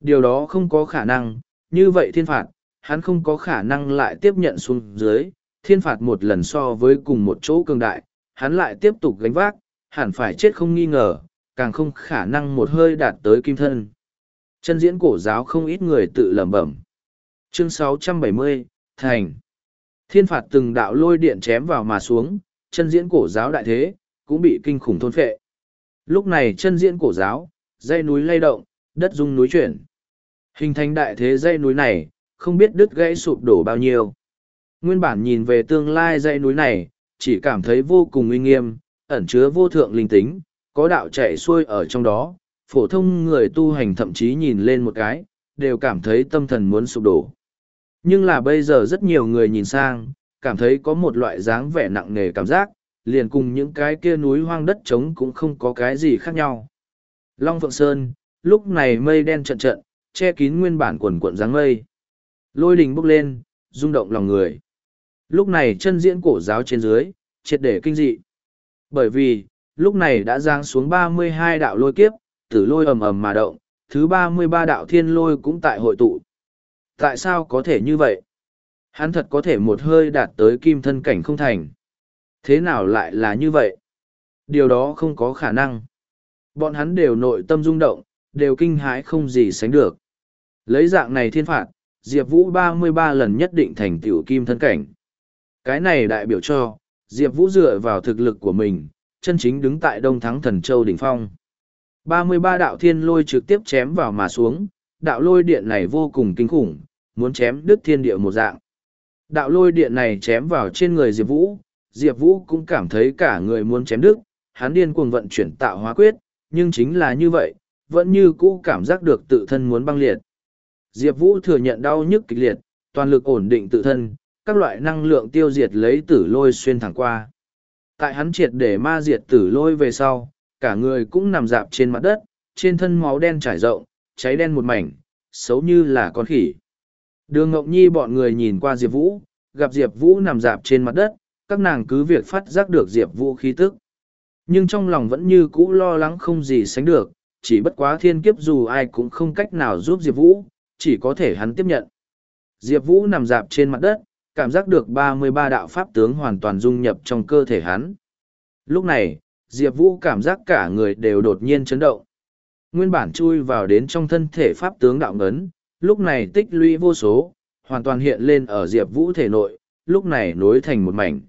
Điều đó không có khả năng, như vậy thiên phạt, hắn không có khả năng lại tiếp nhận xuống dưới, thiên phạt một lần so với cùng một chỗ cường đại, hắn lại tiếp tục gánh vác, hẳn phải chết không nghi ngờ, càng không khả năng một hơi đạt tới kim thân. Chân diễn cổ giáo không ít người tự lẩm bẩm. Chương 670, Thành. Thiên phạt từng đạo lôi điện chém vào mà xuống, chân diễn cổ giáo đại thế, cũng bị kinh khủng thôn phệ. Lúc này chân diễn cổ giáo, dây núi lay động, đất rung núi chuyển. Hình thành đại thế dây núi này, không biết đứt gãy sụp đổ bao nhiêu. Nguyên bản nhìn về tương lai dây núi này, chỉ cảm thấy vô cùng uy nghiêm, ẩn chứa vô thượng linh tính, có đạo chạy xuôi ở trong đó, phổ thông người tu hành thậm chí nhìn lên một cái, đều cảm thấy tâm thần muốn sụp đổ. Nhưng là bây giờ rất nhiều người nhìn sang, cảm thấy có một loại dáng vẻ nặng nề cảm giác, liền cùng những cái kia núi hoang đất trống cũng không có cái gì khác nhau. Long Phượng Sơn, lúc này mây đen trận trận, che kín nguyên bản quần cuộn dáng mây. Lôi đình bốc lên, rung động lòng người. Lúc này chân diễn cổ giáo trên dưới, triệt để kinh dị. Bởi vì, lúc này đã giáng xuống ba mươi hai đạo lôi kiếp, tử lôi ầm ầm mà động, thứ ba mươi ba đạo thiên lôi cũng tại hội tụ. Tại sao có thể như vậy? Hắn thật có thể một hơi đạt tới kim thân cảnh không thành. Thế nào lại là như vậy? Điều đó không có khả năng. Bọn hắn đều nội tâm rung động, đều kinh hãi không gì sánh được. Lấy dạng này thiên phạt, Diệp Vũ ba mươi ba lần nhất định thành tiểu kim thân cảnh. Cái này đại biểu cho, Diệp Vũ dựa vào thực lực của mình, chân chính đứng tại Đông Thắng Thần Châu đỉnh phong. ba mươi ba đạo thiên lôi trực tiếp chém vào mà xuống, đạo lôi điện này vô cùng kinh khủng, muốn chém đứt thiên địa một dạng. Đạo lôi điện này chém vào trên người Diệp Vũ, Diệp Vũ cũng cảm thấy cả người muốn chém đứt, hắn điên cuồng vận chuyển tạo hóa quyết, nhưng chính là như vậy, vẫn như cũ cảm giác được tự thân muốn băng liệt. Diệp Vũ thừa nhận đau nhức kịch liệt, toàn lực ổn định tự thân, các loại năng lượng tiêu diệt lấy tử lôi xuyên thẳng qua. Tại hắn triệt để ma diệt tử lôi về sau, cả người cũng nằm dạp trên mặt đất, trên thân máu đen trải rộng, cháy đen một mảnh, xấu như là con khỉ. Đường Ngọc Nhi bọn người nhìn qua Diệp Vũ, gặp Diệp Vũ nằm dạp trên mặt đất, các nàng cứ việc phát giác được Diệp Vũ khí tức. Nhưng trong lòng vẫn như cũ lo lắng không gì sánh được, chỉ bất quá thiên kiếp dù ai cũng không cách nào giúp Diệp Vũ, chỉ có thể hắn tiếp nhận. Diệp Vũ nằm dạp trên mặt đất, cảm giác được ba mươi ba đạo pháp tướng hoàn toàn dung nhập trong cơ thể hắn. Lúc này, Diệp Vũ cảm giác cả người đều đột nhiên chấn động. Nguyên bản chui vào đến trong thân thể pháp tướng đạo ngấn, lúc này tích lũy vô số, hoàn toàn hiện lên ở Diệp Vũ thể nội, lúc này nối thành một mảnh.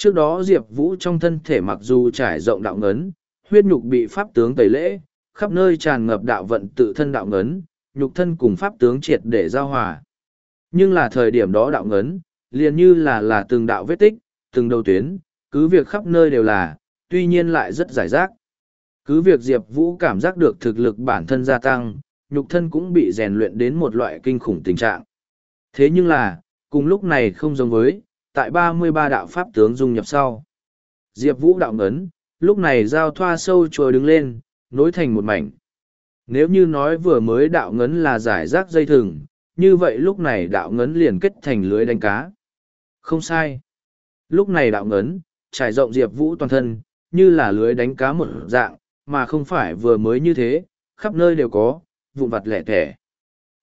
Trước đó Diệp Vũ trong thân thể mặc dù trải rộng đạo ngấn, huyết nhục bị pháp tướng tẩy lễ, khắp nơi tràn ngập đạo vận tự thân đạo ngấn, nhục thân cùng pháp tướng triệt để giao hòa. Nhưng là thời điểm đó đạo ngấn, liền như là là từng đạo vết tích, từng đầu tuyến, cứ việc khắp nơi đều là, tuy nhiên lại rất giải rác. Cứ việc Diệp Vũ cảm giác được thực lực bản thân gia tăng, nhục thân cũng bị rèn luyện đến một loại kinh khủng tình trạng. Thế nhưng là, cùng lúc này không giống với, tại ba mươi ba đạo pháp tướng dung nhập sau. Diệp Vũ đạo ngấn, lúc này giao thoa sâu trồi đứng lên, nối thành một mảnh. Nếu như nói vừa mới đạo ngấn là giải rác dây thừng, như vậy lúc này đạo ngấn liền kết thành lưới đánh cá. Không sai. Lúc này đạo ngấn, trải rộng Diệp Vũ toàn thân, như là lưới đánh cá một dạng, mà không phải vừa mới như thế, khắp nơi đều có, vụn vặt lẻ thẻ.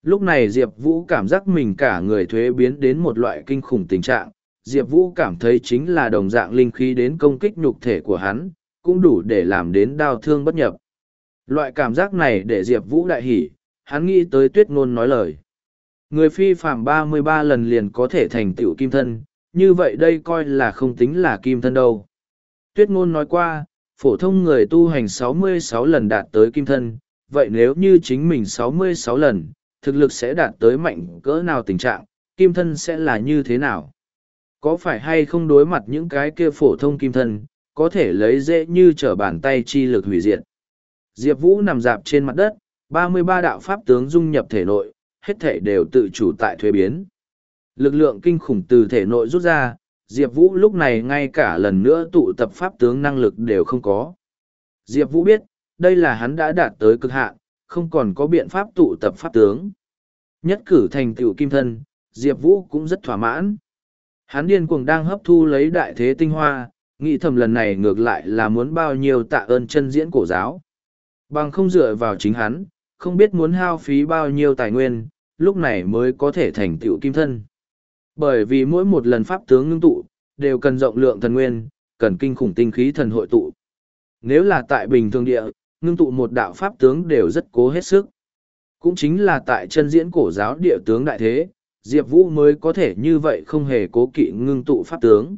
Lúc này Diệp Vũ cảm giác mình cả người thuế biến đến một loại kinh khủng tình trạng, Diệp Vũ cảm thấy chính là đồng dạng linh khí đến công kích nhục thể của hắn, cũng đủ để làm đến đau thương bất nhập. Loại cảm giác này để Diệp Vũ đại hỉ, hắn nghĩ tới tuyết ngôn nói lời. Người phi phạm ba mươi ba lần liền có thể thành tựu kim thân, như vậy đây coi là không tính là kim thân đâu. Tuyết ngôn nói qua, phổ thông người tu hành sáu mươi sáu lần đạt tới kim thân, vậy nếu như chính mình sáu mươi sáu lần, thực lực sẽ đạt tới mạnh cỡ nào tình trạng, kim thân sẽ là như thế nào? Có phải hay không đối mặt những cái kia phổ thông kim thân, có thể lấy dễ như trở bàn tay chi lực hủy diệt? Diệp Vũ nằm dạp trên mặt đất, ba mươi ba đạo pháp tướng dung nhập thể nội, hết thể đều tự chủ tại thuế biến. Lực lượng kinh khủng từ thể nội rút ra, Diệp Vũ lúc này ngay cả lần nữa tụ tập pháp tướng năng lực đều không có. Diệp Vũ biết, đây là hắn đã đạt tới cực hạn, không còn có biện pháp tụ tập pháp tướng. Nhất cử thành tựu kim thân, Diệp Vũ cũng rất thỏa mãn. Hắn điên cuồng đang hấp thu lấy đại thế tinh hoa, nghĩ thầm lần này ngược lại là muốn bao nhiêu tạ ơn chân diễn cổ giáo. Bằng không dựa vào chính hắn, không biết muốn hao phí bao nhiêu tài nguyên, lúc này mới có thể thành tựu kim thân. Bởi vì mỗi một lần pháp tướng ngưng tụ, đều cần rộng lượng thần nguyên, cần kinh khủng tinh khí thần hội tụ. Nếu là tại bình thường địa, ngưng tụ một đạo pháp tướng đều rất cố hết sức. Cũng chính là tại chân diễn cổ giáo địa tướng đại thế, Diệp Vũ mới có thể như vậy không hề cố kỵ ngưng tụ pháp tướng.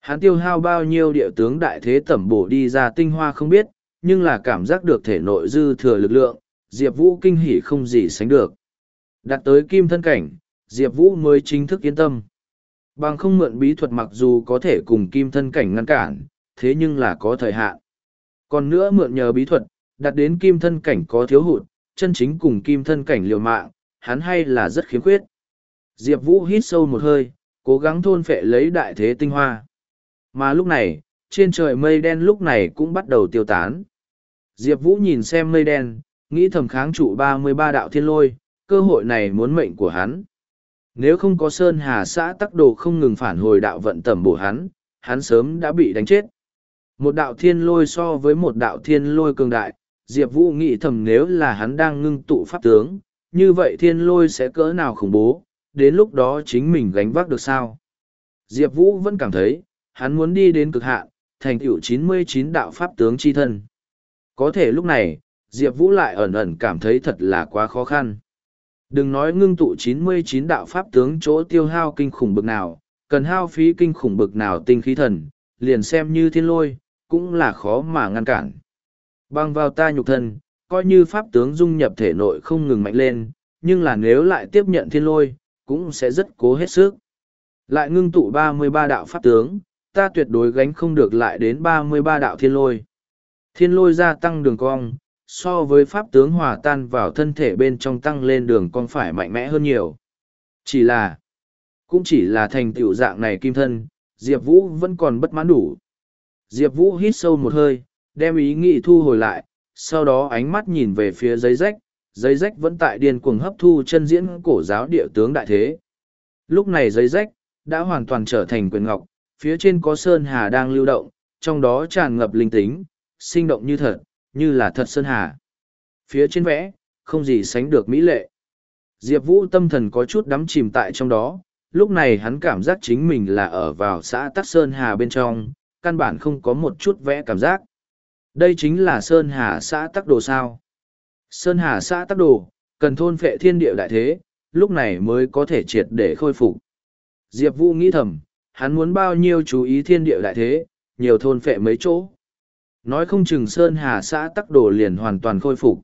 Hắn tiêu hao bao nhiêu địa tướng đại thế tẩm bổ đi ra tinh hoa không biết, nhưng là cảm giác được thể nội dư thừa lực lượng, Diệp Vũ kinh hỉ không gì sánh được. Đặt tới kim thân cảnh, Diệp Vũ mới chính thức yên tâm. Bằng không mượn bí thuật mặc dù có thể cùng kim thân cảnh ngăn cản, thế nhưng là có thời hạn. Còn nữa mượn nhờ bí thuật, đặt đến kim thân cảnh có thiếu hụt, chân chính cùng kim thân cảnh liều mạng, hắn hay là rất khiếm khuyết. Diệp Vũ hít sâu một hơi, cố gắng thôn phệ lấy đại thế tinh hoa. Mà lúc này, trên trời mây đen lúc này cũng bắt đầu tiêu tán. Diệp Vũ nhìn xem mây đen, nghĩ thầm kháng trụ ba mươi ba đạo thiên lôi, cơ hội này muốn mệnh của hắn. Nếu không có Sơn Hà xã tắc đồ không ngừng phản hồi đạo vận tẩm bổ hắn, hắn sớm đã bị đánh chết. Một đạo thiên lôi so với một đạo thiên lôi cường đại, Diệp Vũ nghĩ thầm nếu là hắn đang ngưng tụ pháp tướng, như vậy thiên lôi sẽ cỡ nào khủng bố, đến lúc đó chính mình gánh vác được sao. Diệp Vũ vẫn cảm thấy, hắn muốn đi đến cực hạn, thành tựu 99 đạo pháp tướng chi thân. Có thể lúc này, Diệp Vũ lại ẩn ẩn cảm thấy thật là quá khó khăn. Đừng nói ngưng tụ 99 đạo pháp tướng chỗ tiêu hao kinh khủng bực nào, cần hao phí kinh khủng bực nào tinh khí thần, liền xem như thiên lôi, cũng là khó mà ngăn cản. Bằng vào ta nhục thân, coi như pháp tướng dung nhập thể nội không ngừng mạnh lên, nhưng là nếu lại tiếp nhận thiên lôi, cũng sẽ rất cố hết sức. Lại ngưng tụ 33 đạo pháp tướng, ta tuyệt đối gánh không được lại đến 33 đạo thiên lôi. Thiên lôi gia tăng đường cong, so với pháp tướng hòa tan vào thân thể bên trong tăng lên đường cong phải mạnh mẽ hơn nhiều. Chỉ là, cũng chỉ là thành tựu dạng này kim thân, Diệp Vũ vẫn còn bất mãn đủ. Diệp Vũ hít sâu một hơi, đem ý nghĩ thu hồi lại, sau đó ánh mắt nhìn về phía giấy rách, giấy rách vẫn tại điên cuồng hấp thu chân diễn cổ giáo địa tướng đại thế. Lúc này giấy rách, đã hoàn toàn trở thành quyền ngọc, phía trên có sơn hà đang lưu động, trong đó tràn ngập linh tính, sinh động như thật, như là thật sơn hà. Phía trên vẽ, không gì sánh được mỹ lệ. Diệp Vũ tâm thần có chút đắm chìm tại trong đó, lúc này hắn cảm giác chính mình là ở vào xã Tắc Sơn Hà bên trong, căn bản không có một chút vẽ cảm giác. Đây chính là Sơn Hà xã Tắc Đồ sao. Sơn Hà xã Tắc Đồ, cần thôn phệ thiên địa đại thế, lúc này mới có thể triệt để khôi phục. Diệp Vũ nghĩ thầm, hắn muốn bao nhiêu chú ý thiên địa đại thế, nhiều thôn phệ mấy chỗ. Nói không chừng Sơn Hà xã Tắc Đồ liền hoàn toàn khôi phục.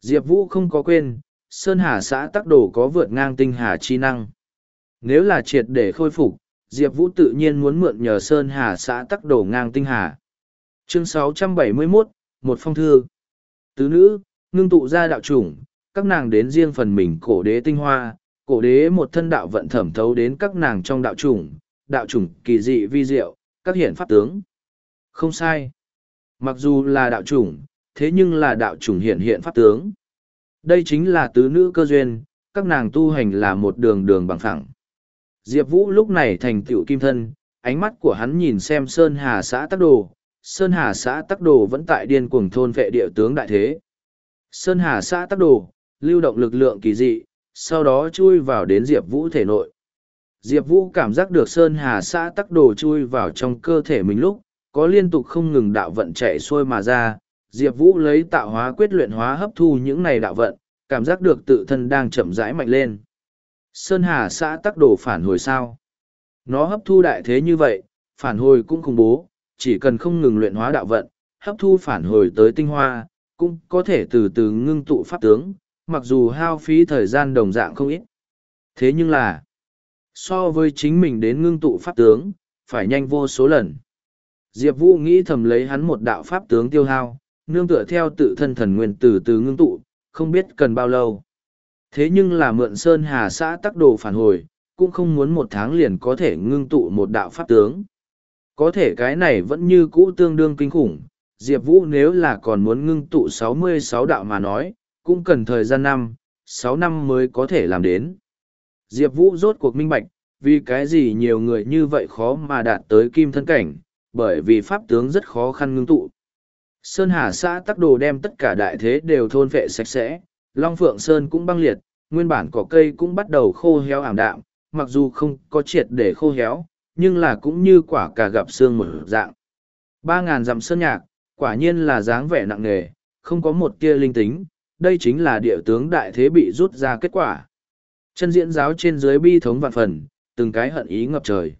Diệp Vũ không có quên, Sơn Hà xã Tắc Đồ có vượt ngang tinh hà chi năng. Nếu là triệt để khôi phục, Diệp Vũ tự nhiên muốn mượn nhờ Sơn Hà xã tắc đồ ngang tinh hà. Chương 671, một phong thư. Tứ nữ, ngưng tụ ra đạo chủng, các nàng đến riêng phần mình cổ đế tinh hoa, cổ đế một thân đạo vận thẩm thấu đến các nàng trong đạo chủng, đạo chủng kỳ dị vi diệu, các hiện pháp tướng. Không sai. Mặc dù là đạo chủng, thế nhưng là đạo chủng hiện hiện pháp tướng. Đây chính là tứ nữ cơ duyên, các nàng tu hành là một đường đường bằng phẳng. Diệp Vũ lúc này thành tựu kim thân, ánh mắt của hắn nhìn xem Sơn Hà xã tắc đồ. Sơn Hà xã tắc đồ vẫn tại điên cuồng thôn vệ địa tướng đại thế. Sơn Hà xã tắc đồ, lưu động lực lượng kỳ dị, sau đó chui vào đến Diệp Vũ thể nội. Diệp Vũ cảm giác được Sơn Hà xã tắc đồ chui vào trong cơ thể mình lúc, có liên tục không ngừng đạo vận chạy xuôi mà ra. Diệp Vũ lấy tạo hóa quyết luyện hóa hấp thu những này đạo vận, cảm giác được tự thân đang chậm rãi mạnh lên. Sơn Hà xã tắc đồ phản hồi sao? Nó hấp thu đại thế như vậy, phản hồi cũng khủng bố, chỉ cần không ngừng luyện hóa đạo vận, hấp thu phản hồi tới tinh hoa, cũng có thể từ từ ngưng tụ pháp tướng, mặc dù hao phí thời gian đồng dạng không ít. Thế nhưng là, so với chính mình đến ngưng tụ pháp tướng, phải nhanh vô số lần. Diệp Vũ nghĩ thầm lấy hắn một đạo pháp tướng tiêu hao, nương tựa theo tự thân thần nguyên từ từ ngưng tụ, không biết cần bao lâu. Thế nhưng là mượn Sơn Hà xã tắc đồ phản hồi, cũng không muốn một tháng liền có thể ngưng tụ một đạo pháp tướng. Có thể cái này vẫn như cũ tương đương kinh khủng, Diệp Vũ nếu là còn muốn ngưng tụ sáu mươi sáu đạo mà nói, cũng cần thời gian năm, sáu năm mới có thể làm đến. Diệp Vũ rốt cuộc minh bạch, vì cái gì nhiều người như vậy khó mà đạt tới kim thân cảnh, bởi vì pháp tướng rất khó khăn ngưng tụ. Sơn Hà xã tắc đồ đem tất cả đại thế đều thôn vệ sạch sẽ, Long Phượng Sơn cũng băng liệt, nguyên bản cỏ cây cũng bắt đầu khô héo ảm đạm, mặc dù không có triệt để khô héo, nhưng là cũng như quả cà gặp xương một dạng. Ba ngàn dặm sơn nhạc, quả nhiên là dáng vẻ nặng nề, không có một tia linh tính, đây chính là địa tướng đại thế bị rút ra kết quả. Chân diễn giáo trên dưới bi thống vạn phần, từng cái hận ý ngập trời.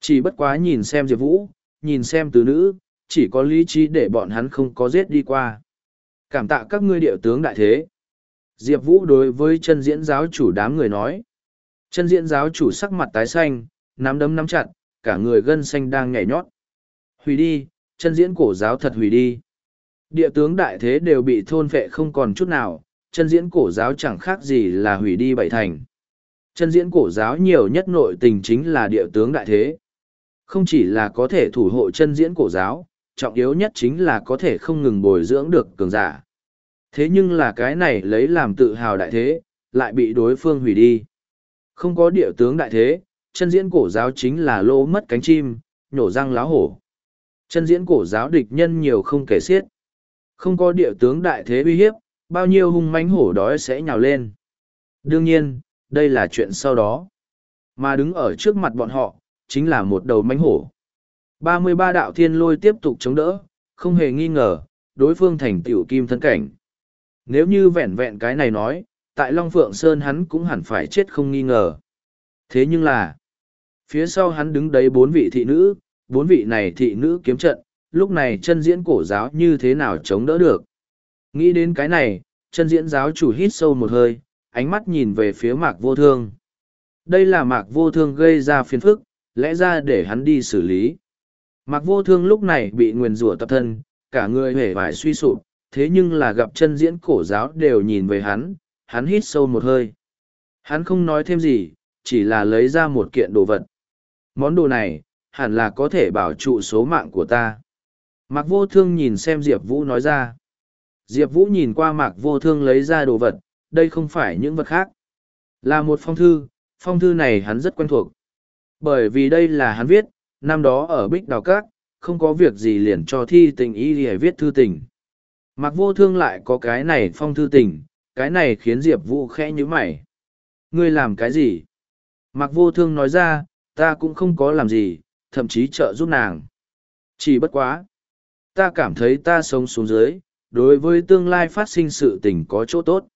Chỉ bất quá nhìn xem Diệp Vũ, nhìn xem tứ nữ, chỉ có lý trí để bọn hắn không có giết đi qua. Cảm tạ các ngươi địa tướng đại thế. Diệp Vũ đối với chân diễn giáo chủ đám người nói. Chân diễn giáo chủ sắc mặt tái xanh, nắm đấm nắm chặt, cả người gân xanh đang nhảy nhót. Hủy đi, chân diễn cổ giáo thật hủy đi. Địa tướng đại thế đều bị thôn vệ không còn chút nào, chân diễn cổ giáo chẳng khác gì là hủy đi bảy thành. Chân diễn cổ giáo nhiều nhất nội tình chính là địa tướng đại thế. Không chỉ là có thể thủ hộ chân diễn cổ giáo, trọng yếu nhất chính là có thể không ngừng bồi dưỡng được cường giả. Thế nhưng là cái này lấy làm tự hào đại thế, lại bị đối phương hủy đi. Không có địa tướng đại thế, chân diễn cổ giáo chính là lô mất cánh chim, nhổ răng láo hổ. Chân diễn cổ giáo địch nhân nhiều không kể xiết. Không có địa tướng đại thế uy hiếp, bao nhiêu hung mãnh hổ đói sẽ nhào lên. Đương nhiên, đây là chuyện sau đó. Mà đứng ở trước mặt bọn họ, chính là một đầu mãnh hổ. ba mươi ba đạo thiên lôi tiếp tục chống đỡ, không hề nghi ngờ, đối phương thành tiểu kim thân cảnh. Nếu như vẹn vẹn cái này nói, tại Long Phượng Sơn hắn cũng hẳn phải chết không nghi ngờ. Thế nhưng là, phía sau hắn đứng đấy bốn vị thị nữ, bốn vị này thị nữ kiếm trận, lúc này chân diễn cổ giáo như thế nào chống đỡ được. Nghĩ đến cái này, chân diễn giáo chủ hít sâu một hơi, ánh mắt nhìn về phía mạc vô thương. Đây là mạc vô thương gây ra phiền phức, lẽ ra để hắn đi xử lý. Mạc vô thương lúc này bị nguyền rủa tập thân, cả người hề vải suy sụp, thế nhưng là gặp chân diễn cổ giáo đều nhìn về hắn, hắn hít sâu một hơi. Hắn không nói thêm gì, chỉ là lấy ra một kiện đồ vật. Món đồ này, hẳn là có thể bảo trụ số mạng của ta. Mạc vô thương nhìn xem Diệp Vũ nói ra. Diệp Vũ nhìn qua mạc vô thương lấy ra đồ vật, đây không phải những vật khác. Là một phong thư, phong thư này hắn rất quen thuộc. Bởi vì đây là hắn viết, năm đó ở Bích Đào Các, không có việc gì liền cho thi tình y để viết thư tình. Mạc vô thương lại có cái này phong thư tình, cái này khiến Diệp Vũ khẽ như mày. Ngươi làm cái gì? Mạc vô thương nói ra, ta cũng không có làm gì, thậm chí trợ giúp nàng. Chỉ bất quá. Ta cảm thấy ta sống xuống dưới, đối với tương lai phát sinh sự tình có chỗ tốt.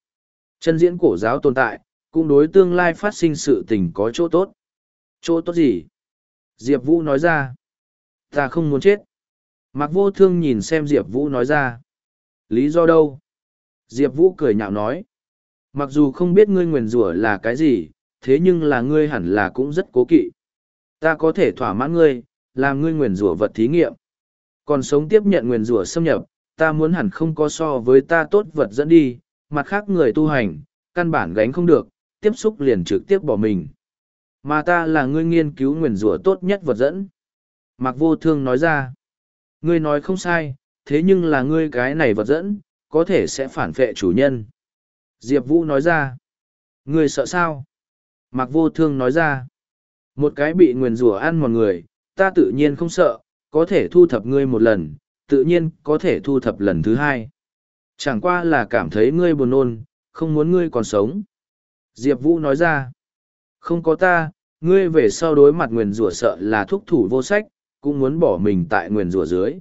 Chân diễn cổ giáo tồn tại, cũng đối tương lai phát sinh sự tình có chỗ tốt. Chỗ tốt gì? Diệp Vũ nói ra. Ta không muốn chết. Mạc vô thương nhìn xem Diệp Vũ nói ra. Lý do đâu? Diệp Vũ cười nhạo nói. Mặc dù không biết ngươi nguyền rủa là cái gì, thế nhưng là ngươi hẳn là cũng rất cố kỵ ta có thể thỏa mãn ngươi, làm ngươi nguyền rủa vật thí nghiệm. Còn sống tiếp nhận nguyền rủa xâm nhập, ta muốn hẳn không có so với ta tốt vật dẫn đi, mặt khác người tu hành, căn bản gánh không được, tiếp xúc liền trực tiếp bỏ mình. Mà ta là ngươi nghiên cứu nguyền rủa tốt nhất vật dẫn. Mạc vô thương nói ra, ngươi nói không sai, thế nhưng là ngươi cái này vật dẫn, có thể sẽ phản vệ chủ nhân. Diệp Vũ nói ra, ngươi sợ sao? Mạc vô thương nói ra, một cái bị nguyền rủa ăn một người, ta tự nhiên không sợ, có thể thu thập ngươi một lần, tự nhiên có thể thu thập lần thứ hai. Chẳng qua là cảm thấy ngươi buồn nôn, không muốn ngươi còn sống. Diệp Vũ nói ra, không có ta, ngươi về sau đối mặt nguyền rủa sợ là thúc thủ vô sách, cũng muốn bỏ mình tại nguyền rủa dưới.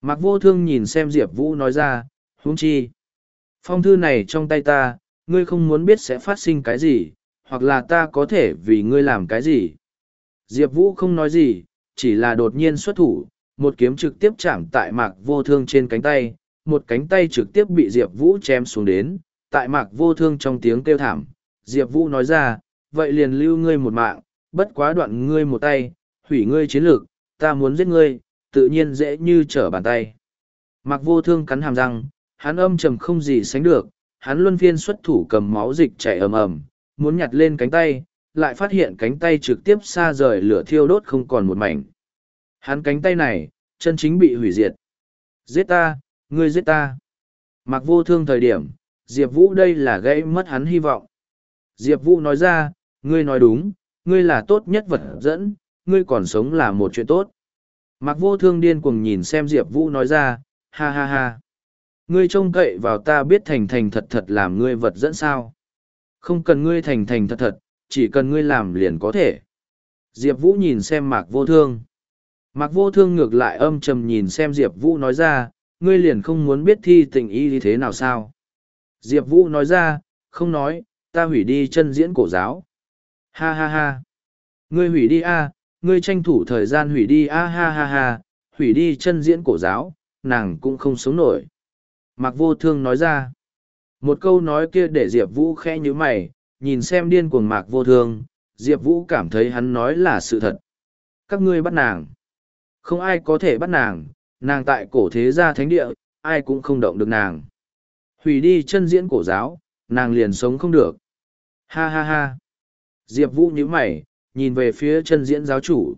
Mạc vô thương nhìn xem Diệp Vũ nói ra, huống chi. Phong thư này trong tay ta, ngươi không muốn biết sẽ phát sinh cái gì, hoặc là ta có thể vì ngươi làm cái gì. Diệp Vũ không nói gì, chỉ là đột nhiên xuất thủ, một kiếm trực tiếp chạm tại mạc vô thương trên cánh tay, một cánh tay trực tiếp bị Diệp Vũ chém xuống đến, tại mạc vô thương trong tiếng kêu thảm. Diệp Vũ nói ra, vậy liền lưu ngươi một mạng, bất quá đoạn ngươi một tay, hủy ngươi chiến lược, ta muốn giết ngươi, tự nhiên dễ như trở bàn tay. Mạc vô thương cắn hàm răng, hắn âm trầm không gì sánh được, hắn luân phiên xuất thủ cầm máu dịch chảy ầm ầm, muốn nhặt lên cánh tay, lại phát hiện cánh tay trực tiếp xa rời lửa thiêu đốt không còn một mảnh. Hắn cánh tay này, chân chính bị hủy diệt. Giết ta, ngươi giết ta. Mặc vô thương thời điểm, Diệp Vũ đây là gây mất hắn hy vọng. Diệp Vũ nói ra, ngươi nói đúng, ngươi là tốt nhất vật dẫn, ngươi còn sống là một chuyện tốt. Mặc vô thương điên cuồng nhìn xem Diệp Vũ nói ra, ha ha ha. Ngươi trông cậy vào ta biết thành thành thật thật làm ngươi vật dẫn sao. Không cần ngươi thành thành thật thật, chỉ cần ngươi làm liền có thể. Diệp Vũ nhìn xem Mạc Vô Thương. Mạc Vô Thương ngược lại âm trầm nhìn xem Diệp Vũ nói ra, ngươi liền không muốn biết thi tình y như thế nào sao. Diệp Vũ nói ra, không nói, ta hủy đi chân diễn cổ giáo. Ha ha ha. Ngươi hủy đi a, ngươi tranh thủ thời gian hủy đi a ha ha ha, hủy đi chân diễn cổ giáo, nàng cũng không sống nổi. Mạc Vô Thương nói ra. Một câu nói kia để Diệp Vũ khẽ như mày, nhìn xem điên cuồng mạc vô thương, Diệp Vũ cảm thấy hắn nói là sự thật. Các ngươi bắt nàng. Không ai có thể bắt nàng, nàng tại cổ thế gia thánh địa, ai cũng không động được nàng. Hủy đi chân diễn cổ giáo, nàng liền sống không được. Ha ha ha. Diệp Vũ nhíu mày, nhìn về phía chân diễn giáo chủ.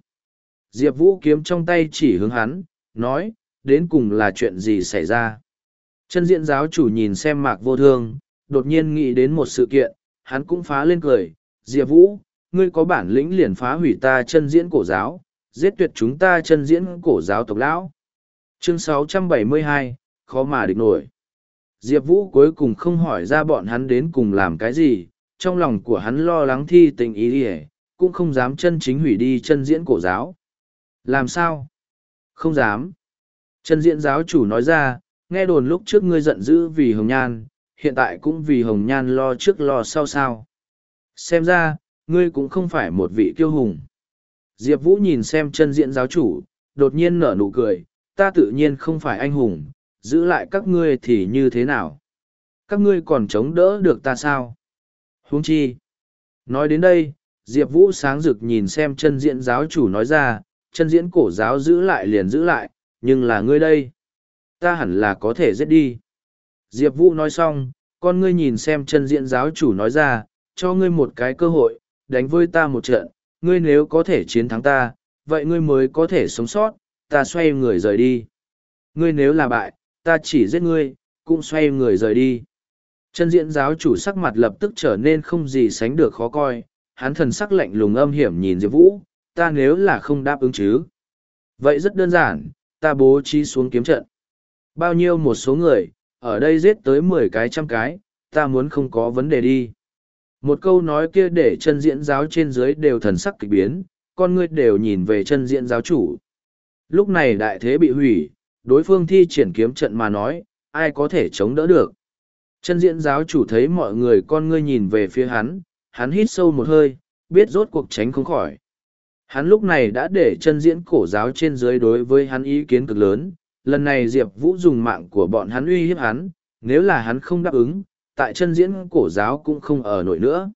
Diệp Vũ kiếm trong tay chỉ hướng hắn, nói, đến cùng là chuyện gì xảy ra. Chân diện giáo chủ nhìn xem mạc vô thương, đột nhiên nghĩ đến một sự kiện, hắn cũng phá lên cười, Diệp Vũ, ngươi có bản lĩnh liền phá hủy ta chân diễn cổ giáo, giết tuyệt chúng ta chân diễn cổ giáo tộc lão. Chương 672, khó mà địch nổi. Diệp Vũ cuối cùng không hỏi ra bọn hắn đến cùng làm cái gì, trong lòng của hắn lo lắng thi tình ý đi cũng không dám chân chính hủy đi chân diễn cổ giáo. Làm sao? Không dám. Chân diễn giáo chủ nói ra, nghe đồn lúc trước ngươi giận dữ vì hồng nhan, hiện tại cũng vì hồng nhan lo trước lo sau sao. Xem ra, ngươi cũng không phải một vị kiêu hùng. Diệp Vũ nhìn xem chân diện giáo chủ, đột nhiên nở nụ cười, ta tự nhiên không phải anh hùng, giữ lại các ngươi thì như thế nào? Các ngươi còn chống đỡ được ta sao? Huống chi? Nói đến đây, Diệp Vũ sáng rực nhìn xem chân diện giáo chủ nói ra, chân diễn cổ giáo giữ lại liền giữ lại, nhưng là ngươi đây. Ta hẳn là có thể giết đi. Diệp Vũ nói xong, con ngươi nhìn xem chân diện giáo chủ nói ra, cho ngươi một cái cơ hội, đánh với ta một trận, ngươi nếu có thể chiến thắng ta, vậy ngươi mới có thể sống sót, ta xoay người rời đi. Ngươi nếu là bại, ta chỉ giết ngươi, cũng xoay người rời đi. Chân diện giáo chủ sắc mặt lập tức trở nên không gì sánh được khó coi, hắn thần sắc lạnh lùng âm hiểm nhìn Diệp Vũ, ta nếu là không đáp ứng chứ. Vậy rất đơn giản, ta bố trí xuống kiếm trận. Bao nhiêu một số người, ở đây giết tới mười cái trăm cái, ta muốn không có vấn đề đi. Một câu nói kia để chân diễn giáo trên dưới đều thần sắc kịch biến, con ngươi đều nhìn về chân diễn giáo chủ. Lúc này đại thế bị hủy, đối phương thi triển kiếm trận mà nói, ai có thể chống đỡ được. Chân diễn giáo chủ thấy mọi người con ngươi nhìn về phía hắn, hắn hít sâu một hơi, biết rốt cuộc tránh không khỏi. Hắn lúc này đã để chân diễn cổ giáo trên dưới đối với hắn ý kiến cực lớn, lần này diệp vũ dùng mạng của bọn hắn uy hiếp hắn nếu là hắn không đáp ứng tại chân diễn cổ giáo cũng không ở nổi nữa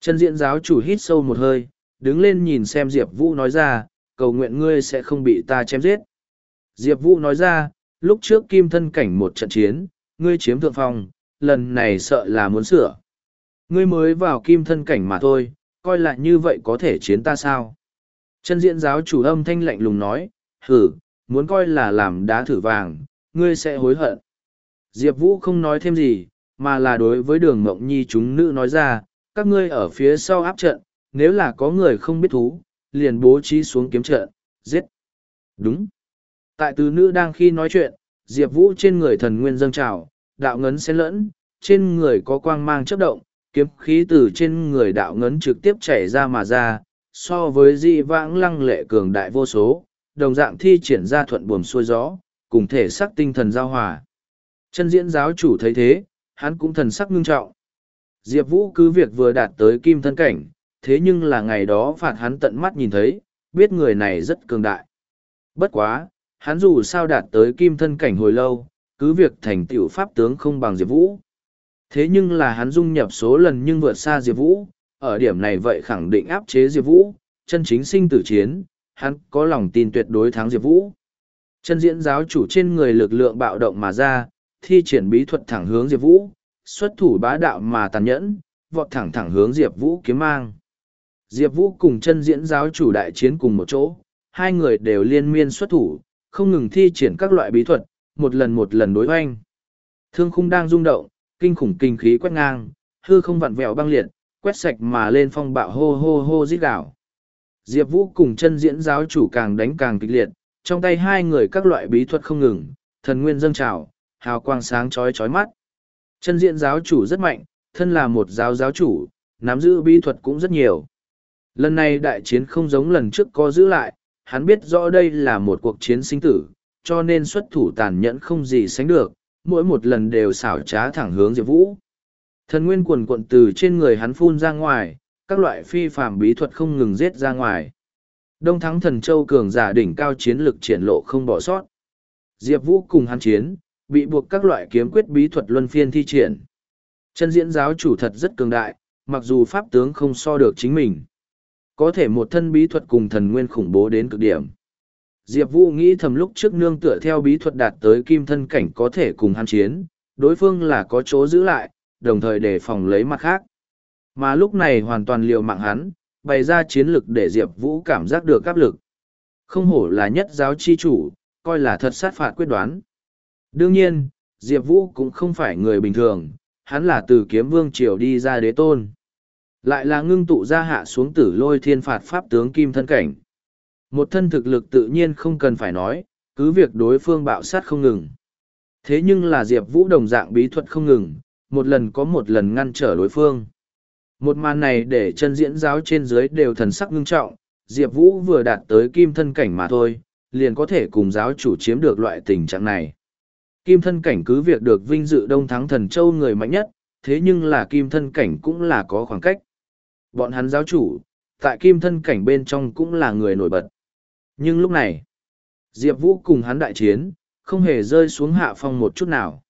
chân diễn giáo chủ hít sâu một hơi đứng lên nhìn xem Diệp Vũ nói ra, cầu nguyện ngươi sẽ không bị ta chém giết. Diệp Vũ nói ra, lúc trước kim thân cảnh một trận chiến, ngươi chiếm thượng phong, lần này sợ là muốn sửa. Ngươi mới vào kim thân cảnh mà thôi, coi lại như vậy có thể chiến ta sao? Chân diễn giáo chủ âm thanh lạnh lùng nói, hử, muốn coi là làm đá thử vàng, ngươi sẽ hối hận. Diệp Vũ không nói thêm gì, mà là đối với đường mộng nhi chúng nữ nói ra, các ngươi ở phía sau áp trận, nếu là có người không biết thú, liền bố trí xuống kiếm trận, giết. Đúng. Tại tứ nữ đang khi nói chuyện, Diệp Vũ trên người thần nguyên dâng trào, đạo ngấn xen lẫn, trên người có quang mang chấp động, kiếm khí từ trên người đạo ngấn trực tiếp chảy ra mà ra, so với di vãng lăng lệ cường đại vô số, đồng dạng thi triển ra thuận buồm xuôi gió, cùng thể sắc tinh thần giao hòa. Chân diễn giáo chủ thấy thế, hắn cũng thần sắc ngưng trọng. Diệp Vũ cứ việc vừa đạt tới kim thân cảnh, thế nhưng là ngày đó phạt hắn tận mắt nhìn thấy, biết người này rất cường đại. Bất quá, hắn dù sao đạt tới kim thân cảnh hồi lâu, cứ việc thành tựu pháp tướng không bằng Diệp Vũ. Thế nhưng là hắn dung nhập số lần nhưng vượt xa Diệp Vũ, ở điểm này vậy khẳng định áp chế Diệp Vũ, chân chính sinh tử chiến, hắn có lòng tin tuyệt đối thắng Diệp Vũ. Chân diễn giáo chủ trên người lực lượng bạo động mà ra, thi triển bí thuật thẳng hướng Diệp Vũ, xuất thủ bá đạo mà tàn nhẫn, vọt thẳng thẳng hướng Diệp Vũ kiếm mang. Diệp Vũ cùng chân diễn giáo chủ đại chiến cùng một chỗ, hai người đều liên miên xuất thủ, không ngừng thi triển các loại bí thuật, một lần một lần đối hoanh. Thương khung đang rung động, kinh khủng kinh khí quét ngang, hư không vặn vẹo băng liệt, quét sạch mà lên phong bạo hô hô hô rít đảo. Diệp Vũ cùng chân diễn giáo chủ càng đánh càng kịch liệt, trong tay hai người các loại bí thuật không ngừng, thần nguyên dâng trào, hào quang sáng chói chói mắt. Chân diễn giáo chủ rất mạnh, thân là một giáo giáo chủ, nắm giữ bí thuật cũng rất nhiều. Lần này đại chiến không giống lần trước có giữ lại, hắn biết rõ đây là một cuộc chiến sinh tử, cho nên xuất thủ tàn nhẫn không gì sánh được, mỗi một lần đều xảo trá thẳng hướng Diệp Vũ. Thần nguyên quần quận từ trên người hắn phun ra ngoài, các loại phi phàm bí thuật không ngừng giết ra ngoài. Đông thắng thần châu cường giả đỉnh cao chiến lực triển lộ không bỏ sót. Diệp Vũ cùng hắn chiến, bị buộc các loại kiếm quyết bí thuật luân phiên thi triển. Chân diễn giáo chủ thật rất cường đại, mặc dù pháp tướng không so được chính mình. Có thể một thân bí thuật cùng thần nguyên khủng bố đến cực điểm. Diệp Vũ nghĩ thầm lúc trước nương tựa theo bí thuật đạt tới kim thân cảnh có thể cùng hắn chiến, đối phương là có chỗ giữ lại, đồng thời đề phòng lấy mặt khác. Mà lúc này hoàn toàn liều mạng hắn, bày ra chiến lực để Diệp Vũ cảm giác được áp lực. Không hổ là nhất giáo chi chủ, coi là thật sát phạt quyết đoán. Đương nhiên, Diệp Vũ cũng không phải người bình thường, hắn là từ kiếm vương triều đi ra đế tôn. Lại là ngưng tụ ra hạ xuống tử lôi thiên phạt pháp tướng kim thân cảnh. Một thân thực lực tự nhiên không cần phải nói, cứ việc đối phương bạo sát không ngừng. Thế nhưng là Diệp Vũ đồng dạng bí thuật không ngừng, một lần có một lần ngăn trở đối phương. Một màn này để chân diễn giáo trên dưới đều thần sắc ngưng trọng, Diệp Vũ vừa đạt tới kim thân cảnh mà thôi, liền có thể cùng giáo chủ chiếm được loại tình trạng này. Kim thân cảnh cứ việc được vinh dự đông thắng thần châu người mạnh nhất, thế nhưng là kim thân cảnh cũng là có khoảng cách. Bọn hắn giáo chủ, tại kim thân cảnh bên trong cũng là người nổi bật. Nhưng lúc này, Diệp Vũ cùng hắn đại chiến, không hề rơi xuống hạ phong một chút nào.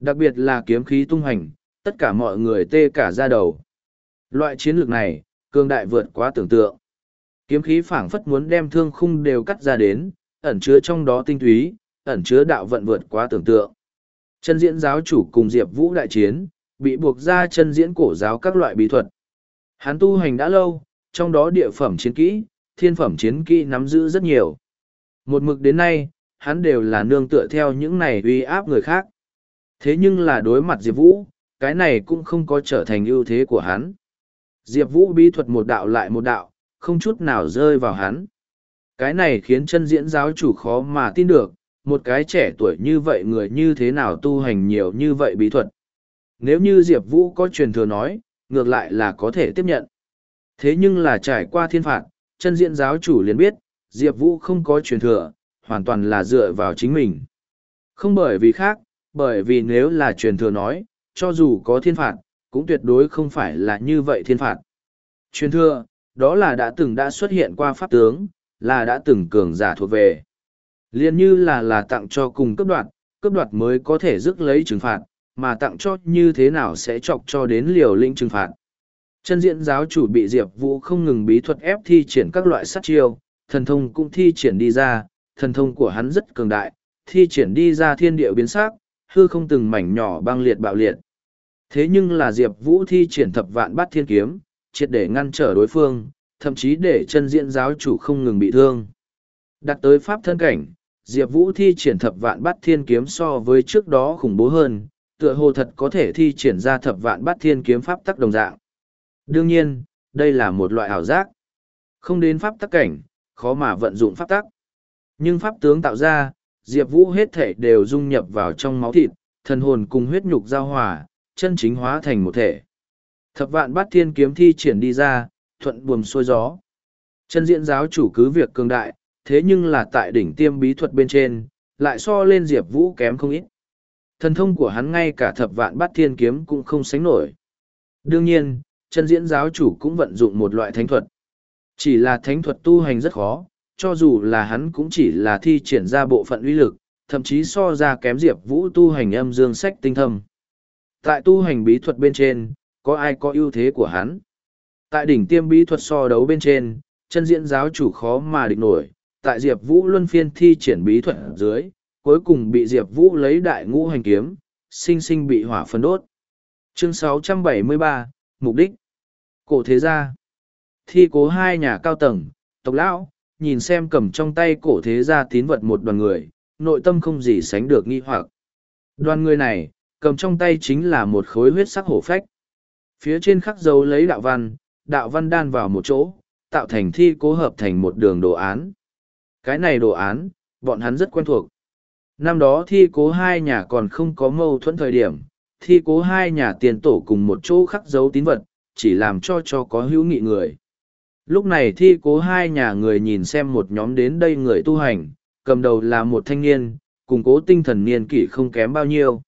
Đặc biệt là kiếm khí tung hành, tất cả mọi người tê cả ra đầu. Loại chiến lược này, cường đại vượt quá tưởng tượng. Kiếm khí phảng phất muốn đem thương khung đều cắt ra đến, ẩn chứa trong đó tinh túy, ẩn chứa đạo vận vượt quá tưởng tượng. Chân diễn giáo chủ cùng Diệp Vũ đại chiến, bị buộc ra chân diễn cổ giáo các loại bí thuật. Hắn tu hành đã lâu, trong đó địa phẩm chiến kỹ, thiên phẩm chiến kỹ nắm giữ rất nhiều. Một mực đến nay, hắn đều là nương tựa theo những này uy áp người khác. Thế nhưng là đối mặt Diệp Vũ, cái này cũng không có trở thành ưu thế của hắn. Diệp Vũ bí thuật một đạo lại một đạo, không chút nào rơi vào hắn. Cái này khiến chân diễn giáo chủ khó mà tin được, một cái trẻ tuổi như vậy người như thế nào tu hành nhiều như vậy bí thuật. Nếu như Diệp Vũ có truyền thừa nói, ngược lại là có thể tiếp nhận. Thế nhưng là trải qua thiên phạt, chân diễn giáo chủ liền biết, Diệp Vũ không có truyền thừa, hoàn toàn là dựa vào chính mình. Không bởi vì khác, bởi vì nếu là truyền thừa nói, cho dù có thiên phạt, cũng tuyệt đối không phải là như vậy thiên phạt. Truyền thưa đó là đã từng đã xuất hiện qua pháp tướng, là đã từng cường giả thuộc về. Liên như là là tặng cho cùng cấp đoạt, cấp đoạt mới có thể rước lấy trừng phạt, mà tặng cho như thế nào sẽ chọc cho đến liều linh trừng phạt. Chân diện giáo chủ bị Diệp Vũ không ngừng bí thuật ép thi triển các loại sát chiêu, thần thông cũng thi triển đi ra, thần thông của hắn rất cường đại, thi triển đi ra thiên địa biến sắc, hư không từng mảnh nhỏ băng liệt bạo liệt. Thế nhưng là Diệp Vũ thi triển thập vạn bát thiên kiếm, triệt để ngăn trở đối phương, thậm chí để chân diện giáo chủ không ngừng bị thương. Đặt tới pháp thân cảnh, Diệp Vũ thi triển thập vạn bát thiên kiếm so với trước đó khủng bố hơn, tựa hồ thật có thể thi triển ra thập vạn bát thiên kiếm pháp tắc đồng dạng. Đương nhiên, đây là một loại ảo giác. Không đến pháp tắc cảnh, khó mà vận dụng pháp tắc. Nhưng pháp tướng tạo ra, Diệp Vũ hết thể đều dung nhập vào trong máu thịt, thần hồn cùng huyết nhục giao hòa, chân chính hóa thành một thể. Thập vạn bát thiên kiếm thi triển đi ra, thuận buồm xuôi gió. Chân diễn giáo chủ cứ việc cường đại, thế nhưng là tại đỉnh tiêm bí thuật bên trên, lại so lên Diệp Vũ kém không ít. Thần thông của hắn ngay cả thập vạn bát thiên kiếm cũng không sánh nổi. Đương nhiên, chân diễn giáo chủ cũng vận dụng một loại thánh thuật. Chỉ là thánh thuật tu hành rất khó, cho dù là hắn cũng chỉ là thi triển ra bộ phận uy lực, thậm chí so ra kém Diệp Vũ tu hành âm dương sách tinh thâm. Tại tu hành bí thuật bên trên, có ai có ưu thế của hắn? Tại đỉnh tiêm bí thuật so đấu bên trên, chân diễn giáo chủ khó mà địch nổi, tại Diệp Vũ luân phiên thi triển bí thuật dưới, cuối cùng bị Diệp Vũ lấy đại ngũ hành kiếm, sinh sinh bị hỏa phân đốt. Chương 673, Mục đích Cổ thế gia Thi cố hai nhà cao tầng, tộc lão, nhìn xem cầm trong tay cổ thế gia tín vật một đoàn người, nội tâm không gì sánh được nghi hoặc. Đoàn người này, cầm trong tay chính là một khối huyết sắc hổ phách. Phía trên khắc dấu lấy đạo văn, đạo văn đan vào một chỗ, tạo thành thi cố hợp thành một đường đồ án. Cái này đồ án, bọn hắn rất quen thuộc. Năm đó thi cố hai nhà còn không có mâu thuẫn thời điểm, thi cố hai nhà tiền tổ cùng một chỗ khắc dấu tín vật, chỉ làm cho cho có hữu nghị người. Lúc này thi cố hai nhà người nhìn xem một nhóm đến đây người tu hành, cầm đầu là một thanh niên, cùng cố tinh thần niên kỷ không kém bao nhiêu.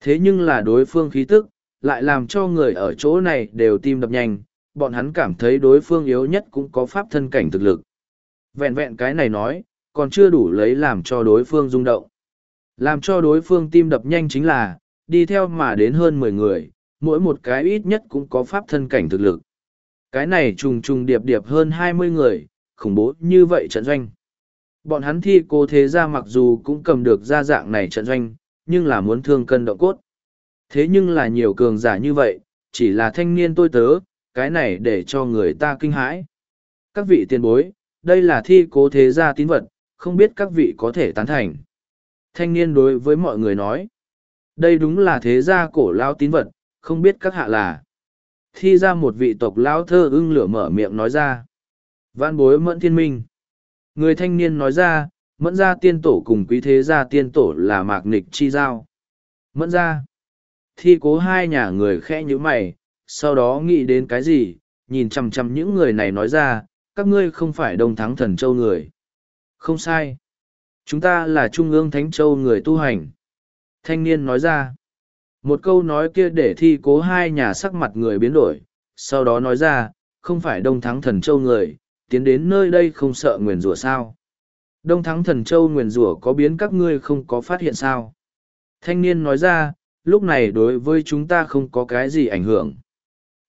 Thế nhưng là đối phương khí tức, lại làm cho người ở chỗ này đều tim đập nhanh, bọn hắn cảm thấy đối phương yếu nhất cũng có pháp thân cảnh thực lực. Vẹn vẹn cái này nói, còn chưa đủ lấy làm cho đối phương rung động. Làm cho đối phương tim đập nhanh chính là, đi theo mà đến hơn mười người, mỗi một cái ít nhất cũng có pháp thân cảnh thực lực. Cái này trùng trùng điệp điệp hơn hai mươi người, khủng bố như vậy trận doanh. Bọn hắn thi cô thế ra mặc dù cũng cầm được ra dạng này trận doanh, nhưng là muốn thương cân động cốt. Thế nhưng là nhiều cường giả như vậy, chỉ là thanh niên tôi tớ, cái này để cho người ta kinh hãi. Các vị tiền bối, đây là thi cố thế gia tín vật, không biết các vị có thể tán thành. Thanh niên đối với mọi người nói, đây đúng là thế gia cổ lao tín vật, không biết các hạ là. Thi ra một vị tộc lao thơ ưng lửa mở miệng nói ra. Vạn bối mẫn thiên minh. Người thanh niên nói ra, mẫn gia tiên tổ cùng quý thế gia tiên tổ là mạc nịch chi giao. Mẫn gia. Thi cố hai nhà người khẽ như mày, sau đó nghĩ đến cái gì, nhìn chằm chằm những người này nói ra, các ngươi không phải đông thắng thần châu người. Không sai. Chúng ta là trung ương thánh châu người tu hành. Thanh niên nói ra. Một câu nói kia để thi cố hai nhà sắc mặt người biến đổi, sau đó nói ra, không phải đông thắng thần châu người, tiến đến nơi đây không sợ nguyền rủa sao. Đông thắng thần châu nguyền rủa có biến các ngươi không có phát hiện sao. Thanh niên nói ra, lúc này đối với chúng ta không có cái gì ảnh hưởng.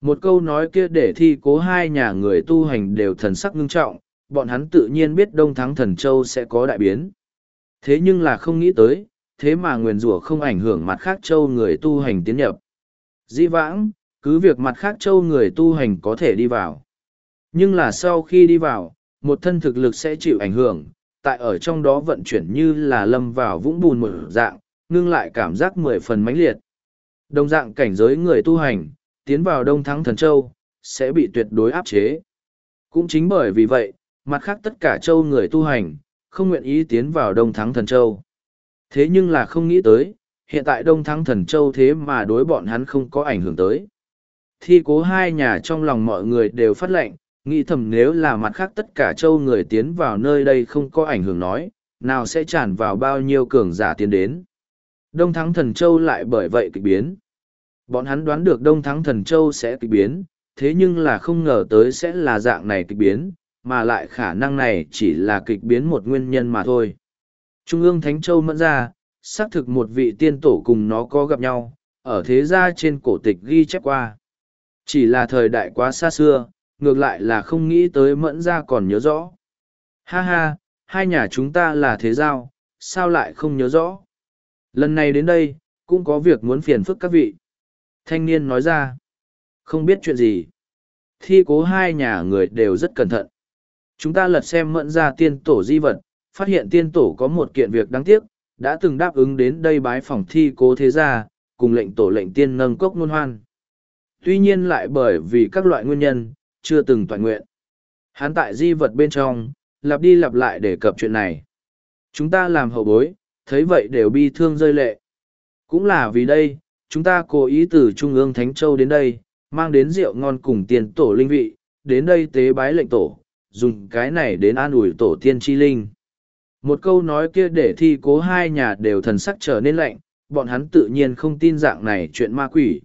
Một câu nói kia để thi cố hai nhà người tu hành đều thần sắc ngưng trọng, bọn hắn tự nhiên biết Đông Thắng Thần Châu sẽ có đại biến. Thế nhưng là không nghĩ tới, thế mà nguyền rủa không ảnh hưởng mặt khác châu người tu hành tiến nhập. Dĩ vãng, cứ việc mặt khác châu người tu hành có thể đi vào. Nhưng là sau khi đi vào, một thân thực lực sẽ chịu ảnh hưởng, tại ở trong đó vận chuyển như là lâm vào vũng bùn một dạng, ngưng lại cảm giác mười phần mãnh liệt. Đồng dạng cảnh giới người tu hành, tiến vào Đông Thắng Thần Châu, sẽ bị tuyệt đối áp chế. Cũng chính bởi vì vậy, mặt khác tất cả châu người tu hành, không nguyện ý tiến vào Đông Thắng Thần Châu. Thế nhưng là không nghĩ tới, hiện tại Đông Thắng Thần Châu thế mà đối bọn hắn không có ảnh hưởng tới. Thi cố hai nhà trong lòng mọi người đều phát lệnh, nghĩ thầm nếu là mặt khác tất cả châu người tiến vào nơi đây không có ảnh hưởng nói, nào sẽ tràn vào bao nhiêu cường giả tiến đến. Đông Thắng Thần Châu lại bởi vậy kịch biến. Bọn hắn đoán được Đông Thắng Thần Châu sẽ kịch biến, thế nhưng là không ngờ tới sẽ là dạng này kịch biến, mà lại khả năng này chỉ là kịch biến một nguyên nhân mà thôi. Trung ương Thánh Châu mẫn ra, xác thực một vị tiên tổ cùng nó có gặp nhau, ở thế gia trên cổ tịch ghi chép qua. Chỉ là thời đại quá xa xưa, ngược lại là không nghĩ tới mẫn ra còn nhớ rõ. Ha ha, hai nhà chúng ta là thế giao, sao lại không nhớ rõ? Lần này đến đây, cũng có việc muốn phiền phức các vị. Thanh niên nói ra, không biết chuyện gì. Thi cố hai nhà người đều rất cẩn thận. Chúng ta lật xem mẫn ra tiên tổ di vật, phát hiện tiên tổ có một kiện việc đáng tiếc, đã từng đáp ứng đến đây bái phòng thi cố thế gia, cùng lệnh tổ lệnh tiên nâng cốc ngôn hoan. Tuy nhiên lại bởi vì các loại nguyên nhân, chưa từng toàn nguyện. Hắn tại di vật bên trong, lặp đi lặp lại để cập chuyện này. Chúng ta làm hậu bối, thấy vậy đều bi thương rơi lệ. Cũng là vì đây, chúng ta cố ý từ Trung ương Thánh Châu đến đây, mang đến rượu ngon cùng tiền tổ linh vị, đến đây tế bái lệnh tổ, dùng cái này đến an ủi tổ tiên chi linh. Một câu nói kia để thi cố hai nhà đều thần sắc trở nên lạnh, bọn hắn tự nhiên không tin dạng này chuyện ma quỷ.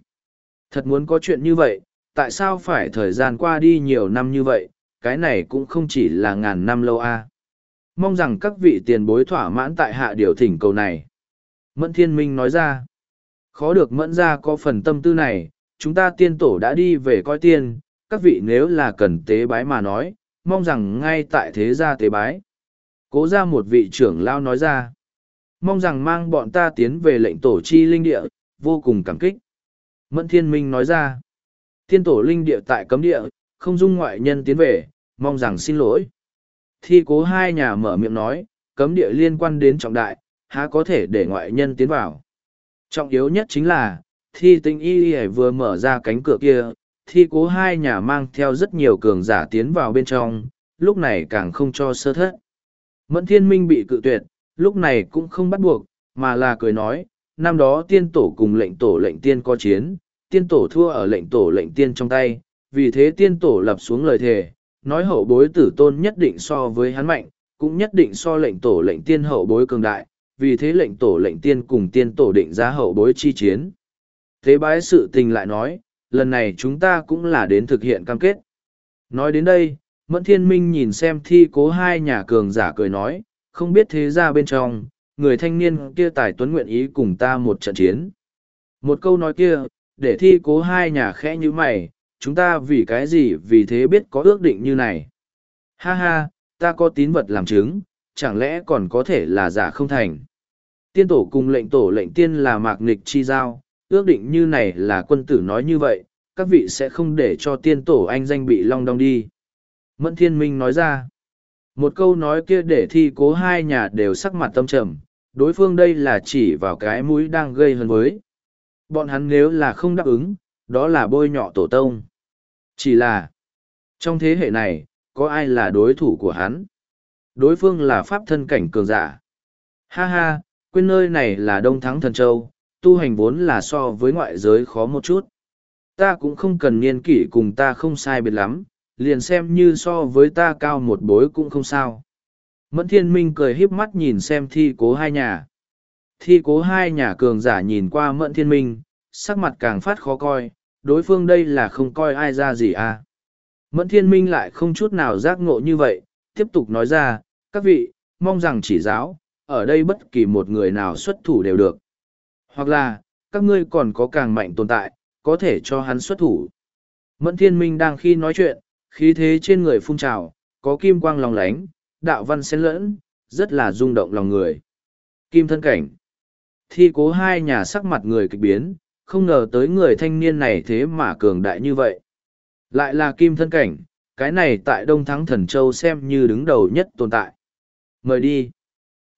Thật muốn có chuyện như vậy, tại sao phải thời gian qua đi nhiều năm như vậy, cái này cũng không chỉ là ngàn năm lâu a. Mong rằng các vị tiền bối thỏa mãn tại hạ điều thỉnh cầu này. Mẫn Thiên Minh nói ra, khó được mẫn ra có phần tâm tư này, chúng ta tiên tổ đã đi về coi tiên, các vị nếu là cần tế bái mà nói, mong rằng ngay tại thế gia tế bái. Cố ra một vị trưởng lao nói ra, mong rằng mang bọn ta tiến về lệnh tổ chi linh địa, vô cùng cảm kích. Mẫn Thiên Minh nói ra, tiên tổ linh địa tại cấm địa, không dung ngoại nhân tiến về, mong rằng xin lỗi. Thi cố hai nhà mở miệng nói, cấm địa liên quan đến trọng đại, há có thể để ngoại nhân tiến vào. Trọng yếu nhất chính là, thi tinh y y vừa mở ra cánh cửa kia, thi cố hai nhà mang theo rất nhiều cường giả tiến vào bên trong, lúc này càng không cho sơ thất. Mẫn thiên minh bị cự tuyệt, lúc này cũng không bắt buộc, mà là cười nói, năm đó tiên tổ cùng lệnh tổ lệnh tiên có chiến, tiên tổ thua ở lệnh tổ lệnh tiên trong tay, vì thế tiên tổ lập xuống lời thề, nói hậu bối tử tôn nhất định so với hắn mạnh, cũng nhất định so lệnh tổ lệnh tiên hậu bối cường đại, vì thế lệnh tổ lệnh tiên cùng tiên tổ định ra hậu bối chi chiến. Thế bái sự tình lại nói, lần này chúng ta cũng là đến thực hiện cam kết. Nói đến đây, Mẫn Thiên Minh nhìn xem thi cố hai nhà cường giả cười nói, không biết thế ra bên trong, người thanh niên kia tài tuấn nguyện ý cùng ta một trận chiến. Một câu nói kia, để thi cố hai nhà khẽ như mày, chúng ta vì cái gì vì thế biết có ước định như này. Ha ha, ta có tín vật làm chứng, chẳng lẽ còn có thể là giả không thành. Tiên tổ cùng lệnh tổ lệnh tiên là mạc nghịch chi giao, ước định như này là quân tử nói như vậy, các vị sẽ không để cho tiên tổ anh danh bị long đong đi. Mẫn thiên minh nói ra, một câu nói kia để thi cố hai nhà đều sắc mặt tâm trầm, đối phương đây là chỉ vào cái mũi đang gây hấn với. Bọn hắn nếu là không đáp ứng, đó là bôi nhọ tổ tông. Chỉ là, trong thế hệ này, có ai là đối thủ của hắn? Đối phương là pháp thân cảnh cường giả. Ha ha, quên nơi này là Đông Thắng Thần Châu, tu hành vốn là so với ngoại giới khó một chút. Ta cũng không cần niên kỷ cùng ta không sai biệt lắm, liền xem như so với ta cao một bối cũng không sao. Mẫn thiên minh cười híp mắt nhìn xem thi cố hai nhà. Thi cố hai nhà cường giả nhìn qua mẫn thiên minh, sắc mặt càng phát khó coi, đối phương đây là không coi ai ra gì à. Mẫn thiên minh lại không chút nào giác ngộ như vậy, tiếp tục nói ra, các vị, mong rằng chỉ giáo, ở đây bất kỳ một người nào xuất thủ đều được. Hoặc là, các ngươi còn có càng mạnh tồn tại, có thể cho hắn xuất thủ. Mẫn thiên minh đang khi nói chuyện, khí thế trên người phun trào, có kim quang lòng lánh, đạo văn xen lẫn, rất là rung động lòng người. Kim thân cảnh. Thi cố hai nhà sắc mặt người kịch biến, không ngờ tới người thanh niên này thế mà cường đại như vậy. Lại là kim thân cảnh, cái này tại Đông Thắng Thần Châu xem như đứng đầu nhất tồn tại. Mời đi.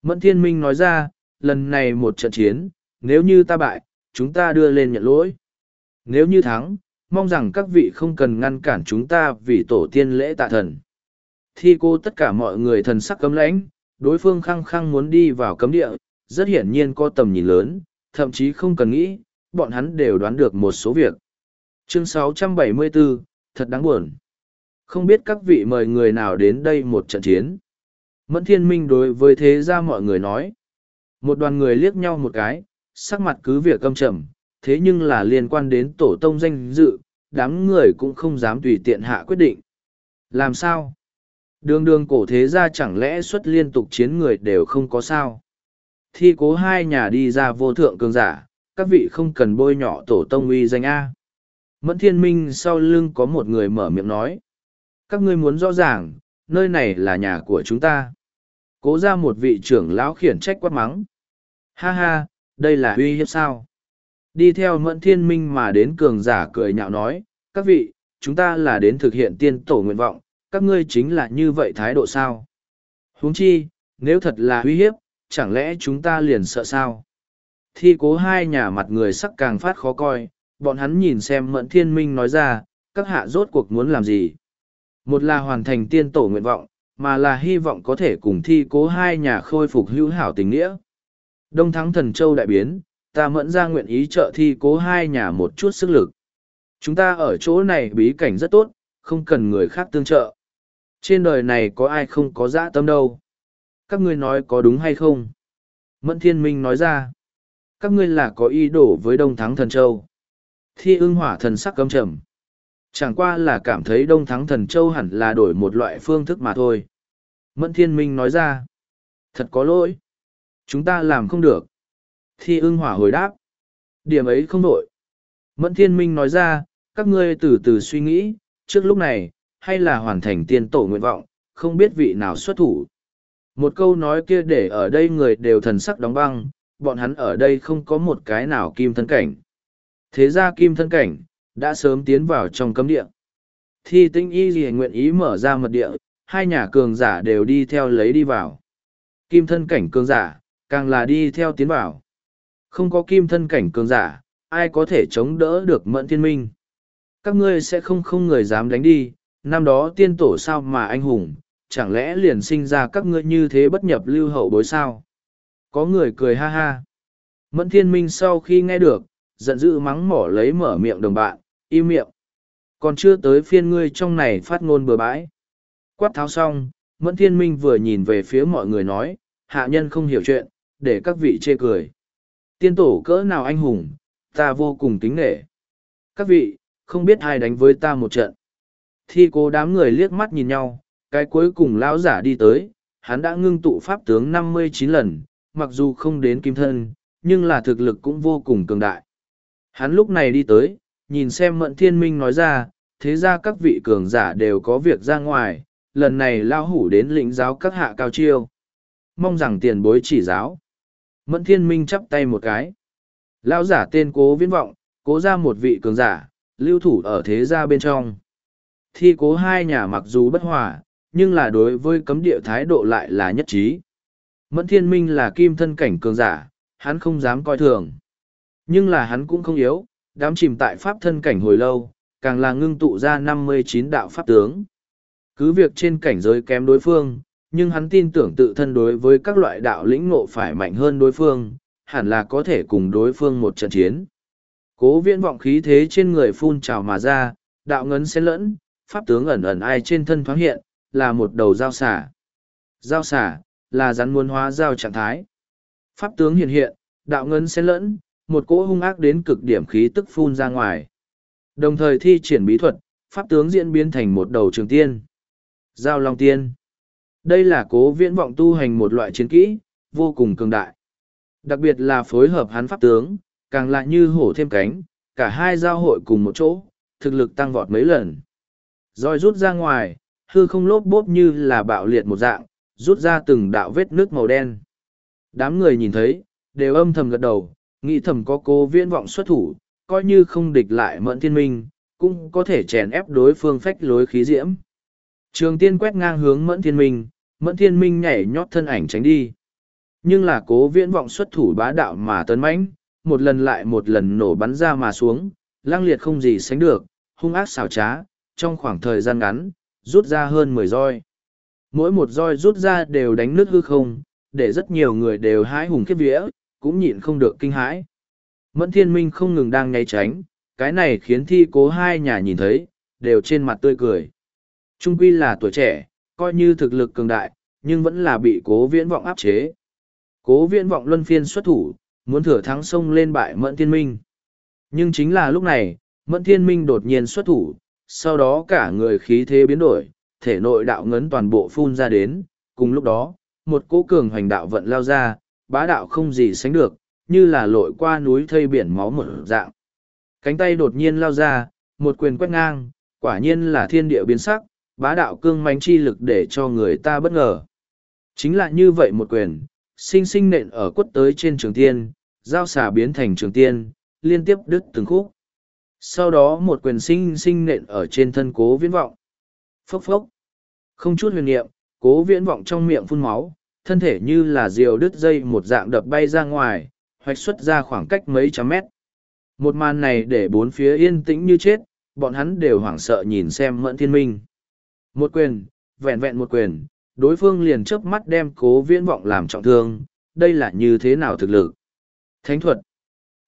Mẫn Thiên Minh nói ra, lần này một trận chiến, nếu như ta bại, chúng ta đưa lên nhận lỗi. Nếu như thắng, mong rằng các vị không cần ngăn cản chúng ta vì tổ tiên lễ tạ thần. Thi cô tất cả mọi người thần sắc cấm lãnh, đối phương khăng khăng muốn đi vào cấm địa, rất hiển nhiên có tầm nhìn lớn, thậm chí không cần nghĩ, bọn hắn đều đoán được một số việc. Chương 674, thật đáng buồn. Không biết các vị mời người nào đến đây một trận chiến. Mẫn thiên minh đối với thế gia mọi người nói. Một đoàn người liếc nhau một cái, sắc mặt cứ việc căm trầm, thế nhưng là liên quan đến tổ tông danh dự, đám người cũng không dám tùy tiện hạ quyết định. Làm sao? Đường đường cổ thế gia chẳng lẽ xuất liên tục chiến người đều không có sao? Thi cố hai nhà đi ra vô thượng cường giả, các vị không cần bôi nhọ tổ tông uy danh A. Mẫn thiên minh sau lưng có một người mở miệng nói. Các ngươi muốn rõ ràng, nơi này là nhà của chúng ta. Cố ra một vị trưởng lão khiển trách quát mắng. Ha ha, đây là uy hiếp sao? Đi theo mẫn thiên minh mà đến cường giả cười nhạo nói, các vị, chúng ta là đến thực hiện tiên tổ nguyện vọng, các ngươi chính là như vậy thái độ sao? huống chi, nếu thật là uy hiếp, chẳng lẽ chúng ta liền sợ sao? Thi cố hai nhà mặt người sắc càng phát khó coi, bọn hắn nhìn xem mẫn thiên minh nói ra, các hạ rốt cuộc muốn làm gì? Một là hoàn thành tiên tổ nguyện vọng, mà là hy vọng có thể cùng thi cố hai nhà khôi phục hữu hảo tình nghĩa. Đông thắng thần châu đại biến, ta mẫn ra nguyện ý trợ thi cố hai nhà một chút sức lực. Chúng ta ở chỗ này bí cảnh rất tốt, không cần người khác tương trợ. Trên đời này có ai không có dã tâm đâu. Các ngươi nói có đúng hay không? Mẫn thiên minh nói ra. Các ngươi là có ý đồ với Đông Thắng Thần Châu. Thi ưng hỏa thần sắc cấm trầm. Chẳng qua là cảm thấy Đông Thắng Thần Châu hẳn là đổi một loại phương thức mà thôi. Mẫn thiên minh nói ra. Thật có lỗi. Chúng ta làm không được. Thi ưng hỏa hồi đáp. Điểm ấy không đổi. Mẫn thiên minh nói ra, các ngươi từ từ suy nghĩ, trước lúc này, hay là hoàn thành tiên tổ nguyện vọng, không biết vị nào xuất thủ. Một câu nói kia để ở đây người đều thần sắc đóng băng, bọn hắn ở đây không có một cái nào kim thân cảnh. Thế ra kim thân cảnh, đã sớm tiến vào trong cấm địa. Thi tinh y gì nguyện ý mở ra mật địa, hai nhà cường giả đều đi theo lấy đi vào. Kim thân cảnh cường giả, càng là đi theo tiến vào. Không có kim thân cảnh cường giả, ai có thể chống đỡ được mẫn thiên minh. Các ngươi sẽ không không người dám đánh đi, năm đó tiên tổ sao mà anh hùng, chẳng lẽ liền sinh ra các ngươi như thế bất nhập lưu hậu bối sao? Có người cười ha ha. Mẫn thiên minh sau khi nghe được, giận dữ mắng mỏ lấy mở miệng đồng bạn, im miệng. Còn chưa tới phiên ngươi trong này phát ngôn bừa bãi. Quát tháo xong, Mẫn thiên minh vừa nhìn về phía mọi người nói, hạ nhân không hiểu chuyện, để các vị chê cười. Tiên tổ cỡ nào anh hùng, ta vô cùng kính nghệ. Các vị, không biết ai đánh với ta một trận. Thi cố đám người liếc mắt nhìn nhau, cái cuối cùng lão giả đi tới, hắn đã ngưng tụ pháp tướng năm mươi chín lần, mặc dù không đến kim thân, nhưng là thực lực cũng vô cùng cường đại. Hắn lúc này đi tới, nhìn xem mận thiên minh nói ra, thế ra các vị cường giả đều có việc ra ngoài, lần này lao hủ đến lĩnh giáo các hạ cao chiêu. Mong rằng tiền bối chỉ giáo. Mẫn thiên minh chắp tay một cái. Lão giả tên cố viễn vọng, cố ra một vị cường giả, lưu thủ ở thế gia bên trong. Thi cố hai nhà mặc dù bất hòa, nhưng là đối với cấm địa thái độ lại là nhất trí. Mẫn thiên minh là kim thân cảnh cường giả, hắn không dám coi thường. Nhưng là hắn cũng không yếu, đám chìm tại pháp thân cảnh hồi lâu, càng là ngưng tụ ra năm mươi chín đạo pháp tướng. Cứ việc trên cảnh giới kém đối phương, nhưng hắn tin tưởng tự thân đối với các loại đạo lĩnh ngộ phải mạnh hơn đối phương, hẳn là có thể cùng đối phương một trận chiến. Cố viễn vọng khí thế trên người phun trào mà ra, đạo ngấn xen lẫn, pháp tướng ẩn ẩn ai trên thân thoáng hiện, là một đầu dao xả. Dao xả, là rắn muôn hóa dao trạng thái. Pháp tướng hiện hiện, đạo ngân xen lẫn, một cỗ hung ác đến cực điểm khí tức phun ra ngoài. Đồng thời thi triển bí thuật, pháp tướng diễn biến thành một đầu trường tiên. Giao long tiên. Đây là cố viễn vọng tu hành một loại chiến kỹ, vô cùng cường đại. Đặc biệt là phối hợp hắn pháp tướng, càng lại như hổ thêm cánh, cả hai giao hội cùng một chỗ, thực lực tăng vọt mấy lần. Rồi rút ra ngoài, hư không lốp bốp như là bạo liệt một dạng, rút ra từng đạo vết nước màu đen. Đám người nhìn thấy, đều âm thầm gật đầu, nghĩ thầm có cố viễn vọng xuất thủ, coi như không địch lại mẫn thiên minh, cũng có thể chèn ép đối phương phách lối khí diễm. Trường tiên quét ngang hướng mẫn thiên minh, mẫn thiên minh nhảy nhót thân ảnh tránh đi. Nhưng là cố viễn vọng xuất thủ bá đạo mà tấn mãnh, một lần lại một lần nổ bắn ra mà xuống, lang liệt không gì sánh được, hung ác xảo trá, trong khoảng thời gian ngắn, rút ra hơn mười roi. Mỗi một roi rút ra đều đánh nước hư không, để rất nhiều người đều hái hùng kiếp vía, cũng nhịn không được kinh hãi. Mẫn thiên minh không ngừng đang nháy tránh, cái này khiến thi cố hai nhà nhìn thấy, đều trên mặt tươi cười. Trung quy là tuổi trẻ, coi như thực lực cường đại, nhưng vẫn là bị cố viễn vọng áp chế. Cố viễn vọng luân phiên xuất thủ, muốn thừa thắng sông lên bại mẫn thiên minh. Nhưng chính là lúc này, mẫn thiên minh đột nhiên xuất thủ, sau đó cả người khí thế biến đổi, thể nội đạo ngấn toàn bộ phun ra đến, cùng lúc đó, một cỗ cường hoành đạo vận lao ra, bá đạo không gì sánh được, như là lội qua núi thây biển máu một dạng. Cánh tay đột nhiên lao ra, một quyền quét ngang, quả nhiên là thiên địa biến sắc, bá đạo cương mánh chi lực để cho người ta bất ngờ. Chính là như vậy một quyền, sinh sinh nện ở quất tới trên trường tiên, giao xà biến thành trường tiên, liên tiếp đứt từng khúc. Sau đó một quyền sinh sinh nện ở trên thân cố viễn vọng. Phốc phốc. Không chút huyền niệm, cố viễn vọng trong miệng phun máu, thân thể như là diều đứt dây một dạng đập bay ra ngoài, hoạch xuất ra khoảng cách mấy trăm mét. Một màn này để bốn phía yên tĩnh như chết, bọn hắn đều hoảng sợ nhìn xem mẫn thiên minh. Một quyền, vẹn vẹn một quyền, đối phương liền chớp mắt đem cố viễn vọng làm trọng thương, đây là như thế nào thực lực. Thánh thuật.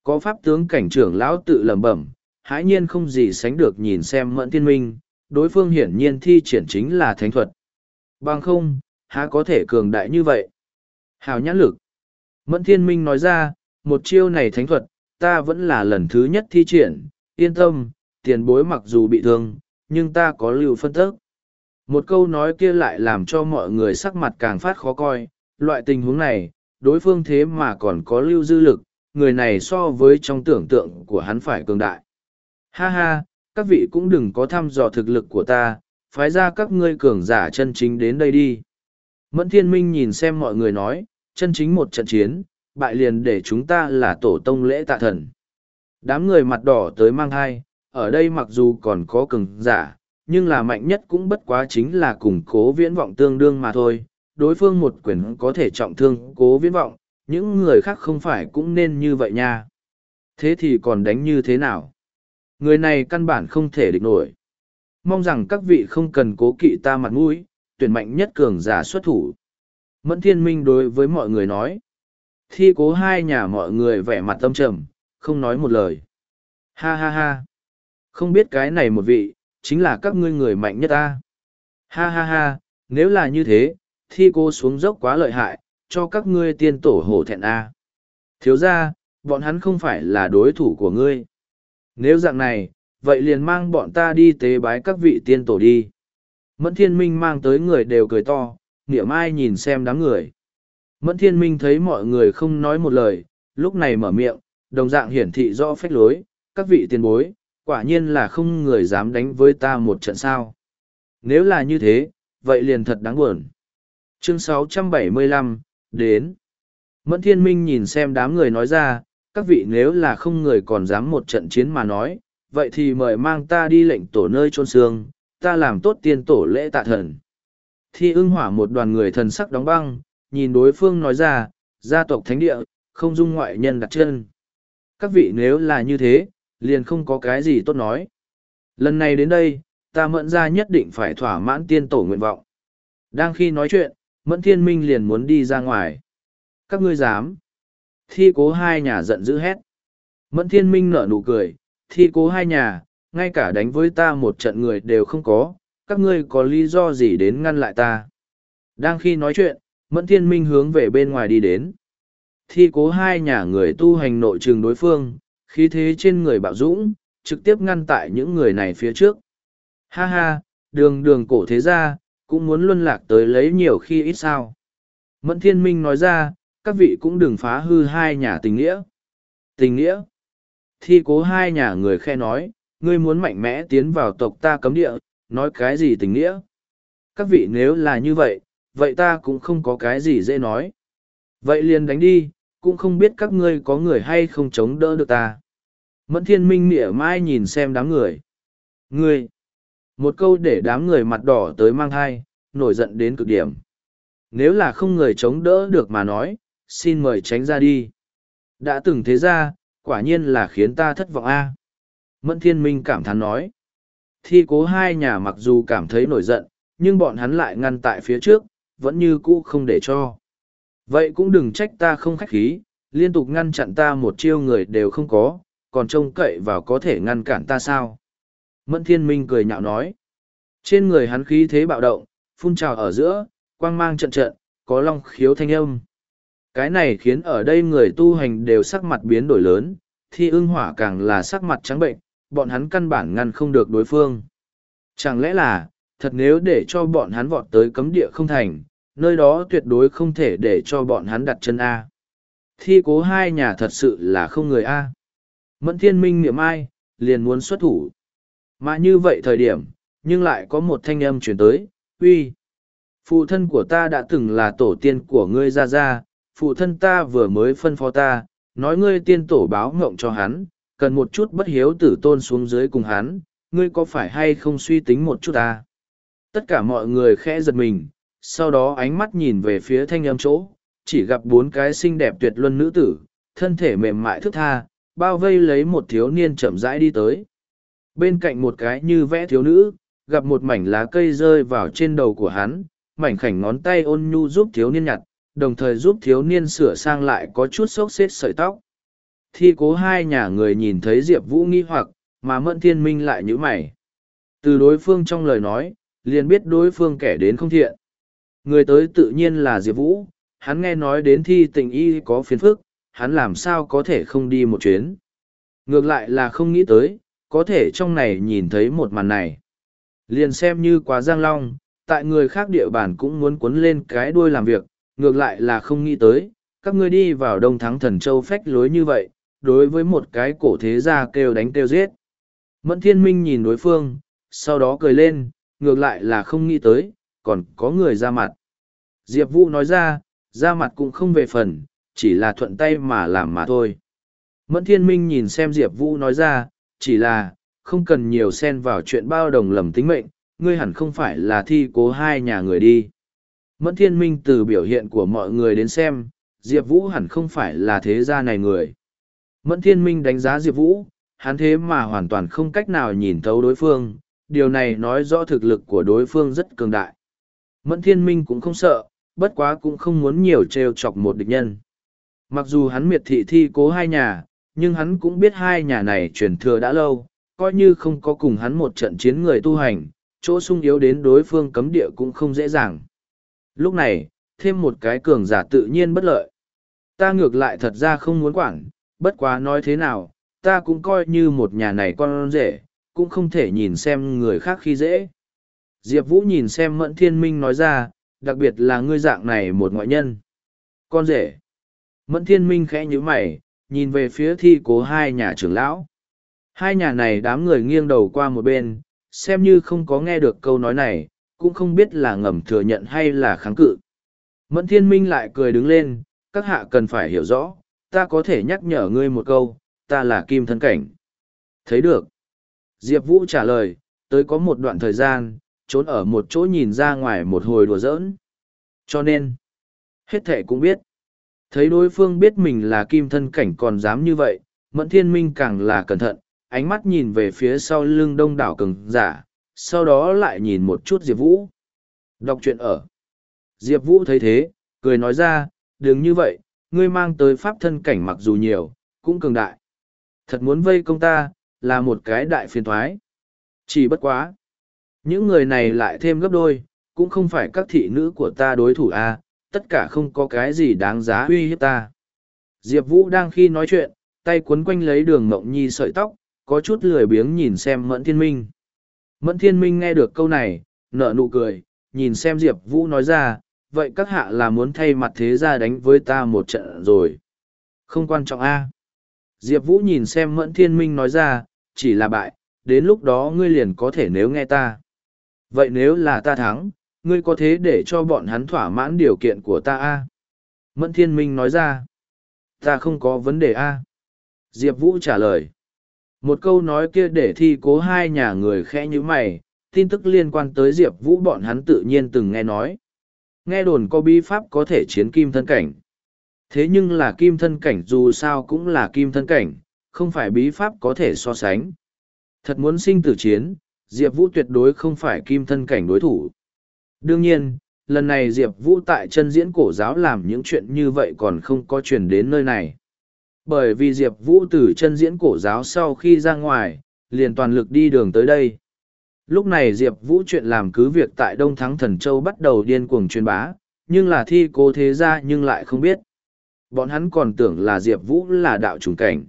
Có pháp tướng cảnh trưởng lão tự lẩm bẩm, hãi nhiên không gì sánh được nhìn xem mẫn thiên minh, đối phương hiển nhiên thi triển chính là thánh thuật. Bằng không, há có thể cường đại như vậy. Hào nhãn lực. Mẫn thiên minh nói ra, một chiêu này thánh thuật, ta vẫn là lần thứ nhất thi triển, yên tâm, tiền bối mặc dù bị thương, nhưng ta có lưu phân tức. Một câu nói kia lại làm cho mọi người sắc mặt càng phát khó coi, loại tình huống này, đối phương thế mà còn có lưu dư lực, người này so với trong tưởng tượng của hắn phải cường đại. Ha ha, các vị cũng đừng có thăm dò thực lực của ta, phái ra các ngươi cường giả chân chính đến đây đi. Mẫn thiên minh nhìn xem mọi người nói, chân chính một trận chiến, bại liền để chúng ta là tổ tông lễ tạ thần. Đám người mặt đỏ tới mang hai, ở đây mặc dù còn có cường giả, nhưng là mạnh nhất cũng bất quá chính là củng cố viễn vọng tương đương mà thôi. Đối phương một quyền có thể trọng thương cố viễn vọng, những người khác không phải cũng nên như vậy nha. Thế thì còn đánh như thế nào? Người này căn bản không thể địch nổi. Mong rằng các vị không cần cố kỵ ta mặt mũi, tuyển mạnh nhất cường giả xuất thủ. Mẫn thiên minh đối với mọi người nói. Thi cố hai nhà mọi người vẻ mặt tâm trầm, không nói một lời. Ha ha ha. Không biết cái này một vị, chính là các ngươi người mạnh nhất ta. Ha ha ha, nếu là như thế, thi cô xuống dốc quá lợi hại, cho các ngươi tiên tổ hổ thẹn a. Thiếu ra, bọn hắn không phải là đối thủ của ngươi. Nếu dạng này, vậy liền mang bọn ta đi tế bái các vị tiên tổ đi. Mẫn thiên minh mang tới người đều cười to, nghĩa mai nhìn xem đám người. Mẫn thiên minh thấy mọi người không nói một lời, lúc này mở miệng, đồng dạng hiển thị rõ phách lối, các vị tiền bối, quả nhiên là không người dám đánh với ta một trận sao. Nếu là như thế, vậy liền thật đáng buồn. Chương 675, đến. Mẫn thiên minh nhìn xem đám người nói ra, các vị nếu là không người còn dám một trận chiến mà nói, vậy thì mời mang ta đi lệnh tổ nơi trôn xương, ta làm tốt tiên tổ lễ tạ thần. Thi ưng hỏa một đoàn người thần sắc đóng băng, nhìn đối phương nói ra, gia tộc thánh địa, không dung ngoại nhân đặt chân. Các vị nếu là như thế, liền không có cái gì tốt nói. Lần này đến đây, ta mẫn ra nhất định phải thỏa mãn tiên tổ nguyện vọng. Đang khi nói chuyện, mẫn thiên minh liền muốn đi ra ngoài. Các ngươi dám. Thi cố hai nhà giận dữ hét. Mẫn thiên minh nở nụ cười, thi cố hai nhà, ngay cả đánh với ta một trận người đều không có, các ngươi có lý do gì đến ngăn lại ta. Đang khi nói chuyện, mẫn thiên minh hướng về bên ngoài đi đến. Thi cố hai nhà người tu hành nội trường đối phương, khí thế trên người bạo dũng, trực tiếp ngăn tại những người này phía trước. Ha ha, đường đường cổ thế gia, cũng muốn luân lạc tới lấy nhiều khi ít sao. Mẫn thiên minh nói ra, các vị cũng đừng phá hư hai nhà tình nghĩa. Tình nghĩa. Thi cố hai nhà người khe nói, ngươi muốn mạnh mẽ tiến vào tộc ta cấm địa, nói cái gì tình nghĩa. Các vị nếu là như vậy, vậy ta cũng không có cái gì dễ nói. Vậy liền đánh đi, cũng không biết các ngươi có người hay không chống đỡ được ta. Mẫn thiên minh mỉa mai nhìn xem đám người. Ngươi! Một câu để đám người mặt đỏ tới mang thai, nổi giận đến cực điểm. Nếu là không người chống đỡ được mà nói, xin mời tránh ra đi. Đã từng thế ra, quả nhiên là khiến ta thất vọng a. Mẫn thiên minh cảm thán nói. Thi cố hai nhà mặc dù cảm thấy nổi giận, nhưng bọn hắn lại ngăn tại phía trước, vẫn như cũ không để cho. Vậy cũng đừng trách ta không khách khí, liên tục ngăn chặn ta một chiêu người đều không có, còn trông cậy vào có thể ngăn cản ta sao. Mẫn thiên minh cười nhạo nói. Trên người hắn khí thế bạo động, phun trào ở giữa, quang mang trận trận, có long khiếu thanh âm. Cái này khiến ở đây người tu hành đều sắc mặt biến đổi lớn, thi ưng hỏa càng là sắc mặt trắng bệnh, bọn hắn căn bản ngăn không được đối phương. Chẳng lẽ là, thật nếu để cho bọn hắn vọt tới cấm địa không thành, nơi đó tuyệt đối không thể để cho bọn hắn đặt chân A. Thi cố hai nhà thật sự là không người A. Mẫn thiên minh niệm ai, liền muốn xuất thủ. Mà như vậy thời điểm, nhưng lại có một thanh âm chuyển tới, uy. Phụ thân của ta đã từng là tổ tiên của ngươi ra ra, phụ thân ta vừa mới phân phó ta, nói ngươi tiên tổ báo ngộng cho hắn, cần một chút bất hiếu tử tôn xuống dưới cùng hắn, ngươi có phải hay không suy tính một chút ta? Tất cả mọi người khẽ giật mình, sau đó ánh mắt nhìn về phía thanh âm chỗ, chỉ gặp bốn cái xinh đẹp tuyệt luân nữ tử, thân thể mềm mại thức tha, bao vây lấy một thiếu niên chậm rãi đi tới. Bên cạnh một cái như vẽ thiếu nữ, gặp một mảnh lá cây rơi vào trên đầu của hắn, mảnh khảnh ngón tay ôn nhu giúp thiếu niên nhặt, đồng thời giúp thiếu niên sửa sang lại có chút xốc xếp sợi tóc. Thi cố hai nhà người nhìn thấy Diệp Vũ nghi hoặc, mà Mẫn Thiên Minh lại nhữ mày. Từ đối phương trong lời nói, liền biết đối phương kẻ đến không thiện. Người tới tự nhiên là Diệp Vũ, hắn nghe nói đến thi tình y có phiền phức, hắn làm sao có thể không đi một chuyến. Ngược lại là không nghĩ tới, có thể trong này nhìn thấy một màn này. Liền xem như quá giang long, tại người khác địa bàn cũng muốn cuốn lên cái đuôi làm việc, ngược lại là không nghĩ tới, các ngươi đi vào đông thắng thần châu phách lối như vậy, đối với một cái cổ thế gia kêu đánh kêu giết. Mẫn thiên minh nhìn đối phương, sau đó cười lên, ngược lại là không nghĩ tới, còn có người ra mặt. Diệp Vũ nói ra, ra mặt cũng không về phần, chỉ là thuận tay mà làm mà thôi. Mẫn thiên minh nhìn xem Diệp Vũ nói ra, chỉ là, không cần nhiều xen vào chuyện bao đồng lầm tính mệnh, ngươi hẳn không phải là thi cố hai nhà người đi. Mẫn thiên minh từ biểu hiện của mọi người đến xem, Diệp Vũ hẳn không phải là thế gia này người. Mẫn thiên minh đánh giá Diệp Vũ, hắn thế mà hoàn toàn không cách nào nhìn thấu đối phương, điều này nói rõ thực lực của đối phương rất cường đại. Mẫn thiên minh cũng không sợ, bất quá cũng không muốn nhiều trêu chọc một địch nhân. Mặc dù hắn miệt thị thi cố hai nhà, nhưng hắn cũng biết hai nhà này truyền thừa đã lâu, coi như không có cùng hắn một trận chiến người tu hành, chỗ sung yếu đến đối phương cấm địa cũng không dễ dàng. Lúc này, thêm một cái cường giả tự nhiên bất lợi. Ta ngược lại thật ra không muốn quản, bất quá nói thế nào, ta cũng coi như một nhà này con rể, cũng không thể nhìn xem người khác khi dễ. Diệp Vũ nhìn xem Mẫn Thiên Minh nói ra, đặc biệt là ngươi dạng này một ngoại nhân. Con rể. Mẫn Thiên Minh khẽ như mày, nhìn về phía thi cố hai nhà trưởng lão. Hai nhà này đám người nghiêng đầu qua một bên, xem như không có nghe được câu nói này, cũng không biết là ngầm thừa nhận hay là kháng cự. Mẫn Thiên Minh lại cười đứng lên, các hạ cần phải hiểu rõ, ta có thể nhắc nhở ngươi một câu, ta là kim thân cảnh. Thấy được. Diệp Vũ trả lời, tới có một đoạn thời gian, trốn ở một chỗ nhìn ra ngoài một hồi đùa giỡn. Cho nên, hết thể cũng biết. Thấy đối phương biết mình là kim thân cảnh còn dám như vậy, Mẫn Thiên Minh càng là cẩn thận, ánh mắt nhìn về phía sau lưng đông đảo cường giả, sau đó lại nhìn một chút Diệp Vũ. Đọc truyện ở. Diệp Vũ thấy thế, cười nói ra, đừng như vậy, ngươi mang tới pháp thân cảnh mặc dù nhiều, cũng cường đại. Thật muốn vây công ta, là một cái đại phiền thoái. Chỉ bất quá. Những người này lại thêm gấp đôi, cũng không phải các thị nữ của ta đối thủ a à, tất cả không có cái gì đáng giá uy hiếp ta. Diệp Vũ đang khi nói chuyện, tay cuốn quanh lấy đường mộng nhi sợi tóc, có chút lười biếng nhìn xem Mẫn Thiên Minh. Mẫn Thiên Minh nghe được câu này, nở nụ cười, nhìn xem Diệp Vũ nói ra, vậy các hạ là muốn thay mặt thế ra đánh với ta một trận rồi. Không quan trọng a Diệp Vũ nhìn xem Mẫn Thiên Minh nói ra, chỉ là bại, đến lúc đó ngươi liền có thể nếu nghe ta. Vậy nếu là ta thắng, ngươi có thế để cho bọn hắn thỏa mãn điều kiện của ta a Mẫn Thiên Minh nói ra, ta không có vấn đề a Diệp Vũ trả lời. Một câu nói kia để thi cố hai nhà người khẽ nhữ mày, tin tức liên quan tới Diệp Vũ bọn hắn tự nhiên từng nghe nói. Nghe đồn có bí pháp có thể chiến kim thân cảnh. Thế nhưng là kim thân cảnh dù sao cũng là kim thân cảnh, không phải bí pháp có thể so sánh. Thật muốn sinh tử chiến, Diệp Vũ tuyệt đối không phải kim thân cảnh đối thủ. Đương nhiên, lần này Diệp Vũ tại chân diễn cổ giáo làm những chuyện như vậy còn không có truyền đến nơi này. Bởi vì Diệp Vũ từ chân diễn cổ giáo sau khi ra ngoài, liền toàn lực đi đường tới đây. Lúc này Diệp Vũ chuyện làm cứ việc tại Đông Thắng Thần Châu bắt đầu điên cuồng truyền bá, nhưng là thi cố thế ra nhưng lại không biết. Bọn hắn còn tưởng là Diệp Vũ là đạo trùng cảnh.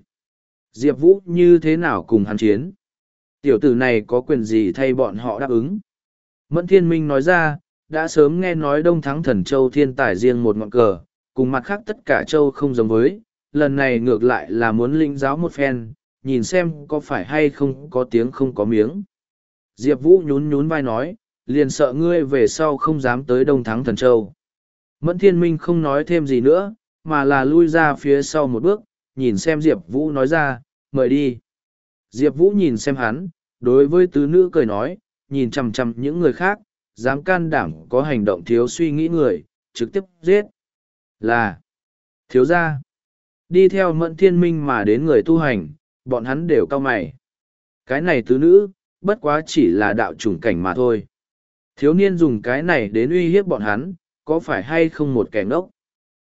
Diệp Vũ như thế nào cùng hắn chiến? Tiểu tử này có quyền gì thay bọn họ đáp ứng? Mẫn Thiên Minh nói ra, đã sớm nghe nói Đông Thắng Thần Châu thiên tài riêng một ngọn cờ, cùng mặt khác tất cả châu không giống với, lần này ngược lại là muốn linh giáo một phen, nhìn xem có phải hay không có tiếng không có miếng. Diệp Vũ nhún nhún vai nói, liền sợ ngươi về sau không dám tới Đông Thắng Thần Châu. Mẫn Thiên Minh không nói thêm gì nữa, mà là lui ra phía sau một bước, nhìn xem Diệp Vũ nói ra, mời đi. Diệp Vũ nhìn xem hắn, đối với tứ nữ cười nói, nhìn chằm chằm những người khác, dám can đảm có hành động thiếu suy nghĩ người, trực tiếp giết. Là, thiếu gia, đi theo mẫn thiên minh mà đến người tu hành, bọn hắn đều cao mày. Cái này tứ nữ, bất quá chỉ là đạo chủng cảnh mà thôi. Thiếu niên dùng cái này đến uy hiếp bọn hắn, có phải hay không một kẻ ngốc?